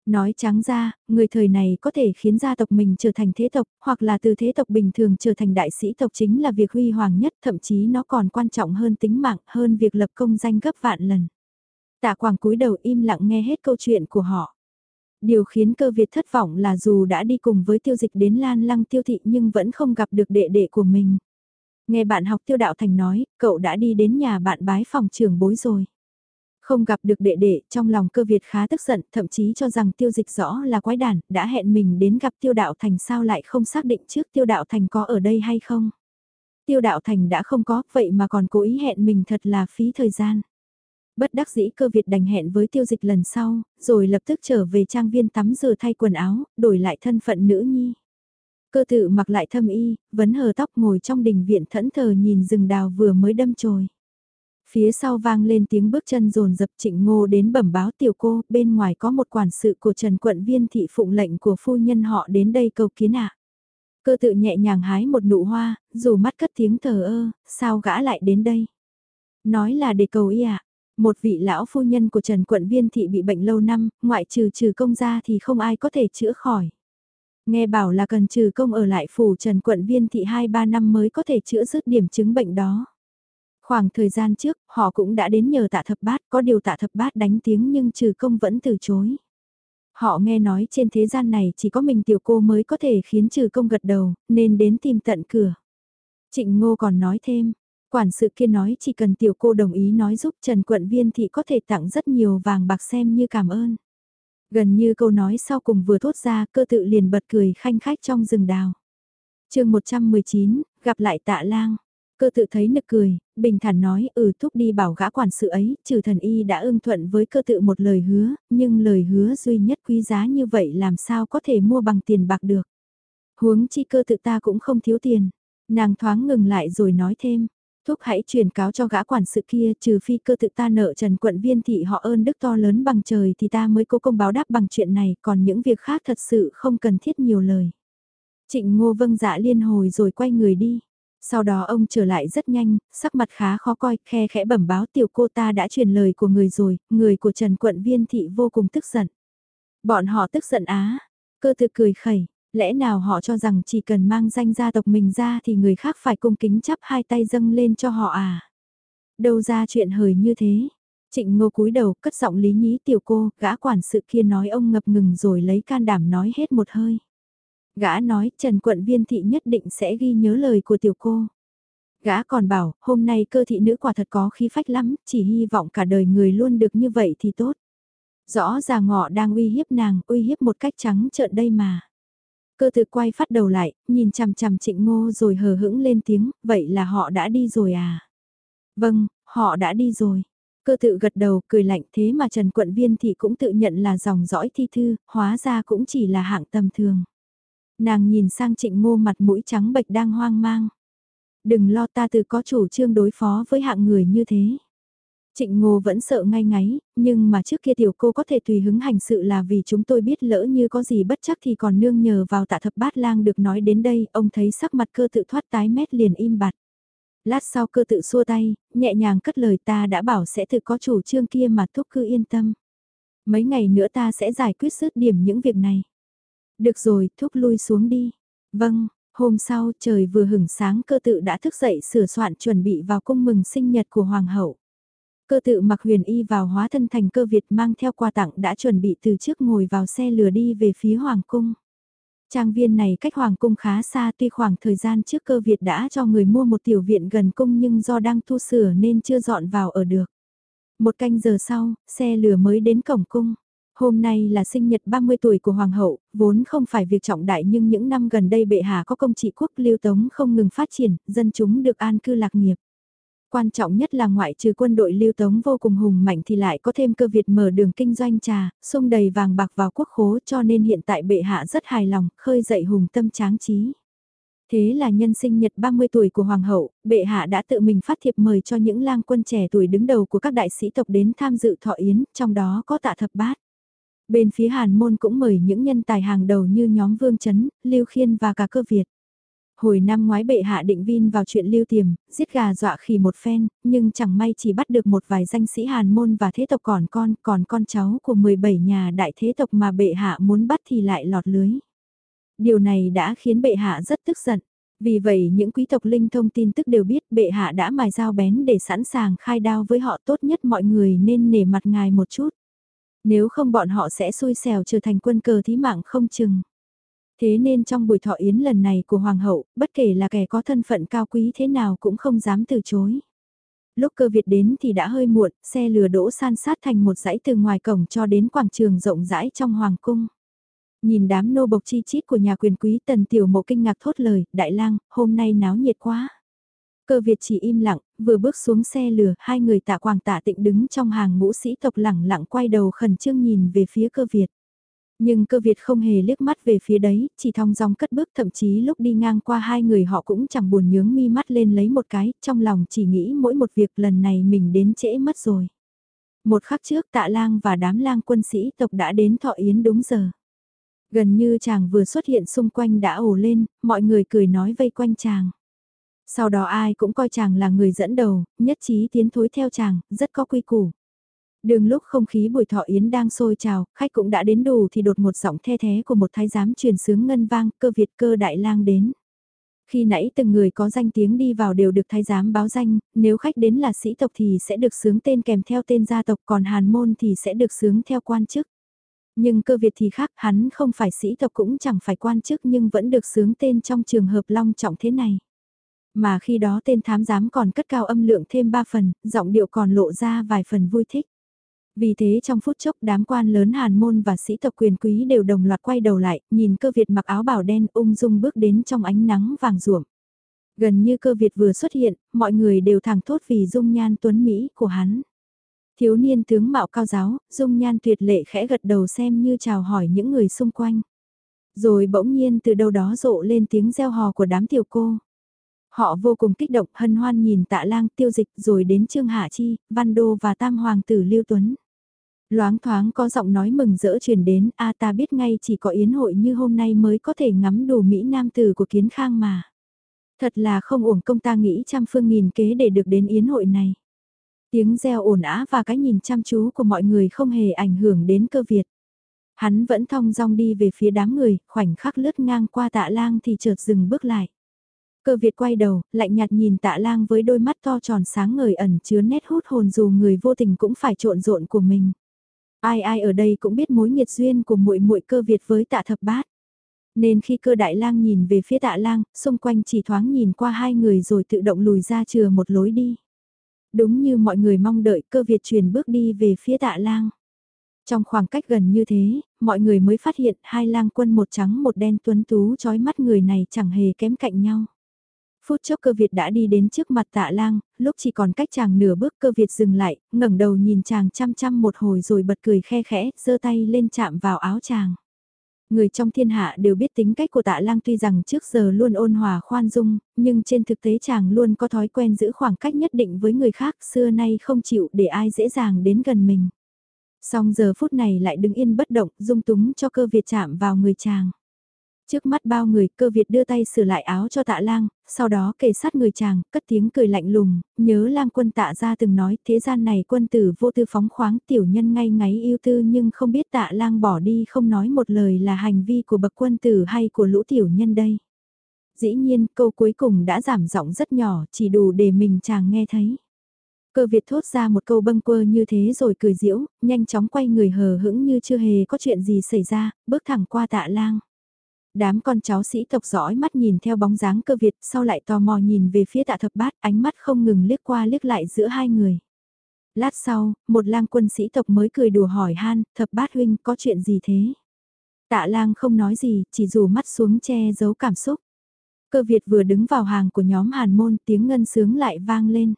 S1: Nói trắng ra, người thời này có thể khiến gia tộc mình trở thành thế tộc, hoặc là từ thế tộc bình thường trở thành đại sĩ tộc chính là việc huy hoàng nhất, thậm chí nó còn quan trọng hơn tính mạng, hơn việc lập công danh gấp vạn lần. Tạ Quảng cúi đầu im lặng nghe hết câu chuyện của họ. Điều khiến cơ Việt thất vọng là dù đã đi cùng với tiêu dịch đến Lan Lăng tiêu thị nhưng vẫn không gặp được đệ đệ của mình. Nghe bạn học tiêu đạo thành nói, cậu đã đi đến nhà bạn bái phòng trưởng bối rồi. Không gặp được đệ đệ, trong lòng cơ Việt khá tức giận, thậm chí cho rằng tiêu dịch rõ là quái đản, đã hẹn mình đến gặp tiêu đạo thành sao lại không xác định trước tiêu đạo thành có ở đây hay không. Tiêu đạo thành đã không có, vậy mà còn cố ý hẹn mình thật là phí thời gian. Bất đắc dĩ cơ Việt đành hẹn với tiêu dịch lần sau, rồi lập tức trở về trang viên tắm rửa thay quần áo, đổi lại thân phận nữ nhi. Cơ tự mặc lại thâm y, vấn hờ tóc ngồi trong đình viện thẫn thờ nhìn rừng đào vừa mới đâm chồi. Phía sau vang lên tiếng bước chân rồn dập trịnh ngô đến bẩm báo tiểu cô, bên ngoài có một quản sự của Trần Quận Viên thị phụng lệnh của phu nhân họ đến đây cầu kiến ạ. Cơ tự nhẹ nhàng hái một nụ hoa, dù mắt cất tiếng thờ ơ, sao gã lại đến đây? Nói là để cầu y ạ. Một vị lão phu nhân của Trần Quận Viên thị bị bệnh lâu năm, ngoại trừ trừ công ra thì không ai có thể chữa khỏi. Nghe bảo là cần trừ công ở lại phủ Trần Quận Viên thị 2-3 năm mới có thể chữa dứt điểm chứng bệnh đó. Khoảng thời gian trước, họ cũng đã đến nhờ tạ thập bát, có điều tạ thập bát đánh tiếng nhưng trừ công vẫn từ chối. Họ nghe nói trên thế gian này chỉ có mình tiểu cô mới có thể khiến trừ công gật đầu, nên đến tìm tận cửa. Trịnh Ngô còn nói thêm, quản sự kia nói chỉ cần tiểu cô đồng ý nói giúp Trần Quận Viên thì có thể tặng rất nhiều vàng bạc xem như cảm ơn. Gần như câu nói sau cùng vừa thốt ra cơ tự liền bật cười khanh khách trong rừng đào. chương 119, gặp lại tạ lang. Cơ tự thấy nực cười, bình thản nói ừ thúc đi bảo gã quản sự ấy, trừ thần y đã ưng thuận với cơ tự một lời hứa, nhưng lời hứa duy nhất quý giá như vậy làm sao có thể mua bằng tiền bạc được. Huống chi cơ tự ta cũng không thiếu tiền. Nàng thoáng ngừng lại rồi nói thêm, thúc hãy truyền cáo cho gã quản sự kia trừ phi cơ tự ta nợ trần quận viên thị họ ơn đức to lớn bằng trời thì ta mới cố công báo đáp bằng chuyện này, còn những việc khác thật sự không cần thiết nhiều lời. Trịnh ngô vâng dạ liên hồi rồi quay người đi. Sau đó ông trở lại rất nhanh, sắc mặt khá khó coi, khe khẽ bẩm báo tiểu cô ta đã truyền lời của người rồi, người của Trần Quận Viên Thị vô cùng tức giận. Bọn họ tức giận á, cơ tự cười khẩy, lẽ nào họ cho rằng chỉ cần mang danh gia tộc mình ra thì người khác phải cung kính chắp hai tay dâng lên cho họ à? Đâu ra chuyện hời như thế. Trịnh ngô cúi đầu cất giọng lý nhí tiểu cô, gã quản sự kia nói ông ngập ngừng rồi lấy can đảm nói hết một hơi. Gã nói Trần Quận Viên Thị nhất định sẽ ghi nhớ lời của tiểu cô. Gã còn bảo, hôm nay cơ thị nữ quả thật có khí phách lắm, chỉ hy vọng cả đời người luôn được như vậy thì tốt. Rõ ràng ngọ đang uy hiếp nàng, uy hiếp một cách trắng trợn đây mà. Cơ tự quay phát đầu lại, nhìn chằm chằm trịnh ngô rồi hờ hững lên tiếng, vậy là họ đã đi rồi à? Vâng, họ đã đi rồi. Cơ tự gật đầu cười lạnh thế mà Trần Quận Viên thì cũng tự nhận là dòng dõi thi thư, hóa ra cũng chỉ là hạng tầm thường. Nàng nhìn sang trịnh ngô mặt mũi trắng bệch đang hoang mang. Đừng lo ta từ có chủ trương đối phó với hạng người như thế. Trịnh Ngô vẫn sợ ngay ngáy, nhưng mà trước kia tiểu cô có thể tùy hứng hành sự là vì chúng tôi biết lỡ như có gì bất chắc thì còn nương nhờ vào tạ thập bát lang được nói đến đây, ông thấy sắc mặt cơ tự thoát tái mét liền im bặt. Lát sau cơ tự xua tay, nhẹ nhàng cất lời ta đã bảo sẽ tự có chủ trương kia mà thúc cứ yên tâm. Mấy ngày nữa ta sẽ giải quyết dứt điểm những việc này. Được rồi, thúc lui xuống đi. Vâng, hôm sau trời vừa hửng sáng cơ tự đã thức dậy sửa soạn chuẩn bị vào cung mừng sinh nhật của Hoàng hậu. Cơ tự mặc huyền y vào hóa thân thành cơ Việt mang theo quà tặng đã chuẩn bị từ trước ngồi vào xe lừa đi về phía Hoàng cung. Trang viên này cách Hoàng cung khá xa tuy khoảng thời gian trước cơ Việt đã cho người mua một tiểu viện gần cung nhưng do đang tu sửa nên chưa dọn vào ở được. Một canh giờ sau, xe lửa mới đến cổng cung. Hôm nay là sinh nhật 30 tuổi của Hoàng hậu, vốn không phải việc trọng đại nhưng những năm gần đây bệ hạ có công trị quốc lưu tống không ngừng phát triển, dân chúng được an cư lạc nghiệp. Quan trọng nhất là ngoại trừ quân đội lưu tống vô cùng hùng mạnh thì lại có thêm cơ Việt mở đường kinh doanh trà, sông đầy vàng bạc vào quốc khố cho nên hiện tại bệ hạ rất hài lòng, khơi dậy hùng tâm tráng trí. Thế là nhân sinh nhật 30 tuổi của Hoàng hậu, bệ hạ đã tự mình phát thiệp mời cho những lang quân trẻ tuổi đứng đầu của các đại sĩ tộc đến tham dự thọ yến, trong đó có tạ thập bát. Bên phía Hàn Môn cũng mời những nhân tài hàng đầu như nhóm Vương Chấn, Lưu Khiên và cả cơ Việt. Hồi năm ngoái bệ hạ định vin vào chuyện lưu tiềm, giết gà dọa khỉ một phen, nhưng chẳng may chỉ bắt được một vài danh sĩ hàn môn và thế tộc còn con, còn con cháu của 17 nhà đại thế tộc mà bệ hạ muốn bắt thì lại lọt lưới. Điều này đã khiến bệ hạ rất tức giận. Vì vậy những quý tộc linh thông tin tức đều biết bệ hạ đã mài dao bén để sẵn sàng khai đao với họ tốt nhất mọi người nên nể mặt ngài một chút. Nếu không bọn họ sẽ xui xẻo trở thành quân cờ thí mạng không chừng. Thế nên trong buổi thọ yến lần này của Hoàng hậu, bất kể là kẻ có thân phận cao quý thế nào cũng không dám từ chối. Lúc cơ Việt đến thì đã hơi muộn, xe lừa đỗ san sát thành một dãy từ ngoài cổng cho đến quảng trường rộng rãi trong Hoàng cung. Nhìn đám nô bộc chi chít của nhà quyền quý tần tiểu mộ kinh ngạc thốt lời, đại lang, hôm nay náo nhiệt quá. Cơ Việt chỉ im lặng, vừa bước xuống xe lừa, hai người tạ quảng tạ tịnh đứng trong hàng ngũ sĩ tộc lẳng lặng quay đầu khẩn trương nhìn về phía cơ Việt. Nhưng cơ Việt không hề liếc mắt về phía đấy, chỉ thong dong cất bước thậm chí lúc đi ngang qua hai người họ cũng chẳng buồn nhướng mi mắt lên lấy một cái, trong lòng chỉ nghĩ mỗi một việc lần này mình đến trễ mất rồi. Một khắc trước tạ lang và đám lang quân sĩ tộc đã đến thọ yến đúng giờ. Gần như chàng vừa xuất hiện xung quanh đã ổ lên, mọi người cười nói vây quanh chàng. Sau đó ai cũng coi chàng là người dẫn đầu, nhất trí tiến thối theo chàng, rất có quy củ. Đường lúc không khí buổi thọ yến đang sôi trào, khách cũng đã đến đủ thì đột một giọng the thế của một thái giám truyền sướng ngân vang, cơ Việt cơ đại lang đến. Khi nãy từng người có danh tiếng đi vào đều được thái giám báo danh, nếu khách đến là sĩ tộc thì sẽ được sướng tên kèm theo tên gia tộc còn hàn môn thì sẽ được sướng theo quan chức. Nhưng cơ Việt thì khác, hắn không phải sĩ tộc cũng chẳng phải quan chức nhưng vẫn được sướng tên trong trường hợp long trọng thế này. Mà khi đó tên thám giám còn cất cao âm lượng thêm 3 phần, giọng điệu còn lộ ra vài phần vui thích. Vì thế trong phút chốc đám quan lớn hàn môn và sĩ tộc quyền quý đều đồng loạt quay đầu lại, nhìn cơ Việt mặc áo bảo đen ung dung bước đến trong ánh nắng vàng ruộm. Gần như cơ Việt vừa xuất hiện, mọi người đều thẳng thốt vì dung nhan tuấn Mỹ của hắn. Thiếu niên tướng mạo cao giáo, dung nhan tuyệt lệ khẽ gật đầu xem như chào hỏi những người xung quanh. Rồi bỗng nhiên từ đâu đó rộ lên tiếng reo hò của đám tiểu cô. Họ vô cùng kích động hân hoan nhìn tạ lang tiêu dịch rồi đến Trương Hạ Chi, Văn Đô và Tam Hoàng tử Lưu Tuấn. Loáng thoáng có giọng nói mừng rỡ truyền đến, a ta biết ngay chỉ có yến hội như hôm nay mới có thể ngắm đủ Mỹ Nam tử của kiến khang mà. Thật là không uổng công ta nghĩ trăm phương nghìn kế để được đến yến hội này. Tiếng reo ồn ã và cái nhìn chăm chú của mọi người không hề ảnh hưởng đến cơ Việt. Hắn vẫn thong dong đi về phía đám người, khoảnh khắc lướt ngang qua tạ lang thì chợt dừng bước lại. Cơ Việt quay đầu, lạnh nhạt nhìn tạ lang với đôi mắt to tròn sáng ngời ẩn chứa nét hút hồn dù người vô tình cũng phải trộn rộn của mình. Ai ai ở đây cũng biết mối nhiệt duyên của muội muội cơ Việt với tạ thập bát. Nên khi cơ đại lang nhìn về phía tạ lang, xung quanh chỉ thoáng nhìn qua hai người rồi tự động lùi ra chừa một lối đi. Đúng như mọi người mong đợi cơ Việt truyền bước đi về phía tạ lang. Trong khoảng cách gần như thế, mọi người mới phát hiện hai lang quân một trắng một đen tuấn tú chói mắt người này chẳng hề kém cạnh nhau. Phút chốc cơ Việt đã đi đến trước mặt tạ lang, lúc chỉ còn cách chàng nửa bước cơ Việt dừng lại, ngẩng đầu nhìn chàng chăm chăm một hồi rồi bật cười khe khẽ, giơ tay lên chạm vào áo chàng. Người trong thiên hạ đều biết tính cách của tạ lang tuy rằng trước giờ luôn ôn hòa khoan dung, nhưng trên thực tế chàng luôn có thói quen giữ khoảng cách nhất định với người khác, xưa nay không chịu để ai dễ dàng đến gần mình. Song giờ phút này lại đứng yên bất động, dung túng cho cơ Việt chạm vào người chàng. Trước mắt bao người, cơ Việt đưa tay sửa lại áo cho tạ lang, sau đó kề sát người chàng, cất tiếng cười lạnh lùng, nhớ lang quân tạ ra từng nói thế gian này quân tử vô tư phóng khoáng tiểu nhân ngay ngáy yêu tư nhưng không biết tạ lang bỏ đi không nói một lời là hành vi của bậc quân tử hay của lũ tiểu nhân đây. Dĩ nhiên câu cuối cùng đã giảm giọng rất nhỏ chỉ đủ để mình chàng nghe thấy. Cơ Việt thốt ra một câu bâng quơ như thế rồi cười diễu, nhanh chóng quay người hờ hững như chưa hề có chuyện gì xảy ra, bước thẳng qua tạ lang. Đám con cháu sĩ tộc dõi mắt nhìn theo bóng dáng cơ Việt sau lại tò mò nhìn về phía tạ thập bát ánh mắt không ngừng liếc qua liếc lại giữa hai người. Lát sau, một lang quân sĩ tộc mới cười đùa hỏi han, thập bát huynh có chuyện gì thế? Tạ lang không nói gì, chỉ rủ mắt xuống che giấu cảm xúc. Cơ Việt vừa đứng vào hàng của nhóm hàn môn tiếng ngân sướng lại vang lên.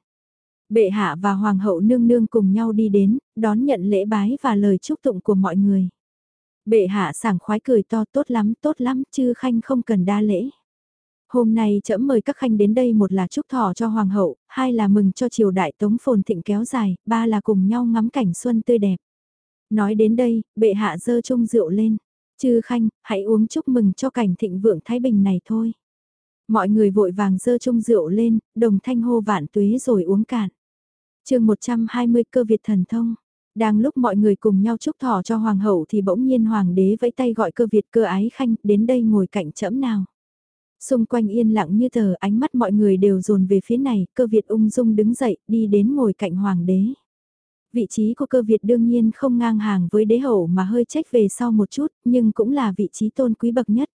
S1: Bệ hạ và hoàng hậu nương nương cùng nhau đi đến, đón nhận lễ bái và lời chúc tụng của mọi người. Bệ hạ sảng khoái cười to tốt lắm tốt lắm chư khanh không cần đa lễ. Hôm nay trẫm mời các khanh đến đây một là chúc thọ cho hoàng hậu, hai là mừng cho triều đại tống phồn thịnh kéo dài, ba là cùng nhau ngắm cảnh xuân tươi đẹp. Nói đến đây, bệ hạ dơ chung rượu lên. Chư khanh, hãy uống chúc mừng cho cảnh thịnh vượng Thái Bình này thôi. Mọi người vội vàng dơ chung rượu lên, đồng thanh hô vạn tuế rồi uống cạn. chương 120 cơ Việt thần thông. Đang lúc mọi người cùng nhau chúc thọ cho hoàng hậu thì bỗng nhiên hoàng đế vẫy tay gọi cơ Việt cơ ái khanh đến đây ngồi cạnh trẫm nào. Xung quanh yên lặng như tờ ánh mắt mọi người đều dồn về phía này, cơ Việt ung dung đứng dậy đi đến ngồi cạnh hoàng đế. Vị trí của cơ Việt đương nhiên không ngang hàng với đế hậu mà hơi trách về sau một chút, nhưng cũng là vị trí tôn quý bậc nhất.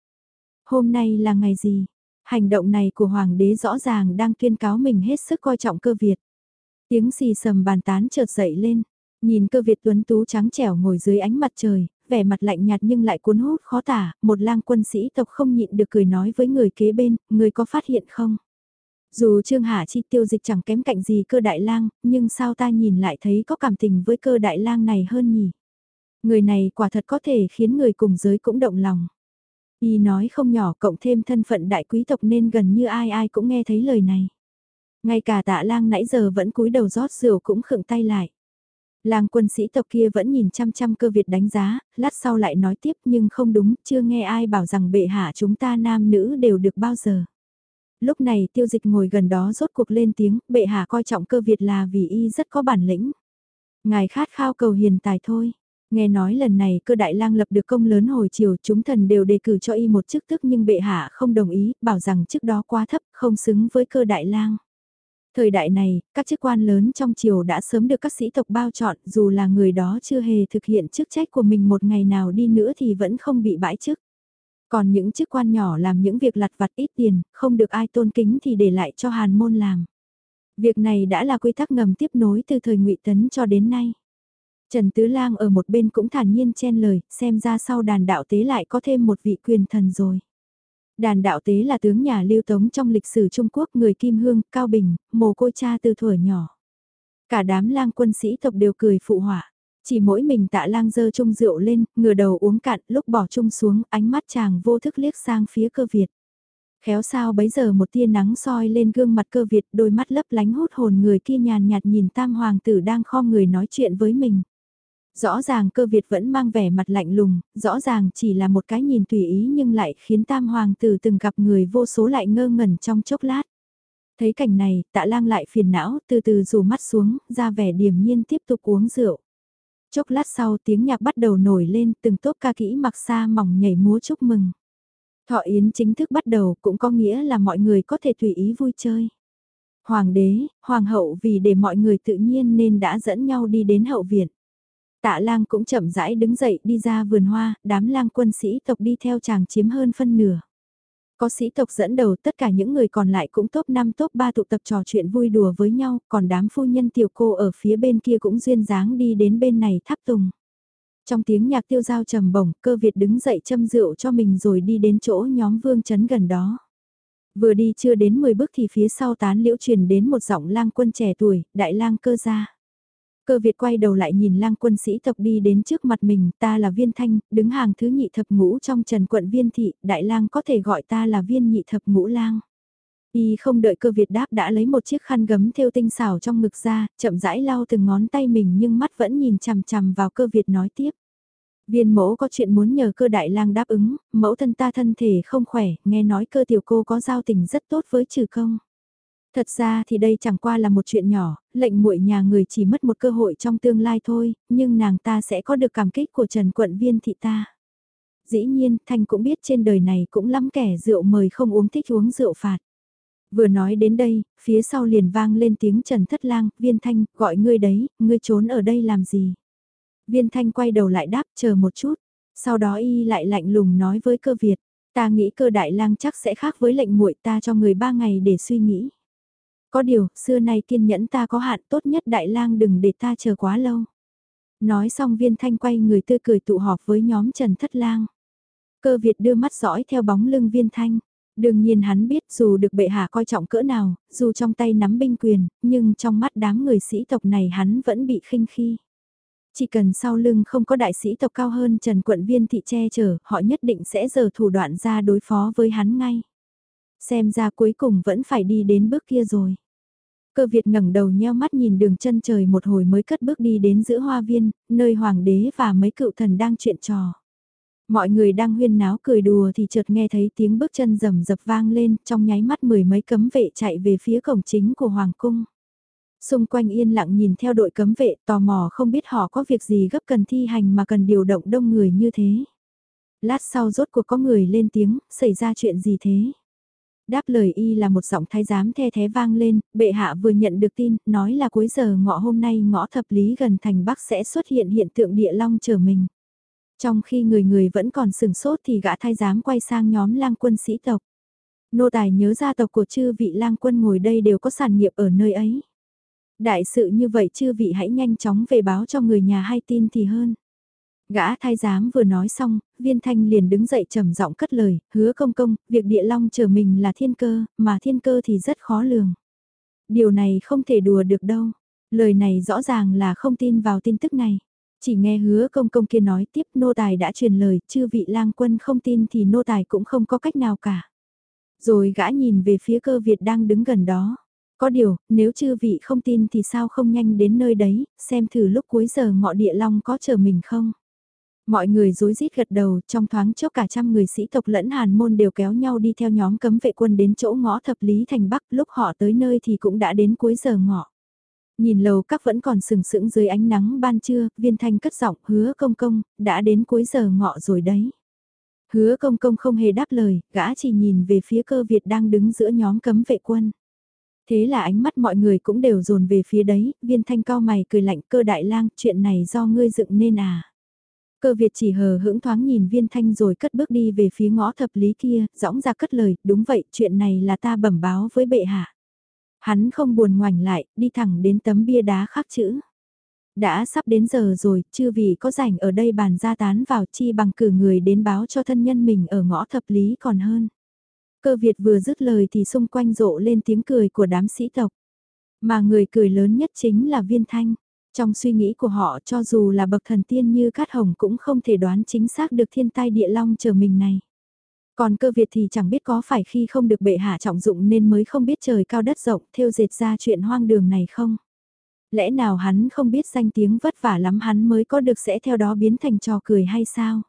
S1: Hôm nay là ngày gì? Hành động này của hoàng đế rõ ràng đang tuyên cáo mình hết sức coi trọng cơ Việt. Tiếng xì sầm bàn tán chợt dậy lên, Nhìn cơ Việt tuấn tú trắng trẻo ngồi dưới ánh mặt trời, vẻ mặt lạnh nhạt nhưng lại cuốn hút khó tả, một lang quân sĩ tộc không nhịn được cười nói với người kế bên, người có phát hiện không? Dù Trương Hạ Chi tiêu dịch chẳng kém cạnh gì cơ đại lang, nhưng sao ta nhìn lại thấy có cảm tình với cơ đại lang này hơn nhỉ? Người này quả thật có thể khiến người cùng giới cũng động lòng. Y nói không nhỏ cộng thêm thân phận đại quý tộc nên gần như ai ai cũng nghe thấy lời này. Ngay cả tạ lang nãy giờ vẫn cúi đầu rót rượu cũng khựng tay lại. Làng quân sĩ tộc kia vẫn nhìn chăm chăm cơ Việt đánh giá, lát sau lại nói tiếp nhưng không đúng, chưa nghe ai bảo rằng bệ hạ chúng ta nam nữ đều được bao giờ. Lúc này tiêu dịch ngồi gần đó rốt cuộc lên tiếng, bệ hạ coi trọng cơ Việt là vì y rất có bản lĩnh. Ngài khát khao cầu hiền tài thôi. Nghe nói lần này cơ đại lang lập được công lớn hồi chiều chúng thần đều đề cử cho y một chức tức nhưng bệ hạ không đồng ý, bảo rằng chức đó quá thấp, không xứng với cơ đại lang. Thời đại này, các chức quan lớn trong triều đã sớm được các sĩ tộc bao chọn dù là người đó chưa hề thực hiện chức trách của mình một ngày nào đi nữa thì vẫn không bị bãi chức. Còn những chức quan nhỏ làm những việc lặt vặt ít tiền, không được ai tôn kính thì để lại cho hàn môn làm. Việc này đã là quy tắc ngầm tiếp nối từ thời ngụy Tấn cho đến nay. Trần Tứ Lang ở một bên cũng thản nhiên chen lời, xem ra sau đàn đạo tế lại có thêm một vị quyền thần rồi. Đàn đạo tế là tướng nhà lưu tống trong lịch sử Trung Quốc người Kim Hương, Cao Bình, mồ côi cha từ thuở nhỏ. Cả đám lang quân sĩ tộc đều cười phụ họa. Chỉ mỗi mình tạ lang dơ chung rượu lên, ngửa đầu uống cạn, lúc bỏ chung xuống, ánh mắt chàng vô thức liếc sang phía cơ Việt. Khéo sao bấy giờ một tia nắng soi lên gương mặt cơ Việt, đôi mắt lấp lánh hút hồn người kia nhàn nhạt nhìn tam hoàng tử đang kho người nói chuyện với mình. Rõ ràng cơ Việt vẫn mang vẻ mặt lạnh lùng, rõ ràng chỉ là một cái nhìn tùy ý nhưng lại khiến tam hoàng tử từng gặp người vô số lại ngơ ngẩn trong chốc lát. Thấy cảnh này, tạ lang lại phiền não, từ từ rủ mắt xuống, ra vẻ điềm nhiên tiếp tục uống rượu. Chốc lát sau tiếng nhạc bắt đầu nổi lên, từng tốt ca kỹ mặc xa mỏng nhảy múa chúc mừng. Thọ yến chính thức bắt đầu cũng có nghĩa là mọi người có thể tùy ý vui chơi. Hoàng đế, hoàng hậu vì để mọi người tự nhiên nên đã dẫn nhau đi đến hậu viện. Tạ lang cũng chậm rãi đứng dậy đi ra vườn hoa, đám lang quân sĩ tộc đi theo chàng chiếm hơn phân nửa. Có sĩ tộc dẫn đầu tất cả những người còn lại cũng top 5 top 3 tụ tập trò chuyện vui đùa với nhau, còn đám phu nhân tiểu cô ở phía bên kia cũng duyên dáng đi đến bên này thắp tùng. Trong tiếng nhạc tiêu giao trầm bổng, cơ Việt đứng dậy châm rượu cho mình rồi đi đến chỗ nhóm vương chấn gần đó. Vừa đi chưa đến 10 bước thì phía sau tán liễu truyền đến một giọng lang quân trẻ tuổi, đại lang cơ gia. Cơ Việt quay đầu lại nhìn lang quân sĩ tộc đi đến trước mặt mình, ta là viên thanh, đứng hàng thứ nhị thập ngũ trong trần quận viên thị, đại lang có thể gọi ta là viên nhị thập ngũ lang. Y không đợi cơ Việt đáp đã lấy một chiếc khăn gấm thêu tinh xảo trong ngực ra, chậm rãi lau từng ngón tay mình nhưng mắt vẫn nhìn chằm chằm vào cơ Việt nói tiếp. Viên mẫu có chuyện muốn nhờ cơ đại lang đáp ứng, mẫu thân ta thân thể không khỏe, nghe nói cơ tiểu cô có giao tình rất tốt với trừ công. Thật ra thì đây chẳng qua là một chuyện nhỏ, lệnh muội nhà người chỉ mất một cơ hội trong tương lai thôi, nhưng nàng ta sẽ có được cảm kích của Trần Quận Viên thị ta. Dĩ nhiên, Thanh cũng biết trên đời này cũng lắm kẻ rượu mời không uống thích uống rượu phạt. Vừa nói đến đây, phía sau liền vang lên tiếng Trần Thất Lang, Viên Thanh, gọi ngươi đấy, ngươi trốn ở đây làm gì? Viên Thanh quay đầu lại đáp chờ một chút, sau đó y lại lạnh lùng nói với cơ Việt, ta nghĩ cơ đại lang chắc sẽ khác với lệnh muội ta cho người ba ngày để suy nghĩ. Có điều, xưa nay kiên nhẫn ta có hạn tốt nhất đại lang đừng để ta chờ quá lâu. Nói xong viên thanh quay người tươi cười tụ họp với nhóm Trần Thất Lang. Cơ Việt đưa mắt dõi theo bóng lưng viên thanh. Đương nhiên hắn biết dù được bệ hạ coi trọng cỡ nào, dù trong tay nắm binh quyền, nhưng trong mắt đám người sĩ tộc này hắn vẫn bị khinh khi. Chỉ cần sau lưng không có đại sĩ tộc cao hơn Trần Quận Viên thị che chở, họ nhất định sẽ giờ thủ đoạn ra đối phó với hắn ngay. Xem ra cuối cùng vẫn phải đi đến bước kia rồi. Cơ Việt ngẩng đầu nheo mắt nhìn đường chân trời một hồi mới cất bước đi đến giữa hoa viên, nơi hoàng đế và mấy cựu thần đang chuyện trò. Mọi người đang huyên náo cười đùa thì chợt nghe thấy tiếng bước chân rầm rập vang lên, trong nháy mắt mười mấy cấm vệ chạy về phía cổng chính của hoàng cung. Xung quanh yên lặng nhìn theo đội cấm vệ tò mò không biết họ có việc gì gấp cần thi hành mà cần điều động đông người như thế. Lát sau rốt cuộc có người lên tiếng, xảy ra chuyện gì thế? Đáp lời y là một giọng thái giám the thế vang lên, bệ hạ vừa nhận được tin, nói là cuối giờ ngọ hôm nay ngõ thập lý gần thành Bắc sẽ xuất hiện hiện tượng địa long trở mình. Trong khi người người vẫn còn sừng sốt thì gã thái giám quay sang nhóm lang quân sĩ tộc. Nô tài nhớ gia tộc của chư vị lang quân ngồi đây đều có sản nghiệp ở nơi ấy. Đại sự như vậy chư vị hãy nhanh chóng về báo cho người nhà hay tin thì hơn. Gã thái giám vừa nói xong, viên thanh liền đứng dậy trầm giọng cất lời, hứa công công, việc địa long chờ mình là thiên cơ, mà thiên cơ thì rất khó lường. Điều này không thể đùa được đâu, lời này rõ ràng là không tin vào tin tức này. Chỉ nghe hứa công công kia nói tiếp nô tài đã truyền lời, chư vị lang quân không tin thì nô tài cũng không có cách nào cả. Rồi gã nhìn về phía cơ Việt đang đứng gần đó. Có điều, nếu chư vị không tin thì sao không nhanh đến nơi đấy, xem thử lúc cuối giờ ngọ địa long có chờ mình không. Mọi người rối rít gật đầu, trong thoáng chốc cả trăm người sĩ tộc lẫn hàn môn đều kéo nhau đi theo nhóm cấm vệ quân đến chỗ ngõ thập lý thành bắc, lúc họ tới nơi thì cũng đã đến cuối giờ ngọ. Nhìn lầu các vẫn còn sừng sững dưới ánh nắng ban trưa, viên thanh cất giọng hứa công công, đã đến cuối giờ ngọ rồi đấy. Hứa công công không hề đáp lời, gã chỉ nhìn về phía cơ Việt đang đứng giữa nhóm cấm vệ quân. Thế là ánh mắt mọi người cũng đều dồn về phía đấy, viên thanh cao mày cười lạnh cơ đại lang, chuyện này do ngươi dựng nên à. Cơ Việt chỉ hờ hững thoáng nhìn viên thanh rồi cất bước đi về phía ngõ thập lý kia, dõng ra cất lời, đúng vậy, chuyện này là ta bẩm báo với bệ hạ. Hắn không buồn ngoảnh lại, đi thẳng đến tấm bia đá khắc chữ. Đã sắp đến giờ rồi, chưa vì có rảnh ở đây bàn ra tán vào chi bằng cử người đến báo cho thân nhân mình ở ngõ thập lý còn hơn. Cơ Việt vừa dứt lời thì xung quanh rộ lên tiếng cười của đám sĩ tộc. Mà người cười lớn nhất chính là viên thanh. Trong suy nghĩ của họ, cho dù là bậc thần tiên như Cát Hồng cũng không thể đoán chính xác được thiên tai địa long chờ mình này. Còn cơ Việt thì chẳng biết có phải khi không được bệ hạ trọng dụng nên mới không biết trời cao đất rộng theo dệt ra chuyện hoang đường này không? Lẽ nào hắn không biết danh tiếng vất vả lắm hắn mới có được sẽ theo đó biến thành trò cười hay sao?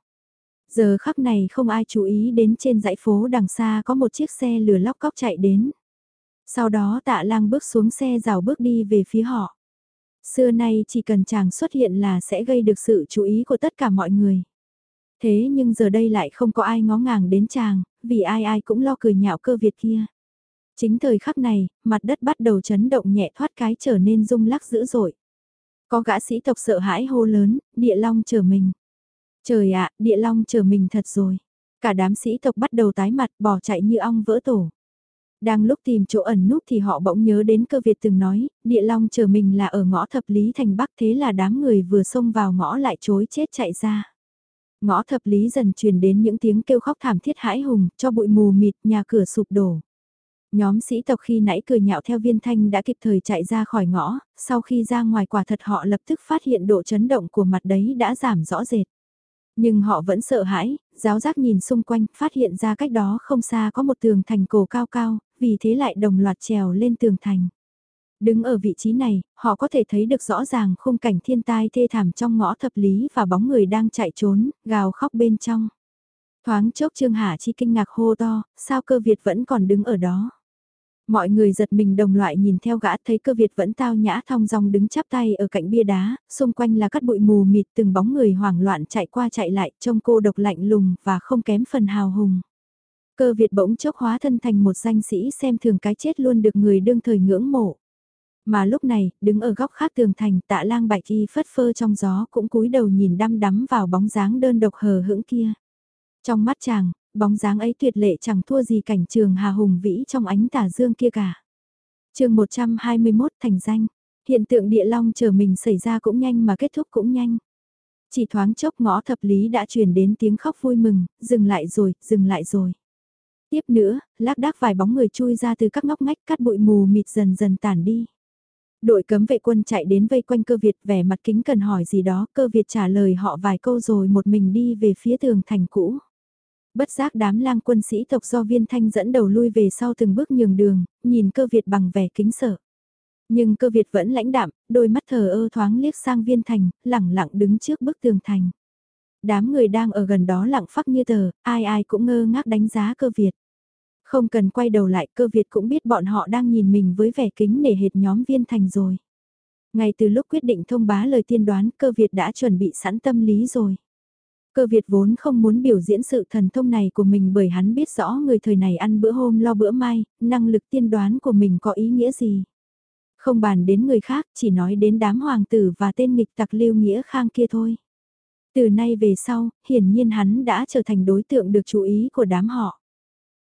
S1: Giờ khắc này không ai chú ý đến trên dãy phố đằng xa có một chiếc xe lửa lóc cóc chạy đến. Sau đó tạ lang bước xuống xe rào bước đi về phía họ. Xưa nay chỉ cần chàng xuất hiện là sẽ gây được sự chú ý của tất cả mọi người. Thế nhưng giờ đây lại không có ai ngó ngàng đến chàng, vì ai ai cũng lo cười nhạo cơ Việt kia. Chính thời khắc này, mặt đất bắt đầu chấn động nhẹ thoát cái trở nên rung lắc dữ dội. Có gã sĩ tộc sợ hãi hô lớn, địa long chờ mình. Trời ạ, địa long chờ mình thật rồi. Cả đám sĩ tộc bắt đầu tái mặt bỏ chạy như ong vỡ tổ. Đang lúc tìm chỗ ẩn núp thì họ bỗng nhớ đến cơ Việt từng nói, địa long chờ mình là ở ngõ thập lý thành bắc thế là đám người vừa xông vào ngõ lại chối chết chạy ra. Ngõ thập lý dần truyền đến những tiếng kêu khóc thảm thiết hãi hùng, cho bụi mù mịt, nhà cửa sụp đổ. Nhóm sĩ tộc khi nãy cười nhạo theo viên thanh đã kịp thời chạy ra khỏi ngõ, sau khi ra ngoài quả thật họ lập tức phát hiện độ chấn động của mặt đấy đã giảm rõ rệt. Nhưng họ vẫn sợ hãi, giáo giác nhìn xung quanh, phát hiện ra cách đó không xa có một tường thành cổ cao cao, vì thế lại đồng loạt trèo lên tường thành. Đứng ở vị trí này, họ có thể thấy được rõ ràng khung cảnh thiên tai thê thảm trong ngõ thập lý và bóng người đang chạy trốn, gào khóc bên trong. Thoáng chốc Trương Hà Chi kinh ngạc hô to, sao cơ Việt vẫn còn đứng ở đó. Mọi người giật mình đồng loại nhìn theo gã thấy cơ Việt vẫn tao nhã thong dong đứng chắp tay ở cạnh bia đá, xung quanh là cát bụi mù mịt từng bóng người hoảng loạn chạy qua chạy lại trông cô độc lạnh lùng và không kém phần hào hùng. Cơ Việt bỗng chốc hóa thân thành một danh sĩ xem thường cái chết luôn được người đương thời ngưỡng mộ. Mà lúc này, đứng ở góc khác tường thành tạ lang bạch y phất phơ trong gió cũng cúi đầu nhìn đăm đắm vào bóng dáng đơn độc hờ hững kia. Trong mắt chàng, bóng dáng ấy tuyệt lệ chẳng thua gì cảnh trường hà hùng vĩ trong ánh tà dương kia cả. chương 121 thành danh, hiện tượng địa long chờ mình xảy ra cũng nhanh mà kết thúc cũng nhanh. Chỉ thoáng chốc ngõ thập lý đã truyền đến tiếng khóc vui mừng, dừng lại rồi, dừng lại rồi. Tiếp nữa, lác đác vài bóng người chui ra từ các ngóc ngách cắt bụi mù mịt dần dần tản đi. Đội cấm vệ quân chạy đến vây quanh cơ Việt vẻ mặt kính cần hỏi gì đó, cơ Việt trả lời họ vài câu rồi một mình đi về phía tường thành cũ. Bất giác đám lang quân sĩ tộc do viên thanh dẫn đầu lui về sau từng bước nhường đường, nhìn cơ Việt bằng vẻ kính sợ. Nhưng cơ Việt vẫn lãnh đạm, đôi mắt thờ ơ thoáng liếc sang viên thành, lẳng lặng đứng trước bức tường thành. Đám người đang ở gần đó lặng phắc như tờ, ai ai cũng ngơ ngác đánh giá cơ Việt. Không cần quay đầu lại cơ Việt cũng biết bọn họ đang nhìn mình với vẻ kính nể hệt nhóm viên thành rồi. Ngay từ lúc quyết định thông bá lời tiên đoán cơ Việt đã chuẩn bị sẵn tâm lý rồi. Cơ Việt vốn không muốn biểu diễn sự thần thông này của mình bởi hắn biết rõ người thời này ăn bữa hôm lo bữa mai, năng lực tiên đoán của mình có ý nghĩa gì. Không bàn đến người khác, chỉ nói đến đám hoàng tử và tên nghịch tặc lưu nghĩa khang kia thôi. Từ nay về sau, hiển nhiên hắn đã trở thành đối tượng được chú ý của đám họ.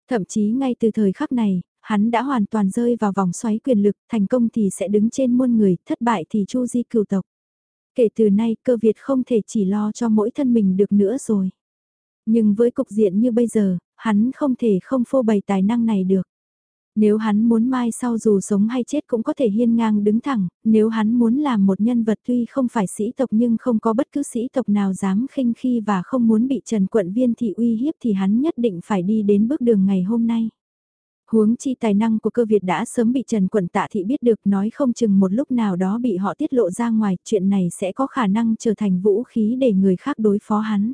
S1: Thậm chí ngay từ thời khắc này, hắn đã hoàn toàn rơi vào vòng xoáy quyền lực, thành công thì sẽ đứng trên muôn người, thất bại thì chu di cửu tộc. Kể từ nay cơ Việt không thể chỉ lo cho mỗi thân mình được nữa rồi. Nhưng với cục diện như bây giờ, hắn không thể không phô bày tài năng này được. Nếu hắn muốn mai sau dù sống hay chết cũng có thể hiên ngang đứng thẳng, nếu hắn muốn làm một nhân vật tuy không phải sĩ tộc nhưng không có bất cứ sĩ tộc nào dám khinh khi và không muốn bị Trần Quận Viên thị uy hiếp thì hắn nhất định phải đi đến bước đường ngày hôm nay. Huống chi tài năng của cơ Việt đã sớm bị Trần Quận Tạ Thị biết được nói không chừng một lúc nào đó bị họ tiết lộ ra ngoài, chuyện này sẽ có khả năng trở thành vũ khí để người khác đối phó hắn.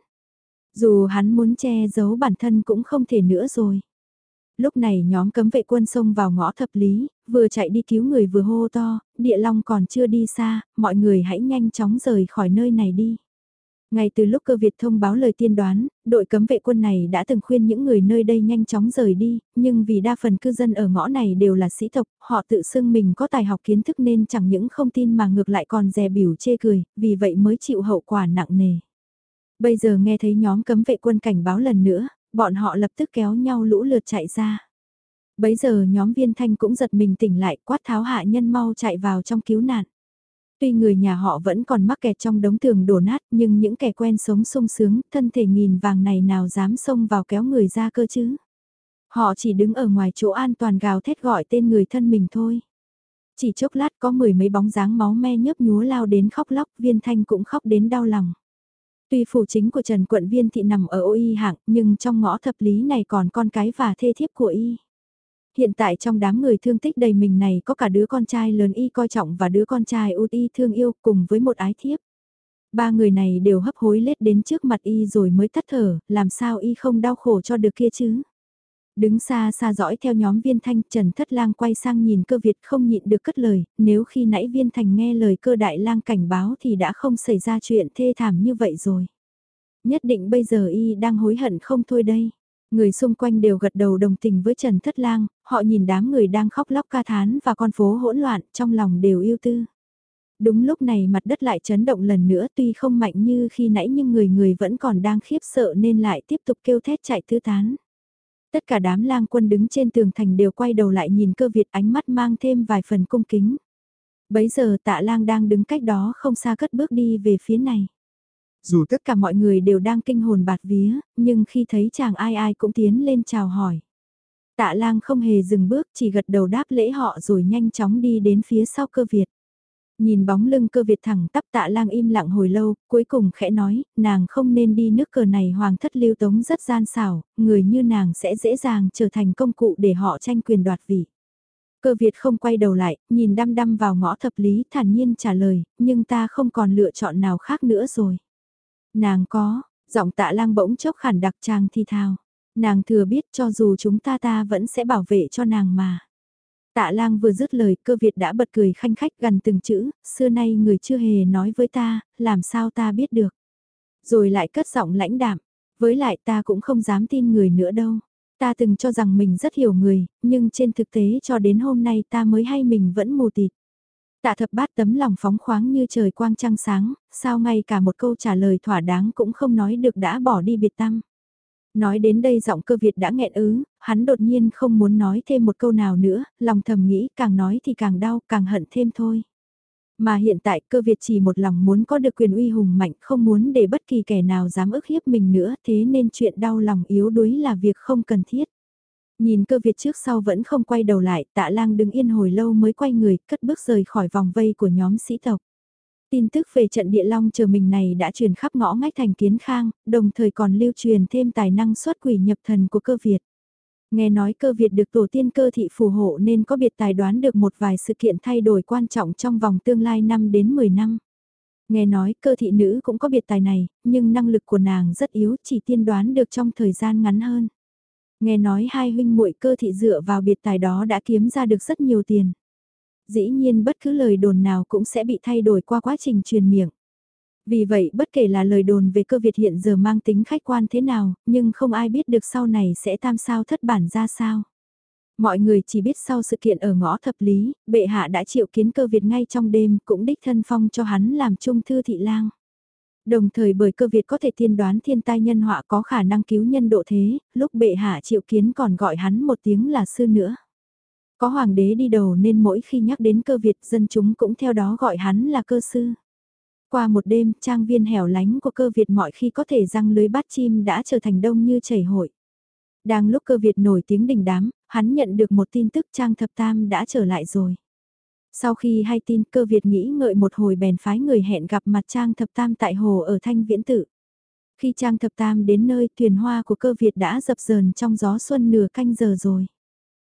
S1: Dù hắn muốn che giấu bản thân cũng không thể nữa rồi. Lúc này nhóm cấm vệ quân xông vào ngõ thập lý, vừa chạy đi cứu người vừa hô to, địa long còn chưa đi xa, mọi người hãy nhanh chóng rời khỏi nơi này đi. Ngay từ lúc cơ Việt thông báo lời tiên đoán, đội cấm vệ quân này đã từng khuyên những người nơi đây nhanh chóng rời đi, nhưng vì đa phần cư dân ở ngõ này đều là sĩ tộc, họ tự xưng mình có tài học kiến thức nên chẳng những không tin mà ngược lại còn dè biểu chê cười, vì vậy mới chịu hậu quả nặng nề. Bây giờ nghe thấy nhóm cấm vệ quân cảnh báo lần nữa, bọn họ lập tức kéo nhau lũ lượt chạy ra. Bấy giờ nhóm viên thanh cũng giật mình tỉnh lại quát tháo hạ nhân mau chạy vào trong cứu nạn. Tuy người nhà họ vẫn còn mắc kẹt trong đống tường đổ nát nhưng những kẻ quen sống sung sướng, thân thể nghìn vàng này nào dám xông vào kéo người ra cơ chứ. Họ chỉ đứng ở ngoài chỗ an toàn gào thét gọi tên người thân mình thôi. Chỉ chốc lát có mười mấy bóng dáng máu me nhấp nhúa lao đến khóc lóc, viên thanh cũng khóc đến đau lòng. Tuy phủ chính của Trần Quận Viên Thị nằm ở ô y hạng, nhưng trong ngõ thập lý này còn con cái và thê thiếp của y. Hiện tại trong đám người thương tích đầy mình này có cả đứa con trai lớn y coi trọng và đứa con trai út y thương yêu cùng với một ái thiếp. Ba người này đều hấp hối lết đến trước mặt y rồi mới tắt thở, làm sao y không đau khổ cho được kia chứ. Đứng xa xa dõi theo nhóm viên thanh, Trần Thất Lang quay sang nhìn cơ Việt không nhịn được cất lời, nếu khi nãy viên thành nghe lời cơ đại lang cảnh báo thì đã không xảy ra chuyện thê thảm như vậy rồi. Nhất định bây giờ y đang hối hận không thôi đây. Người xung quanh đều gật đầu đồng tình với Trần Thất Lang, họ nhìn đám người đang khóc lóc ca thán và con phố hỗn loạn, trong lòng đều yêu tư. Đúng lúc này mặt đất lại chấn động lần nữa tuy không mạnh như khi nãy nhưng người người vẫn còn đang khiếp sợ nên lại tiếp tục kêu thét chạy tứ tán. Tất cả đám lang quân đứng trên tường thành đều quay đầu lại nhìn cơ Việt ánh mắt mang thêm vài phần cung kính. Bấy giờ tạ lang đang đứng cách đó không xa cất bước đi về phía này. Dù tất cả mọi người đều đang kinh hồn bạt vía, nhưng khi thấy chàng ai ai cũng tiến lên chào hỏi. Tạ lang không hề dừng bước chỉ gật đầu đáp lễ họ rồi nhanh chóng đi đến phía sau cơ Việt. Nhìn bóng lưng cơ Việt thẳng tắp tạ lang im lặng hồi lâu, cuối cùng khẽ nói, nàng không nên đi nước cờ này hoàng thất lưu tống rất gian xảo, người như nàng sẽ dễ dàng trở thành công cụ để họ tranh quyền đoạt vị. Cơ Việt không quay đầu lại, nhìn đăm đăm vào ngõ thập lý thản nhiên trả lời, nhưng ta không còn lựa chọn nào khác nữa rồi. Nàng có, giọng tạ lang bỗng chốc khản đặc trang thi thao. Nàng thừa biết cho dù chúng ta ta vẫn sẽ bảo vệ cho nàng mà. Tạ lang vừa dứt lời cơ Việt đã bật cười khanh khách gần từng chữ, xưa nay người chưa hề nói với ta, làm sao ta biết được. Rồi lại cất giọng lãnh đạm, với lại ta cũng không dám tin người nữa đâu. Ta từng cho rằng mình rất hiểu người, nhưng trên thực tế cho đến hôm nay ta mới hay mình vẫn mù tịt. Tạ thập bát tấm lòng phóng khoáng như trời quang trăng sáng, sao ngay cả một câu trả lời thỏa đáng cũng không nói được đã bỏ đi biệt tâm. Nói đến đây giọng cơ Việt đã nghẹn ứ, hắn đột nhiên không muốn nói thêm một câu nào nữa, lòng thầm nghĩ càng nói thì càng đau, càng hận thêm thôi. Mà hiện tại cơ Việt chỉ một lòng muốn có được quyền uy hùng mạnh không muốn để bất kỳ kẻ nào dám ức hiếp mình nữa thế nên chuyện đau lòng yếu đuối là việc không cần thiết. Nhìn cơ Việt trước sau vẫn không quay đầu lại, tạ lang đứng yên hồi lâu mới quay người, cất bước rời khỏi vòng vây của nhóm sĩ tộc. Tin tức về trận địa long chờ mình này đã truyền khắp ngõ ngách thành kiến khang, đồng thời còn lưu truyền thêm tài năng xuất quỷ nhập thần của cơ Việt. Nghe nói cơ Việt được tổ tiên cơ thị phù hộ nên có biệt tài đoán được một vài sự kiện thay đổi quan trọng trong vòng tương lai 5 đến 10 năm. Nghe nói cơ thị nữ cũng có biệt tài này, nhưng năng lực của nàng rất yếu chỉ tiên đoán được trong thời gian ngắn hơn. Nghe nói hai huynh muội cơ thị dựa vào biệt tài đó đã kiếm ra được rất nhiều tiền. Dĩ nhiên bất cứ lời đồn nào cũng sẽ bị thay đổi qua quá trình truyền miệng. Vì vậy bất kể là lời đồn về cơ Việt hiện giờ mang tính khách quan thế nào, nhưng không ai biết được sau này sẽ tam sao thất bản ra sao. Mọi người chỉ biết sau sự kiện ở ngõ thập lý, bệ hạ đã triệu kiến cơ Việt ngay trong đêm cũng đích thân phong cho hắn làm trung thư thị lang. Đồng thời bởi cơ Việt có thể tiên đoán thiên tai nhân họa có khả năng cứu nhân độ thế, lúc bệ hạ triệu kiến còn gọi hắn một tiếng là sư nữa. Có hoàng đế đi đầu nên mỗi khi nhắc đến cơ Việt dân chúng cũng theo đó gọi hắn là cơ sư. Qua một đêm, trang viên hẻo lánh của cơ Việt mọi khi có thể răng lưới bát chim đã trở thành đông như chảy hội. Đang lúc cơ Việt nổi tiếng đỉnh đám, hắn nhận được một tin tức trang thập tam đã trở lại rồi. Sau khi hay tin cơ Việt nghĩ ngợi một hồi bèn phái người hẹn gặp mặt Trang Thập Tam tại hồ ở Thanh Viễn Tự. Khi Trang Thập Tam đến nơi thuyền hoa của cơ Việt đã dập dờn trong gió xuân nửa canh giờ rồi.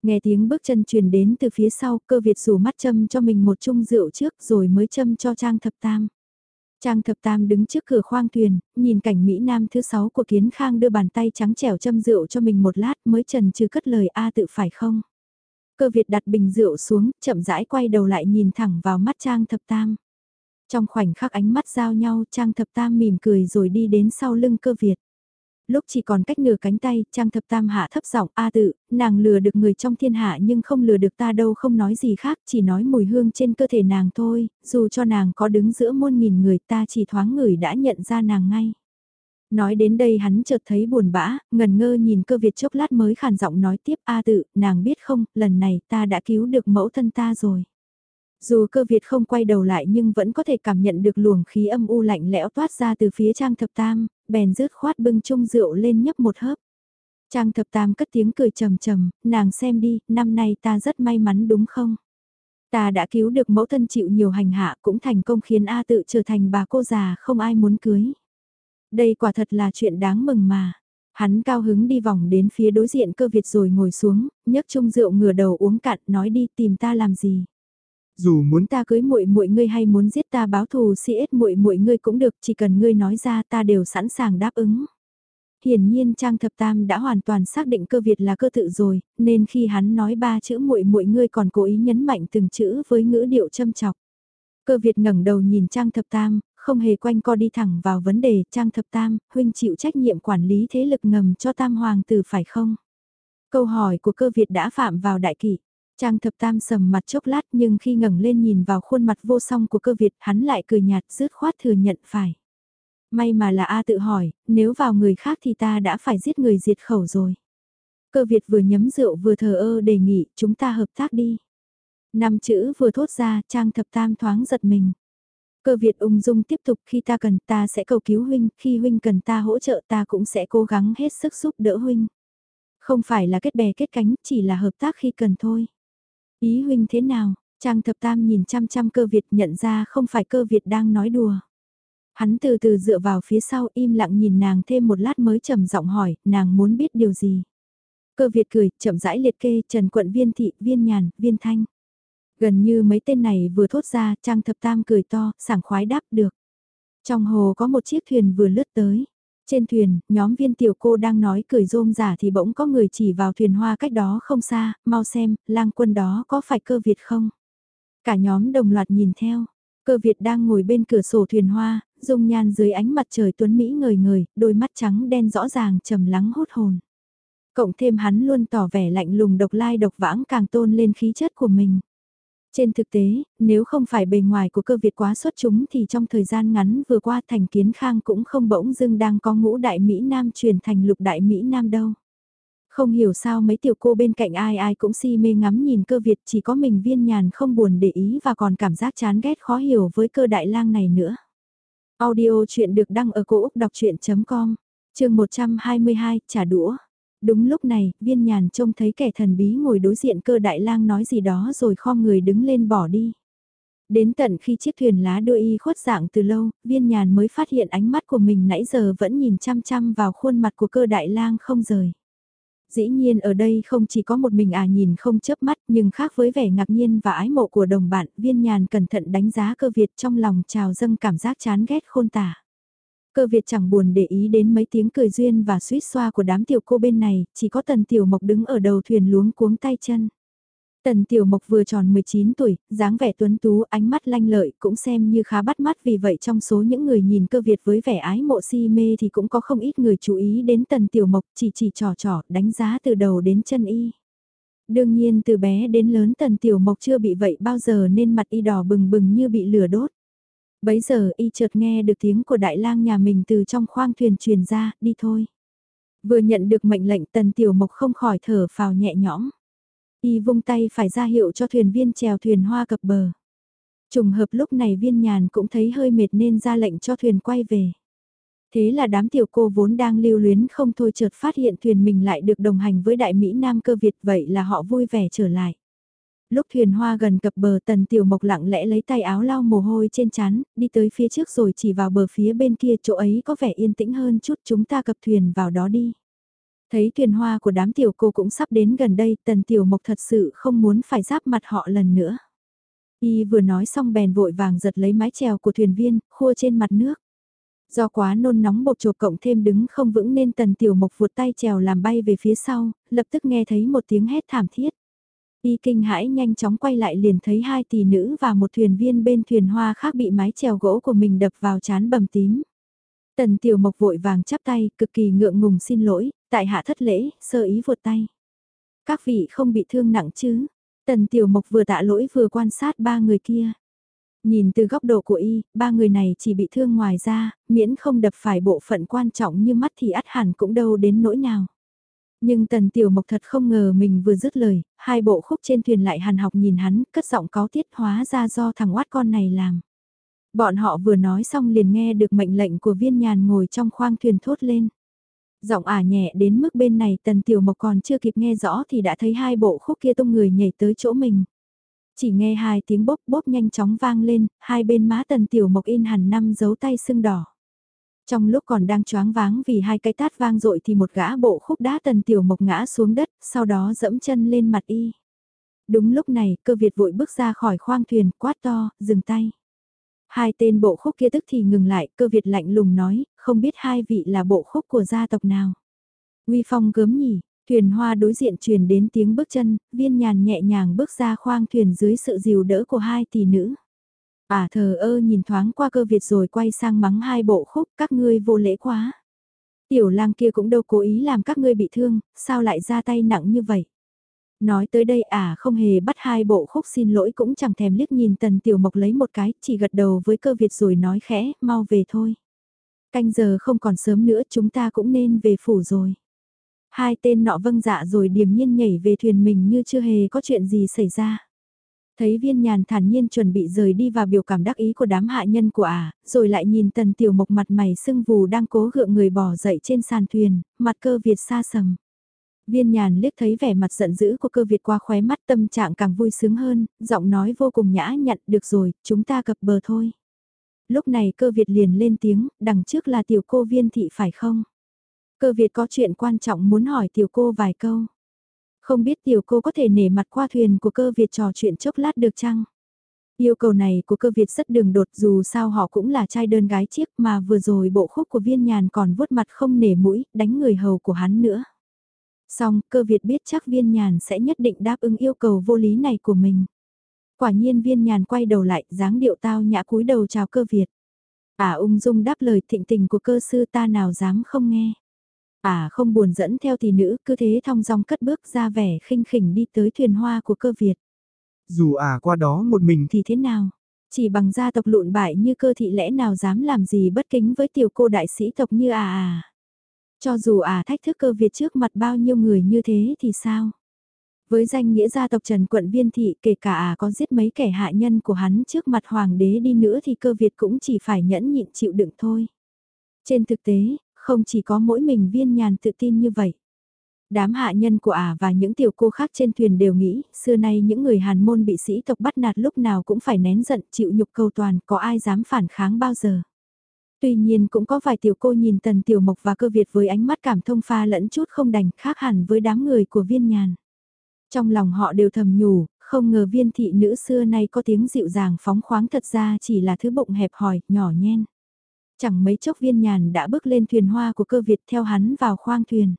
S1: Nghe tiếng bước chân truyền đến từ phía sau cơ Việt rủ mắt châm cho mình một chung rượu trước rồi mới châm cho Trang Thập Tam. Trang Thập Tam đứng trước cửa khoang thuyền, nhìn cảnh Mỹ Nam thứ sáu của Kiến Khang đưa bàn tay trắng trẻo châm rượu cho mình một lát mới trần trừ cất lời A tự phải không? Cơ Việt đặt bình rượu xuống, chậm rãi quay đầu lại nhìn thẳng vào mắt Trang Thập Tam. Trong khoảnh khắc ánh mắt giao nhau, Trang Thập Tam mỉm cười rồi đi đến sau lưng cơ Việt. Lúc chỉ còn cách nửa cánh tay, Trang Thập Tam hạ thấp giọng A tự, nàng lừa được người trong thiên hạ nhưng không lừa được ta đâu không nói gì khác, chỉ nói mùi hương trên cơ thể nàng thôi, dù cho nàng có đứng giữa muôn nghìn người ta chỉ thoáng người đã nhận ra nàng ngay. Nói đến đây hắn chợt thấy buồn bã, ngần ngơ nhìn cơ Việt chốc lát mới khàn giọng nói tiếp A tự, nàng biết không, lần này ta đã cứu được mẫu thân ta rồi. Dù cơ Việt không quay đầu lại nhưng vẫn có thể cảm nhận được luồng khí âm u lạnh lẽo toát ra từ phía trang thập tam, bèn rứt khoát bưng chung rượu lên nhấp một hớp. Trang thập tam cất tiếng cười trầm trầm, nàng xem đi, năm nay ta rất may mắn đúng không? Ta đã cứu được mẫu thân chịu nhiều hành hạ cũng thành công khiến A tự trở thành bà cô già không ai muốn cưới. Đây quả thật là chuyện đáng mừng mà. Hắn cao hứng đi vòng đến phía đối diện cơ Việt rồi ngồi xuống, nhấc chung rượu ngửa đầu uống cạn, nói đi tìm ta làm gì. Dù muốn ta cưới muội muội ngươi hay muốn giết ta báo thù siết muội muội ngươi cũng được, chỉ cần ngươi nói ra ta đều sẵn sàng đáp ứng. Hiển nhiên Trang Thập Tam đã hoàn toàn xác định cơ Việt là cơ tự rồi, nên khi hắn nói ba chữ muội muội ngươi còn cố ý nhấn mạnh từng chữ với ngữ điệu châm chọc. Cơ Việt ngẩng đầu nhìn Trang Thập Tam, không hề quanh co đi thẳng vào vấn đề Trang Thập Tam, huynh chịu trách nhiệm quản lý thế lực ngầm cho Tam Hoàng tử phải không? Câu hỏi của cơ Việt đã phạm vào đại kỷ. Trang thập tam sầm mặt chốc lát nhưng khi ngẩng lên nhìn vào khuôn mặt vô song của cơ Việt hắn lại cười nhạt rứt khoát thừa nhận phải. May mà là A tự hỏi, nếu vào người khác thì ta đã phải giết người diệt khẩu rồi. Cơ Việt vừa nhấm rượu vừa thờ ơ đề nghị chúng ta hợp tác đi. Năm chữ vừa thốt ra Trang thập tam thoáng giật mình. Cơ Việt ung dung tiếp tục khi ta cần ta sẽ cầu cứu huynh, khi huynh cần ta hỗ trợ ta cũng sẽ cố gắng hết sức giúp đỡ huynh. Không phải là kết bè kết cánh, chỉ là hợp tác khi cần thôi. Ý huynh thế nào? Trang thập tam nhìn chăm chăm cơ Việt nhận ra không phải cơ Việt đang nói đùa. Hắn từ từ dựa vào phía sau im lặng nhìn nàng thêm một lát mới trầm giọng hỏi, nàng muốn biết điều gì. Cơ Việt cười, chậm rãi liệt kê Trần Quận Viên Thị, Viên Nhàn, Viên Thanh. Gần như mấy tên này vừa thốt ra, Trang Thập Tam cười to, sảng khoái đáp được. Trong hồ có một chiếc thuyền vừa lướt tới. Trên thuyền, nhóm viên tiểu cô đang nói cười rôm giả thì bỗng có người chỉ vào thuyền hoa cách đó không xa, mau xem, lang quân đó có phải cơ Việt không? Cả nhóm đồng loạt nhìn theo, cơ Việt đang ngồi bên cửa sổ thuyền hoa, dung nhan dưới ánh mặt trời tuấn Mỹ ngời ngời, đôi mắt trắng đen rõ ràng trầm lắng hốt hồn. Cộng thêm hắn luôn tỏ vẻ lạnh lùng độc lai độc vãng càng tôn lên khí chất của mình. Trên thực tế, nếu không phải bề ngoài của cơ Việt quá xuất chúng thì trong thời gian ngắn vừa qua thành kiến khang cũng không bỗng dưng đang có ngũ đại Mỹ Nam truyền thành lục đại Mỹ Nam đâu. Không hiểu sao mấy tiểu cô bên cạnh ai ai cũng si mê ngắm nhìn cơ Việt chỉ có mình viên nhàn không buồn để ý và còn cảm giác chán ghét khó hiểu với cơ đại lang này nữa. Audio chuyện được đăng ở cổ Úc đọc chuyện.com, trường 122, trả đũa. Đúng lúc này, viên nhàn trông thấy kẻ thần bí ngồi đối diện cơ đại lang nói gì đó rồi kho người đứng lên bỏ đi. Đến tận khi chiếc thuyền lá đưa y khuất dạng từ lâu, viên nhàn mới phát hiện ánh mắt của mình nãy giờ vẫn nhìn chăm chăm vào khuôn mặt của cơ đại lang không rời. Dĩ nhiên ở đây không chỉ có một mình à nhìn không chớp mắt nhưng khác với vẻ ngạc nhiên và ái mộ của đồng bạn, viên nhàn cẩn thận đánh giá cơ Việt trong lòng trào dâng cảm giác chán ghét khôn tả. Cơ Việt chẳng buồn để ý đến mấy tiếng cười duyên và suýt xoa của đám tiểu cô bên này, chỉ có Tần Tiểu Mộc đứng ở đầu thuyền luống cuống tay chân. Tần Tiểu Mộc vừa tròn 19 tuổi, dáng vẻ tuấn tú, ánh mắt lanh lợi, cũng xem như khá bắt mắt vì vậy trong số những người nhìn cơ Việt với vẻ ái mộ si mê thì cũng có không ít người chú ý đến Tần Tiểu Mộc chỉ chỉ trò trò, đánh giá từ đầu đến chân y. Đương nhiên từ bé đến lớn Tần Tiểu Mộc chưa bị vậy bao giờ nên mặt y đỏ bừng bừng như bị lửa đốt. Bấy giờ y chợt nghe được tiếng của đại lang nhà mình từ trong khoang thuyền truyền ra, đi thôi. Vừa nhận được mệnh lệnh tần tiểu mộc không khỏi thở phào nhẹ nhõm. Y vung tay phải ra hiệu cho thuyền viên chèo thuyền hoa cập bờ. Trùng hợp lúc này viên nhàn cũng thấy hơi mệt nên ra lệnh cho thuyền quay về. Thế là đám tiểu cô vốn đang lưu luyến không thôi chợt phát hiện thuyền mình lại được đồng hành với đại Mỹ Nam cơ Việt vậy là họ vui vẻ trở lại. Lúc thuyền hoa gần cập bờ tần tiểu mộc lặng lẽ lấy tay áo lau mồ hôi trên chán, đi tới phía trước rồi chỉ vào bờ phía bên kia chỗ ấy có vẻ yên tĩnh hơn chút chúng ta cập thuyền vào đó đi. Thấy thuyền hoa của đám tiểu cô cũng sắp đến gần đây, tần tiểu mộc thật sự không muốn phải giáp mặt họ lần nữa. Y vừa nói xong bèn vội vàng giật lấy mái chèo của thuyền viên, khua trên mặt nước. Do quá nôn nóng bột chộp cộng thêm đứng không vững nên tần tiểu mộc vụt tay chèo làm bay về phía sau, lập tức nghe thấy một tiếng hét thảm thiết. Y kinh hãi nhanh chóng quay lại liền thấy hai tỷ nữ và một thuyền viên bên thuyền hoa khác bị mái chèo gỗ của mình đập vào chán bầm tím. Tần Tiểu Mộc vội vàng chắp tay, cực kỳ ngượng ngùng xin lỗi, tại hạ thất lễ, sơ ý vượt tay. Các vị không bị thương nặng chứ? Tần Tiểu Mộc vừa tạ lỗi vừa quan sát ba người kia. Nhìn từ góc độ của y, ba người này chỉ bị thương ngoài ra, miễn không đập phải bộ phận quan trọng như mắt thì ắt hẳn cũng đâu đến nỗi nào. Nhưng tần tiểu mộc thật không ngờ mình vừa dứt lời, hai bộ khúc trên thuyền lại hàn học nhìn hắn, cất giọng có tiết hóa ra do thằng oát con này làm. Bọn họ vừa nói xong liền nghe được mệnh lệnh của viên nhàn ngồi trong khoang thuyền thốt lên. Giọng ả nhẹ đến mức bên này tần tiểu mộc còn chưa kịp nghe rõ thì đã thấy hai bộ khúc kia tung người nhảy tới chỗ mình. Chỉ nghe hai tiếng bốp bốp nhanh chóng vang lên, hai bên má tần tiểu mộc in hẳn năm dấu tay sưng đỏ. Trong lúc còn đang choáng váng vì hai cái tát vang dội thì một gã bộ khúc đá tần tiểu mộc ngã xuống đất, sau đó dẫm chân lên mặt y. Đúng lúc này, cơ Việt vội bước ra khỏi khoang thuyền, quát to, dừng tay. Hai tên bộ khúc kia tức thì ngừng lại, cơ Việt lạnh lùng nói, không biết hai vị là bộ khúc của gia tộc nào. Uy phong gớm nhỉ, thuyền hoa đối diện truyền đến tiếng bước chân, viên nhàn nhẹ nhàng bước ra khoang thuyền dưới sự dìu đỡ của hai tỷ nữ. À thờ ơ nhìn thoáng qua cơ Việt rồi quay sang mắng hai bộ khúc các ngươi vô lễ quá. Tiểu lang kia cũng đâu cố ý làm các ngươi bị thương, sao lại ra tay nặng như vậy. Nói tới đây à không hề bắt hai bộ khúc xin lỗi cũng chẳng thèm liếc nhìn tần tiểu mộc lấy một cái, chỉ gật đầu với cơ Việt rồi nói khẽ, mau về thôi. Canh giờ không còn sớm nữa chúng ta cũng nên về phủ rồi. Hai tên nọ vâng dạ rồi điềm nhiên nhảy về thuyền mình như chưa hề có chuyện gì xảy ra. Thấy viên nhàn thản nhiên chuẩn bị rời đi và biểu cảm đắc ý của đám hạ nhân của ả, à, rồi lại nhìn tần tiểu mộc mặt mày sưng vù đang cố gượng người bỏ dậy trên sàn thuyền, mặt cơ Việt xa sầm. Viên nhàn liếc thấy vẻ mặt giận dữ của cơ Việt qua khóe mắt tâm trạng càng vui sướng hơn, giọng nói vô cùng nhã nhặn, được rồi, chúng ta cập bờ thôi. Lúc này cơ Việt liền lên tiếng, đằng trước là tiểu cô viên thị phải không? Cơ Việt có chuyện quan trọng muốn hỏi tiểu cô vài câu. Không biết tiểu cô có thể nể mặt qua thuyền của cơ Việt trò chuyện chốc lát được chăng? Yêu cầu này của cơ Việt rất đường đột dù sao họ cũng là trai đơn gái chiếc mà vừa rồi bộ khúc của viên nhàn còn vuốt mặt không nể mũi, đánh người hầu của hắn nữa. Xong, cơ Việt biết chắc viên nhàn sẽ nhất định đáp ứng yêu cầu vô lý này của mình. Quả nhiên viên nhàn quay đầu lại, dáng điệu tao nhã cúi đầu chào cơ Việt. À ung dung đáp lời thịnh tình của cơ sư ta nào dám không nghe. À không buồn dẫn theo tỷ nữ, cứ thế thong dong cất bước ra vẻ khinh khỉnh đi tới thuyền hoa của cơ Việt.
S2: Dù à qua đó một mình
S1: thì thế nào? Chỉ bằng gia tộc lụn bại như cơ thị lẽ nào dám làm gì bất kính với tiểu cô đại sĩ tộc như à à. Cho dù à thách thức cơ Việt trước mặt bao nhiêu người như thế thì sao? Với danh nghĩa gia tộc Trần Quận Viên Thị kể cả à có giết mấy kẻ hạ nhân của hắn trước mặt hoàng đế đi nữa thì cơ Việt cũng chỉ phải nhẫn nhịn chịu đựng thôi. Trên thực tế, không chỉ có mỗi mình viên nhàn tự tin như vậy. Đám hạ nhân của ả à và những tiểu cô khác trên thuyền đều nghĩ, xưa nay những người hàn môn bị sĩ tộc bắt nạt lúc nào cũng phải nén giận chịu nhục cầu toàn, có ai dám phản kháng bao giờ. Tuy nhiên cũng có vài tiểu cô nhìn tần tiểu mộc và cơ Việt với ánh mắt cảm thông pha lẫn chút không đành khác hẳn với đám người của viên nhàn. Trong lòng họ đều thầm nhủ, không ngờ viên thị nữ xưa nay có tiếng dịu dàng phóng khoáng thật ra chỉ là thứ bụng hẹp hòi, nhỏ nhen. Chẳng mấy chốc viên nhàn đã bước lên thuyền hoa của cơ Việt theo hắn vào khoang thuyền.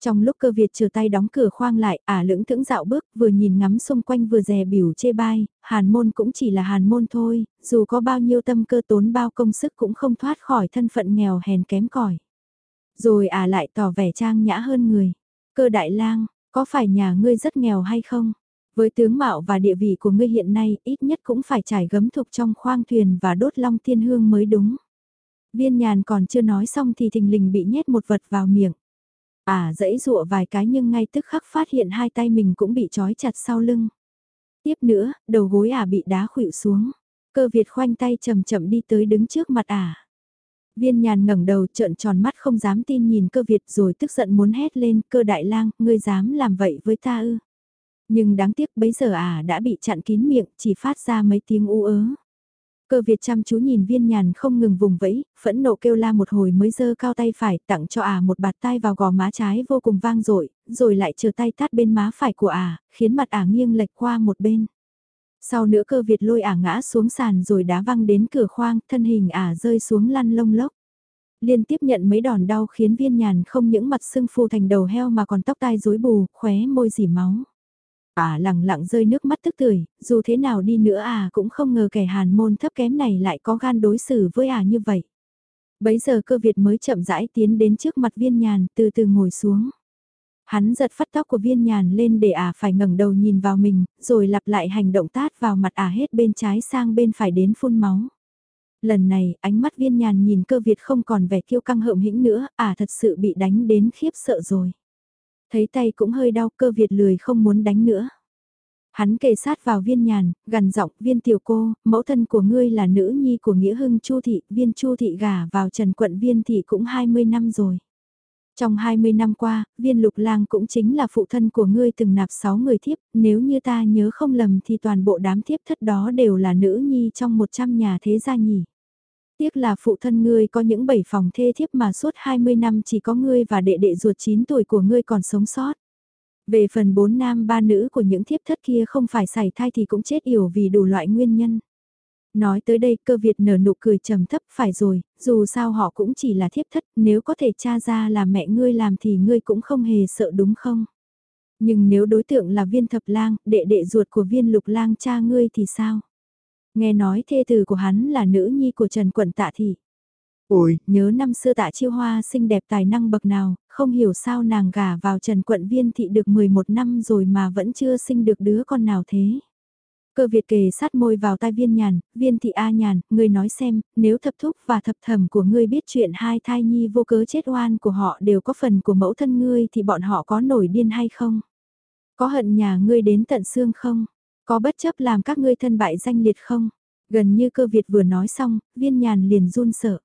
S1: Trong lúc cơ Việt trở tay đóng cửa khoang lại, ả lưỡng thững dạo bước, vừa nhìn ngắm xung quanh vừa dè biểu chê bai, hàn môn cũng chỉ là hàn môn thôi, dù có bao nhiêu tâm cơ tốn bao công sức cũng không thoát khỏi thân phận nghèo hèn kém cỏi. Rồi ả lại tỏ vẻ trang nhã hơn người. Cơ đại lang, có phải nhà ngươi rất nghèo hay không? Với tướng mạo và địa vị của ngươi hiện nay, ít nhất cũng phải trải gấm thục trong khoang thuyền và đốt long tiên hương mới đúng. Viên nhàn còn chưa nói xong thì thình lình bị nhét một vật vào miệng. À dẫy dụa vài cái nhưng ngay tức khắc phát hiện hai tay mình cũng bị trói chặt sau lưng. Tiếp nữa, đầu gối ả à bị đá khuỵu xuống. Cơ Việt khoanh tay chậm chậm đi tới đứng trước mặt ả. À. Viên nhàn ngẩng đầu trợn tròn mắt không dám tin nhìn cơ Việt rồi tức giận muốn hét lên cơ đại lang, ngươi dám làm vậy với ta ư. Nhưng đáng tiếc bấy giờ ả à đã bị chặn kín miệng, chỉ phát ra mấy tiếng u ớ. Cơ Việt chăm chú nhìn viên nhàn không ngừng vùng vẫy, phẫn nộ kêu la một hồi mới giơ cao tay phải tặng cho ả à một bạt tay vào gò má trái vô cùng vang dội rồi lại chờ tay tát bên má phải của ả, à, khiến mặt ả à nghiêng lệch qua một bên. Sau nữa cơ Việt lôi ả ngã xuống sàn rồi đá văng đến cửa khoang, thân hình ả rơi xuống lăn lông lốc. Liên tiếp nhận mấy đòn đau khiến viên nhàn không những mặt sưng phù thành đầu heo mà còn tóc tai rối bù, khóe môi dỉ máu. À lặng lặng rơi nước mắt tức tưởi, dù thế nào đi nữa à cũng không ngờ kẻ hàn môn thấp kém này lại có gan đối xử với à như vậy. Bấy giờ cơ Việt mới chậm rãi tiến đến trước mặt viên nhàn, từ từ ngồi xuống. Hắn giật phát tóc của viên nhàn lên để à phải ngẩng đầu nhìn vào mình, rồi lặp lại hành động tát vào mặt à hết bên trái sang bên phải đến phun máu. Lần này, ánh mắt viên nhàn nhìn cơ Việt không còn vẻ kiêu căng hợm hĩnh nữa, à thật sự bị đánh đến khiếp sợ rồi. Thấy tay cũng hơi đau cơ Việt lười không muốn đánh nữa. Hắn kề sát vào viên nhàn, gần giọng viên tiểu cô, mẫu thân của ngươi là nữ nhi của nghĩa hưng chu thị, viên chu thị gả vào trần quận viên thị cũng 20 năm rồi. Trong 20 năm qua, viên lục lang cũng chính là phụ thân của ngươi từng nạp 6 người thiếp, nếu như ta nhớ không lầm thì toàn bộ đám thiếp thất đó đều là nữ nhi trong 100 nhà thế gia nhỉ. Tiếc là phụ thân ngươi có những bảy phòng thê thiếp mà suốt 20 năm chỉ có ngươi và đệ đệ ruột 9 tuổi của ngươi còn sống sót. Về phần bốn nam ba nữ của những thiếp thất kia không phải xảy thai thì cũng chết yểu vì đủ loại nguyên nhân. Nói tới đây cơ Việt nở nụ cười trầm thấp phải rồi, dù sao họ cũng chỉ là thiếp thất, nếu có thể tra ra là mẹ ngươi làm thì ngươi cũng không hề sợ đúng không? Nhưng nếu đối tượng là viên thập lang, đệ đệ ruột của viên lục lang cha ngươi thì sao? Nghe nói thê tử của hắn là nữ nhi của Trần Quận Tạ Thị.
S2: Ôi,
S1: Nhớ năm xưa tạ chiêu hoa xinh đẹp tài năng bậc nào, không hiểu sao nàng gả vào Trần Quận Viên Thị được 11 năm rồi mà vẫn chưa sinh được đứa con nào thế. Cơ Việt kề sát môi vào tai viên nhàn, viên thị A nhàn, ngươi nói xem, nếu thập thúc và thập thẩm của ngươi biết chuyện hai thai nhi vô cớ chết oan của họ đều có phần của mẫu thân ngươi thì bọn họ có nổi điên hay không? Có hận nhà ngươi đến tận xương không? Có bất chấp làm các ngươi thân bại danh liệt không? Gần như cơ Việt vừa nói xong, viên nhàn liền run sợ.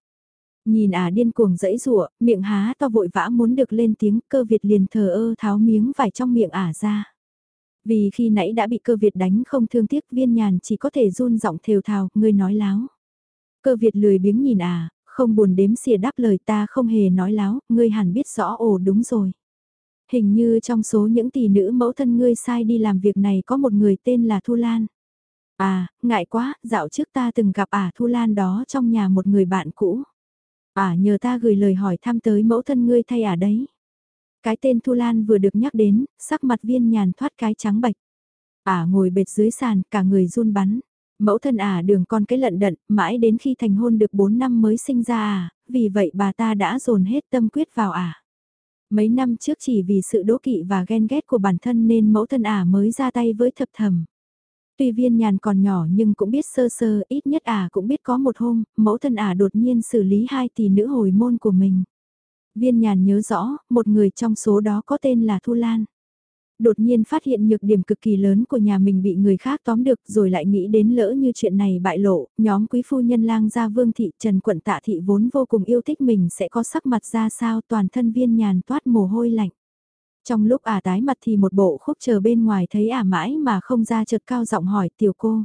S1: Nhìn ả điên cuồng dẫy rụa, miệng há to vội vã muốn được lên tiếng cơ Việt liền thờ ơ tháo miếng vải trong miệng ả ra. Vì khi nãy đã bị cơ Việt đánh không thương tiếc viên nhàn chỉ có thể run giọng thều thào, ngươi nói láo. Cơ Việt lười biếng nhìn à, không buồn đếm xỉa đáp lời ta không hề nói láo, ngươi hẳn biết rõ ồ đúng rồi. Hình như trong số những tỷ nữ mẫu thân ngươi sai đi làm việc này có một người tên là Thu Lan. À, ngại quá, dạo trước ta từng gặp ả Thu Lan đó trong nhà một người bạn cũ. Ả nhờ ta gửi lời hỏi thăm tới mẫu thân ngươi thay ả đấy. Cái tên Thu Lan vừa được nhắc đến, sắc mặt viên nhàn thoát cái trắng bạch. Ả ngồi bệt dưới sàn, cả người run bắn. Mẫu thân ả đường con cái lận đận, mãi đến khi thành hôn được 4 năm mới sinh ra ả, vì vậy bà ta đã dồn hết tâm quyết vào ả. Mấy năm trước chỉ vì sự đố kỵ và ghen ghét của bản thân nên mẫu thân ả mới ra tay với thập thầm. Tuy viên nhàn còn nhỏ nhưng cũng biết sơ sơ, ít nhất ả cũng biết có một hôm, mẫu thân ả đột nhiên xử lý hai tỷ nữ hồi môn của mình. Viên nhàn nhớ rõ, một người trong số đó có tên là Thu Lan. Đột nhiên phát hiện nhược điểm cực kỳ lớn của nhà mình bị người khác tóm được rồi lại nghĩ đến lỡ như chuyện này bại lộ, nhóm quý phu nhân lang gia vương thị Trần Quận Tạ Thị vốn vô cùng yêu thích mình sẽ có sắc mặt ra sao toàn thân viên nhàn toát mồ hôi lạnh. Trong lúc ả tái mặt thì một bộ khúc chờ bên ngoài thấy ả mãi mà không ra chợt cao giọng hỏi tiểu cô.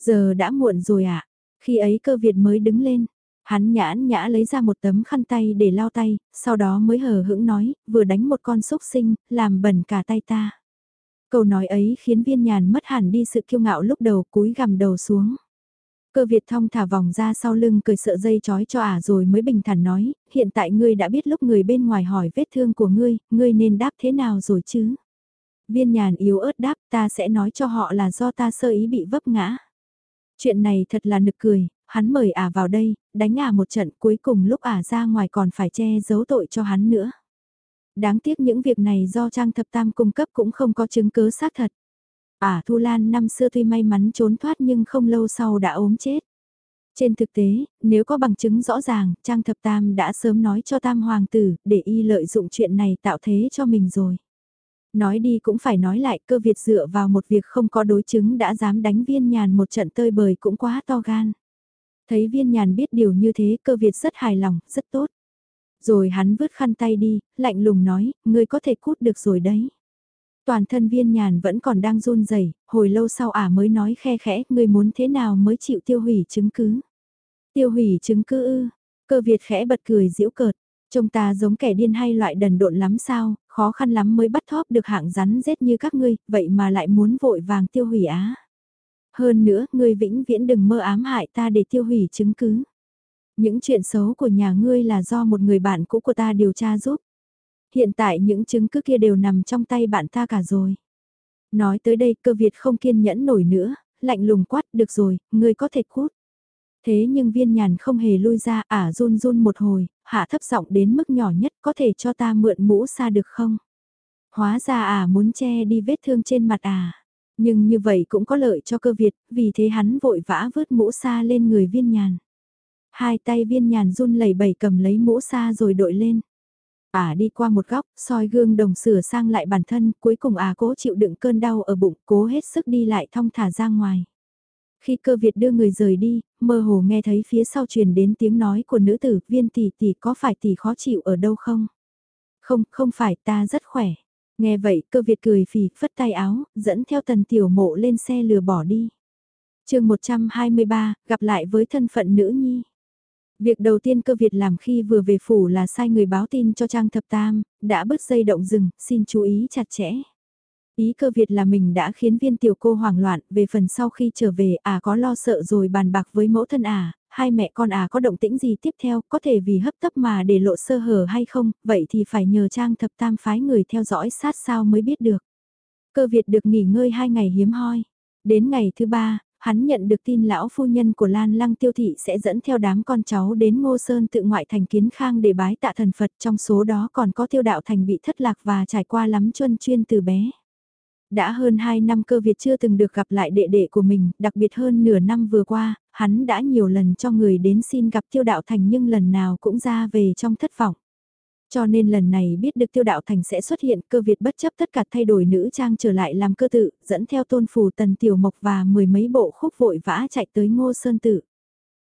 S1: Giờ đã muộn rồi ạ, khi ấy cơ Việt mới đứng lên, Hắn nhãn nhã lấy ra một tấm khăn tay để lau tay, sau đó mới hờ hững nói, vừa đánh một con xúc sinh, làm bẩn cả tay ta. Câu nói ấy khiến viên nhàn mất hẳn đi sự kiêu ngạo lúc đầu cúi gằm đầu xuống. Cơ Việt thong thả vòng ra sau lưng cười sợ dây chói cho ả rồi mới bình thản nói, hiện tại ngươi đã biết lúc người bên ngoài hỏi vết thương của ngươi, ngươi nên đáp thế nào rồi chứ? Viên nhàn yếu ớt đáp ta sẽ nói cho họ là do ta sơ ý bị vấp ngã. Chuyện này thật là nực cười, hắn mời ả vào đây, đánh ả một trận cuối cùng lúc ả ra ngoài còn phải che giấu tội cho hắn nữa. Đáng tiếc những việc này do Trang Thập Tam cung cấp cũng không có chứng cứ xác thật. Ả Thu Lan năm xưa tuy may mắn trốn thoát nhưng không lâu sau đã ốm chết. Trên thực tế, nếu có bằng chứng rõ ràng, Trang Thập Tam đã sớm nói cho Tam Hoàng tử, để y lợi dụng chuyện này tạo thế cho mình rồi. Nói đi cũng phải nói lại, cơ Việt dựa vào một việc không có đối chứng đã dám đánh viên nhàn một trận tơi bời cũng quá to gan. Thấy viên nhàn biết điều như thế cơ Việt rất hài lòng, rất tốt. Rồi hắn vứt khăn tay đi, lạnh lùng nói, ngươi có thể cút được rồi đấy. Toàn thân viên nhàn vẫn còn đang run rẩy hồi lâu sau ả mới nói khe khẽ, ngươi muốn thế nào mới chịu tiêu hủy chứng cứ. Tiêu hủy chứng cứ ư, cơ Việt khẽ bật cười giễu cợt, trông ta giống kẻ điên hay loại đần độn lắm sao, khó khăn lắm mới bắt thóp được hạng rắn rết như các ngươi, vậy mà lại muốn vội vàng tiêu hủy á. Hơn nữa, ngươi vĩnh viễn đừng mơ ám hại ta để tiêu hủy chứng cứ. Những chuyện xấu của nhà ngươi là do một người bạn cũ của ta điều tra giúp. Hiện tại những chứng cứ kia đều nằm trong tay bạn ta cả rồi. Nói tới đây cơ Việt không kiên nhẫn nổi nữa, lạnh lùng quát được rồi, ngươi có thể cút. Thế nhưng viên nhàn không hề lui ra ả run run một hồi, hạ thấp giọng đến mức nhỏ nhất có thể cho ta mượn mũ xa được không? Hóa ra ả muốn che đi vết thương trên mặt ả. Nhưng như vậy cũng có lợi cho cơ Việt, vì thế hắn vội vã vớt mũ sa lên người viên nhàn. Hai tay viên nhàn run lẩy bẩy cầm lấy mũ sa rồi đội lên. Ả đi qua một góc, soi gương đồng sửa sang lại bản thân, cuối cùng Ả cố chịu đựng cơn đau ở bụng, cố hết sức đi lại thong thả ra ngoài. Khi cơ Việt đưa người rời đi, mơ hồ nghe thấy phía sau truyền đến tiếng nói của nữ tử, viên tỷ tỷ có phải tỷ khó chịu ở đâu không? Không, không phải, ta rất khỏe. Nghe vậy cơ Việt cười phì, phất tay áo, dẫn theo tần tiểu mộ lên xe lừa bỏ đi. chương 123, gặp lại với thân phận nữ nhi. Việc đầu tiên cơ Việt làm khi vừa về phủ là sai người báo tin cho Trang Thập Tam, đã bứt dây động rừng, xin chú ý chặt chẽ. Ý cơ Việt là mình đã khiến viên tiểu cô hoảng loạn, về phần sau khi trở về à có lo sợ rồi bàn bạc với mẫu thân à, hai mẹ con à có động tĩnh gì tiếp theo, có thể vì hấp tấp mà để lộ sơ hở hay không, vậy thì phải nhờ trang thập tam phái người theo dõi sát sao mới biết được. Cơ Việt được nghỉ ngơi hai ngày hiếm hoi. Đến ngày thứ ba, hắn nhận được tin lão phu nhân của Lan Lăng Tiêu Thị sẽ dẫn theo đám con cháu đến Ngô Sơn tự ngoại thành kiến khang để bái tạ thần Phật trong số đó còn có tiêu đạo thành bị thất lạc và trải qua lắm chuân chuyên từ bé. Đã hơn 2 năm cơ Việt chưa từng được gặp lại đệ đệ của mình, đặc biệt hơn nửa năm vừa qua, hắn đã nhiều lần cho người đến xin gặp tiêu đạo thành nhưng lần nào cũng ra về trong thất vọng. Cho nên lần này biết được tiêu đạo thành sẽ xuất hiện cơ Việt bất chấp tất cả thay đổi nữ trang trở lại làm cơ tự, dẫn theo tôn phù tần tiểu mộc và mười mấy bộ khúc vội vã chạy tới ngô sơn tự.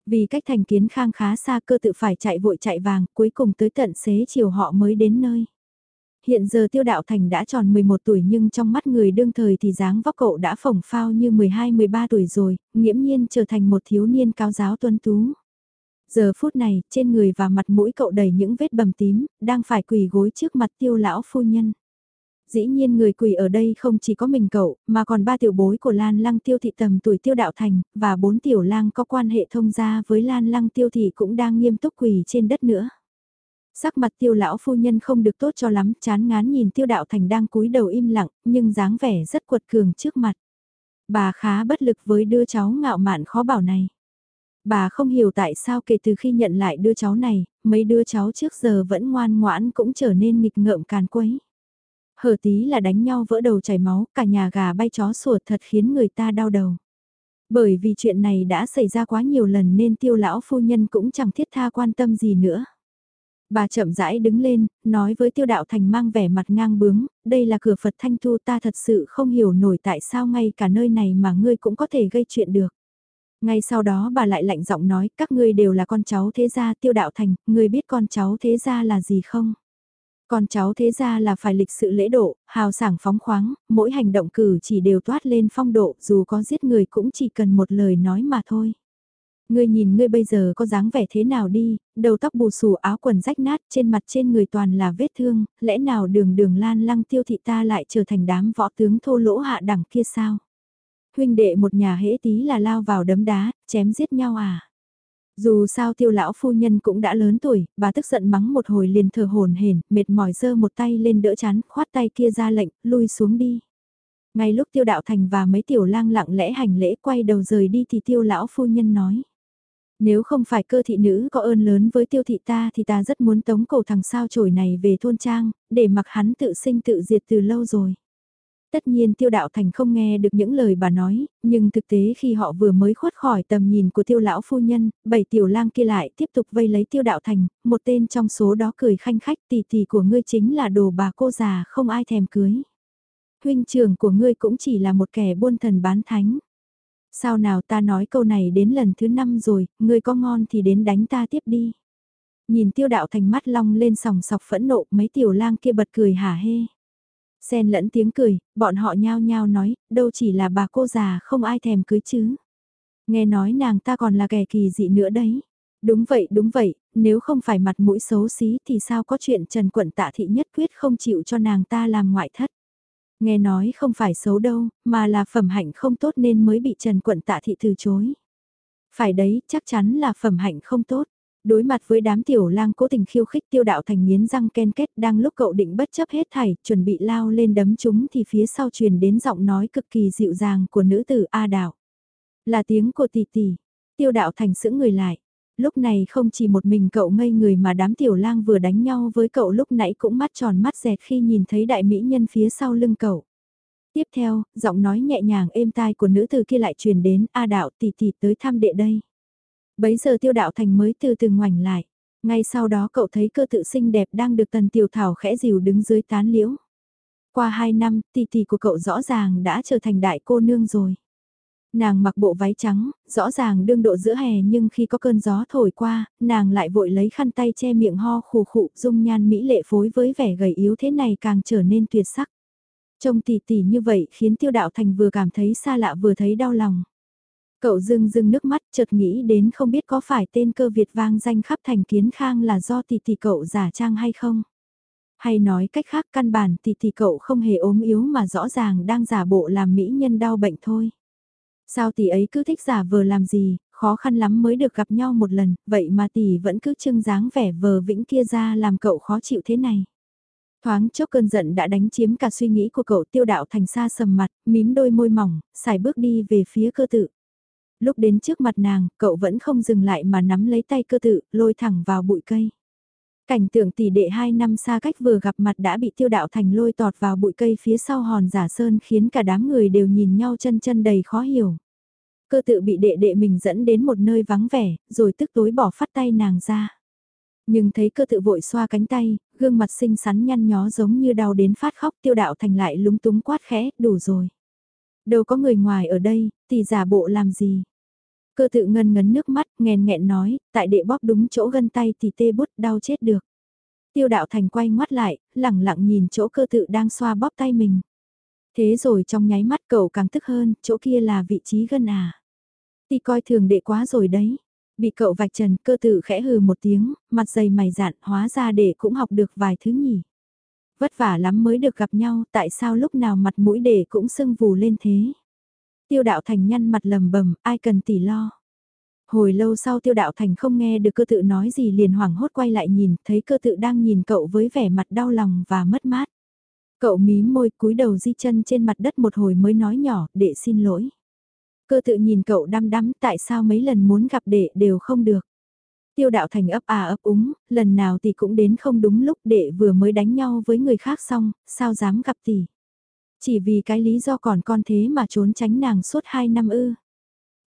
S1: Vì cách thành kiến khang khá xa cơ tự phải chạy vội chạy vàng, cuối cùng tới tận xế chiều họ mới đến nơi. Hiện giờ tiêu đạo thành đã tròn 11 tuổi nhưng trong mắt người đương thời thì dáng vóc cậu đã phồng phao như 12-13 tuổi rồi, nghiễm nhiên trở thành một thiếu niên cao giáo tuân tú. Giờ phút này, trên người và mặt mũi cậu đầy những vết bầm tím, đang phải quỳ gối trước mặt tiêu lão phu nhân. Dĩ nhiên người quỳ ở đây không chỉ có mình cậu, mà còn ba tiểu bối của Lan Lăng Tiêu Thị tầm tuổi Tiêu Đạo Thành, và bốn tiểu lang có quan hệ thông gia với Lan Lăng Tiêu Thị cũng đang nghiêm túc quỳ trên đất nữa. Sắc mặt tiêu lão phu nhân không được tốt cho lắm, chán ngán nhìn tiêu đạo thành đang cúi đầu im lặng, nhưng dáng vẻ rất quật cường trước mặt. Bà khá bất lực với đứa cháu ngạo mạn khó bảo này. Bà không hiểu tại sao kể từ khi nhận lại đứa cháu này, mấy đứa cháu trước giờ vẫn ngoan ngoãn cũng trở nên nghịch ngợm càn quấy. Hở tí là đánh nhau vỡ đầu chảy máu, cả nhà gà bay chó sủa thật khiến người ta đau đầu. Bởi vì chuyện này đã xảy ra quá nhiều lần nên tiêu lão phu nhân cũng chẳng thiết tha quan tâm gì nữa. Bà chậm rãi đứng lên, nói với tiêu đạo thành mang vẻ mặt ngang bướng, đây là cửa Phật Thanh Thu ta thật sự không hiểu nổi tại sao ngay cả nơi này mà ngươi cũng có thể gây chuyện được. Ngay sau đó bà lại lạnh giọng nói, các ngươi đều là con cháu thế gia tiêu đạo thành, ngươi biết con cháu thế gia là gì không? Con cháu thế gia là phải lịch sự lễ độ, hào sảng phóng khoáng, mỗi hành động cử chỉ đều toát lên phong độ, dù có giết người cũng chỉ cần một lời nói mà thôi. Ngươi nhìn ngươi bây giờ có dáng vẻ thế nào đi, đầu tóc bù xù áo quần rách nát trên mặt trên người toàn là vết thương, lẽ nào đường đường lan lăng tiêu thị ta lại trở thành đám võ tướng thô lỗ hạ đẳng kia sao? Huynh đệ một nhà hễ tí là lao vào đấm đá, chém giết nhau à? Dù sao tiêu lão phu nhân cũng đã lớn tuổi, bà tức giận mắng một hồi liền thở hồn hển, mệt mỏi giơ một tay lên đỡ chán, khoát tay kia ra lệnh, lui xuống đi. Ngay lúc tiêu đạo thành và mấy tiểu lang lặng lẽ hành lễ quay đầu rời đi thì tiêu lão phu nhân nói. Nếu không phải cơ thị nữ có ơn lớn với tiêu thị ta thì ta rất muốn tống cổ thằng sao chổi này về thôn trang, để mặc hắn tự sinh tự diệt từ lâu rồi. Tất nhiên tiêu đạo thành không nghe được những lời bà nói, nhưng thực tế khi họ vừa mới khuất khỏi tầm nhìn của tiêu lão phu nhân, bảy tiểu lang kia lại tiếp tục vây lấy tiêu đạo thành, một tên trong số đó cười khanh khách tì tì của ngươi chính là đồ bà cô già không ai thèm cưới. Huynh trưởng của ngươi cũng chỉ là một kẻ buôn thần bán thánh. Sao nào ta nói câu này đến lần thứ năm rồi, ngươi có ngon thì đến đánh ta tiếp đi. Nhìn tiêu đạo thành mắt long lên sòng sọc phẫn nộ mấy tiểu lang kia bật cười hả hê. Xen lẫn tiếng cười, bọn họ nhao nhao nói, đâu chỉ là bà cô già không ai thèm cưới chứ. Nghe nói nàng ta còn là kẻ kỳ dị nữa đấy. Đúng vậy, đúng vậy, nếu không phải mặt mũi xấu xí thì sao có chuyện Trần Quận Tạ Thị nhất quyết không chịu cho nàng ta làm ngoại thất. Nghe nói không phải xấu đâu, mà là phẩm hạnh không tốt nên mới bị Trần Quận Tạ Thị từ chối. Phải đấy, chắc chắn là phẩm hạnh không tốt. Đối mặt với đám tiểu lang cố tình khiêu khích tiêu đạo thành nghiến răng ken kết đang lúc cậu định bất chấp hết thảy, chuẩn bị lao lên đấm chúng thì phía sau truyền đến giọng nói cực kỳ dịu dàng của nữ tử A Đạo. Là tiếng của tỷ tỷ, tiêu đạo thành sững người lại. Lúc này không chỉ một mình cậu ngây người mà đám tiểu lang vừa đánh nhau với cậu lúc nãy cũng mắt tròn mắt dẹt khi nhìn thấy đại mỹ nhân phía sau lưng cậu. Tiếp theo, giọng nói nhẹ nhàng êm tai của nữ từ kia lại truyền đến A đạo tỷ tỷ tới thăm đệ đây. Bấy giờ tiêu đạo thành mới từ từ ngoảnh lại. Ngay sau đó cậu thấy cơ tự xinh đẹp đang được tần tiểu thảo khẽ dìu đứng dưới tán liễu. Qua hai năm, tỷ tỷ của cậu rõ ràng đã trở thành đại cô nương rồi. Nàng mặc bộ váy trắng, rõ ràng đương độ giữa hè nhưng khi có cơn gió thổi qua, nàng lại vội lấy khăn tay che miệng ho khù khụ dung nhan mỹ lệ phối với vẻ gầy yếu thế này càng trở nên tuyệt sắc. Trông tỉ tỉ như vậy khiến tiêu đạo thành vừa cảm thấy xa lạ vừa thấy đau lòng. Cậu dưng dưng nước mắt chợt nghĩ đến không biết có phải tên cơ Việt vang danh khắp thành kiến khang là do tỷ tỷ cậu giả trang hay không? Hay nói cách khác căn bản tỷ tỷ cậu không hề ốm yếu mà rõ ràng đang giả bộ làm mỹ nhân đau bệnh thôi. Sao tỷ ấy cứ thích giả vờ làm gì, khó khăn lắm mới được gặp nhau một lần, vậy mà tỷ vẫn cứ trưng dáng vẻ vờ vĩnh kia ra làm cậu khó chịu thế này. Thoáng chốc cơn giận đã đánh chiếm cả suy nghĩ của cậu tiêu đạo thành xa sầm mặt, mím đôi môi mỏng, xài bước đi về phía cơ tự. Lúc đến trước mặt nàng, cậu vẫn không dừng lại mà nắm lấy tay cơ tự, lôi thẳng vào bụi cây. Cảnh tượng tỷ đệ hai năm xa cách vừa gặp mặt đã bị tiêu đạo thành lôi tọt vào bụi cây phía sau hòn giả sơn khiến cả đám người đều nhìn nhau chân chân đầy khó hiểu. Cơ tự bị đệ đệ mình dẫn đến một nơi vắng vẻ, rồi tức tối bỏ phát tay nàng ra. Nhưng thấy cơ tự vội xoa cánh tay, gương mặt xinh xắn nhăn nhó giống như đau đến phát khóc tiêu đạo thành lại lúng túng quát khẽ, đủ rồi. Đâu có người ngoài ở đây, thì giả bộ làm gì. Cơ tự ngân ngấn nước mắt, nghèn nghẹn nói, tại đệ bóp đúng chỗ gân tay thì tê bút đau chết được. Tiêu đạo thành quay ngoắt lại, lẳng lặng nhìn chỗ cơ tự đang xoa bóp tay mình. Thế rồi trong nháy mắt cậu càng tức hơn, chỗ kia là vị trí gân à. Ti coi thường đệ quá rồi đấy. Bị cậu vạch trần cơ tự khẽ hừ một tiếng, mặt dày mày dạn hóa ra đệ cũng học được vài thứ nhỉ. Vất vả lắm mới được gặp nhau, tại sao lúc nào mặt mũi đệ cũng sưng vù lên thế. Tiêu đạo thành nhăn mặt lầm bầm, ai cần tỉ lo. Hồi lâu sau tiêu đạo thành không nghe được cơ tự nói gì liền hoảng hốt quay lại nhìn, thấy cơ tự đang nhìn cậu với vẻ mặt đau lòng và mất mát. Cậu mí môi cúi đầu di chân trên mặt đất một hồi mới nói nhỏ, đệ xin lỗi. Cơ tự nhìn cậu đăm đắm tại sao mấy lần muốn gặp đệ đều không được. Tiêu đạo thành ấp à ấp úng, lần nào thì cũng đến không đúng lúc đệ vừa mới đánh nhau với người khác xong, sao dám gặp tỷ. Chỉ vì cái lý do còn con thế mà trốn tránh nàng suốt hai năm ư.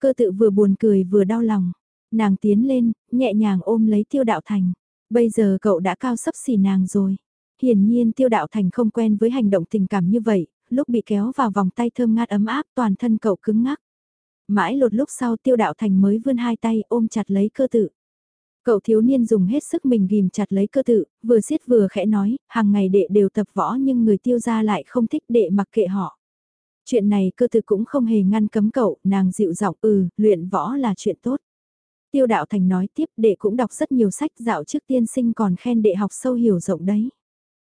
S1: Cơ tự vừa buồn cười vừa đau lòng. Nàng tiến lên, nhẹ nhàng ôm lấy tiêu đạo thành. Bây giờ cậu đã cao sấp xỉ nàng rồi. Hiển nhiên tiêu đạo thành không quen với hành động tình cảm như vậy, lúc bị kéo vào vòng tay thơm ngát ấm áp toàn thân cậu cứng ngắc. Mãi lột lúc sau tiêu đạo thành mới vươn hai tay ôm chặt lấy cơ tự. Cậu thiếu niên dùng hết sức mình ghim chặt lấy cơ tự, vừa siết vừa khẽ nói, hàng ngày đệ đều tập võ nhưng người tiêu gia lại không thích đệ mặc kệ họ. Chuyện này cơ tự cũng không hề ngăn cấm cậu, nàng dịu giọng ừ, luyện võ là chuyện tốt. Tiêu đạo thành nói tiếp đệ cũng đọc rất nhiều sách dạo trước tiên sinh còn khen đệ học sâu hiểu rộng đấy.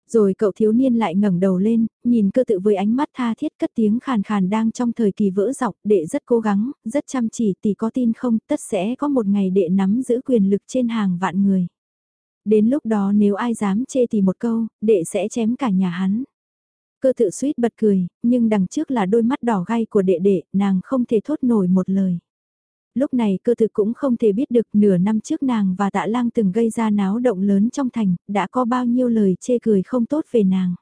S1: Rồi cậu thiếu niên lại ngẩng đầu lên, nhìn cơ tự với ánh mắt tha thiết cất tiếng khàn khàn đang trong thời kỳ vỡ dọc, đệ rất cố gắng, rất chăm chỉ tỷ có tin không, tất sẽ có một ngày đệ nắm giữ quyền lực trên hàng vạn người. Đến lúc đó nếu ai dám chê thì một câu, đệ sẽ chém cả nhà hắn. Cơ tự suýt bật cười, nhưng đằng trước là đôi mắt đỏ gai của đệ đệ, nàng không thể thốt nổi một lời lúc này cơ thực cũng không thể biết được nửa năm trước nàng và tạ lang từng gây ra náo động lớn trong thành, đã có bao nhiêu lời chê cười không tốt về nàng.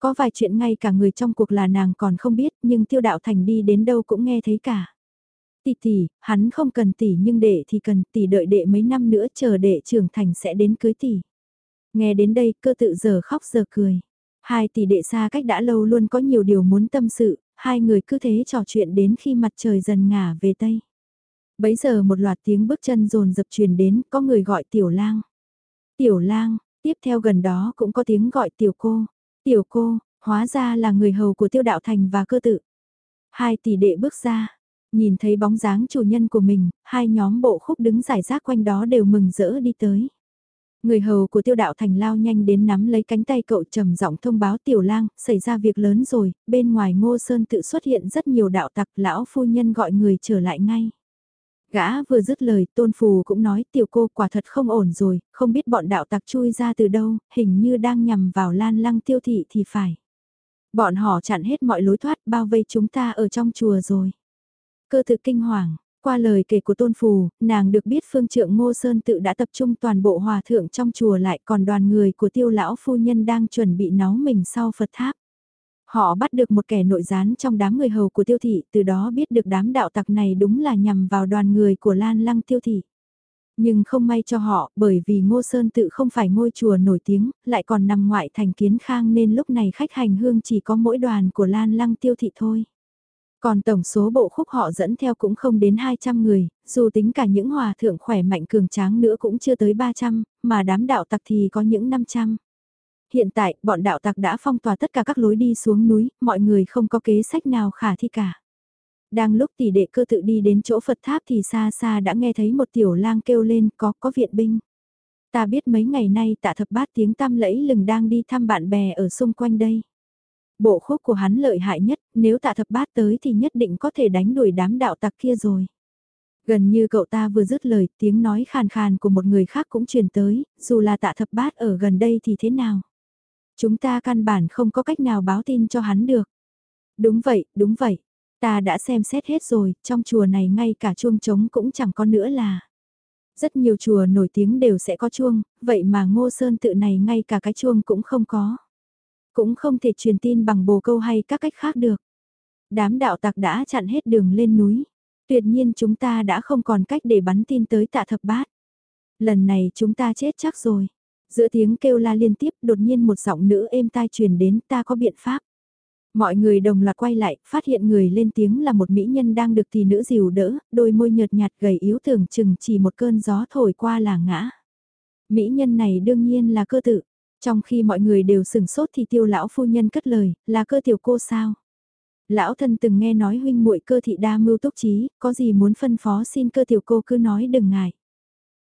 S1: Có vài chuyện ngay cả người trong cuộc là nàng còn không biết nhưng tiêu đạo thành đi đến đâu cũng nghe thấy cả. Tỷ tỷ, hắn không cần tỷ nhưng đệ thì cần tỷ đợi đệ mấy năm nữa chờ đệ trưởng thành sẽ đến cưới tỷ. Nghe đến đây cơ tự giờ khóc giờ cười. Hai tỷ đệ xa cách đã lâu luôn có nhiều điều muốn tâm sự, hai người cứ thế trò chuyện đến khi mặt trời dần ngả về Tây. Bấy giờ một loạt tiếng bước chân rồn dập truyền đến, có người gọi tiểu lang. Tiểu lang, tiếp theo gần đó cũng có tiếng gọi tiểu cô. Tiểu cô, hóa ra là người hầu của tiêu đạo thành và cơ tự. Hai tỷ đệ bước ra, nhìn thấy bóng dáng chủ nhân của mình, hai nhóm bộ khúc đứng giải rác quanh đó đều mừng rỡ đi tới. Người hầu của tiêu đạo thành lao nhanh đến nắm lấy cánh tay cậu trầm giọng thông báo tiểu lang, xảy ra việc lớn rồi, bên ngoài ngô sơn tự xuất hiện rất nhiều đạo tặc, lão phu nhân gọi người trở lại ngay. Gã vừa dứt lời, tôn phù cũng nói tiểu cô quả thật không ổn rồi, không biết bọn đạo tặc chui ra từ đâu, hình như đang nhằm vào lan lăng tiêu thị thì phải. Bọn họ chặn hết mọi lối thoát bao vây chúng ta ở trong chùa rồi. Cơ thực kinh hoàng, qua lời kể của tôn phù, nàng được biết phương trượng Ngô Sơn tự đã tập trung toàn bộ hòa thượng trong chùa lại còn đoàn người của tiêu lão phu nhân đang chuẩn bị nấu mình sau Phật tháp. Họ bắt được một kẻ nội gián trong đám người hầu của tiêu thị, từ đó biết được đám đạo tặc này đúng là nhằm vào đoàn người của Lan Lăng tiêu thị. Nhưng không may cho họ, bởi vì Ngô Sơn tự không phải ngôi chùa nổi tiếng, lại còn nằm ngoại thành kiến khang nên lúc này khách hành hương chỉ có mỗi đoàn của Lan Lăng tiêu thị thôi. Còn tổng số bộ khúc họ dẫn theo cũng không đến 200 người, dù tính cả những hòa thượng khỏe mạnh cường tráng nữa cũng chưa tới 300, mà đám đạo tặc thì có những 500. Hiện tại, bọn đạo tặc đã phong tỏa tất cả các lối đi xuống núi, mọi người không có kế sách nào khả thi cả. Đang lúc tỷ đệ cơ tự đi đến chỗ Phật tháp thì xa xa đã nghe thấy một tiểu lang kêu lên có có viện binh. Ta biết mấy ngày nay tạ thập bát tiếng tam lẫy lừng đang đi thăm bạn bè ở xung quanh đây. Bộ khúc của hắn lợi hại nhất, nếu tạ thập bát tới thì nhất định có thể đánh đuổi đám đạo tặc kia rồi. Gần như cậu ta vừa dứt lời, tiếng nói khàn khàn của một người khác cũng truyền tới, dù là tạ thập bát ở gần đây thì thế nào. Chúng ta căn bản không có cách nào báo tin cho hắn được. Đúng vậy, đúng vậy. Ta đã xem xét hết rồi, trong chùa này ngay cả chuông trống cũng chẳng có nữa là. Rất nhiều chùa nổi tiếng đều sẽ có chuông, vậy mà ngô sơn tự này ngay cả cái chuông cũng không có. Cũng không thể truyền tin bằng bồ câu hay các cách khác được. Đám đạo tặc đã chặn hết đường lên núi. Tuyệt nhiên chúng ta đã không còn cách để bắn tin tới tạ thập bát. Lần này chúng ta chết chắc rồi. Giữa tiếng kêu la liên tiếp đột nhiên một giọng nữ êm tai truyền đến ta có biện pháp. Mọi người đồng loạt quay lại, phát hiện người lên tiếng là một mỹ nhân đang được thì nữ dìu đỡ, đôi môi nhợt nhạt gầy yếu tưởng chừng chỉ một cơn gió thổi qua là ngã. Mỹ nhân này đương nhiên là cơ tự, trong khi mọi người đều sừng sốt thì tiêu lão phu nhân cất lời, là cơ tiểu cô sao? Lão thân từng nghe nói huynh muội cơ thị đa mưu túc trí, có gì muốn phân phó xin cơ tiểu cô cứ nói đừng ngại.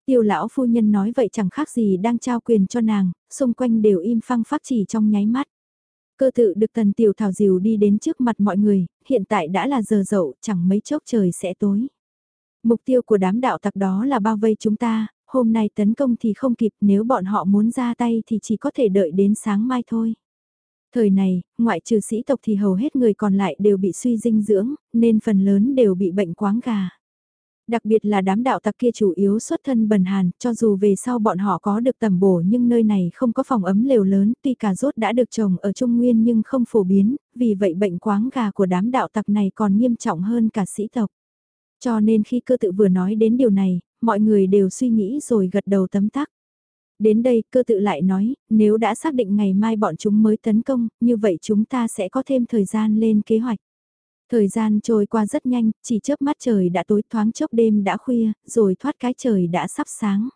S1: Tiêu lão phu nhân nói vậy chẳng khác gì đang trao quyền cho nàng, xung quanh đều im phăng phát chỉ trong nháy mắt. Cơ tự được tần tiểu thảo diều đi đến trước mặt mọi người, hiện tại đã là giờ dậu, chẳng mấy chốc trời sẽ tối. Mục tiêu của đám đạo tặc đó là bao vây chúng ta, hôm nay tấn công thì không kịp nếu bọn họ muốn ra tay thì chỉ có thể đợi đến sáng mai thôi. Thời này, ngoại trừ sĩ tộc thì hầu hết người còn lại đều bị suy dinh dưỡng, nên phần lớn đều bị bệnh quáng gà. Đặc biệt là đám đạo tặc kia chủ yếu xuất thân bần hàn, cho dù về sau bọn họ có được tầm bổ nhưng nơi này không có phòng ấm lều lớn, tuy cà rốt đã được trồng ở Trung Nguyên nhưng không phổ biến, vì vậy bệnh quáng gà của đám đạo tặc này còn nghiêm trọng hơn cả sĩ tộc. Cho nên khi cơ tự vừa nói đến điều này, mọi người đều suy nghĩ rồi gật đầu tấm tắc. Đến đây cơ tự lại nói, nếu đã xác định ngày mai bọn chúng mới tấn công, như vậy chúng ta sẽ có thêm thời gian lên kế hoạch. Thời gian trôi qua rất nhanh, chỉ chớp mắt trời đã tối thoáng chốc đêm đã khuya, rồi thoát cái trời đã sắp sáng.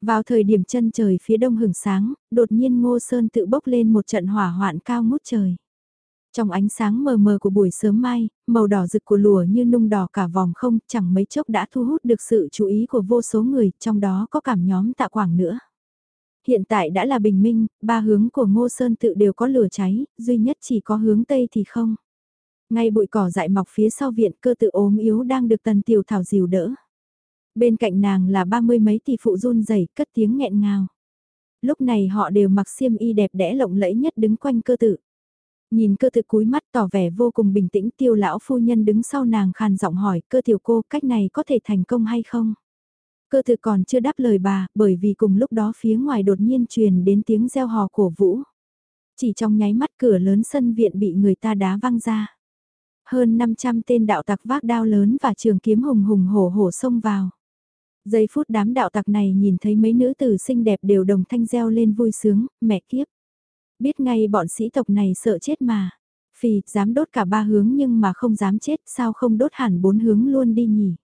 S1: Vào thời điểm chân trời phía đông hưởng sáng, đột nhiên Ngô Sơn tự bốc lên một trận hỏa hoạn cao ngút trời. Trong ánh sáng mờ mờ của buổi sớm mai, màu đỏ rực của lùa như nung đỏ cả vòng không, chẳng mấy chốc đã thu hút được sự chú ý của vô số người, trong đó có cảm nhóm tạ quảng nữa. Hiện tại đã là bình minh, ba hướng của Ngô Sơn tự đều có lửa cháy, duy nhất chỉ có hướng Tây thì không. Ngay bụi cỏ dại mọc phía sau viện cơ tự ốm yếu đang được tần tiểu thảo dìu đỡ. Bên cạnh nàng là ba mươi mấy tỷ phụ run rẩy cất tiếng nghẹn ngào. Lúc này họ đều mặc xiêm y đẹp đẽ lộng lẫy nhất đứng quanh cơ tự. Nhìn cơ tự cúi mắt tỏ vẻ vô cùng bình tĩnh tiêu lão phu nhân đứng sau nàng khàn giọng hỏi, cơ tiểu cô, cách này có thể thành công hay không? Cơ tự còn chưa đáp lời bà, bởi vì cùng lúc đó phía ngoài đột nhiên truyền đến tiếng reo hò cổ vũ. Chỉ trong nháy mắt cửa lớn sân viện bị người ta đá văng ra. Hơn 500 tên đạo tặc vác đao lớn và trường kiếm hùng hùng hổ hổ xông vào. Giây phút đám đạo tặc này nhìn thấy mấy nữ tử xinh đẹp đều đồng thanh reo lên vui sướng, mẹ kiếp. Biết ngay bọn sĩ tộc này sợ chết mà. Phì, dám đốt cả ba hướng nhưng mà không dám chết, sao không đốt hẳn bốn hướng luôn đi nhỉ?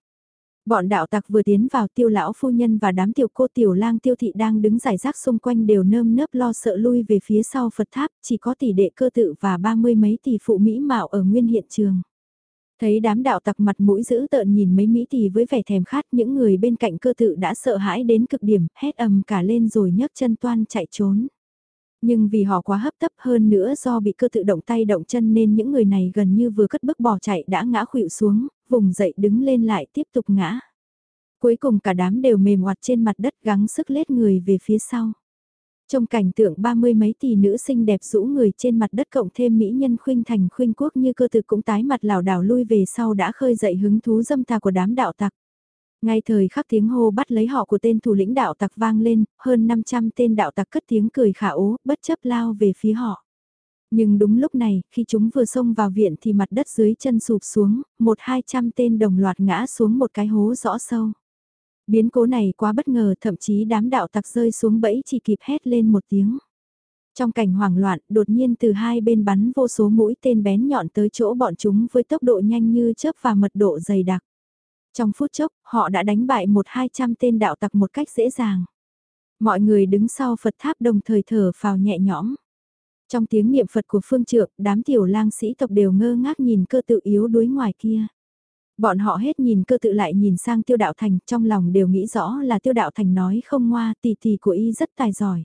S1: Bọn đạo tặc vừa tiến vào tiêu lão phu nhân và đám tiểu cô tiểu lang tiêu thị đang đứng giải rác xung quanh đều nơm nớp lo sợ lui về phía sau Phật tháp, chỉ có tỷ đệ cơ tự và ba mươi mấy tỷ phụ mỹ mạo ở nguyên hiện trường. Thấy đám đạo tặc mặt mũi dữ tợn nhìn mấy mỹ tỷ với vẻ thèm khát những người bên cạnh cơ tự đã sợ hãi đến cực điểm, hét ầm cả lên rồi nhấc chân toan chạy trốn. Nhưng vì họ quá hấp tấp hơn nữa do bị cơ tự động tay động chân nên những người này gần như vừa cất bước bỏ chạy đã ngã khuỵu xuống, vùng dậy đứng lên lại tiếp tục ngã. Cuối cùng cả đám đều mềm hoạt trên mặt đất gắng sức lết người về phía sau. Trong cảnh tượng ba mươi mấy tỷ nữ xinh đẹp rũ người trên mặt đất cộng thêm mỹ nhân khuynh thành khuynh quốc như cơ thực cũng tái mặt lảo đảo lui về sau đã khơi dậy hứng thú dâm tà của đám đạo tặc. Ngay thời khắc tiếng hô bắt lấy họ của tên thủ lĩnh đạo tặc vang lên, hơn 500 tên đạo tặc cất tiếng cười khả ố, bất chấp lao về phía họ. Nhưng đúng lúc này, khi chúng vừa xông vào viện thì mặt đất dưới chân sụp xuống, một hai trăm tên đồng loạt ngã xuống một cái hố rõ sâu. Biến cố này quá bất ngờ, thậm chí đám đạo tặc rơi xuống bẫy chỉ kịp hét lên một tiếng. Trong cảnh hoảng loạn, đột nhiên từ hai bên bắn vô số mũi tên bén nhọn tới chỗ bọn chúng với tốc độ nhanh như chớp và mật độ dày đặc. Trong phút chốc, họ đã đánh bại một hai trăm tên đạo tặc một cách dễ dàng. Mọi người đứng sau Phật tháp đồng thời thở phào nhẹ nhõm. Trong tiếng niệm Phật của phương trượng, đám tiểu lang sĩ tộc đều ngơ ngác nhìn cơ tự yếu đuối ngoài kia. Bọn họ hết nhìn cơ tự lại nhìn sang tiêu đạo thành, trong lòng đều nghĩ rõ là tiêu đạo thành nói không ngoa, tỷ tỷ của y rất tài giỏi.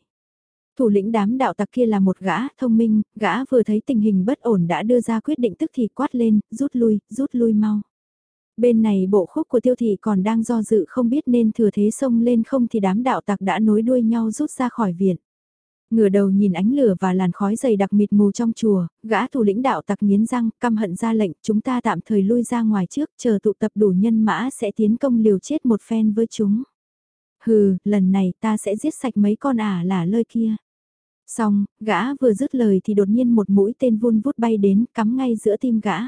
S1: Thủ lĩnh đám đạo tặc kia là một gã thông minh, gã vừa thấy tình hình bất ổn đã đưa ra quyết định tức thì quát lên, rút lui, rút lui mau. Bên này bộ khúc của tiêu thị còn đang do dự không biết nên thừa thế xông lên không thì đám đạo tặc đã nối đuôi nhau rút ra khỏi viện. Ngửa đầu nhìn ánh lửa và làn khói dày đặc mịt mù trong chùa, gã thủ lĩnh đạo tặc nghiến răng, căm hận ra lệnh, chúng ta tạm thời lui ra ngoài trước, chờ tụ tập đủ nhân mã sẽ tiến công liều chết một phen với chúng. Hừ, lần này ta sẽ giết sạch mấy con ả là lơi kia. Xong, gã vừa dứt lời thì đột nhiên một mũi tên vun vút bay đến, cắm ngay giữa tim gã.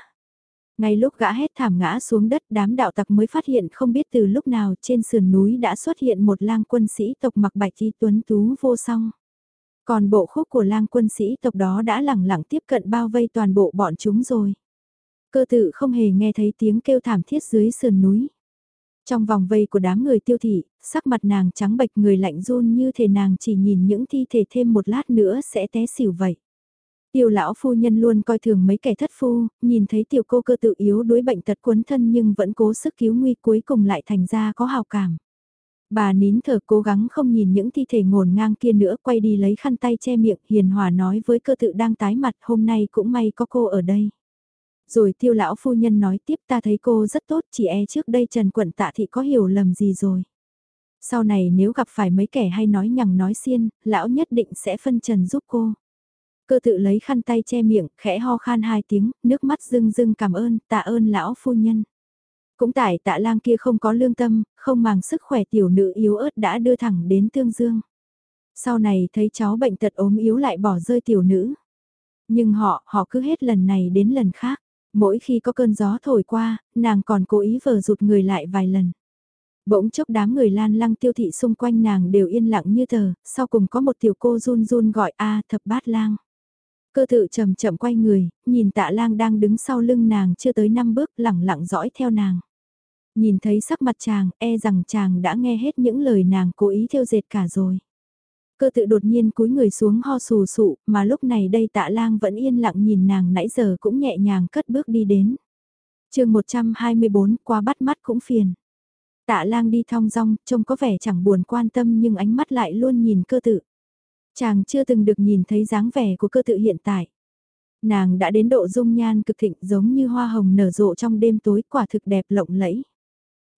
S1: Ngay lúc gã hét thảm ngã xuống đất đám đạo tặc mới phát hiện không biết từ lúc nào trên sườn núi đã xuất hiện một lang quân sĩ tộc mặc bạch y tuấn tú vô song. Còn bộ khúc của lang quân sĩ tộc đó đã lẳng lặng tiếp cận bao vây toàn bộ bọn chúng rồi. Cơ tự không hề nghe thấy tiếng kêu thảm thiết dưới sườn núi. Trong vòng vây của đám người tiêu thị, sắc mặt nàng trắng bệch người lạnh run như thể nàng chỉ nhìn những thi thể thêm một lát nữa sẽ té xỉu vậy. Tiêu lão phu nhân luôn coi thường mấy kẻ thất phu, nhìn thấy tiểu cô cơ tự yếu đuối bệnh tật quấn thân nhưng vẫn cố sức cứu nguy cuối cùng lại thành ra có hào cảm. Bà nín thở cố gắng không nhìn những thi thể ngổn ngang kia nữa quay đi lấy khăn tay che miệng hiền hòa nói với cơ tự đang tái mặt hôm nay cũng may có cô ở đây. Rồi tiêu lão phu nhân nói tiếp ta thấy cô rất tốt chỉ e trước đây Trần Quận Tạ Thị có hiểu lầm gì rồi. Sau này nếu gặp phải mấy kẻ hay nói nhằng nói xiên, lão nhất định sẽ phân trần giúp cô. Cơ tự lấy khăn tay che miệng, khẽ ho khan hai tiếng, nước mắt rưng rưng cảm ơn, tạ ơn lão phu nhân. Cũng tại tạ lang kia không có lương tâm, không màng sức khỏe tiểu nữ yếu ớt đã đưa thẳng đến tương dương. Sau này thấy cháu bệnh tật ốm yếu lại bỏ rơi tiểu nữ. Nhưng họ, họ cứ hết lần này đến lần khác. Mỗi khi có cơn gió thổi qua, nàng còn cố ý vờ rụt người lại vài lần. Bỗng chốc đám người lan lăng tiêu thị xung quanh nàng đều yên lặng như tờ, sau cùng có một tiểu cô run run gọi a thập bát lang. Cơ tự chậm chậm quay người, nhìn tạ lang đang đứng sau lưng nàng chưa tới năm bước lẳng lặng dõi theo nàng. Nhìn thấy sắc mặt chàng, e rằng chàng đã nghe hết những lời nàng cố ý theo dệt cả rồi. Cơ tự đột nhiên cúi người xuống ho sù sụ, mà lúc này đây tạ lang vẫn yên lặng nhìn nàng nãy giờ cũng nhẹ nhàng cất bước đi đến. chương 124 qua bắt mắt cũng phiền. Tạ lang đi thong dong, trông có vẻ chẳng buồn quan tâm nhưng ánh mắt lại luôn nhìn cơ tự. Chàng chưa từng được nhìn thấy dáng vẻ của cơ tự hiện tại. Nàng đã đến độ dung nhan cực thịnh giống như hoa hồng nở rộ trong đêm tối quả thực đẹp lộng lẫy.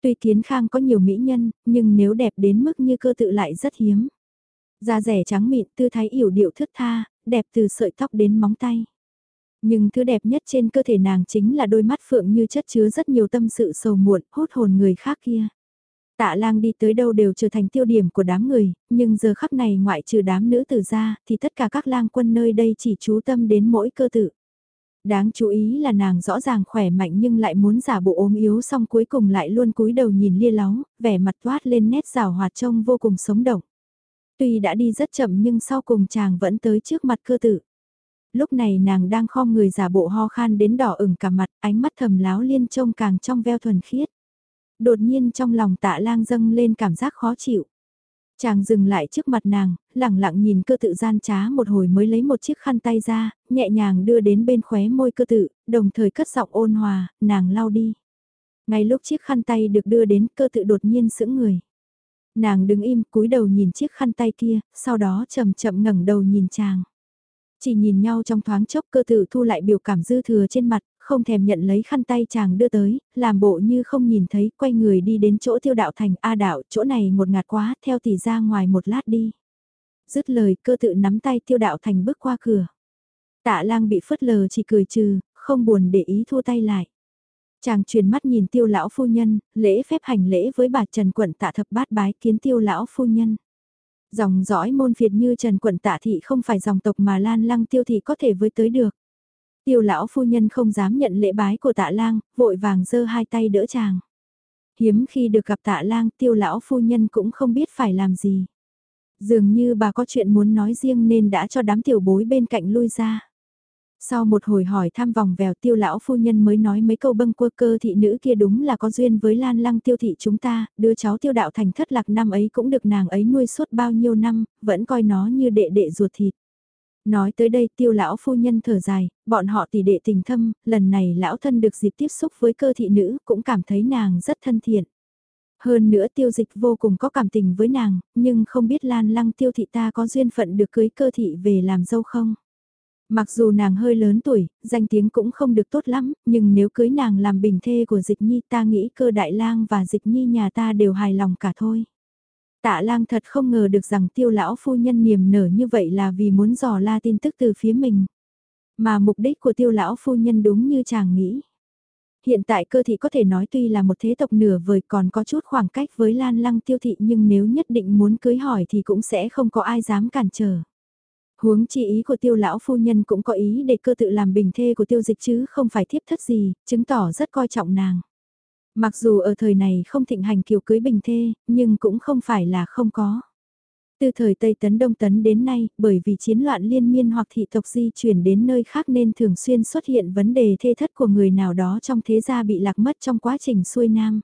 S1: Tuy kiến khang có nhiều mỹ nhân, nhưng nếu đẹp đến mức như cơ tự lại rất hiếm. Da rẻ trắng mịn tư thái yểu điệu thướt tha, đẹp từ sợi tóc đến móng tay. Nhưng thứ đẹp nhất trên cơ thể nàng chính là đôi mắt phượng như chất chứa rất nhiều tâm sự sầu muộn, hút hồn người khác kia. Tạ lang đi tới đâu đều trở thành tiêu điểm của đám người, nhưng giờ khắc này ngoại trừ đám nữ tử ra, thì tất cả các lang quân nơi đây chỉ chú tâm đến mỗi cơ tự. Đáng chú ý là nàng rõ ràng khỏe mạnh nhưng lại muốn giả bộ ốm yếu xong cuối cùng lại luôn cúi đầu nhìn lia láo, vẻ mặt toát lên nét rào hoạt trông vô cùng sống động. Tuy đã đi rất chậm nhưng sau cùng chàng vẫn tới trước mặt cơ tử. Lúc này nàng đang kho người giả bộ ho khan đến đỏ ửng cả mặt, ánh mắt thầm láo liên trông càng trong veo thuần khiết. Đột nhiên trong lòng tạ lang dâng lên cảm giác khó chịu. Chàng dừng lại trước mặt nàng, lặng lặng nhìn cơ tự gian trá một hồi mới lấy một chiếc khăn tay ra, nhẹ nhàng đưa đến bên khóe môi cơ tự, đồng thời cất giọng ôn hòa, nàng lau đi. Ngay lúc chiếc khăn tay được đưa đến cơ tự đột nhiên sững người. Nàng đứng im cúi đầu nhìn chiếc khăn tay kia, sau đó chậm chậm ngẩng đầu nhìn chàng. Chỉ nhìn nhau trong thoáng chốc cơ tự thu lại biểu cảm dư thừa trên mặt, không thèm nhận lấy khăn tay chàng đưa tới, làm bộ như không nhìn thấy, quay người đi đến chỗ tiêu đạo thành A đạo, chỗ này một ngạt quá, theo tỷ ra ngoài một lát đi. Dứt lời cơ tự nắm tay tiêu đạo thành bước qua cửa. Tạ lang bị phớt lờ chỉ cười trừ, không buồn để ý thua tay lại. Chàng truyền mắt nhìn tiêu lão phu nhân, lễ phép hành lễ với bà Trần Quận tạ thập bát bái kiến tiêu lão phu nhân. Dòng dõi môn phiệt như Trần Quận tạ thị không phải dòng tộc mà lan lăng tiêu thị có thể với tới được. Tiêu lão phu nhân không dám nhận lễ bái của tạ lang, vội vàng giơ hai tay đỡ chàng. Hiếm khi được gặp tạ lang tiêu lão phu nhân cũng không biết phải làm gì. Dường như bà có chuyện muốn nói riêng nên đã cho đám tiểu bối bên cạnh lui ra. Sau một hồi hỏi thăm vòng vèo tiêu lão phu nhân mới nói mấy câu bâng quơ cơ thị nữ kia đúng là có duyên với lan lăng tiêu thị chúng ta, đứa cháu tiêu đạo thành thất lạc năm ấy cũng được nàng ấy nuôi suốt bao nhiêu năm, vẫn coi nó như đệ đệ ruột thịt. Nói tới đây tiêu lão phu nhân thở dài, bọn họ tỷ đệ tình thâm, lần này lão thân được dịp tiếp xúc với cơ thị nữ cũng cảm thấy nàng rất thân thiện. Hơn nữa tiêu dịch vô cùng có cảm tình với nàng, nhưng không biết lan lăng tiêu thị ta có duyên phận được cưới cơ thị về làm dâu không? Mặc dù nàng hơi lớn tuổi, danh tiếng cũng không được tốt lắm, nhưng nếu cưới nàng làm bình thê của dịch nhi ta nghĩ cơ đại lang và dịch nhi nhà ta đều hài lòng cả thôi. Tạ lang thật không ngờ được rằng tiêu lão phu nhân niềm nở như vậy là vì muốn dò la tin tức từ phía mình. Mà mục đích của tiêu lão phu nhân đúng như chàng nghĩ. Hiện tại cơ thị có thể nói tuy là một thế tộc nửa vời còn có chút khoảng cách với lan lăng tiêu thị nhưng nếu nhất định muốn cưới hỏi thì cũng sẽ không có ai dám cản trở. Huống chi ý của tiêu lão phu nhân cũng có ý để cơ tự làm bình thê của tiêu dịch chứ không phải thiếp thất gì, chứng tỏ rất coi trọng nàng. Mặc dù ở thời này không thịnh hành kiều cưới bình thê, nhưng cũng không phải là không có. Từ thời Tây Tấn Đông Tấn đến nay, bởi vì chiến loạn liên miên hoặc thị tộc di chuyển đến nơi khác nên thường xuyên xuất hiện vấn đề thê thất của người nào đó trong thế gia bị lạc mất trong quá trình xuôi nam.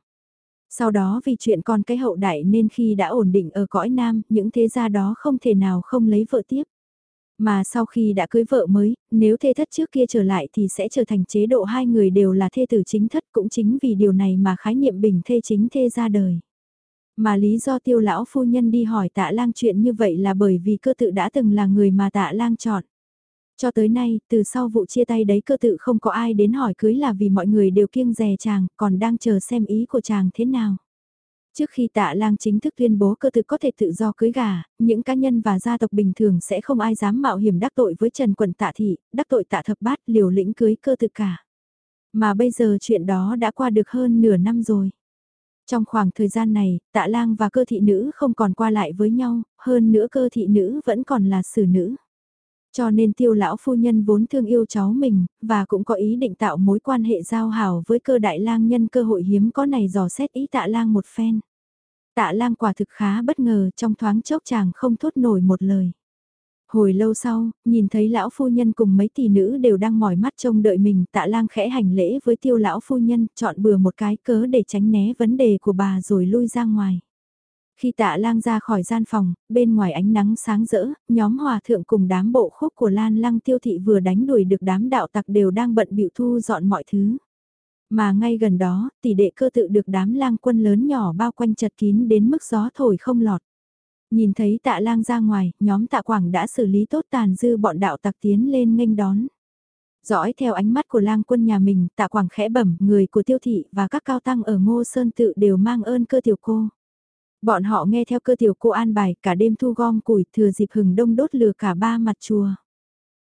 S1: Sau đó vì chuyện con cái hậu đại nên khi đã ổn định ở cõi nam, những thế gia đó không thể nào không lấy vợ tiếp. Mà sau khi đã cưới vợ mới, nếu thê thất trước kia trở lại thì sẽ trở thành chế độ hai người đều là thê tử chính thất cũng chính vì điều này mà khái niệm bình thê chính thê ra đời. Mà lý do tiêu lão phu nhân đi hỏi tạ lang chuyện như vậy là bởi vì cơ tự đã từng là người mà tạ lang chọn. Cho tới nay, từ sau vụ chia tay đấy cơ tự không có ai đến hỏi cưới là vì mọi người đều kiêng rè chàng, còn đang chờ xem ý của chàng thế nào. Trước khi tạ lang chính thức tuyên bố cơ tự có thể tự do cưới gà, những cá nhân và gia tộc bình thường sẽ không ai dám mạo hiểm đắc tội với Trần Quận tạ thị, đắc tội tạ thập bát liều lĩnh cưới cơ tự cả. Mà bây giờ chuyện đó đã qua được hơn nửa năm rồi. Trong khoảng thời gian này, tạ lang và cơ thị nữ không còn qua lại với nhau, hơn nữa cơ thị nữ vẫn còn là xử nữ. Cho nên tiêu lão phu nhân vốn thương yêu cháu mình, và cũng có ý định tạo mối quan hệ giao hảo với cơ đại lang nhân cơ hội hiếm có này dò xét ý tạ lang một phen. Tạ lang quả thực khá bất ngờ trong thoáng chốc chàng không thốt nổi một lời. Hồi lâu sau, nhìn thấy lão phu nhân cùng mấy tỷ nữ đều đang mỏi mắt trông đợi mình tạ lang khẽ hành lễ với tiêu lão phu nhân chọn bừa một cái cớ để tránh né vấn đề của bà rồi lui ra ngoài. Khi tạ lang ra khỏi gian phòng, bên ngoài ánh nắng sáng rỡ, nhóm hòa thượng cùng đám bộ khúc của Lan Lăng tiêu thị vừa đánh đuổi được đám đạo tặc đều đang bận bịu thu dọn mọi thứ. Mà ngay gần đó, tỷ đệ cơ tự được đám lang quân lớn nhỏ bao quanh chật kín đến mức gió thổi không lọt. Nhìn thấy tạ lang ra ngoài, nhóm tạ quảng đã xử lý tốt tàn dư bọn đạo tặc tiến lên nghênh đón. Dõi theo ánh mắt của lang quân nhà mình, tạ quảng khẽ bẩm, người của tiêu thị và các cao tăng ở ngô sơn tự đều mang ơn cơ tiểu cô. Bọn họ nghe theo cơ tiểu cô an bài cả đêm thu gom củi thừa dịp hừng đông đốt lửa cả ba mặt chùa.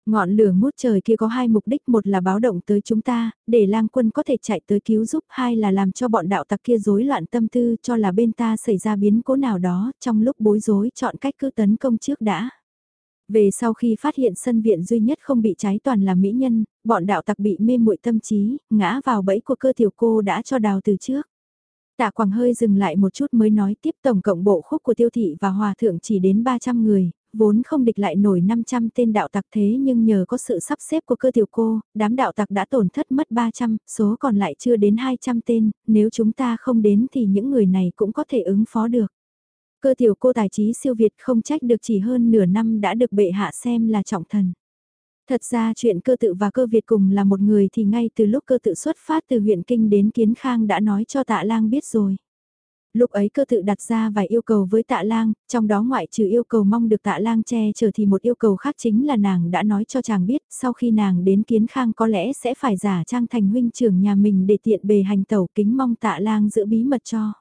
S1: Ngọn lửa ngút trời kia có hai mục đích, một là báo động tới chúng ta, để lang quân có thể chạy tới cứu giúp, hai là làm cho bọn đạo tặc kia rối loạn tâm tư cho là bên ta xảy ra biến cố nào đó, trong lúc bối rối chọn cách cứ tấn công trước đã. Về sau khi phát hiện sân viện duy nhất không bị cháy toàn là mỹ nhân, bọn đạo tặc bị mê muội tâm trí, ngã vào bẫy của cơ tiểu cô đã cho đào từ trước. Tạ Quảng hơi dừng lại một chút mới nói tiếp tổng cộng bộ khúc của tiêu thị và hòa thượng chỉ đến 300 người, vốn không địch lại nổi 500 tên đạo tặc thế nhưng nhờ có sự sắp xếp của cơ tiểu cô, đám đạo tặc đã tổn thất mất 300, số còn lại chưa đến 200 tên, nếu chúng ta không đến thì những người này cũng có thể ứng phó được. Cơ tiểu cô tài trí siêu việt không trách được chỉ hơn nửa năm đã được bệ hạ xem là trọng thần. Thật ra chuyện cơ tự và cơ Việt cùng là một người thì ngay từ lúc cơ tự xuất phát từ huyện Kinh đến Kiến Khang đã nói cho tạ lang biết rồi. Lúc ấy cơ tự đặt ra vài yêu cầu với tạ lang, trong đó ngoại trừ yêu cầu mong được tạ lang che chở thì một yêu cầu khác chính là nàng đã nói cho chàng biết sau khi nàng đến Kiến Khang có lẽ sẽ phải giả trang thành huynh trưởng nhà mình để tiện bề hành tẩu kính mong tạ lang giữ bí mật cho.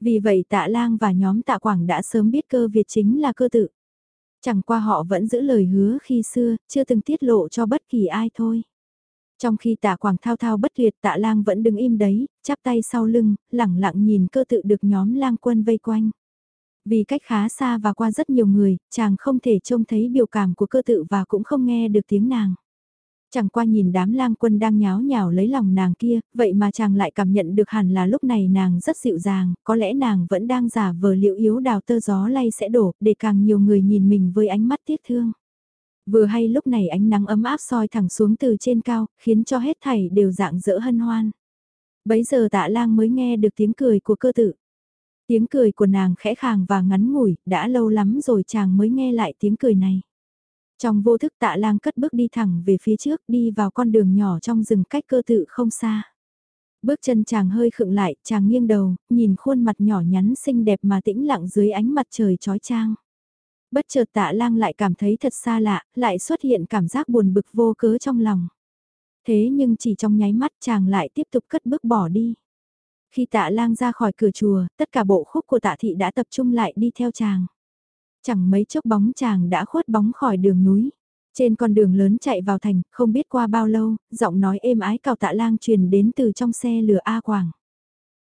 S1: Vì vậy tạ lang và nhóm tạ quảng đã sớm biết cơ Việt chính là cơ tự. Chẳng qua họ vẫn giữ lời hứa khi xưa, chưa từng tiết lộ cho bất kỳ ai thôi. Trong khi tạ quảng thao thao bất tuyệt tạ lang vẫn đứng im đấy, chắp tay sau lưng, lẳng lặng nhìn cơ tự được nhóm lang quân vây quanh. Vì cách khá xa và qua rất nhiều người, chàng không thể trông thấy biểu cảm của cơ tự và cũng không nghe được tiếng nàng. Chẳng qua nhìn đám lang quân đang nháo nhào lấy lòng nàng kia, vậy mà chàng lại cảm nhận được hẳn là lúc này nàng rất dịu dàng, có lẽ nàng vẫn đang giả vờ liệu yếu đào tơ gió lay sẽ đổ, để càng nhiều người nhìn mình với ánh mắt tiếc thương. Vừa hay lúc này ánh nắng ấm áp soi thẳng xuống từ trên cao, khiến cho hết thảy đều dạng dỡ hân hoan. Bấy giờ tạ lang mới nghe được tiếng cười của cơ tự Tiếng cười của nàng khẽ khàng và ngắn ngủi, đã lâu lắm rồi chàng mới nghe lại tiếng cười này. Trong vô thức tạ lang cất bước đi thẳng về phía trước đi vào con đường nhỏ trong rừng cách cơ tự không xa. Bước chân chàng hơi khựng lại, chàng nghiêng đầu, nhìn khuôn mặt nhỏ nhắn xinh đẹp mà tĩnh lặng dưới ánh mặt trời trói trang. Bất chợt tạ lang lại cảm thấy thật xa lạ, lại xuất hiện cảm giác buồn bực vô cớ trong lòng. Thế nhưng chỉ trong nháy mắt chàng lại tiếp tục cất bước bỏ đi. Khi tạ lang ra khỏi cửa chùa, tất cả bộ khúc của tạ thị đã tập trung lại đi theo chàng. Chẳng mấy chốc bóng chàng đã khuất bóng khỏi đường núi. Trên con đường lớn chạy vào thành, không biết qua bao lâu, giọng nói êm ái cào tạ lang truyền đến từ trong xe lửa A Quảng.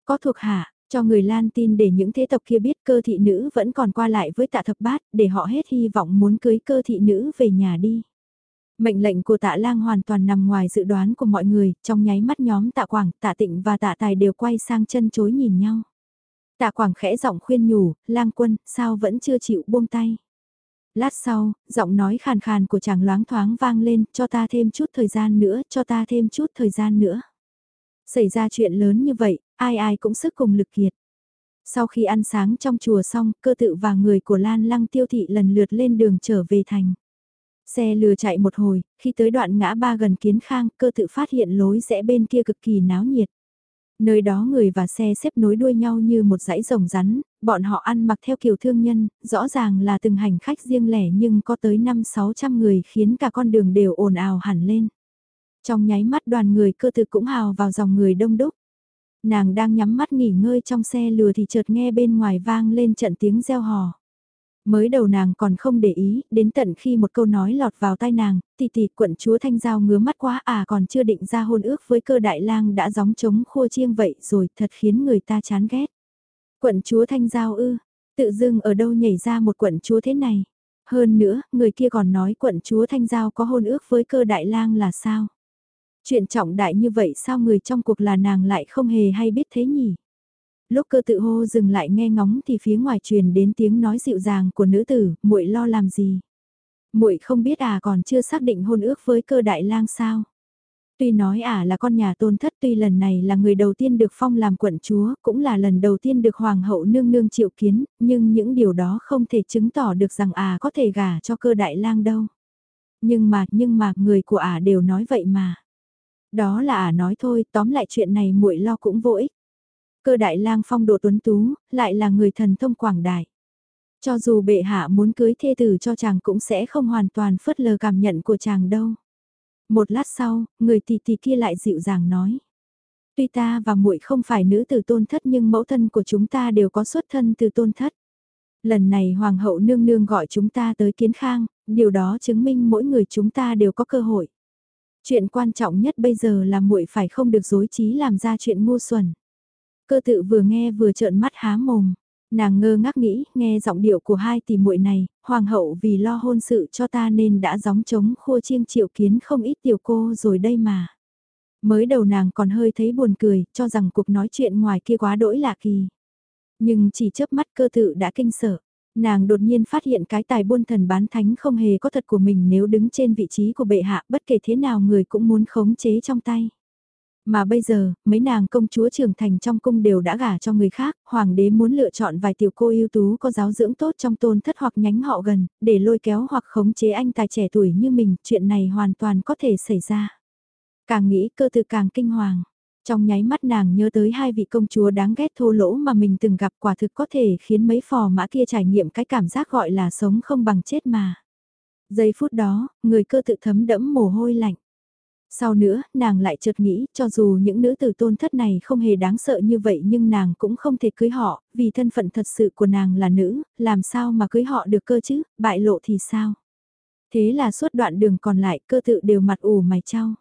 S1: Có thuộc hạ, cho người Lan tin để những thế tộc kia biết cơ thị nữ vẫn còn qua lại với tạ thập bát, để họ hết hy vọng muốn cưới cơ thị nữ về nhà đi. Mệnh lệnh của tạ lang hoàn toàn nằm ngoài dự đoán của mọi người, trong nháy mắt nhóm tạ quảng, tạ tịnh và tạ tài đều quay sang chân chối nhìn nhau. Tạ quảng khẽ giọng khuyên nhủ, lang quân, sao vẫn chưa chịu buông tay. Lát sau, giọng nói khàn khàn của chàng loáng thoáng vang lên, cho ta thêm chút thời gian nữa, cho ta thêm chút thời gian nữa. Xảy ra chuyện lớn như vậy, ai ai cũng sức cùng lực kiệt. Sau khi ăn sáng trong chùa xong, cơ tự và người của Lan Lăng tiêu thị lần lượt lên đường trở về thành. Xe lừa chạy một hồi, khi tới đoạn ngã ba gần kiến khang, cơ tự phát hiện lối rẽ bên kia cực kỳ náo nhiệt. Nơi đó người và xe xếp nối đuôi nhau như một dãy rồng rắn, bọn họ ăn mặc theo kiểu thương nhân, rõ ràng là từng hành khách riêng lẻ nhưng có tới 5-600 người khiến cả con đường đều ồn ào hẳn lên. Trong nháy mắt đoàn người cơ tự cũng hào vào dòng người đông đúc. Nàng đang nhắm mắt nghỉ ngơi trong xe lừa thì chợt nghe bên ngoài vang lên trận tiếng reo hò. Mới đầu nàng còn không để ý, đến tận khi một câu nói lọt vào tai nàng, tỷ tỷ quận chúa thanh giao ngứa mắt quá à còn chưa định ra hôn ước với cơ đại lang đã gióng trống khua chiêng vậy rồi thật khiến người ta chán ghét. Quận chúa thanh giao ư, tự dưng ở đâu nhảy ra một quận chúa thế này. Hơn nữa, người kia còn nói quận chúa thanh giao có hôn ước với cơ đại lang là sao? Chuyện trọng đại như vậy sao người trong cuộc là nàng lại không hề hay biết thế nhỉ? Lúc cơ tự hô dừng lại nghe ngóng thì phía ngoài truyền đến tiếng nói dịu dàng của nữ tử, muội lo làm gì? Muội không biết à còn chưa xác định hôn ước với cơ đại lang sao? Tuy nói ả à là con nhà tôn thất tuy lần này là người đầu tiên được phong làm quận chúa, cũng là lần đầu tiên được hoàng hậu nương nương triệu kiến, nhưng những điều đó không thể chứng tỏ được rằng ả à có thể gả cho cơ đại lang đâu. Nhưng mà, nhưng mà, người của ả à đều nói vậy mà. Đó là ả nói thôi, tóm lại chuyện này muội lo cũng vô ích. Cơ đại lang phong độ tuấn tú, lại là người thần thông quảng đại. Cho dù bệ hạ muốn cưới thê tử cho chàng cũng sẽ không hoàn toàn phớt lờ cảm nhận của chàng đâu. Một lát sau, người tỷ tỷ kia lại dịu dàng nói. Tuy ta và muội không phải nữ tử tôn thất nhưng mẫu thân của chúng ta đều có xuất thân từ tôn thất. Lần này hoàng hậu nương nương gọi chúng ta tới kiến khang, điều đó chứng minh mỗi người chúng ta đều có cơ hội. Chuyện quan trọng nhất bây giờ là muội phải không được dối trí làm ra chuyện ngu xuẩn. Cơ tự vừa nghe vừa trợn mắt há mồm. Nàng ngơ ngác nghĩ, nghe giọng điệu của hai tỷ muội này, hoàng hậu vì lo hôn sự cho ta nên đã gióng trống khua chiêng triệu kiến không ít tiểu cô rồi đây mà. Mới đầu nàng còn hơi thấy buồn cười, cho rằng cuộc nói chuyện ngoài kia quá đỗi lạ kỳ. Nhưng chỉ chớp mắt cơ tự đã kinh sợ. Nàng đột nhiên phát hiện cái tài buôn thần bán thánh không hề có thật của mình nếu đứng trên vị trí của bệ hạ bất kể thế nào người cũng muốn khống chế trong tay. Mà bây giờ, mấy nàng công chúa trưởng thành trong cung đều đã gả cho người khác, hoàng đế muốn lựa chọn vài tiểu cô ưu tú có giáo dưỡng tốt trong tôn thất hoặc nhánh họ gần, để lôi kéo hoặc khống chế anh tài trẻ tuổi như mình, chuyện này hoàn toàn có thể xảy ra. Càng nghĩ cơ tự càng kinh hoàng. Trong nháy mắt nàng nhớ tới hai vị công chúa đáng ghét thô lỗ mà mình từng gặp quả thực có thể khiến mấy phò mã kia trải nghiệm cái cảm giác gọi là sống không bằng chết mà. Giây phút đó, người cơ tự thấm đẫm mồ hôi lạnh. Sau nữa, nàng lại chợt nghĩ, cho dù những nữ tử tôn thất này không hề đáng sợ như vậy nhưng nàng cũng không thể cưới họ, vì thân phận thật sự của nàng là nữ, làm sao mà cưới họ được cơ chứ, bại lộ thì sao? Thế là suốt đoạn đường còn lại cơ tự đều mặt ủ mày trao.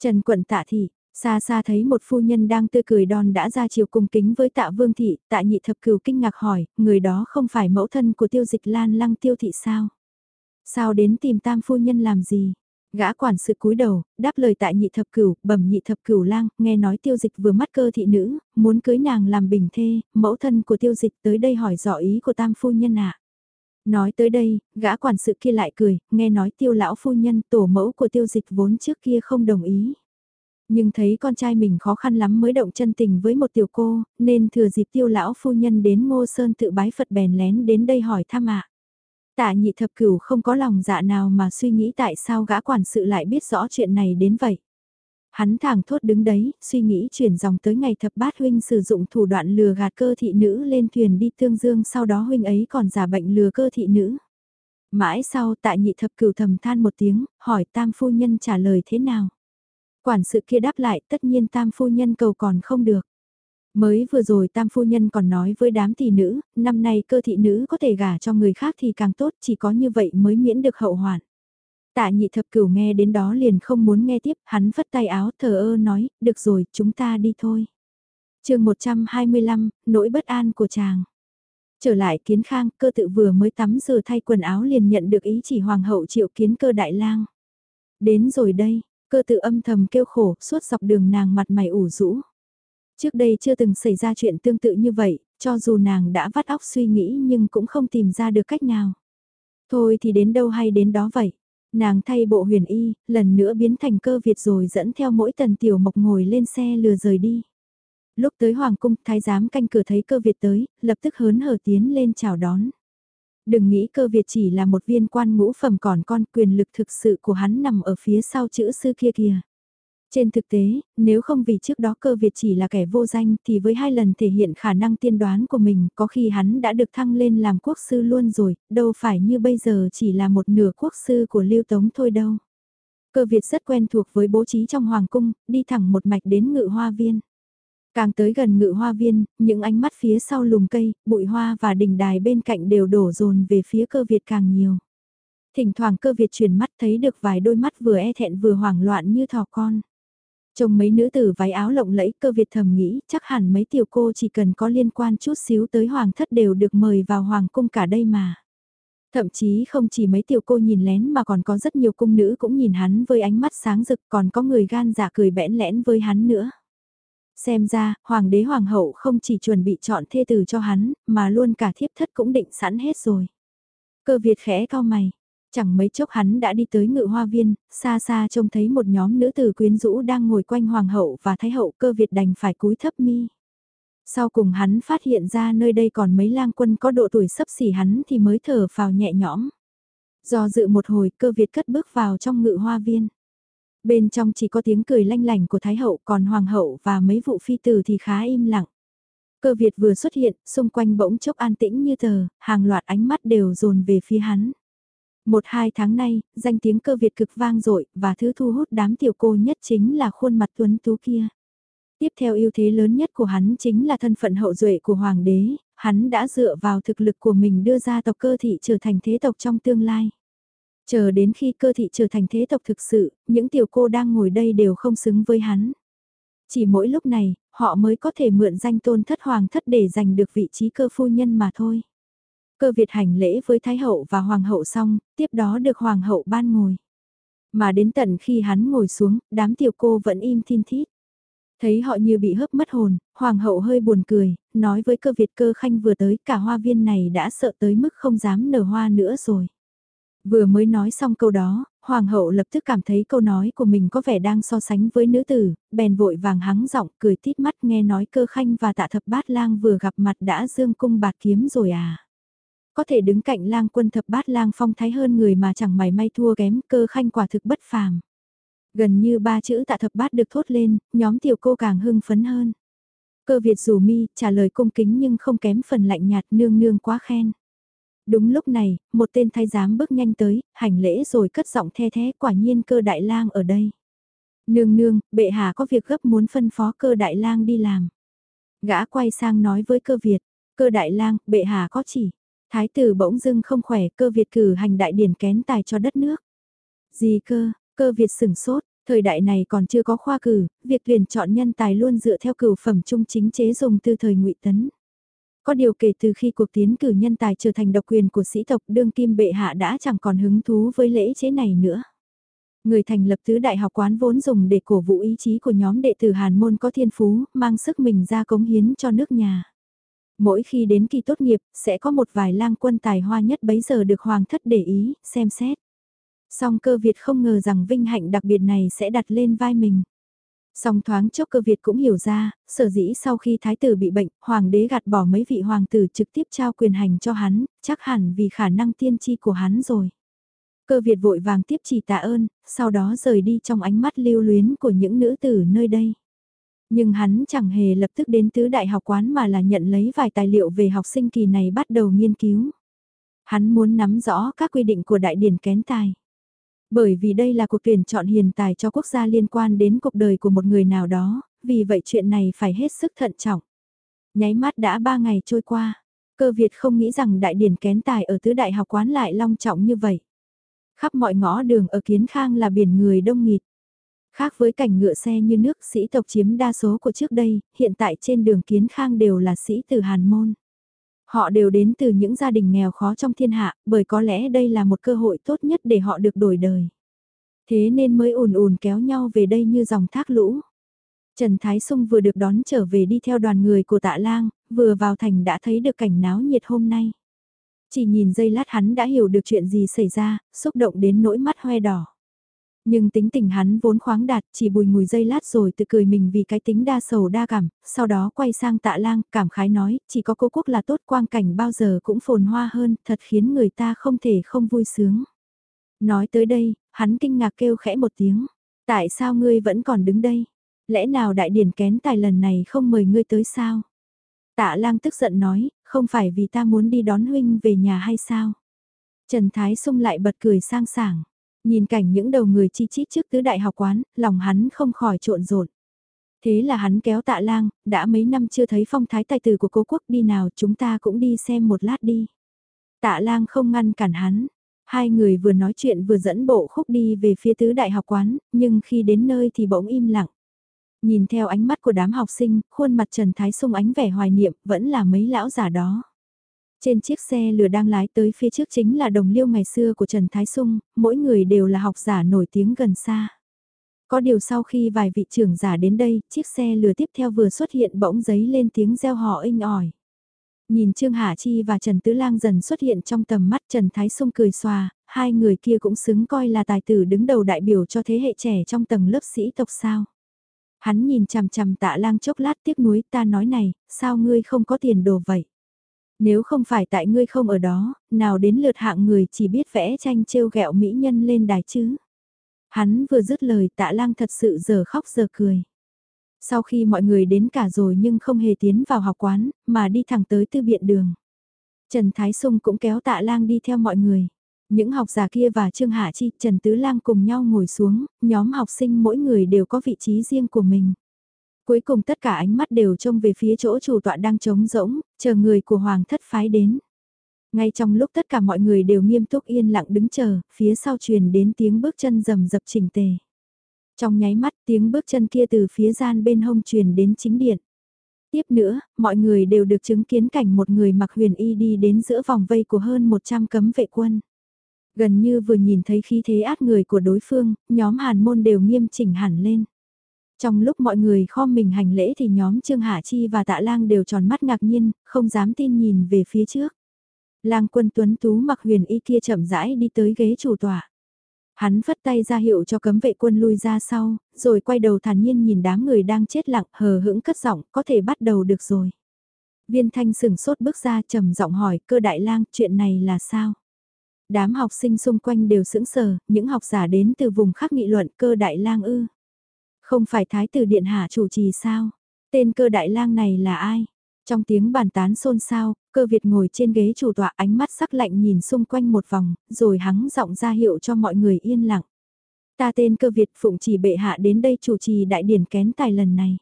S1: Trần quận tạ thị, xa xa thấy một phu nhân đang tươi cười đòn đã ra chiều cung kính với tạ vương thị, tạ nhị thập cửu kinh ngạc hỏi, người đó không phải mẫu thân của tiêu dịch lan lăng tiêu thị sao? Sao đến tìm tam phu nhân làm gì? Gã quản sự cúi đầu, đáp lời tại nhị thập cửu, bẩm nhị thập cửu lang, nghe nói tiêu dịch vừa mắt cơ thị nữ, muốn cưới nàng làm bình thê, mẫu thân của tiêu dịch tới đây hỏi rõ ý của tam phu nhân ạ. Nói tới đây, gã quản sự kia lại cười, nghe nói tiêu lão phu nhân tổ mẫu của tiêu dịch vốn trước kia không đồng ý. Nhưng thấy con trai mình khó khăn lắm mới động chân tình với một tiểu cô, nên thừa dịp tiêu lão phu nhân đến ngô sơn tự bái Phật bèn lén đến đây hỏi thăm ạ. Tạ nhị thập cửu không có lòng dạ nào mà suy nghĩ tại sao gã quản sự lại biết rõ chuyện này đến vậy. Hắn thẳng thốt đứng đấy, suy nghĩ chuyển dòng tới ngày thập bát huynh sử dụng thủ đoạn lừa gạt cơ thị nữ lên thuyền đi tương dương sau đó huynh ấy còn giả bệnh lừa cơ thị nữ. Mãi sau tạ nhị thập cửu thầm than một tiếng, hỏi tam phu nhân trả lời thế nào. Quản sự kia đáp lại tất nhiên tam phu nhân cầu còn không được. Mới vừa rồi tam phu nhân còn nói với đám thị nữ, năm nay cơ thị nữ có thể gả cho người khác thì càng tốt, chỉ có như vậy mới miễn được hậu hoạn. Tạ nhị thập cửu nghe đến đó liền không muốn nghe tiếp, hắn phất tay áo thờ ơ nói, được rồi, chúng ta đi thôi. chương 125, nỗi bất an của chàng. Trở lại kiến khang, cơ tự vừa mới tắm rửa thay quần áo liền nhận được ý chỉ hoàng hậu triệu kiến cơ đại lang. Đến rồi đây, cơ tự âm thầm kêu khổ, suốt dọc đường nàng mặt mày ủ rũ. Trước đây chưa từng xảy ra chuyện tương tự như vậy, cho dù nàng đã vắt óc suy nghĩ nhưng cũng không tìm ra được cách nào. Thôi thì đến đâu hay đến đó vậy. Nàng thay bộ huyền y, lần nữa biến thành cơ Việt rồi dẫn theo mỗi tần tiểu mộc ngồi lên xe lừa rời đi. Lúc tới Hoàng cung, thái giám canh cửa thấy cơ Việt tới, lập tức hớn hở tiến lên chào đón. Đừng nghĩ cơ Việt chỉ là một viên quan ngũ phẩm còn con quyền lực thực sự của hắn nằm ở phía sau chữ sư kia kìa. Trên thực tế, nếu không vì trước đó cơ Việt chỉ là kẻ vô danh thì với hai lần thể hiện khả năng tiên đoán của mình có khi hắn đã được thăng lên làm quốc sư luôn rồi, đâu phải như bây giờ chỉ là một nửa quốc sư của Lưu Tống thôi đâu. Cơ Việt rất quen thuộc với bố trí trong Hoàng cung, đi thẳng một mạch đến ngự hoa viên. Càng tới gần ngự hoa viên, những ánh mắt phía sau lùm cây, bụi hoa và đỉnh đài bên cạnh đều đổ dồn về phía cơ Việt càng nhiều. Thỉnh thoảng cơ Việt chuyển mắt thấy được vài đôi mắt vừa e thẹn vừa hoảng loạn như thỏ con. Trông mấy nữ tử váy áo lộng lẫy cơ Việt thầm nghĩ chắc hẳn mấy tiểu cô chỉ cần có liên quan chút xíu tới hoàng thất đều được mời vào hoàng cung cả đây mà. Thậm chí không chỉ mấy tiểu cô nhìn lén mà còn có rất nhiều cung nữ cũng nhìn hắn với ánh mắt sáng rực còn có người gan dạ cười bẽn lẽn với hắn nữa. Xem ra, hoàng đế hoàng hậu không chỉ chuẩn bị chọn thê tử cho hắn, mà luôn cả thiếp thất cũng định sẵn hết rồi. Cơ Việt khẽ cao mày, chẳng mấy chốc hắn đã đi tới ngự hoa viên, xa xa trông thấy một nhóm nữ tử quyến rũ đang ngồi quanh hoàng hậu và thái hậu cơ Việt đành phải cúi thấp mi. Sau cùng hắn phát hiện ra nơi đây còn mấy lang quân có độ tuổi sấp xỉ hắn thì mới thở phào nhẹ nhõm. Do dự một hồi cơ Việt cất bước vào trong ngự hoa viên. Bên trong chỉ có tiếng cười lanh lành của Thái hậu còn Hoàng hậu và mấy vụ phi tử thì khá im lặng. Cơ Việt vừa xuất hiện, xung quanh bỗng chốc an tĩnh như tờ, hàng loạt ánh mắt đều dồn về phía hắn. Một hai tháng nay, danh tiếng cơ Việt cực vang dội và thứ thu hút đám tiểu cô nhất chính là khuôn mặt tuấn tú kia. Tiếp theo ưu thế lớn nhất của hắn chính là thân phận hậu duệ của hoàng đế, hắn đã dựa vào thực lực của mình đưa ra tộc cơ thị trở thành thế tộc trong tương lai. Chờ đến khi cơ thị trở thành thế tộc thực sự, những tiểu cô đang ngồi đây đều không xứng với hắn. Chỉ mỗi lúc này, họ mới có thể mượn danh tôn thất hoàng thất để giành được vị trí cơ phu nhân mà thôi. Cơ Việt hành lễ với Thái hậu và Hoàng hậu xong, tiếp đó được Hoàng hậu ban ngồi. Mà đến tận khi hắn ngồi xuống, đám tiểu cô vẫn im thiên thít. Thấy họ như bị hớp mất hồn, Hoàng hậu hơi buồn cười, nói với cơ Việt cơ khanh vừa tới cả hoa viên này đã sợ tới mức không dám nở hoa nữa rồi. Vừa mới nói xong câu đó, hoàng hậu lập tức cảm thấy câu nói của mình có vẻ đang so sánh với nữ tử, bèn vội vàng hắng giọng cười tít mắt nghe nói cơ khanh và tạ thập bát lang vừa gặp mặt đã dương cung bạc kiếm rồi à. Có thể đứng cạnh lang quân thập bát lang phong thái hơn người mà chẳng mày may thua kém cơ khanh quả thực bất phàm. Gần như ba chữ tạ thập bát được thốt lên, nhóm tiểu cô càng hưng phấn hơn. Cơ Việt rủ mi, trả lời cung kính nhưng không kém phần lạnh nhạt nương nương quá khen. Đúng lúc này, một tên thái giám bước nhanh tới, hành lễ rồi cất giọng the thế quả nhiên cơ đại lang ở đây. Nương nương, bệ hạ có việc gấp muốn phân phó cơ đại lang đi làm. Gã quay sang nói với cơ Việt, cơ đại lang, bệ hạ có chỉ. Thái tử bỗng dưng không khỏe, cơ Việt cử hành đại điển kén tài cho đất nước. Gì cơ, cơ Việt sửng sốt, thời đại này còn chưa có khoa cử, việc tuyển chọn nhân tài luôn dựa theo cửu phẩm trung chính chế dùng từ thời ngụy Tấn. Có điều kể từ khi cuộc tiến cử nhân tài trở thành độc quyền của sĩ tộc đương kim bệ hạ đã chẳng còn hứng thú với lễ chế này nữa. Người thành lập tứ đại học quán vốn dùng để cổ vũ ý chí của nhóm đệ tử Hàn Môn có thiên phú, mang sức mình ra cống hiến cho nước nhà. Mỗi khi đến kỳ tốt nghiệp, sẽ có một vài lang quân tài hoa nhất bấy giờ được hoàng thất để ý, xem xét. Song cơ Việt không ngờ rằng vinh hạnh đặc biệt này sẽ đặt lên vai mình. Song thoáng chốc cơ Việt cũng hiểu ra, sở dĩ sau khi thái tử bị bệnh, hoàng đế gạt bỏ mấy vị hoàng tử trực tiếp trao quyền hành cho hắn, chắc hẳn vì khả năng tiên tri của hắn rồi. Cơ Việt vội vàng tiếp chỉ tạ ơn, sau đó rời đi trong ánh mắt lưu luyến của những nữ tử nơi đây. Nhưng hắn chẳng hề lập tức đến tứ đại học quán mà là nhận lấy vài tài liệu về học sinh kỳ này bắt đầu nghiên cứu. Hắn muốn nắm rõ các quy định của đại điển kén tài. Bởi vì đây là cuộc tuyển chọn hiền tài cho quốc gia liên quan đến cuộc đời của một người nào đó, vì vậy chuyện này phải hết sức thận trọng. Nháy mắt đã ba ngày trôi qua, cơ Việt không nghĩ rằng đại điển kén tài ở tứ đại học quán lại long trọng như vậy. Khắp mọi ngõ đường ở Kiến Khang là biển người đông nghịt. Khác với cảnh ngựa xe như nước sĩ tộc chiếm đa số của trước đây, hiện tại trên đường Kiến Khang đều là sĩ từ Hàn Môn. Họ đều đến từ những gia đình nghèo khó trong thiên hạ, bởi có lẽ đây là một cơ hội tốt nhất để họ được đổi đời. Thế nên mới ùn ùn kéo nhau về đây như dòng thác lũ. Trần Thái Sung vừa được đón trở về đi theo đoàn người của tạ lang, vừa vào thành đã thấy được cảnh náo nhiệt hôm nay. Chỉ nhìn giây lát hắn đã hiểu được chuyện gì xảy ra, xúc động đến nỗi mắt hoe đỏ. Nhưng tính tình hắn vốn khoáng đạt, chỉ bùi ngùi dây lát rồi tự cười mình vì cái tính đa sầu đa cảm, sau đó quay sang tạ lang, cảm khái nói, chỉ có cô quốc là tốt quang cảnh bao giờ cũng phồn hoa hơn, thật khiến người ta không thể không vui sướng. Nói tới đây, hắn kinh ngạc kêu khẽ một tiếng, tại sao ngươi vẫn còn đứng đây? Lẽ nào đại điển kén tài lần này không mời ngươi tới sao? Tạ lang tức giận nói, không phải vì ta muốn đi đón huynh về nhà hay sao? Trần Thái Sung lại bật cười sang sảng. Nhìn cảnh những đầu người chi chít trước tứ đại học quán, lòng hắn không khỏi trộn rộn. Thế là hắn kéo tạ lang, đã mấy năm chưa thấy phong thái tài tử của cố quốc đi nào chúng ta cũng đi xem một lát đi. Tạ lang không ngăn cản hắn. Hai người vừa nói chuyện vừa dẫn bộ khúc đi về phía tứ đại học quán, nhưng khi đến nơi thì bỗng im lặng. Nhìn theo ánh mắt của đám học sinh, khuôn mặt Trần Thái Sung ánh vẻ hoài niệm, vẫn là mấy lão già đó. Trên chiếc xe lửa đang lái tới phía trước chính là đồng liêu ngày xưa của Trần Thái Sung, mỗi người đều là học giả nổi tiếng gần xa. Có điều sau khi vài vị trưởng giả đến đây, chiếc xe lửa tiếp theo vừa xuất hiện bỗng giấy lên tiếng reo hò inh ỏi. Nhìn Trương Hạ Chi và Trần Tứ Lang dần xuất hiện trong tầm mắt Trần Thái Sung cười xòa, hai người kia cũng xứng coi là tài tử đứng đầu đại biểu cho thế hệ trẻ trong tầng lớp sĩ tộc sao. Hắn nhìn chằm chằm tạ lang chốc lát tiếc nuối ta nói này, sao ngươi không có tiền đồ vậy? Nếu không phải tại ngươi không ở đó, nào đến lượt hạng người chỉ biết vẽ tranh trêu ghẹo mỹ nhân lên đài chứ. Hắn vừa dứt lời tạ lang thật sự giờ khóc giờ cười. Sau khi mọi người đến cả rồi nhưng không hề tiến vào học quán, mà đi thẳng tới tư biện đường. Trần Thái Sung cũng kéo tạ lang đi theo mọi người. Những học giả kia và Trương Hạ Chi, Trần Tứ Lang cùng nhau ngồi xuống, nhóm học sinh mỗi người đều có vị trí riêng của mình. Cuối cùng tất cả ánh mắt đều trông về phía chỗ chủ tọa đang trống rỗng, chờ người của Hoàng thất phái đến. Ngay trong lúc tất cả mọi người đều nghiêm túc yên lặng đứng chờ, phía sau truyền đến tiếng bước chân rầm rập chỉnh tề. Trong nháy mắt tiếng bước chân kia từ phía gian bên hông truyền đến chính điện. Tiếp nữa, mọi người đều được chứng kiến cảnh một người mặc huyền y đi đến giữa vòng vây của hơn 100 cấm vệ quân. Gần như vừa nhìn thấy khí thế át người của đối phương, nhóm hàn môn đều nghiêm chỉnh hẳn lên. Trong lúc mọi người kho mình hành lễ thì nhóm Trương Hạ Chi và Tạ Lang đều tròn mắt ngạc nhiên, không dám tin nhìn về phía trước. Lang quân tuấn tú mặc huyền y kia chậm rãi đi tới ghế chủ tọa. Hắn phất tay ra hiệu cho cấm vệ quân lui ra sau, rồi quay đầu thản nhiên nhìn đám người đang chết lặng hờ hững cất giọng có thể bắt đầu được rồi. Viên thanh sừng sốt bước ra trầm giọng hỏi cơ đại lang chuyện này là sao? Đám học sinh xung quanh đều sững sờ, những học giả đến từ vùng khác nghị luận cơ đại lang ư. Không phải thái tử điện hạ chủ trì sao? Tên cơ đại lang này là ai? Trong tiếng bàn tán xôn xao, cơ Việt ngồi trên ghế chủ tọa ánh mắt sắc lạnh nhìn xung quanh một vòng, rồi hắng giọng ra hiệu cho mọi người yên lặng. Ta tên cơ Việt phụng chỉ bệ hạ đến đây chủ trì đại điển kén tài lần này.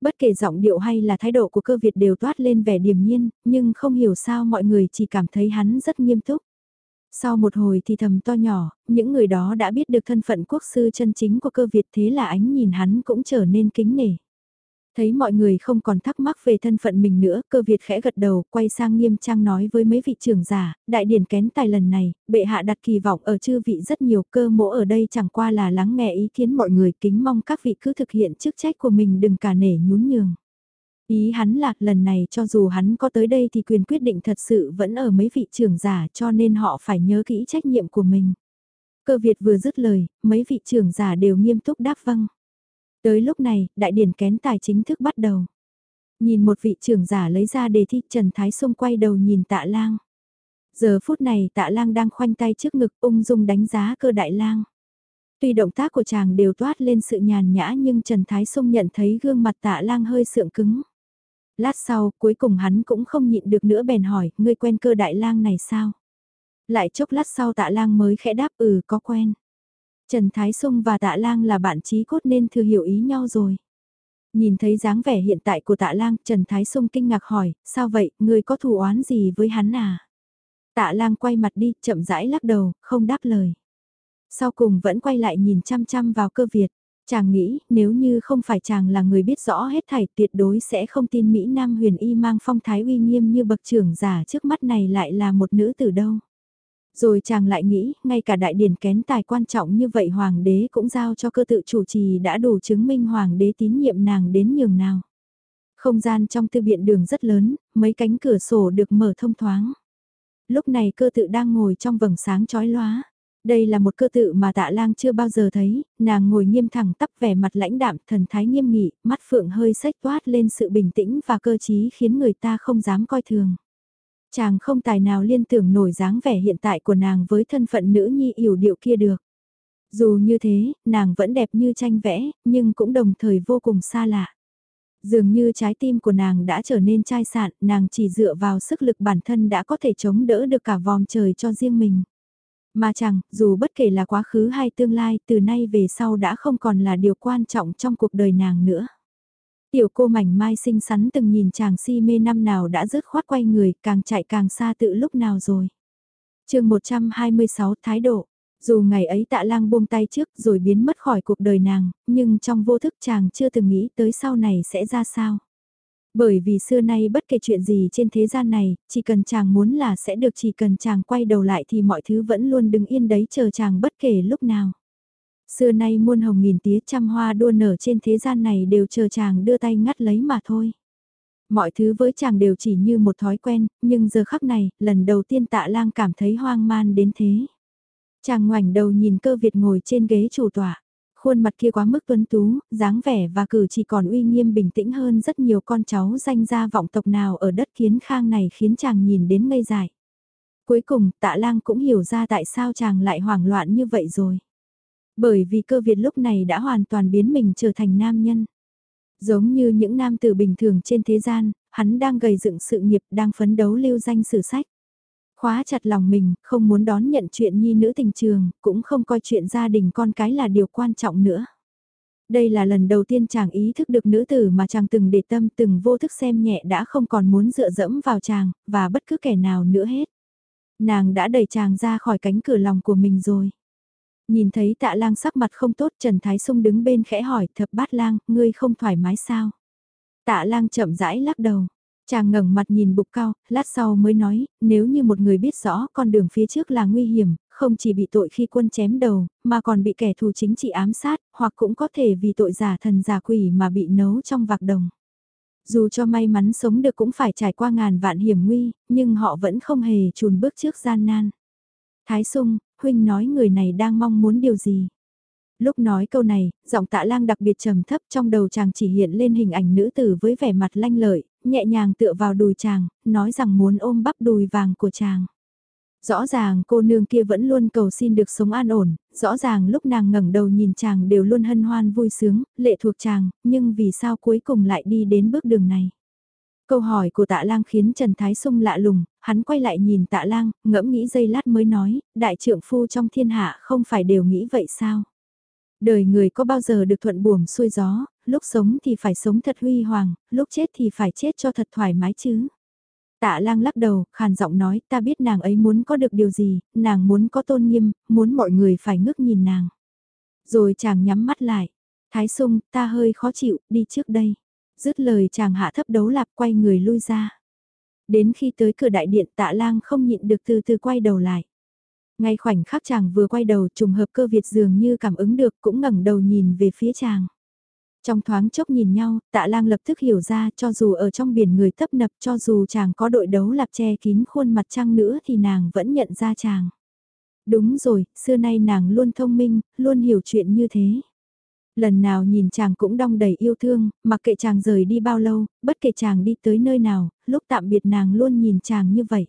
S1: Bất kể giọng điệu hay là thái độ của cơ Việt đều toát lên vẻ điềm nhiên, nhưng không hiểu sao mọi người chỉ cảm thấy hắn rất nghiêm túc. Sau một hồi thì thầm to nhỏ, những người đó đã biết được thân phận quốc sư chân chính của cơ Việt thế là ánh nhìn hắn cũng trở nên kính nể. Thấy mọi người không còn thắc mắc về thân phận mình nữa, cơ Việt khẽ gật đầu, quay sang nghiêm trang nói với mấy vị trưởng giả, đại điển kén tài lần này, bệ hạ đặt kỳ vọng ở chư vị rất nhiều cơ mỗ ở đây chẳng qua là lắng nghe ý kiến mọi người kính mong các vị cứ thực hiện chức trách của mình đừng cả nể nhún nhường. Ý hắn là lần này cho dù hắn có tới đây thì quyền quyết định thật sự vẫn ở mấy vị trưởng giả cho nên họ phải nhớ kỹ trách nhiệm của mình. Cơ Việt vừa dứt lời, mấy vị trưởng giả đều nghiêm túc đáp vâng. Tới lúc này, đại điển kén tài chính thức bắt đầu. Nhìn một vị trưởng giả lấy ra đề thi Trần Thái Sông quay đầu nhìn tạ lang. Giờ phút này tạ lang đang khoanh tay trước ngực ung dung đánh giá cơ đại lang. Tuy động tác của chàng đều toát lên sự nhàn nhã nhưng Trần Thái Sông nhận thấy gương mặt tạ lang hơi sượng cứng. Lát sau, cuối cùng hắn cũng không nhịn được nữa bèn hỏi, ngươi quen cơ đại lang này sao? Lại chốc lát sau tạ lang mới khẽ đáp ừ có quen. Trần Thái Sung và tạ lang là bạn trí cốt nên thừa hiểu ý nhau rồi. Nhìn thấy dáng vẻ hiện tại của tạ lang, Trần Thái Sung kinh ngạc hỏi, sao vậy, người có thù oán gì với hắn à? Tạ lang quay mặt đi, chậm rãi lắc đầu, không đáp lời. Sau cùng vẫn quay lại nhìn chăm chăm vào cơ Việt. Chàng nghĩ, nếu như không phải chàng là người biết rõ hết thảy tuyệt đối sẽ không tin Mỹ Nam huyền y mang phong thái uy nghiêm như bậc trưởng giả trước mắt này lại là một nữ tử đâu. Rồi chàng lại nghĩ, ngay cả đại điển kén tài quan trọng như vậy hoàng đế cũng giao cho cơ tự chủ trì đã đủ chứng minh hoàng đế tín nhiệm nàng đến nhường nào. Không gian trong thư biện đường rất lớn, mấy cánh cửa sổ được mở thông thoáng. Lúc này cơ tự đang ngồi trong vầng sáng chói lóa. Đây là một cơ tự mà tạ lang chưa bao giờ thấy, nàng ngồi nghiêm thẳng tắp vẻ mặt lãnh đạm, thần thái nghiêm nghị, mắt phượng hơi sách toát lên sự bình tĩnh và cơ trí khiến người ta không dám coi thường. Chàng không tài nào liên tưởng nổi dáng vẻ hiện tại của nàng với thân phận nữ nhi yểu điệu kia được. Dù như thế, nàng vẫn đẹp như tranh vẽ, nhưng cũng đồng thời vô cùng xa lạ. Dường như trái tim của nàng đã trở nên chai sạn, nàng chỉ dựa vào sức lực bản thân đã có thể chống đỡ được cả vòng trời cho riêng mình. Mà chẳng, dù bất kể là quá khứ hay tương lai, từ nay về sau đã không còn là điều quan trọng trong cuộc đời nàng nữa. Tiểu cô mảnh mai xinh xắn từng nhìn chàng si mê năm nào đã rớt khoát quay người, càng chạy càng xa tự lúc nào rồi. chương 126 Thái độ Dù ngày ấy tạ lang buông tay trước rồi biến mất khỏi cuộc đời nàng, nhưng trong vô thức chàng chưa từng nghĩ tới sau này sẽ ra sao. Bởi vì xưa nay bất kể chuyện gì trên thế gian này, chỉ cần chàng muốn là sẽ được chỉ cần chàng quay đầu lại thì mọi thứ vẫn luôn đứng yên đấy chờ chàng bất kể lúc nào. Xưa nay muôn hồng nghìn tía trăm hoa đua nở trên thế gian này đều chờ chàng đưa tay ngắt lấy mà thôi. Mọi thứ với chàng đều chỉ như một thói quen, nhưng giờ khắc này, lần đầu tiên tạ lang cảm thấy hoang man đến thế. Chàng ngoảnh đầu nhìn cơ Việt ngồi trên ghế chủ tọa. Khuôn mặt kia quá mức tuấn tú, dáng vẻ và cử chỉ còn uy nghiêm bình tĩnh hơn rất nhiều con cháu danh gia vọng tộc nào ở đất kiến khang này khiến chàng nhìn đến ngây dại. Cuối cùng tạ lang cũng hiểu ra tại sao chàng lại hoảng loạn như vậy rồi. Bởi vì cơ Việt lúc này đã hoàn toàn biến mình trở thành nam nhân. Giống như những nam tử bình thường trên thế gian, hắn đang gầy dựng sự nghiệp đang phấn đấu lưu danh sử sách. Khóa chặt lòng mình, không muốn đón nhận chuyện nhi nữ tình trường, cũng không coi chuyện gia đình con cái là điều quan trọng nữa. Đây là lần đầu tiên chàng ý thức được nữ tử mà chàng từng để tâm từng vô thức xem nhẹ đã không còn muốn dựa dẫm vào chàng, và bất cứ kẻ nào nữa hết. Nàng đã đẩy chàng ra khỏi cánh cửa lòng của mình rồi. Nhìn thấy tạ lang sắc mặt không tốt Trần Thái Sung đứng bên khẽ hỏi thập bát lang, ngươi không thoải mái sao? Tạ lang chậm rãi lắc đầu. Chàng ngẩng mặt nhìn bục cao, lát sau mới nói, nếu như một người biết rõ con đường phía trước là nguy hiểm, không chỉ bị tội khi quân chém đầu, mà còn bị kẻ thù chính trị ám sát, hoặc cũng có thể vì tội giả thần giả quỷ mà bị nấu trong vạc đồng. Dù cho may mắn sống được cũng phải trải qua ngàn vạn hiểm nguy, nhưng họ vẫn không hề chùn bước trước gian nan. Thái Sung, huynh nói người này đang mong muốn điều gì? Lúc nói câu này, giọng tạ lang đặc biệt trầm thấp trong đầu chàng chỉ hiện lên hình ảnh nữ tử với vẻ mặt lanh lợi, nhẹ nhàng tựa vào đùi chàng, nói rằng muốn ôm bắp đùi vàng của chàng. Rõ ràng cô nương kia vẫn luôn cầu xin được sống an ổn, rõ ràng lúc nàng ngẩng đầu nhìn chàng đều luôn hân hoan vui sướng, lệ thuộc chàng, nhưng vì sao cuối cùng lại đi đến bước đường này? Câu hỏi của tạ lang khiến Trần Thái Sung lạ lùng, hắn quay lại nhìn tạ lang, ngẫm nghĩ giây lát mới nói, đại trượng phu trong thiên hạ không phải đều nghĩ vậy sao? Đời người có bao giờ được thuận buồm xuôi gió, lúc sống thì phải sống thật huy hoàng, lúc chết thì phải chết cho thật thoải mái chứ. Tạ lang lắc đầu, khàn giọng nói, ta biết nàng ấy muốn có được điều gì, nàng muốn có tôn nghiêm, muốn mọi người phải ngước nhìn nàng. Rồi chàng nhắm mắt lại. Thái sung, ta hơi khó chịu, đi trước đây. Dứt lời chàng hạ thấp đấu lạp quay người lui ra. Đến khi tới cửa đại điện tạ lang không nhịn được từ từ quay đầu lại. Ngay khoảnh khắc chàng vừa quay đầu trùng hợp cơ Việt dường như cảm ứng được cũng ngẩng đầu nhìn về phía chàng. Trong thoáng chốc nhìn nhau, tạ lang lập tức hiểu ra cho dù ở trong biển người tấp nập cho dù chàng có đội đấu lạp che kín khuôn mặt trăng nữa thì nàng vẫn nhận ra chàng. Đúng rồi, xưa nay nàng luôn thông minh, luôn hiểu chuyện như thế. Lần nào nhìn chàng cũng đong đầy yêu thương, mặc kệ chàng rời đi bao lâu, bất kể chàng đi tới nơi nào, lúc tạm biệt nàng luôn nhìn chàng như vậy.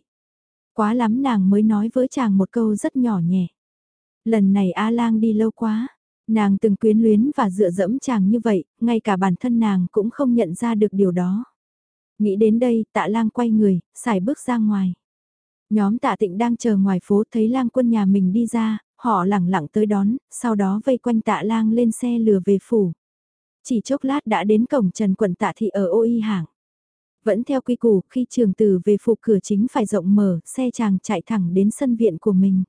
S1: Quá lắm nàng mới nói với chàng một câu rất nhỏ nhẹ. Lần này A Lang đi lâu quá, nàng từng quyến luyến và dựa dẫm chàng như vậy, ngay cả bản thân nàng cũng không nhận ra được điều đó. Nghĩ đến đây, tạ lang quay người, xài bước ra ngoài. Nhóm tạ tịnh đang chờ ngoài phố thấy lang quân nhà mình đi ra, họ lẳng lặng tới đón, sau đó vây quanh tạ lang lên xe lừa về phủ. Chỉ chốc lát đã đến cổng Trần Quận Tạ Thị ở ô y hạng. Vẫn theo quy củ, khi trường từ về phục cửa chính phải rộng mở, xe chàng chạy thẳng đến sân viện của mình.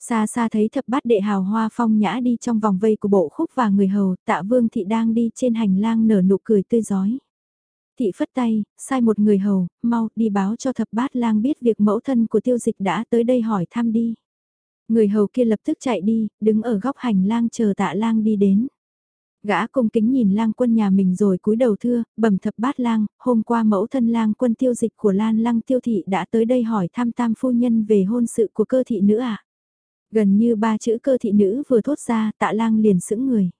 S1: Xa xa thấy thập bát đệ hào hoa phong nhã đi trong vòng vây của bộ khúc và người hầu, tạ vương thị đang đi trên hành lang nở nụ cười tươi giói. Thị phất tay, sai một người hầu, mau đi báo cho thập bát lang biết việc mẫu thân của tiêu dịch đã tới đây hỏi thăm đi. Người hầu kia lập tức chạy đi, đứng ở góc hành lang chờ tạ lang đi đến. Gã cung kính nhìn lang quân nhà mình rồi cúi đầu thưa, bẩm thập bát lang, hôm qua mẫu thân lang quân tiêu dịch của lan lang tiêu thị đã tới đây hỏi thăm tam phu nhân về hôn sự của cơ thị nữ ạ. À? Gần như ba chữ cơ thị nữ vừa thốt ra tạ lang liền sững người.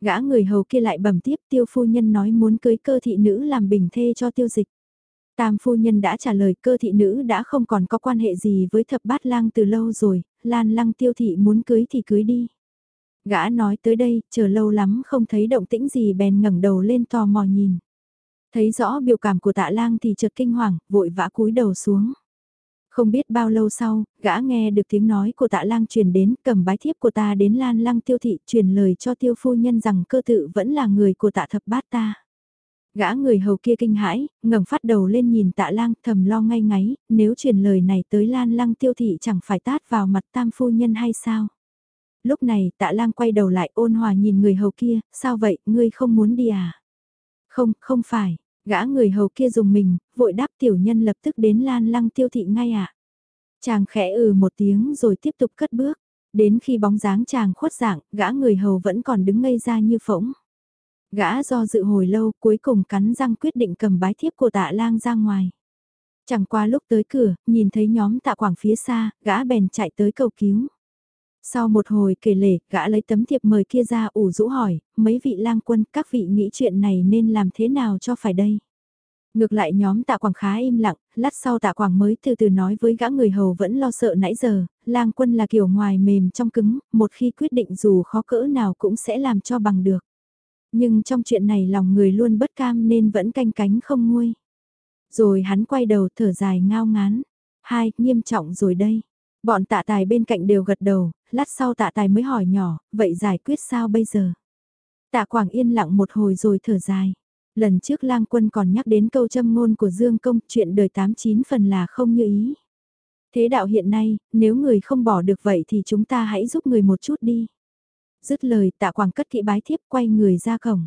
S1: Gã người hầu kia lại bẩm tiếp tiêu phu nhân nói muốn cưới cơ thị nữ làm bình thê cho tiêu dịch. Tam phu nhân đã trả lời cơ thị nữ đã không còn có quan hệ gì với thập bát lang từ lâu rồi, lan lăng tiêu thị muốn cưới thì cưới đi. Gã nói tới đây, chờ lâu lắm không thấy động tĩnh gì bèn ngẩng đầu lên tò mò nhìn. Thấy rõ biểu cảm của tạ lang thì chợt kinh hoàng, vội vã cúi đầu xuống. Không biết bao lâu sau, gã nghe được tiếng nói của tạ lang truyền đến, cầm bái thiếp của ta đến lan lăng tiêu thị, truyền lời cho tiêu phu nhân rằng cơ tự vẫn là người của tạ thập bát ta. Gã người hầu kia kinh hãi, ngẩng phát đầu lên nhìn tạ lang thầm lo ngay ngáy, nếu truyền lời này tới lan lăng tiêu thị chẳng phải tát vào mặt tam phu nhân hay sao? Lúc này tạ lang quay đầu lại ôn hòa nhìn người hầu kia, sao vậy, ngươi không muốn đi à? Không, không phải, Gã người hầu kia dùng mình, vội đáp tiểu nhân lập tức đến lan lăng tiêu thị ngay ạ. À. Chàng khẽ ừ một tiếng rồi tiếp tục cất bước. Đến khi bóng dáng chàng khuất dạng, gã người hầu vẫn còn đứng ngây ra như phỗng. Gã do dự hồi lâu cuối cùng cắn răng quyết định cầm bái thiếp của tạ lang ra ngoài. Chẳng qua lúc tới cửa, nhìn thấy nhóm tạ quảng phía xa, gã bèn chạy tới cầu cứu. Sau một hồi kể lể, gã lấy tấm thiệp mời kia ra ủ rũ hỏi, mấy vị lang quân, các vị nghĩ chuyện này nên làm thế nào cho phải đây? Ngược lại nhóm tạ quảng khá im lặng, lát sau tạ quảng mới từ từ nói với gã người hầu vẫn lo sợ nãy giờ, lang quân là kiểu ngoài mềm trong cứng, một khi quyết định dù khó cỡ nào cũng sẽ làm cho bằng được. Nhưng trong chuyện này lòng người luôn bất cam nên vẫn canh cánh không nguôi. Rồi hắn quay đầu thở dài ngao ngán. Hai, nghiêm trọng rồi đây. Bọn tạ tài bên cạnh đều gật đầu, lát sau tạ tài mới hỏi nhỏ, vậy giải quyết sao bây giờ? Tạ Quảng yên lặng một hồi rồi thở dài. Lần trước lang quân còn nhắc đến câu châm ngôn của Dương Công, chuyện đời tám chín phần là không như ý. Thế đạo hiện nay, nếu người không bỏ được vậy thì chúng ta hãy giúp người một chút đi. Dứt lời tạ quảng cất kỹ bái thiếp quay người ra cổng.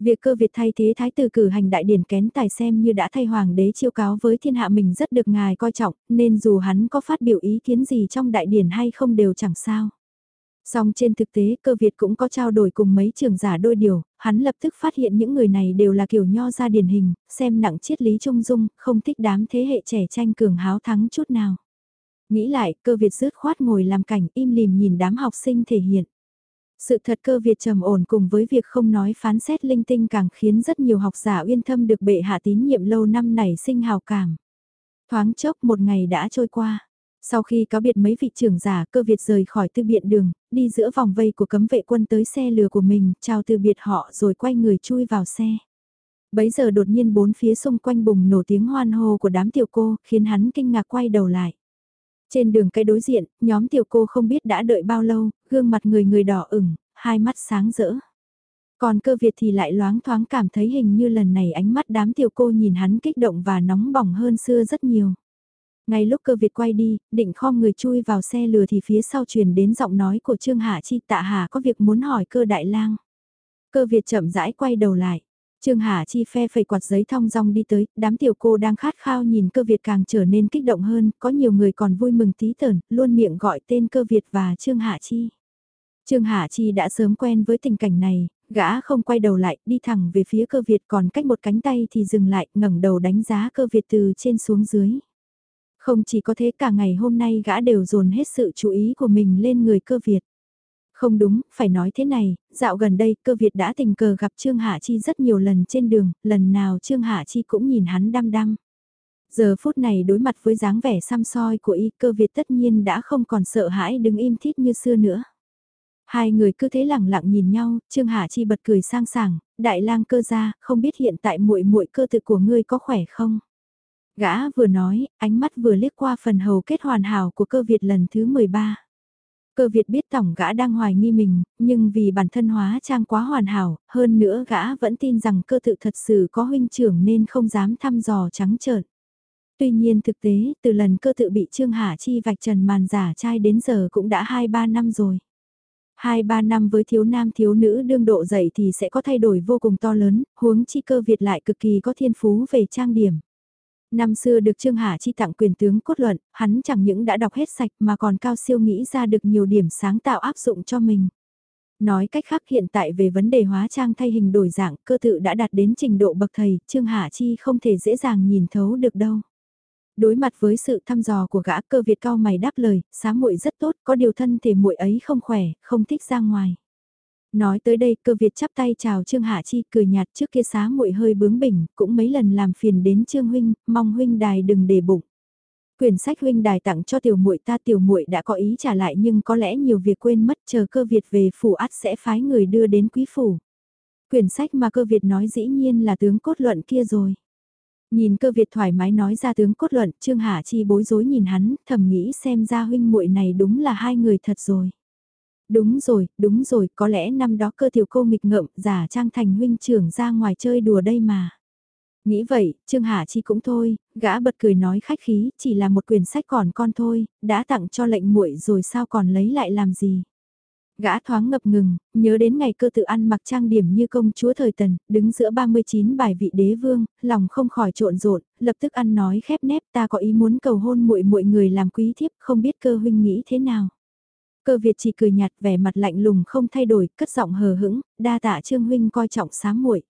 S1: Việc cơ Việt thay thế thái tử cử hành đại điển kén tài xem như đã thay hoàng đế chiêu cáo với thiên hạ mình rất được ngài coi trọng, nên dù hắn có phát biểu ý kiến gì trong đại điển hay không đều chẳng sao. Song trên thực tế cơ Việt cũng có trao đổi cùng mấy trường giả đôi điều, hắn lập tức phát hiện những người này đều là kiểu nho ra điển hình, xem nặng triết lý trung dung, không thích đám thế hệ trẻ tranh cường háo thắng chút nào. Nghĩ lại, cơ Việt rứt khoát ngồi làm cảnh im lìm nhìn đám học sinh thể hiện. Sự thật cơ Việt trầm ổn cùng với việc không nói phán xét linh tinh càng khiến rất nhiều học giả uyên thâm được bệ hạ tín nhiệm lâu năm nảy sinh hào cảm. Thoáng chốc một ngày đã trôi qua. Sau khi có biệt mấy vị trưởng giả cơ Việt rời khỏi tư biện đường, đi giữa vòng vây của cấm vệ quân tới xe lừa của mình, chào từ biệt họ rồi quay người chui vào xe. Bấy giờ đột nhiên bốn phía xung quanh bùng nổ tiếng hoan hô của đám tiểu cô, khiến hắn kinh ngạc quay đầu lại. Trên đường cây đối diện, nhóm tiểu cô không biết đã đợi bao lâu, gương mặt người người đỏ ửng, hai mắt sáng rỡ. Còn cơ Việt thì lại loáng thoáng cảm thấy hình như lần này ánh mắt đám tiểu cô nhìn hắn kích động và nóng bỏng hơn xưa rất nhiều. Ngay lúc cơ Việt quay đi, định khom người chui vào xe lừa thì phía sau truyền đến giọng nói của Trương Hạ Chi tạ Hà có việc muốn hỏi cơ đại lang. Cơ Việt chậm rãi quay đầu lại. Trương Hà Chi phe phẩy quạt giấy thong dong đi tới, đám tiểu cô đang khát khao nhìn cơ Việt càng trở nên kích động hơn, có nhiều người còn vui mừng tí tởn, luôn miệng gọi tên cơ Việt và Trương Hà Chi. Trương Hà Chi đã sớm quen với tình cảnh này, gã không quay đầu lại, đi thẳng về phía cơ Việt còn cách một cánh tay thì dừng lại, ngẩng đầu đánh giá cơ Việt từ trên xuống dưới. Không chỉ có thế cả ngày hôm nay gã đều dồn hết sự chú ý của mình lên người cơ Việt. Không đúng, phải nói thế này, dạo gần đây cơ Việt đã tình cờ gặp Trương Hạ Chi rất nhiều lần trên đường, lần nào Trương Hạ Chi cũng nhìn hắn đăm đăm. Giờ phút này đối mặt với dáng vẻ xăm soi của y cơ Việt tất nhiên đã không còn sợ hãi đứng im thít như xưa nữa. Hai người cứ thế lẳng lặng nhìn nhau, Trương Hạ Chi bật cười sang sảng, đại lang cơ ra, không biết hiện tại muội muội cơ tự của ngươi có khỏe không? Gã vừa nói, ánh mắt vừa liếc qua phần hầu kết hoàn hảo của cơ Việt lần thứ 13. Cơ Việt biết tổng gã đang hoài nghi mình, nhưng vì bản thân hóa trang quá hoàn hảo, hơn nữa gã vẫn tin rằng cơ tự thật sự có huynh trưởng nên không dám thăm dò trắng trợn. Tuy nhiên thực tế, từ lần cơ tự bị Trương Hạ Chi vạch trần màn giả trai đến giờ cũng đã 2-3 năm rồi. 2-3 năm với thiếu nam thiếu nữ đương độ dậy thì sẽ có thay đổi vô cùng to lớn, huống chi cơ Việt lại cực kỳ có thiên phú về trang điểm. Năm xưa được Trương hà Chi tặng quyền tướng cốt luận, hắn chẳng những đã đọc hết sạch mà còn cao siêu nghĩ ra được nhiều điểm sáng tạo áp dụng cho mình. Nói cách khác hiện tại về vấn đề hóa trang thay hình đổi dạng, cơ tự đã đạt đến trình độ bậc thầy, Trương hà Chi không thể dễ dàng nhìn thấu được đâu. Đối mặt với sự thăm dò của gã cơ Việt cao mày đáp lời, xá muội rất tốt, có điều thân thể muội ấy không khỏe, không thích ra ngoài. Nói tới đây cơ Việt chắp tay chào Trương Hạ Chi cười nhạt trước kia xá muội hơi bướng bỉnh, cũng mấy lần làm phiền đến Trương Huynh, mong Huynh đài đừng để bụng. Quyển sách Huynh đài tặng cho tiểu muội ta tiểu muội đã có ý trả lại nhưng có lẽ nhiều việc quên mất chờ cơ Việt về phủ át sẽ phái người đưa đến quý phủ. Quyển sách mà cơ Việt nói dĩ nhiên là tướng cốt luận kia rồi. Nhìn cơ Việt thoải mái nói ra tướng cốt luận, Trương Hạ Chi bối rối nhìn hắn, thầm nghĩ xem ra huynh muội này đúng là hai người thật rồi. Đúng rồi, đúng rồi, có lẽ năm đó cơ tiểu cô nghịch ngợm, giả trang thành huynh trưởng ra ngoài chơi đùa đây mà. Nghĩ vậy, Trương hà Chi cũng thôi, gã bật cười nói khách khí, chỉ là một quyển sách còn con thôi, đã tặng cho lệnh muội rồi sao còn lấy lại làm gì. Gã thoáng ngập ngừng, nhớ đến ngày cơ tự ăn mặc trang điểm như công chúa thời tần, đứng giữa 39 bài vị đế vương, lòng không khỏi trộn rộn, lập tức ăn nói khép nép ta có ý muốn cầu hôn muội muội người làm quý thiếp, không biết cơ huynh nghĩ thế nào. Cơ Việt chỉ cười nhạt vẻ mặt lạnh lùng không thay đổi, cất giọng hờ hững, đa tạ Trương huynh coi trọng sám muội.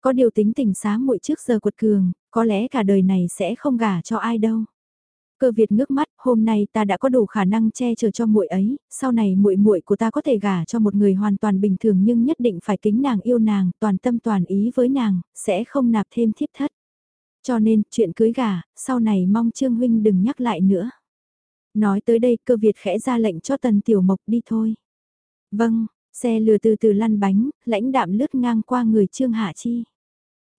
S1: Có điều tính tình sám muội trước giờ quật cường, có lẽ cả đời này sẽ không gả cho ai đâu. Cơ Việt ngước mắt, hôm nay ta đã có đủ khả năng che chở cho muội ấy, sau này muội muội của ta có thể gả cho một người hoàn toàn bình thường nhưng nhất định phải kính nàng yêu nàng, toàn tâm toàn ý với nàng, sẽ không nạp thêm thiếp thất. Cho nên, chuyện cưới gả, sau này mong Trương huynh đừng nhắc lại nữa. Nói tới đây, cơ Việt khẽ ra lệnh cho Tần Tiểu Mộc đi thôi. Vâng, xe lừa từ từ lăn bánh, lãnh đạm lướt ngang qua người Trương Hạ Chi.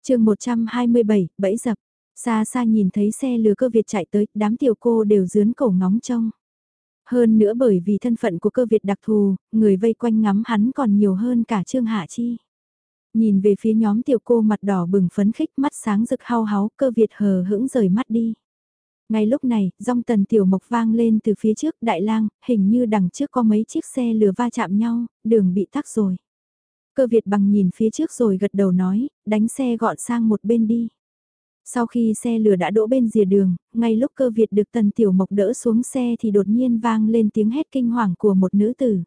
S1: chương 127, bẫy dập. Xa xa nhìn thấy xe lừa cơ Việt chạy tới, đám tiểu cô đều dướn cổ ngóng trông. Hơn nữa bởi vì thân phận của cơ Việt đặc thù, người vây quanh ngắm hắn còn nhiều hơn cả Trương Hạ Chi. Nhìn về phía nhóm tiểu cô mặt đỏ bừng phấn khích mắt sáng rực hao háo cơ Việt hờ hững rời mắt đi. Ngay lúc này, rong tần tiểu mộc vang lên từ phía trước đại lang, hình như đằng trước có mấy chiếc xe lừa va chạm nhau, đường bị tắc rồi. Cơ Việt bằng nhìn phía trước rồi gật đầu nói, đánh xe gọn sang một bên đi. Sau khi xe lửa đã đỗ bên rìa đường, ngay lúc cơ Việt được Tần Tiểu Mộc đỡ xuống xe thì đột nhiên vang lên tiếng hét kinh hoàng của một nữ tử.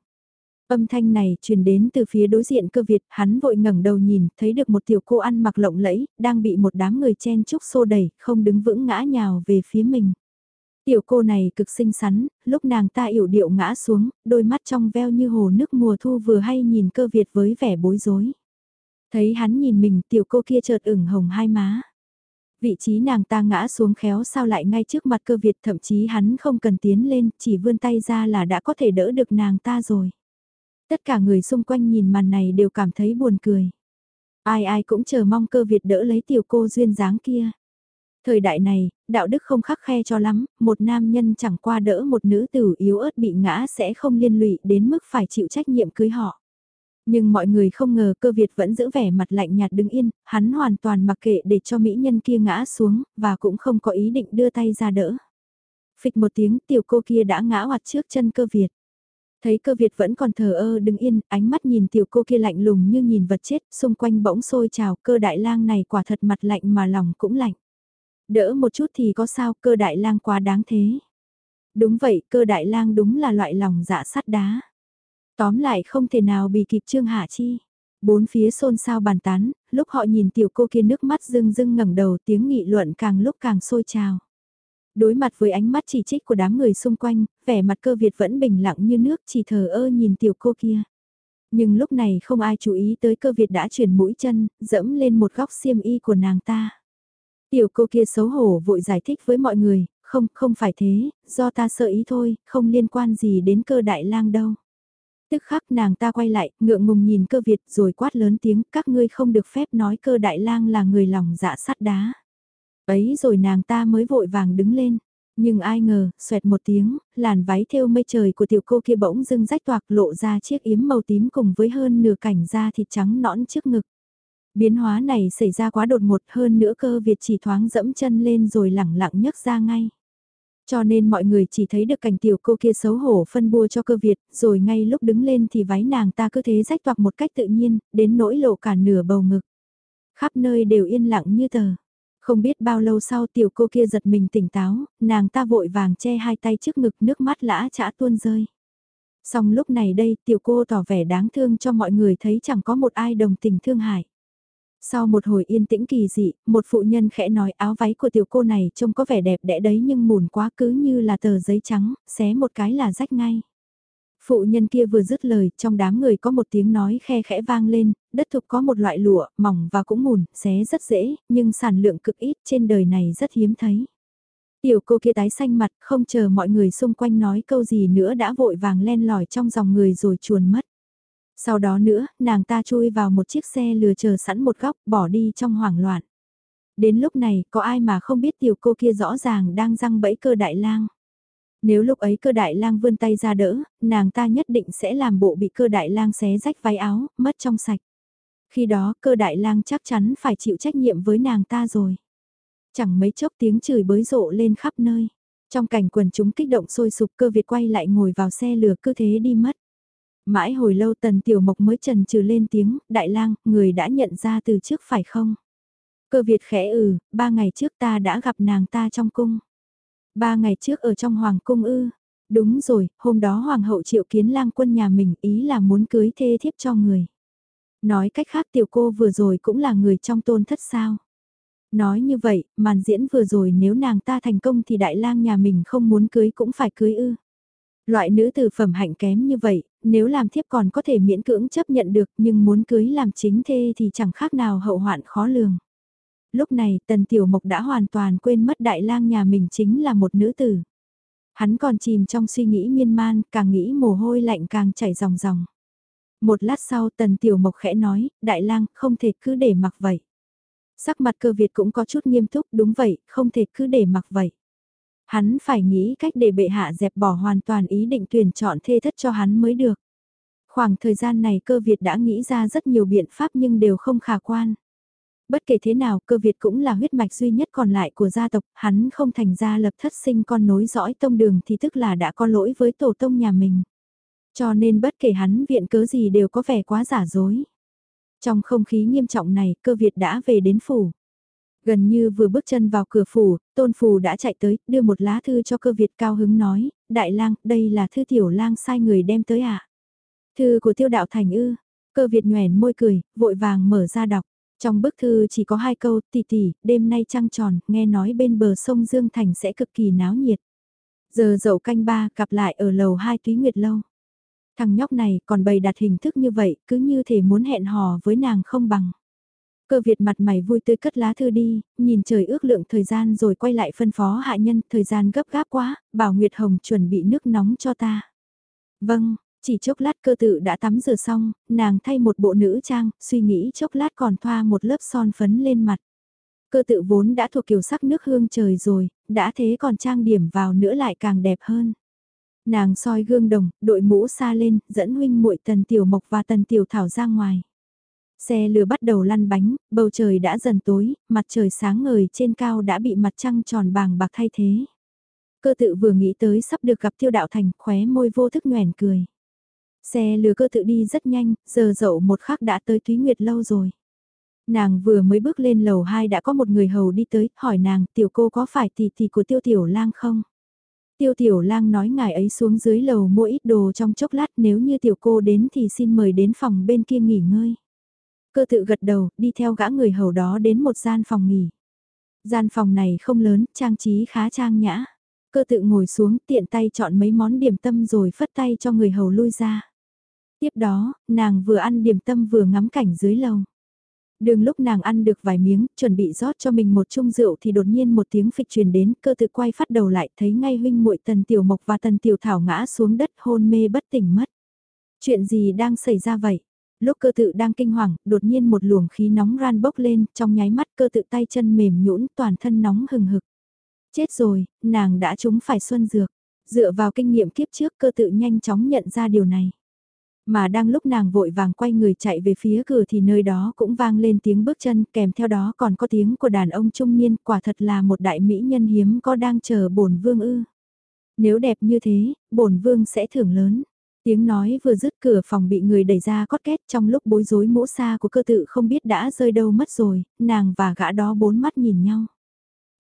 S1: Âm thanh này truyền đến từ phía đối diện cơ Việt, hắn vội ngẩng đầu nhìn, thấy được một tiểu cô ăn mặc lộng lẫy, đang bị một đám người chen chúc xô đẩy, không đứng vững ngã nhào về phía mình. Tiểu cô này cực xinh xắn, lúc nàng ta yểu điệu ngã xuống, đôi mắt trong veo như hồ nước mùa thu vừa hay nhìn cơ Việt với vẻ bối rối. Thấy hắn nhìn mình, tiểu cô kia chợt ửng hồng hai má vị trí nàng ta ngã xuống khéo sao lại ngay trước mặt cơ Việt thậm chí hắn không cần tiến lên, chỉ vươn tay ra là đã có thể đỡ được nàng ta rồi. Tất cả người xung quanh nhìn màn này đều cảm thấy buồn cười. Ai ai cũng chờ mong cơ Việt đỡ lấy tiểu cô duyên dáng kia. Thời đại này, đạo đức không khắc khe cho lắm, một nam nhân chẳng qua đỡ một nữ tử yếu ớt bị ngã sẽ không liên lụy đến mức phải chịu trách nhiệm cưới họ. Nhưng mọi người không ngờ cơ Việt vẫn giữ vẻ mặt lạnh nhạt đứng yên, hắn hoàn toàn mặc kệ để cho mỹ nhân kia ngã xuống, và cũng không có ý định đưa tay ra đỡ. Phịch một tiếng tiểu cô kia đã ngã hoạt trước chân cơ Việt. Thấy cơ Việt vẫn còn thờ ơ đứng yên, ánh mắt nhìn tiểu cô kia lạnh lùng như nhìn vật chết, xung quanh bỗng sôi trào cơ đại lang này quả thật mặt lạnh mà lòng cũng lạnh. Đỡ một chút thì có sao cơ đại lang quá đáng thế. Đúng vậy cơ đại lang đúng là loại lòng dạ sắt đá. Tóm lại không thể nào bị kịp Trương Hạ Chi. Bốn phía xôn xao bàn tán, lúc họ nhìn tiểu cô kia nước mắt rưng rưng ngẩng đầu tiếng nghị luận càng lúc càng sôi trào. Đối mặt với ánh mắt chỉ trích của đám người xung quanh, vẻ mặt cơ Việt vẫn bình lặng như nước chỉ thờ ơ nhìn tiểu cô kia. Nhưng lúc này không ai chú ý tới cơ Việt đã chuyển mũi chân, dẫm lên một góc xiêm y của nàng ta. Tiểu cô kia xấu hổ vội giải thích với mọi người, không, không phải thế, do ta sợ ý thôi, không liên quan gì đến cơ đại lang đâu. Tức khắc nàng ta quay lại, ngượng ngùng nhìn cơ Việt rồi quát lớn tiếng, các ngươi không được phép nói cơ đại lang là người lòng dạ sắt đá. Ấy rồi nàng ta mới vội vàng đứng lên. Nhưng ai ngờ, xoẹt một tiếng, làn váy thêu mây trời của tiểu cô kia bỗng dưng rách toạc lộ ra chiếc yếm màu tím cùng với hơn nửa cảnh da thịt trắng nõn trước ngực. Biến hóa này xảy ra quá đột ngột hơn nữa cơ Việt chỉ thoáng dẫm chân lên rồi lẳng lặng nhấc ra ngay. Cho nên mọi người chỉ thấy được cảnh tiểu cô kia xấu hổ phân bua cho cơ Việt, rồi ngay lúc đứng lên thì váy nàng ta cứ thế rách toạc một cách tự nhiên, đến nỗi lộ cả nửa bầu ngực. Khắp nơi đều yên lặng như tờ. Không biết bao lâu sau tiểu cô kia giật mình tỉnh táo, nàng ta vội vàng che hai tay trước ngực nước mắt lã chã tuôn rơi. Xong lúc này đây tiểu cô tỏ vẻ đáng thương cho mọi người thấy chẳng có một ai đồng tình thương hại. Sau một hồi yên tĩnh kỳ dị, một phụ nhân khẽ nói áo váy của tiểu cô này trông có vẻ đẹp đẽ đấy nhưng mùn quá cứ như là tờ giấy trắng, xé một cái là rách ngay. Phụ nhân kia vừa dứt lời, trong đám người có một tiếng nói khe khẽ vang lên, đất thục có một loại lụa, mỏng và cũng mùn, xé rất dễ, nhưng sản lượng cực ít trên đời này rất hiếm thấy. Tiểu cô kia tái xanh mặt, không chờ mọi người xung quanh nói câu gì nữa đã vội vàng len lỏi trong dòng người rồi chuồn mất. Sau đó nữa, nàng ta chui vào một chiếc xe lừa chờ sẵn một góc, bỏ đi trong hoảng loạn. Đến lúc này, có ai mà không biết tiểu cô kia rõ ràng đang răng bẫy cơ đại lang. Nếu lúc ấy cơ đại lang vươn tay ra đỡ, nàng ta nhất định sẽ làm bộ bị cơ đại lang xé rách váy áo, mất trong sạch. Khi đó cơ đại lang chắc chắn phải chịu trách nhiệm với nàng ta rồi. Chẳng mấy chốc tiếng chửi bới rộ lên khắp nơi. Trong cảnh quần chúng kích động sôi sục cơ Việt quay lại ngồi vào xe lừa cứ thế đi mất. Mãi hồi lâu tần tiểu mộc mới trần trừ lên tiếng, đại lang, người đã nhận ra từ trước phải không? Cơ Việt khẽ ừ, ba ngày trước ta đã gặp nàng ta trong cung. Ba ngày trước ở trong hoàng cung ư. Đúng rồi, hôm đó hoàng hậu triệu kiến lang quân nhà mình ý là muốn cưới thê thiếp cho người. Nói cách khác tiểu cô vừa rồi cũng là người trong tôn thất sao. Nói như vậy, màn diễn vừa rồi nếu nàng ta thành công thì đại lang nhà mình không muốn cưới cũng phải cưới ư. Loại nữ từ phẩm hạnh kém như vậy, nếu làm thiếp còn có thể miễn cưỡng chấp nhận được nhưng muốn cưới làm chính thê thì chẳng khác nào hậu hoạn khó lường. Lúc này tần tiểu mộc đã hoàn toàn quên mất đại lang nhà mình chính là một nữ tử. Hắn còn chìm trong suy nghĩ miên man, càng nghĩ mồ hôi lạnh càng chảy ròng ròng. Một lát sau tần tiểu mộc khẽ nói, đại lang không thể cứ để mặc vậy. Sắc mặt cơ Việt cũng có chút nghiêm túc, đúng vậy, không thể cứ để mặc vậy. Hắn phải nghĩ cách để bệ hạ dẹp bỏ hoàn toàn ý định tuyển chọn thê thất cho hắn mới được. Khoảng thời gian này cơ Việt đã nghĩ ra rất nhiều biện pháp nhưng đều không khả quan. Bất kể thế nào cơ Việt cũng là huyết mạch duy nhất còn lại của gia tộc, hắn không thành ra lập thất sinh con nối dõi tông đường thì tức là đã có lỗi với tổ tông nhà mình. Cho nên bất kể hắn viện cớ gì đều có vẻ quá giả dối. Trong không khí nghiêm trọng này, cơ Việt đã về đến phủ. Gần như vừa bước chân vào cửa phủ, tôn phù đã chạy tới, đưa một lá thư cho cơ Việt cao hứng nói, đại lang, đây là thư tiểu lang sai người đem tới ạ. À? Thư của tiêu đạo thành ư, cơ Việt nhoèn môi cười, vội vàng mở ra đọc. Trong bức thư chỉ có hai câu, tỷ tỷ, đêm nay trăng tròn, nghe nói bên bờ sông Dương Thành sẽ cực kỳ náo nhiệt. Giờ dậu canh ba, gặp lại ở lầu hai túy nguyệt lâu. Thằng nhóc này còn bày đặt hình thức như vậy, cứ như thể muốn hẹn hò với nàng không bằng. Cơ Việt mặt mày vui tươi cất lá thư đi, nhìn trời ước lượng thời gian rồi quay lại phân phó hạ nhân, thời gian gấp gáp quá, bảo Nguyệt Hồng chuẩn bị nước nóng cho ta. Vâng, chỉ chốc lát cơ tự đã tắm rửa xong, nàng thay một bộ nữ trang, suy nghĩ chốc lát còn thoa một lớp son phấn lên mặt. Cơ tự vốn đã thuộc kiểu sắc nước hương trời rồi, đã thế còn trang điểm vào nữa lại càng đẹp hơn. Nàng soi gương đồng, đội mũ xa lên, dẫn huynh muội tần tiểu mộc và tần tiểu thảo ra ngoài. Xe lừa bắt đầu lăn bánh, bầu trời đã dần tối, mặt trời sáng ngời trên cao đã bị mặt trăng tròn bàng bạc thay thế. Cơ tự vừa nghĩ tới sắp được gặp tiêu đạo thành, khóe môi vô thức nhoèn cười. Xe lừa cơ tự đi rất nhanh, giờ dậu một khắc đã tới Thúy Nguyệt lâu rồi. Nàng vừa mới bước lên lầu 2 đã có một người hầu đi tới, hỏi nàng, tiểu cô có phải tỷ tỷ của tiêu tiểu lang không? Tiêu tiểu lang nói ngài ấy xuống dưới lầu mua ít đồ trong chốc lát nếu như tiểu cô đến thì xin mời đến phòng bên kia nghỉ ngơi. Cơ tự gật đầu, đi theo gã người hầu đó đến một gian phòng nghỉ. Gian phòng này không lớn, trang trí khá trang nhã. Cơ tự ngồi xuống tiện tay chọn mấy món điểm tâm rồi phất tay cho người hầu lui ra. Tiếp đó, nàng vừa ăn điểm tâm vừa ngắm cảnh dưới lầu. Đường lúc nàng ăn được vài miếng, chuẩn bị rót cho mình một chung rượu thì đột nhiên một tiếng phịch truyền đến, cơ tự quay phát đầu lại thấy ngay huynh muội tần tiểu mộc và tần tiểu thảo ngã xuống đất hôn mê bất tỉnh mất. Chuyện gì đang xảy ra vậy? Lúc cơ tự đang kinh hoàng, đột nhiên một luồng khí nóng ran bốc lên, trong nháy mắt cơ tự tay chân mềm nhũn toàn thân nóng hừng hực. Chết rồi, nàng đã trúng phải xuân dược. Dựa vào kinh nghiệm kiếp trước cơ tự nhanh chóng nhận ra điều này. Mà đang lúc nàng vội vàng quay người chạy về phía cửa thì nơi đó cũng vang lên tiếng bước chân kèm theo đó còn có tiếng của đàn ông trung niên quả thật là một đại mỹ nhân hiếm có đang chờ bổn vương ư. Nếu đẹp như thế, bổn vương sẽ thưởng lớn. Tiếng nói vừa dứt cửa phòng bị người đẩy ra cót két trong lúc bối rối mũ xa của cơ tự không biết đã rơi đâu mất rồi, nàng và gã đó bốn mắt nhìn nhau.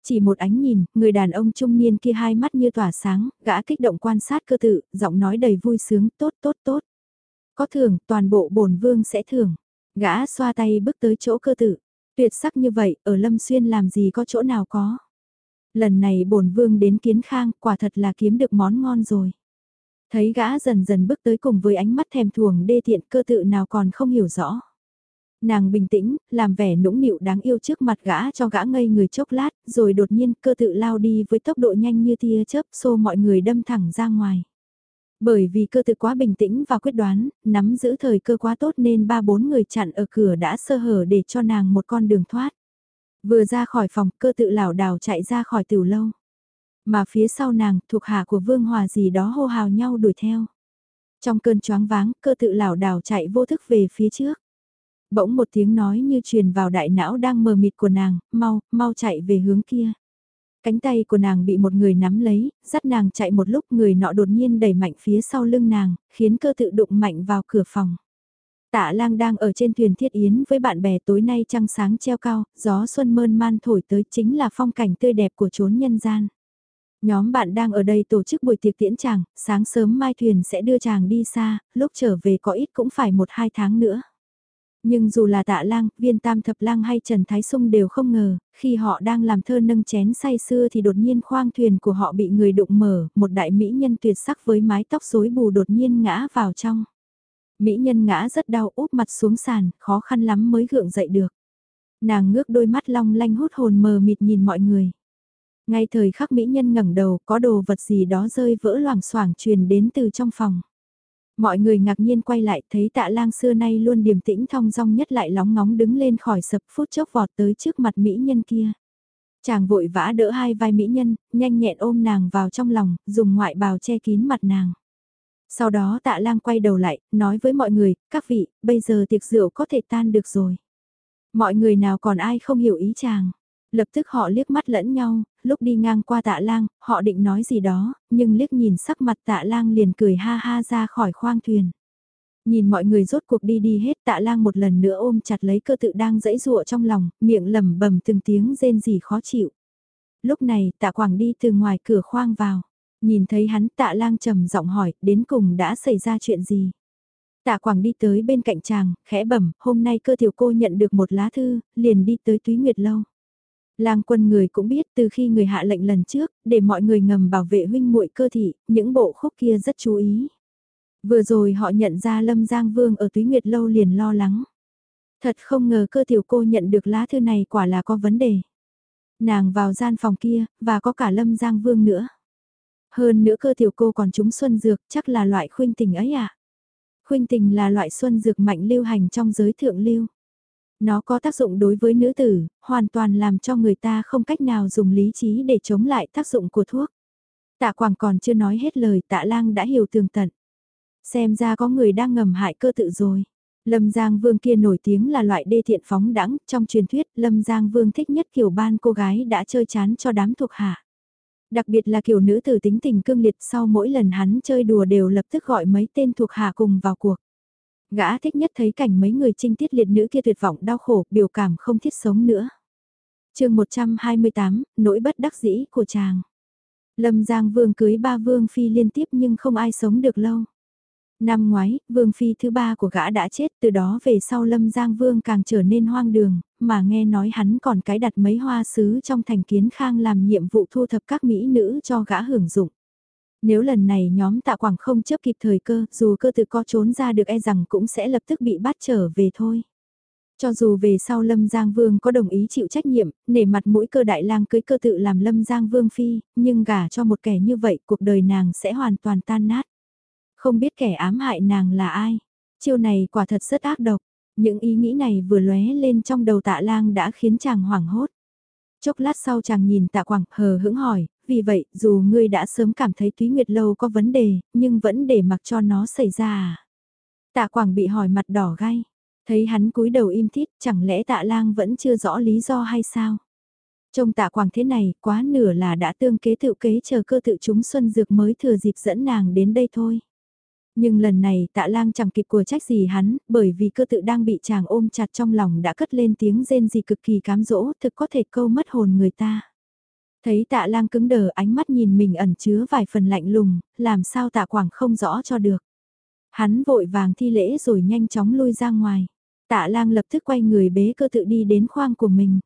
S1: Chỉ một ánh nhìn, người đàn ông trung niên kia hai mắt như tỏa sáng, gã kích động quan sát cơ tự, giọng nói đầy vui sướng, tốt tốt tốt. Có thưởng, toàn bộ bổn vương sẽ thưởng. Gã xoa tay bước tới chỗ cơ tự. Tuyệt sắc như vậy, ở Lâm Xuyên làm gì có chỗ nào có. Lần này bổn vương đến kiến khang, quả thật là kiếm được món ngon rồi. Thấy gã dần dần bước tới cùng với ánh mắt thèm thuồng đê tiện cơ tự nào còn không hiểu rõ. Nàng bình tĩnh, làm vẻ nũng nịu đáng yêu trước mặt gã cho gã ngây người chốc lát, rồi đột nhiên cơ tự lao đi với tốc độ nhanh như tia chớp xô mọi người đâm thẳng ra ngoài. Bởi vì cơ tự quá bình tĩnh và quyết đoán, nắm giữ thời cơ quá tốt nên ba bốn người chặn ở cửa đã sơ hở để cho nàng một con đường thoát. Vừa ra khỏi phòng, cơ tự lảo đảo chạy ra khỏi tiểu lâu. Mà phía sau nàng, thuộc hạ của Vương Hòa gì đó hô hào nhau đuổi theo. Trong cơn choáng váng, cơ tự lảo đảo chạy vô thức về phía trước. Bỗng một tiếng nói như truyền vào đại não đang mờ mịt của nàng, mau, mau chạy về hướng kia. Cánh tay của nàng bị một người nắm lấy, dắt nàng chạy một lúc người nọ đột nhiên đẩy mạnh phía sau lưng nàng, khiến cơ tự đụng mạnh vào cửa phòng. Tạ lang đang ở trên thuyền thiết yến với bạn bè tối nay trăng sáng treo cao, gió xuân mơn man thổi tới chính là phong cảnh tươi đẹp của chốn nhân gian. Nhóm bạn đang ở đây tổ chức buổi tiệc tiễn chàng, sáng sớm mai thuyền sẽ đưa chàng đi xa, lúc trở về có ít cũng phải một hai tháng nữa. Nhưng dù là tạ lang, viên tam thập lang hay Trần Thái Sung đều không ngờ, khi họ đang làm thơ nâng chén say xưa thì đột nhiên khoang thuyền của họ bị người đụng mở, một đại mỹ nhân tuyệt sắc với mái tóc rối bù đột nhiên ngã vào trong. Mỹ nhân ngã rất đau úp mặt xuống sàn, khó khăn lắm mới gượng dậy được. Nàng ngước đôi mắt long lanh hút hồn mờ mịt nhìn mọi người. Ngay thời khắc Mỹ nhân ngẩng đầu có đồ vật gì đó rơi vỡ loảng xoảng truyền đến từ trong phòng. Mọi người ngạc nhiên quay lại thấy tạ lang xưa nay luôn điềm tĩnh thong dong nhất lại lóng ngóng đứng lên khỏi sập phút chốc vọt tới trước mặt mỹ nhân kia. Chàng vội vã đỡ hai vai mỹ nhân, nhanh nhẹn ôm nàng vào trong lòng, dùng ngoại bào che kín mặt nàng. Sau đó tạ lang quay đầu lại, nói với mọi người, các vị, bây giờ tiệc rượu có thể tan được rồi. Mọi người nào còn ai không hiểu ý chàng. Lập tức họ liếc mắt lẫn nhau, lúc đi ngang qua tạ lang, họ định nói gì đó, nhưng liếc nhìn sắc mặt tạ lang liền cười ha ha ra khỏi khoang thuyền. Nhìn mọi người rốt cuộc đi đi hết tạ lang một lần nữa ôm chặt lấy cơ tự đang dẫy dụa trong lòng, miệng lẩm bẩm từng tiếng rên gì khó chịu. Lúc này tạ quảng đi từ ngoài cửa khoang vào, nhìn thấy hắn tạ lang trầm giọng hỏi đến cùng đã xảy ra chuyện gì. Tạ Quảng đi tới bên cạnh chàng, khẽ bẩm, hôm nay cơ tiểu cô nhận được một lá thư, liền đi tới túy nguyệt lâu. Lang quân người cũng biết từ khi người hạ lệnh lần trước, để mọi người ngầm bảo vệ huynh muội cơ thị, những bộ khúc kia rất chú ý. Vừa rồi họ nhận ra Lâm Giang Vương ở Túy Nguyệt Lâu liền lo lắng. Thật không ngờ cơ tiểu cô nhận được lá thư này quả là có vấn đề. Nàng vào gian phòng kia, và có cả Lâm Giang Vương nữa. Hơn nữa cơ tiểu cô còn trúng xuân dược, chắc là loại khuynh tình ấy à? Khuynh tình là loại xuân dược mạnh lưu hành trong giới thượng lưu. Nó có tác dụng đối với nữ tử, hoàn toàn làm cho người ta không cách nào dùng lý trí để chống lại tác dụng của thuốc. Tạ Quảng còn chưa nói hết lời tạ lang đã hiểu tường tận. Xem ra có người đang ngầm hại cơ tự rồi. Lâm Giang Vương kia nổi tiếng là loại đê thiện phóng đẳng, trong truyền thuyết Lâm Giang Vương thích nhất kiểu ban cô gái đã chơi chán cho đám thuộc hạ. Đặc biệt là kiểu nữ tử tính tình cương liệt sau mỗi lần hắn chơi đùa đều lập tức gọi mấy tên thuộc hạ cùng vào cuộc. Gã thích nhất thấy cảnh mấy người trinh tiết liệt nữ kia tuyệt vọng đau khổ, biểu cảm không thiết sống nữa. chương 128, nỗi bất đắc dĩ của chàng. Lâm Giang Vương cưới ba Vương Phi liên tiếp nhưng không ai sống được lâu. Năm ngoái, Vương Phi thứ ba của gã đã chết từ đó về sau Lâm Giang Vương càng trở nên hoang đường, mà nghe nói hắn còn cái đặt mấy hoa sứ trong thành kiến khang làm nhiệm vụ thu thập các mỹ nữ cho gã hưởng dụng. Nếu lần này nhóm tạ quảng không chấp kịp thời cơ, dù cơ tự có trốn ra được e rằng cũng sẽ lập tức bị bắt trở về thôi. Cho dù về sau Lâm Giang Vương có đồng ý chịu trách nhiệm, nể mặt mũi cơ đại lang cưới cơ tự làm Lâm Giang Vương phi, nhưng gả cho một kẻ như vậy cuộc đời nàng sẽ hoàn toàn tan nát. Không biết kẻ ám hại nàng là ai. Chiêu này quả thật rất ác độc. Những ý nghĩ này vừa lóe lên trong đầu tạ lang đã khiến chàng hoảng hốt. Chốc lát sau chàng nhìn tạ quảng hờ hững hỏi, vì vậy dù ngươi đã sớm cảm thấy Thúy Nguyệt Lâu có vấn đề, nhưng vẫn để mặc cho nó xảy ra à? Tạ quảng bị hỏi mặt đỏ gai, thấy hắn cúi đầu im thít, chẳng lẽ tạ lang vẫn chưa rõ lý do hay sao? Trông tạ quảng thế này, quá nửa là đã tương kế tự kế chờ cơ tự chúng xuân dược mới thừa dịp dẫn nàng đến đây thôi. Nhưng lần này tạ lang chẳng kịp của trách gì hắn, bởi vì cơ tự đang bị chàng ôm chặt trong lòng đã cất lên tiếng rên gì cực kỳ cám dỗ, thực có thể câu mất hồn người ta. Thấy tạ lang cứng đờ ánh mắt nhìn mình ẩn chứa vài phần lạnh lùng, làm sao tạ quảng không rõ cho được. Hắn vội vàng thi lễ rồi nhanh chóng lui ra ngoài. Tạ lang lập tức quay người bế cơ tự đi đến khoang của mình.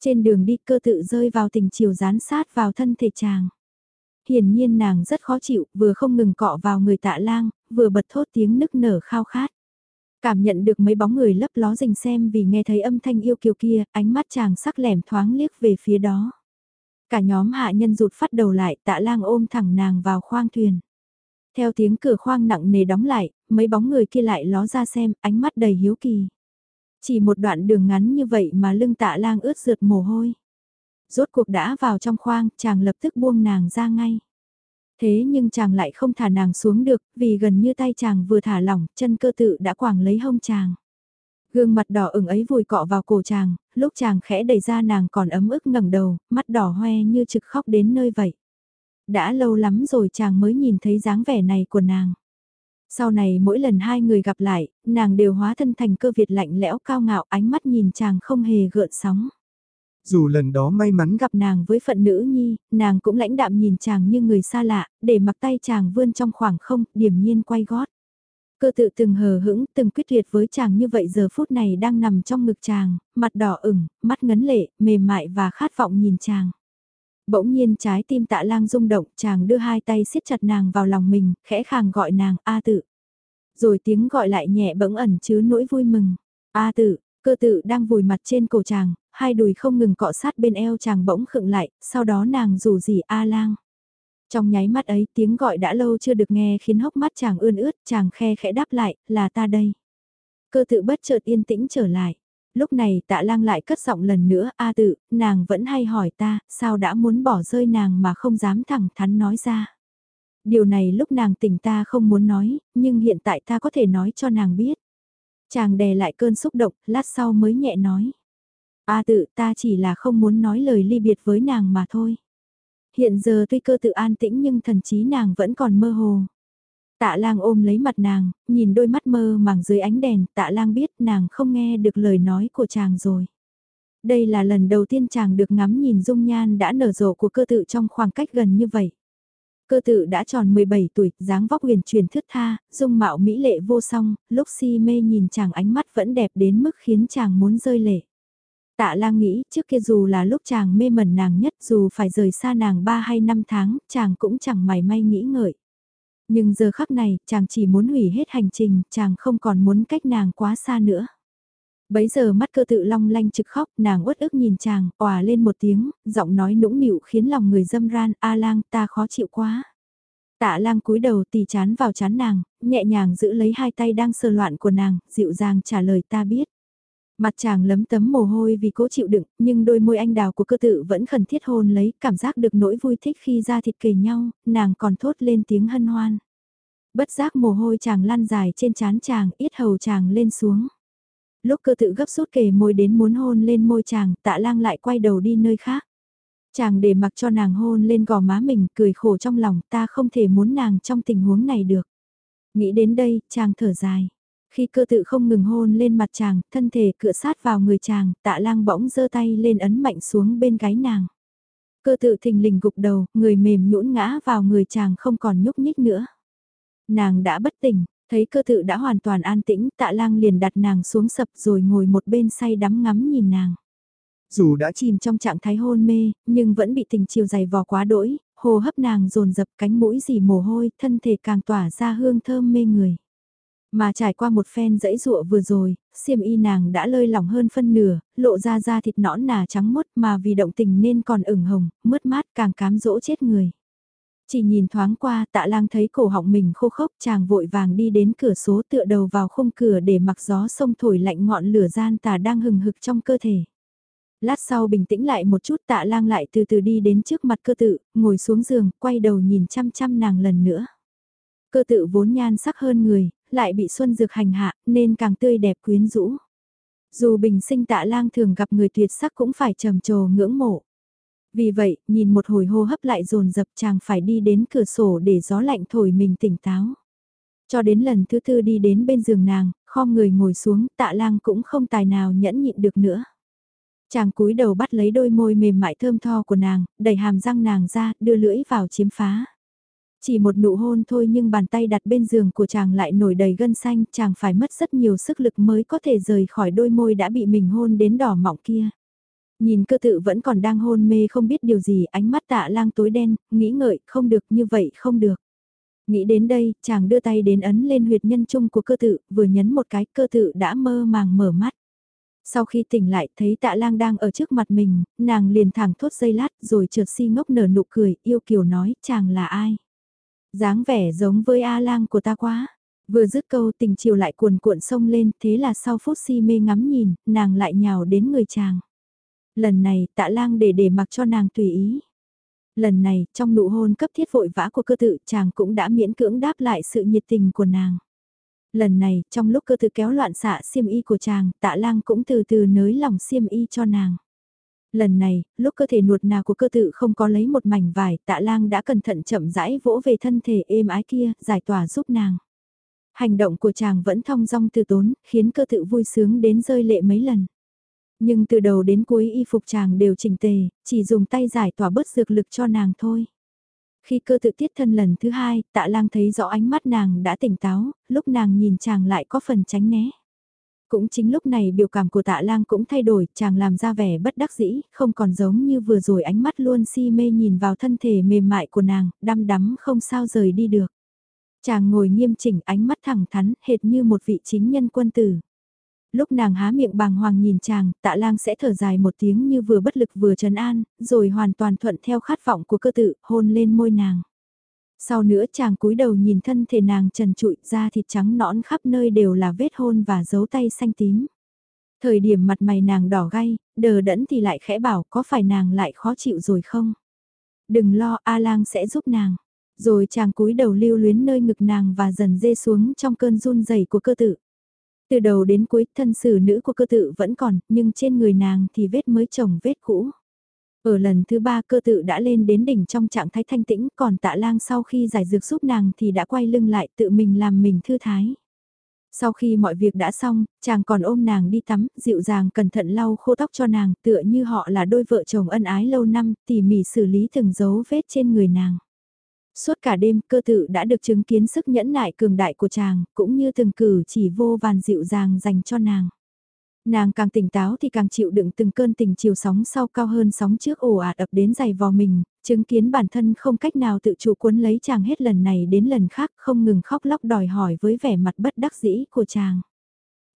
S1: Trên đường đi cơ tự rơi vào tình chiều dán sát vào thân thể chàng. Hiển nhiên nàng rất khó chịu, vừa không ngừng cọ vào người tạ lang, vừa bật thốt tiếng nức nở khao khát. Cảm nhận được mấy bóng người lấp ló rình xem vì nghe thấy âm thanh yêu kiều kia, ánh mắt chàng sắc lẻm thoáng liếc về phía đó. Cả nhóm hạ nhân rụt phát đầu lại, tạ lang ôm thẳng nàng vào khoang thuyền. Theo tiếng cửa khoang nặng nề đóng lại, mấy bóng người kia lại ló ra xem, ánh mắt đầy hiếu kỳ. Chỉ một đoạn đường ngắn như vậy mà lưng tạ lang ướt rượt mồ hôi. Rốt cuộc đã vào trong khoang, chàng lập tức buông nàng ra ngay. Thế nhưng chàng lại không thả nàng xuống được, vì gần như tay chàng vừa thả lỏng, chân cơ tự đã quàng lấy hông chàng. Gương mặt đỏ ửng ấy vùi cọ vào cổ chàng, lúc chàng khẽ đẩy ra nàng còn ấm ức ngẩng đầu, mắt đỏ hoe như trực khóc đến nơi vậy. Đã lâu lắm rồi chàng mới nhìn thấy dáng vẻ này của nàng. Sau này mỗi lần hai người gặp lại, nàng đều hóa thân thành cơ Việt lạnh lẽo cao ngạo ánh mắt nhìn chàng không hề gợn sóng.
S2: Dù lần đó may mắn
S1: gặp nàng với phận nữ nhi, nàng cũng lãnh đạm nhìn chàng như người xa lạ, để mặc tay chàng vươn trong khoảng không, điềm nhiên quay gót. Cơ tự từng hờ hững, từng quyết liệt với chàng như vậy giờ phút này đang nằm trong ngực chàng, mặt đỏ ửng, mắt ngấn lệ, mềm mại và khát vọng nhìn chàng. Bỗng nhiên trái tim tạ lang rung động, chàng đưa hai tay siết chặt nàng vào lòng mình, khẽ khàng gọi nàng, A tự. Rồi tiếng gọi lại nhẹ bỗng ẩn chứa nỗi vui mừng. A tự, cơ tự đang vùi mặt trên cổ chàng, hai đùi không ngừng cọ sát bên eo chàng bỗng khựng lại, sau đó nàng rủ gì A lang. Trong nháy mắt ấy tiếng gọi đã lâu chưa được nghe khiến hốc mắt chàng ươn ướt, chàng khe khẽ đáp lại, là ta đây. Cơ tự bất chợt yên tĩnh trở lại. Lúc này tạ lang lại cất giọng lần nữa, a tự, nàng vẫn hay hỏi ta, sao đã muốn bỏ rơi nàng mà không dám thẳng thắn nói ra. Điều này lúc nàng tỉnh ta không muốn nói, nhưng hiện tại ta có thể nói cho nàng biết. Chàng đè lại cơn xúc động, lát sau mới nhẹ nói. A tự ta chỉ là không muốn nói lời ly biệt với nàng mà thôi. Hiện giờ tuy cơ tự an tĩnh nhưng thần trí nàng vẫn còn mơ hồ. Tạ lang ôm lấy mặt nàng, nhìn đôi mắt mơ màng dưới ánh đèn, tạ lang biết nàng không nghe được lời nói của chàng rồi. Đây là lần đầu tiên chàng được ngắm nhìn dung nhan đã nở rộ của cơ tự trong khoảng cách gần như vậy. Cơ tự đã tròn 17 tuổi, dáng vóc huyền truyền thướt tha, dung mạo mỹ lệ vô song, lúc si mê nhìn chàng ánh mắt vẫn đẹp đến mức khiến chàng muốn rơi lệ. Tạ lang nghĩ trước kia dù là lúc chàng mê mẩn nàng nhất dù phải rời xa nàng 3 hay 5 tháng, chàng cũng chẳng mảy may nghĩ ngợi. Nhưng giờ khắc này, chàng chỉ muốn hủy hết hành trình, chàng không còn muốn cách nàng quá xa nữa. Bấy giờ mắt cơ tự long lanh trực khóc, nàng uất ức nhìn chàng, òa lên một tiếng, giọng nói nũng nịu khiến lòng người dâm ran, a lang ta khó chịu quá. Tạ lang cúi đầu tì chán vào chán nàng, nhẹ nhàng giữ lấy hai tay đang sơ loạn của nàng, dịu dàng trả lời ta biết. Mặt chàng lấm tấm mồ hôi vì cố chịu đựng, nhưng đôi môi anh đào của cơ tự vẫn khẩn thiết hôn lấy, cảm giác được nỗi vui thích khi ra thịt kề nhau, nàng còn thốt lên tiếng hân hoan. Bất giác mồ hôi chàng lan dài trên trán chàng, ít hầu chàng lên xuống. Lúc cơ tự gấp rút kề môi đến muốn hôn lên môi chàng, tạ lang lại quay đầu đi nơi khác. Chàng để mặc cho nàng hôn lên gò má mình, cười khổ trong lòng, ta không thể muốn nàng trong tình huống này được. Nghĩ đến đây, chàng thở dài. Khi cơ tự không ngừng hôn lên mặt chàng, thân thể cựa sát vào người chàng, tạ lang bỗng giơ tay lên ấn mạnh xuống bên gáy nàng. Cơ tự thình lình gục đầu, người mềm nhũn ngã vào người chàng không còn nhúc nhích nữa. Nàng đã bất tỉnh, thấy cơ tự đã hoàn toàn an tĩnh, tạ lang liền đặt nàng xuống sập rồi ngồi một bên say đắm ngắm nhìn nàng. Dù đã chìm trong trạng thái hôn mê, nhưng vẫn bị tình chiều dày vò quá đỗi, hồ hấp nàng dồn dập cánh mũi dì mồ hôi, thân thể càng tỏa ra hương thơm mê người. Mà trải qua một phen dãy dụa vừa rồi, xiêm y nàng đã lơi lỏng hơn phân nửa, lộ ra da thịt nõn nà trắng mốt mà vì động tình nên còn ửng hồng, mướt mát càng cám dỗ chết người. Chỉ nhìn thoáng qua tạ lang thấy cổ họng mình khô khốc chàng vội vàng đi đến cửa số tựa đầu vào khung cửa để mặc gió sông thổi lạnh ngọn lửa gian tà đang hừng hực trong cơ thể. Lát sau bình tĩnh lại một chút tạ lang lại từ từ đi đến trước mặt cơ tự, ngồi xuống giường, quay đầu nhìn chăm chăm nàng lần nữa. Cơ tự vốn nhan sắc hơn người, lại bị xuân dược hành hạ, nên càng tươi đẹp quyến rũ. Dù bình sinh tạ lang thường gặp người tuyệt sắc cũng phải trầm trồ ngưỡng mộ. Vì vậy, nhìn một hồi hô hấp lại dồn dập chàng phải đi đến cửa sổ để gió lạnh thổi mình tỉnh táo. Cho đến lần thứ tư đi đến bên giường nàng, khom người ngồi xuống, tạ lang cũng không tài nào nhẫn nhịn được nữa. Chàng cúi đầu bắt lấy đôi môi mềm mại thơm tho của nàng, đẩy hàm răng nàng ra, đưa lưỡi vào chiếm phá. Chỉ một nụ hôn thôi nhưng bàn tay đặt bên giường của chàng lại nổi đầy gân xanh, chàng phải mất rất nhiều sức lực mới có thể rời khỏi đôi môi đã bị mình hôn đến đỏ mọng kia. Nhìn cơ tự vẫn còn đang hôn mê không biết điều gì, ánh mắt tạ lang tối đen, nghĩ ngợi, không được như vậy không được. Nghĩ đến đây, chàng đưa tay đến ấn lên huyệt nhân trung của cơ tự, vừa nhấn một cái cơ tự đã mơ màng mở mắt. Sau khi tỉnh lại thấy tạ lang đang ở trước mặt mình, nàng liền thẳng thốt dây lát rồi chợt si ngốc nở nụ cười, yêu kiều nói chàng là ai dáng vẻ giống với A lang của ta quá. Vừa dứt câu tình chiều lại cuồn cuộn sông lên, thế là sau phút si mê ngắm nhìn, nàng lại nhào đến người chàng. Lần này tạ lang để để mặc cho nàng tùy ý. Lần này, trong nụ hôn cấp thiết vội vã của cơ tự, chàng cũng đã miễn cưỡng đáp lại sự nhiệt tình của nàng. Lần này, trong lúc cơ tự kéo loạn xạ xiêm y của chàng, tạ lang cũng từ từ nới lòng xiêm y cho nàng. Lần này, lúc cơ thể nuột nà của cơ tự không có lấy một mảnh vải, tạ lang đã cẩn thận chậm rãi vỗ về thân thể êm ái kia, giải tỏa giúp nàng. Hành động của chàng vẫn thong dong từ tốn, khiến cơ tự vui sướng đến rơi lệ mấy lần. Nhưng từ đầu đến cuối y phục chàng đều chỉnh tề, chỉ dùng tay giải tỏa bớt dược lực cho nàng thôi. Khi cơ tự tiết thân lần thứ hai, tạ lang thấy rõ ánh mắt nàng đã tỉnh táo, lúc nàng nhìn chàng lại có phần tránh né. Cũng chính lúc này biểu cảm của tạ lang cũng thay đổi, chàng làm ra vẻ bất đắc dĩ, không còn giống như vừa rồi ánh mắt luôn si mê nhìn vào thân thể mềm mại của nàng, đăm đắm không sao rời đi được. Chàng ngồi nghiêm chỉnh ánh mắt thẳng thắn, hệt như một vị chính nhân quân tử lúc nàng há miệng bàng hoàng nhìn chàng, tạ lang sẽ thở dài một tiếng như vừa bất lực vừa trấn an, rồi hoàn toàn thuận theo khát vọng của cơ tự, hôn lên môi nàng. Sau nữa chàng cúi đầu nhìn thân thể nàng trần trụi da thịt trắng nõn khắp nơi đều là vết hôn và dấu tay xanh tím. Thời điểm mặt mày nàng đỏ gay, đờ đẫn thì lại khẽ bảo có phải nàng lại khó chịu rồi không? Đừng lo A lang sẽ giúp nàng. Rồi chàng cúi đầu lưu luyến nơi ngực nàng và dần dê xuống trong cơn run rẩy của cơ tự. Từ đầu đến cuối thân sử nữ của cơ tự vẫn còn, nhưng trên người nàng thì vết mới chồng vết cũ. Ở lần thứ ba cơ tự đã lên đến đỉnh trong trạng thái thanh tĩnh, còn tạ lang sau khi giải dược giúp nàng thì đã quay lưng lại tự mình làm mình thư thái. Sau khi mọi việc đã xong, chàng còn ôm nàng đi tắm, dịu dàng cẩn thận lau khô tóc cho nàng, tựa như họ là đôi vợ chồng ân ái lâu năm, tỉ mỉ xử lý từng dấu vết trên người nàng. Suốt cả đêm cơ tự đã được chứng kiến sức nhẫn nại cường đại của chàng, cũng như từng cử chỉ vô vàn dịu dàng dành cho nàng. Nàng càng tỉnh táo thì càng chịu đựng từng cơn tình chiều sóng sau cao hơn sóng trước ồ ạt ập đến giày vò mình, chứng kiến bản thân không cách nào tự chủ cuốn lấy chàng hết lần này đến lần khác không ngừng khóc lóc đòi hỏi với vẻ mặt bất đắc dĩ của chàng.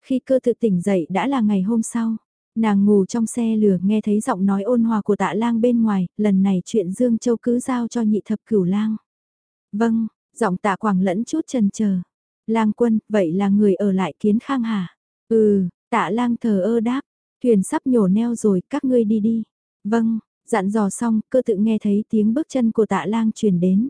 S1: Khi cơ tự tỉnh dậy đã là ngày hôm sau, nàng ngủ trong xe lửa nghe thấy giọng nói ôn hòa của tạ lang bên ngoài, lần này chuyện Dương Châu cứ giao cho nhị thập cửu lang. Vâng, giọng tạ quảng lẫn chút trần chờ Lang quân, vậy là người ở lại kiến khang hả? Ừ, tạ lang thờ ơ đáp, thuyền sắp nhổ neo rồi, các ngươi đi đi. Vâng, dặn dò xong, cơ tự nghe thấy tiếng bước chân của tạ lang truyền đến.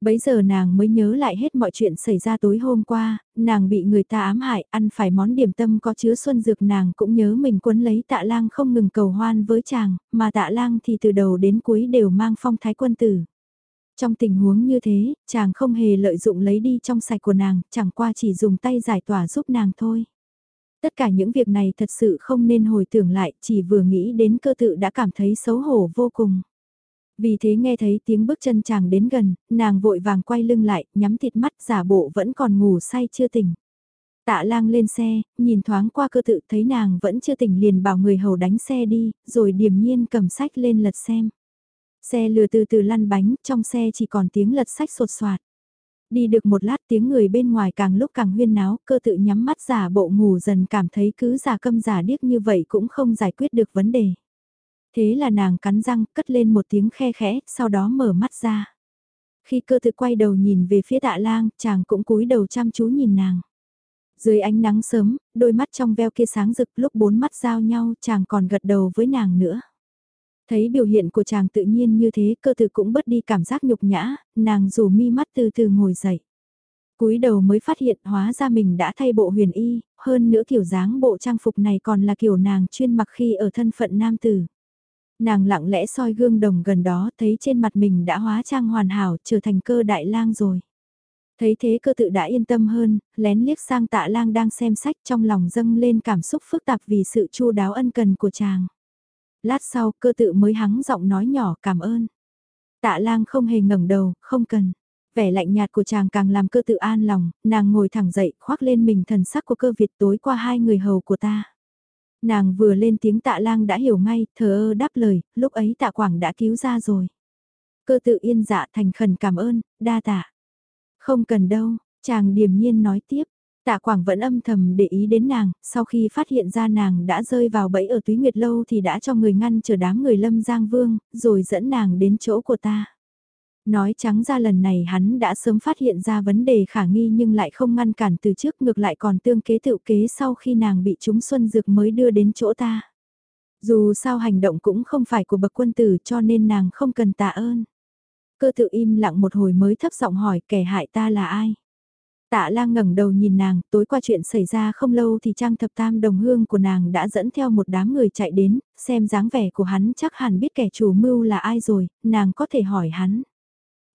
S1: Bấy giờ nàng mới nhớ lại hết mọi chuyện xảy ra tối hôm qua, nàng bị người ta ám hại, ăn phải món điểm tâm có chứa xuân dược nàng cũng nhớ mình quấn lấy tạ lang không ngừng cầu hoan với chàng, mà tạ lang thì từ đầu đến cuối đều mang phong thái quân tử. Trong tình huống như thế, chàng không hề lợi dụng lấy đi trong sạch của nàng, chẳng qua chỉ dùng tay giải tỏa giúp nàng thôi. Tất cả những việc này thật sự không nên hồi tưởng lại, chỉ vừa nghĩ đến cơ tự đã cảm thấy xấu hổ vô cùng. Vì thế nghe thấy tiếng bước chân chàng đến gần, nàng vội vàng quay lưng lại, nhắm thịt mắt giả bộ vẫn còn ngủ say chưa tỉnh. Tạ lang lên xe, nhìn thoáng qua cơ tự thấy nàng vẫn chưa tỉnh liền bảo người hầu đánh xe đi, rồi điềm nhiên cầm sách lên lật xem. Xe lừa từ từ lăn bánh, trong xe chỉ còn tiếng lật sách sột soạt. Đi được một lát tiếng người bên ngoài càng lúc càng huyên náo, cơ tự nhắm mắt giả bộ ngủ dần cảm thấy cứ giả câm giả điếc như vậy cũng không giải quyết được vấn đề. Thế là nàng cắn răng, cất lên một tiếng khe khẽ, sau đó mở mắt ra. Khi cơ tự quay đầu nhìn về phía tạ lang, chàng cũng cúi đầu chăm chú nhìn nàng. Dưới ánh nắng sớm, đôi mắt trong veo kia sáng rực lúc bốn mắt giao nhau chàng còn gật đầu với nàng nữa. Thấy biểu hiện của chàng tự nhiên như thế cơ tự cũng bớt đi cảm giác nhục nhã, nàng rủ mi mắt từ từ ngồi dậy. cúi đầu mới phát hiện hóa ra mình đã thay bộ huyền y, hơn nữa kiểu dáng bộ trang phục này còn là kiểu nàng chuyên mặc khi ở thân phận nam tử. Nàng lặng lẽ soi gương đồng gần đó thấy trên mặt mình đã hóa trang hoàn hảo trở thành cơ đại lang rồi. Thấy thế cơ tự đã yên tâm hơn, lén liếc sang tạ lang đang xem sách trong lòng dâng lên cảm xúc phức tạp vì sự chu đáo ân cần của chàng. Lát sau cơ tự mới hắng giọng nói nhỏ cảm ơn. Tạ lang không hề ngẩng đầu, không cần. Vẻ lạnh nhạt của chàng càng làm cơ tự an lòng, nàng ngồi thẳng dậy khoác lên mình thần sắc của cơ Việt tối qua hai người hầu của ta. Nàng vừa lên tiếng tạ lang đã hiểu ngay, thờ ơ đáp lời, lúc ấy tạ quảng đã cứu ra rồi. Cơ tự yên dạ thành khẩn cảm ơn, đa tạ. Không cần đâu, chàng điềm nhiên nói tiếp. Tạ Quảng vẫn âm thầm để ý đến nàng, sau khi phát hiện ra nàng đã rơi vào bẫy ở túy nguyệt lâu thì đã cho người ngăn chờ đám người lâm giang vương, rồi dẫn nàng đến chỗ của ta. Nói trắng ra lần này hắn đã sớm phát hiện ra vấn đề khả nghi nhưng lại không ngăn cản từ trước ngược lại còn tương kế tự kế sau khi nàng bị chúng xuân dược mới đưa đến chỗ ta. Dù sao hành động cũng không phải của bậc quân tử cho nên nàng không cần tạ ơn. Cơ tự im lặng một hồi mới thấp giọng hỏi kẻ hại ta là ai. Tạ lang ngẩng đầu nhìn nàng, tối qua chuyện xảy ra không lâu thì trang thập tam đồng hương của nàng đã dẫn theo một đám người chạy đến, xem dáng vẻ của hắn chắc hẳn biết kẻ chủ mưu là ai rồi, nàng có thể hỏi hắn.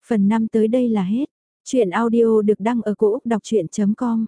S1: Phần 5 tới đây là hết. Chuyện audio được đăng ở cổ Úc đọc chuyện.com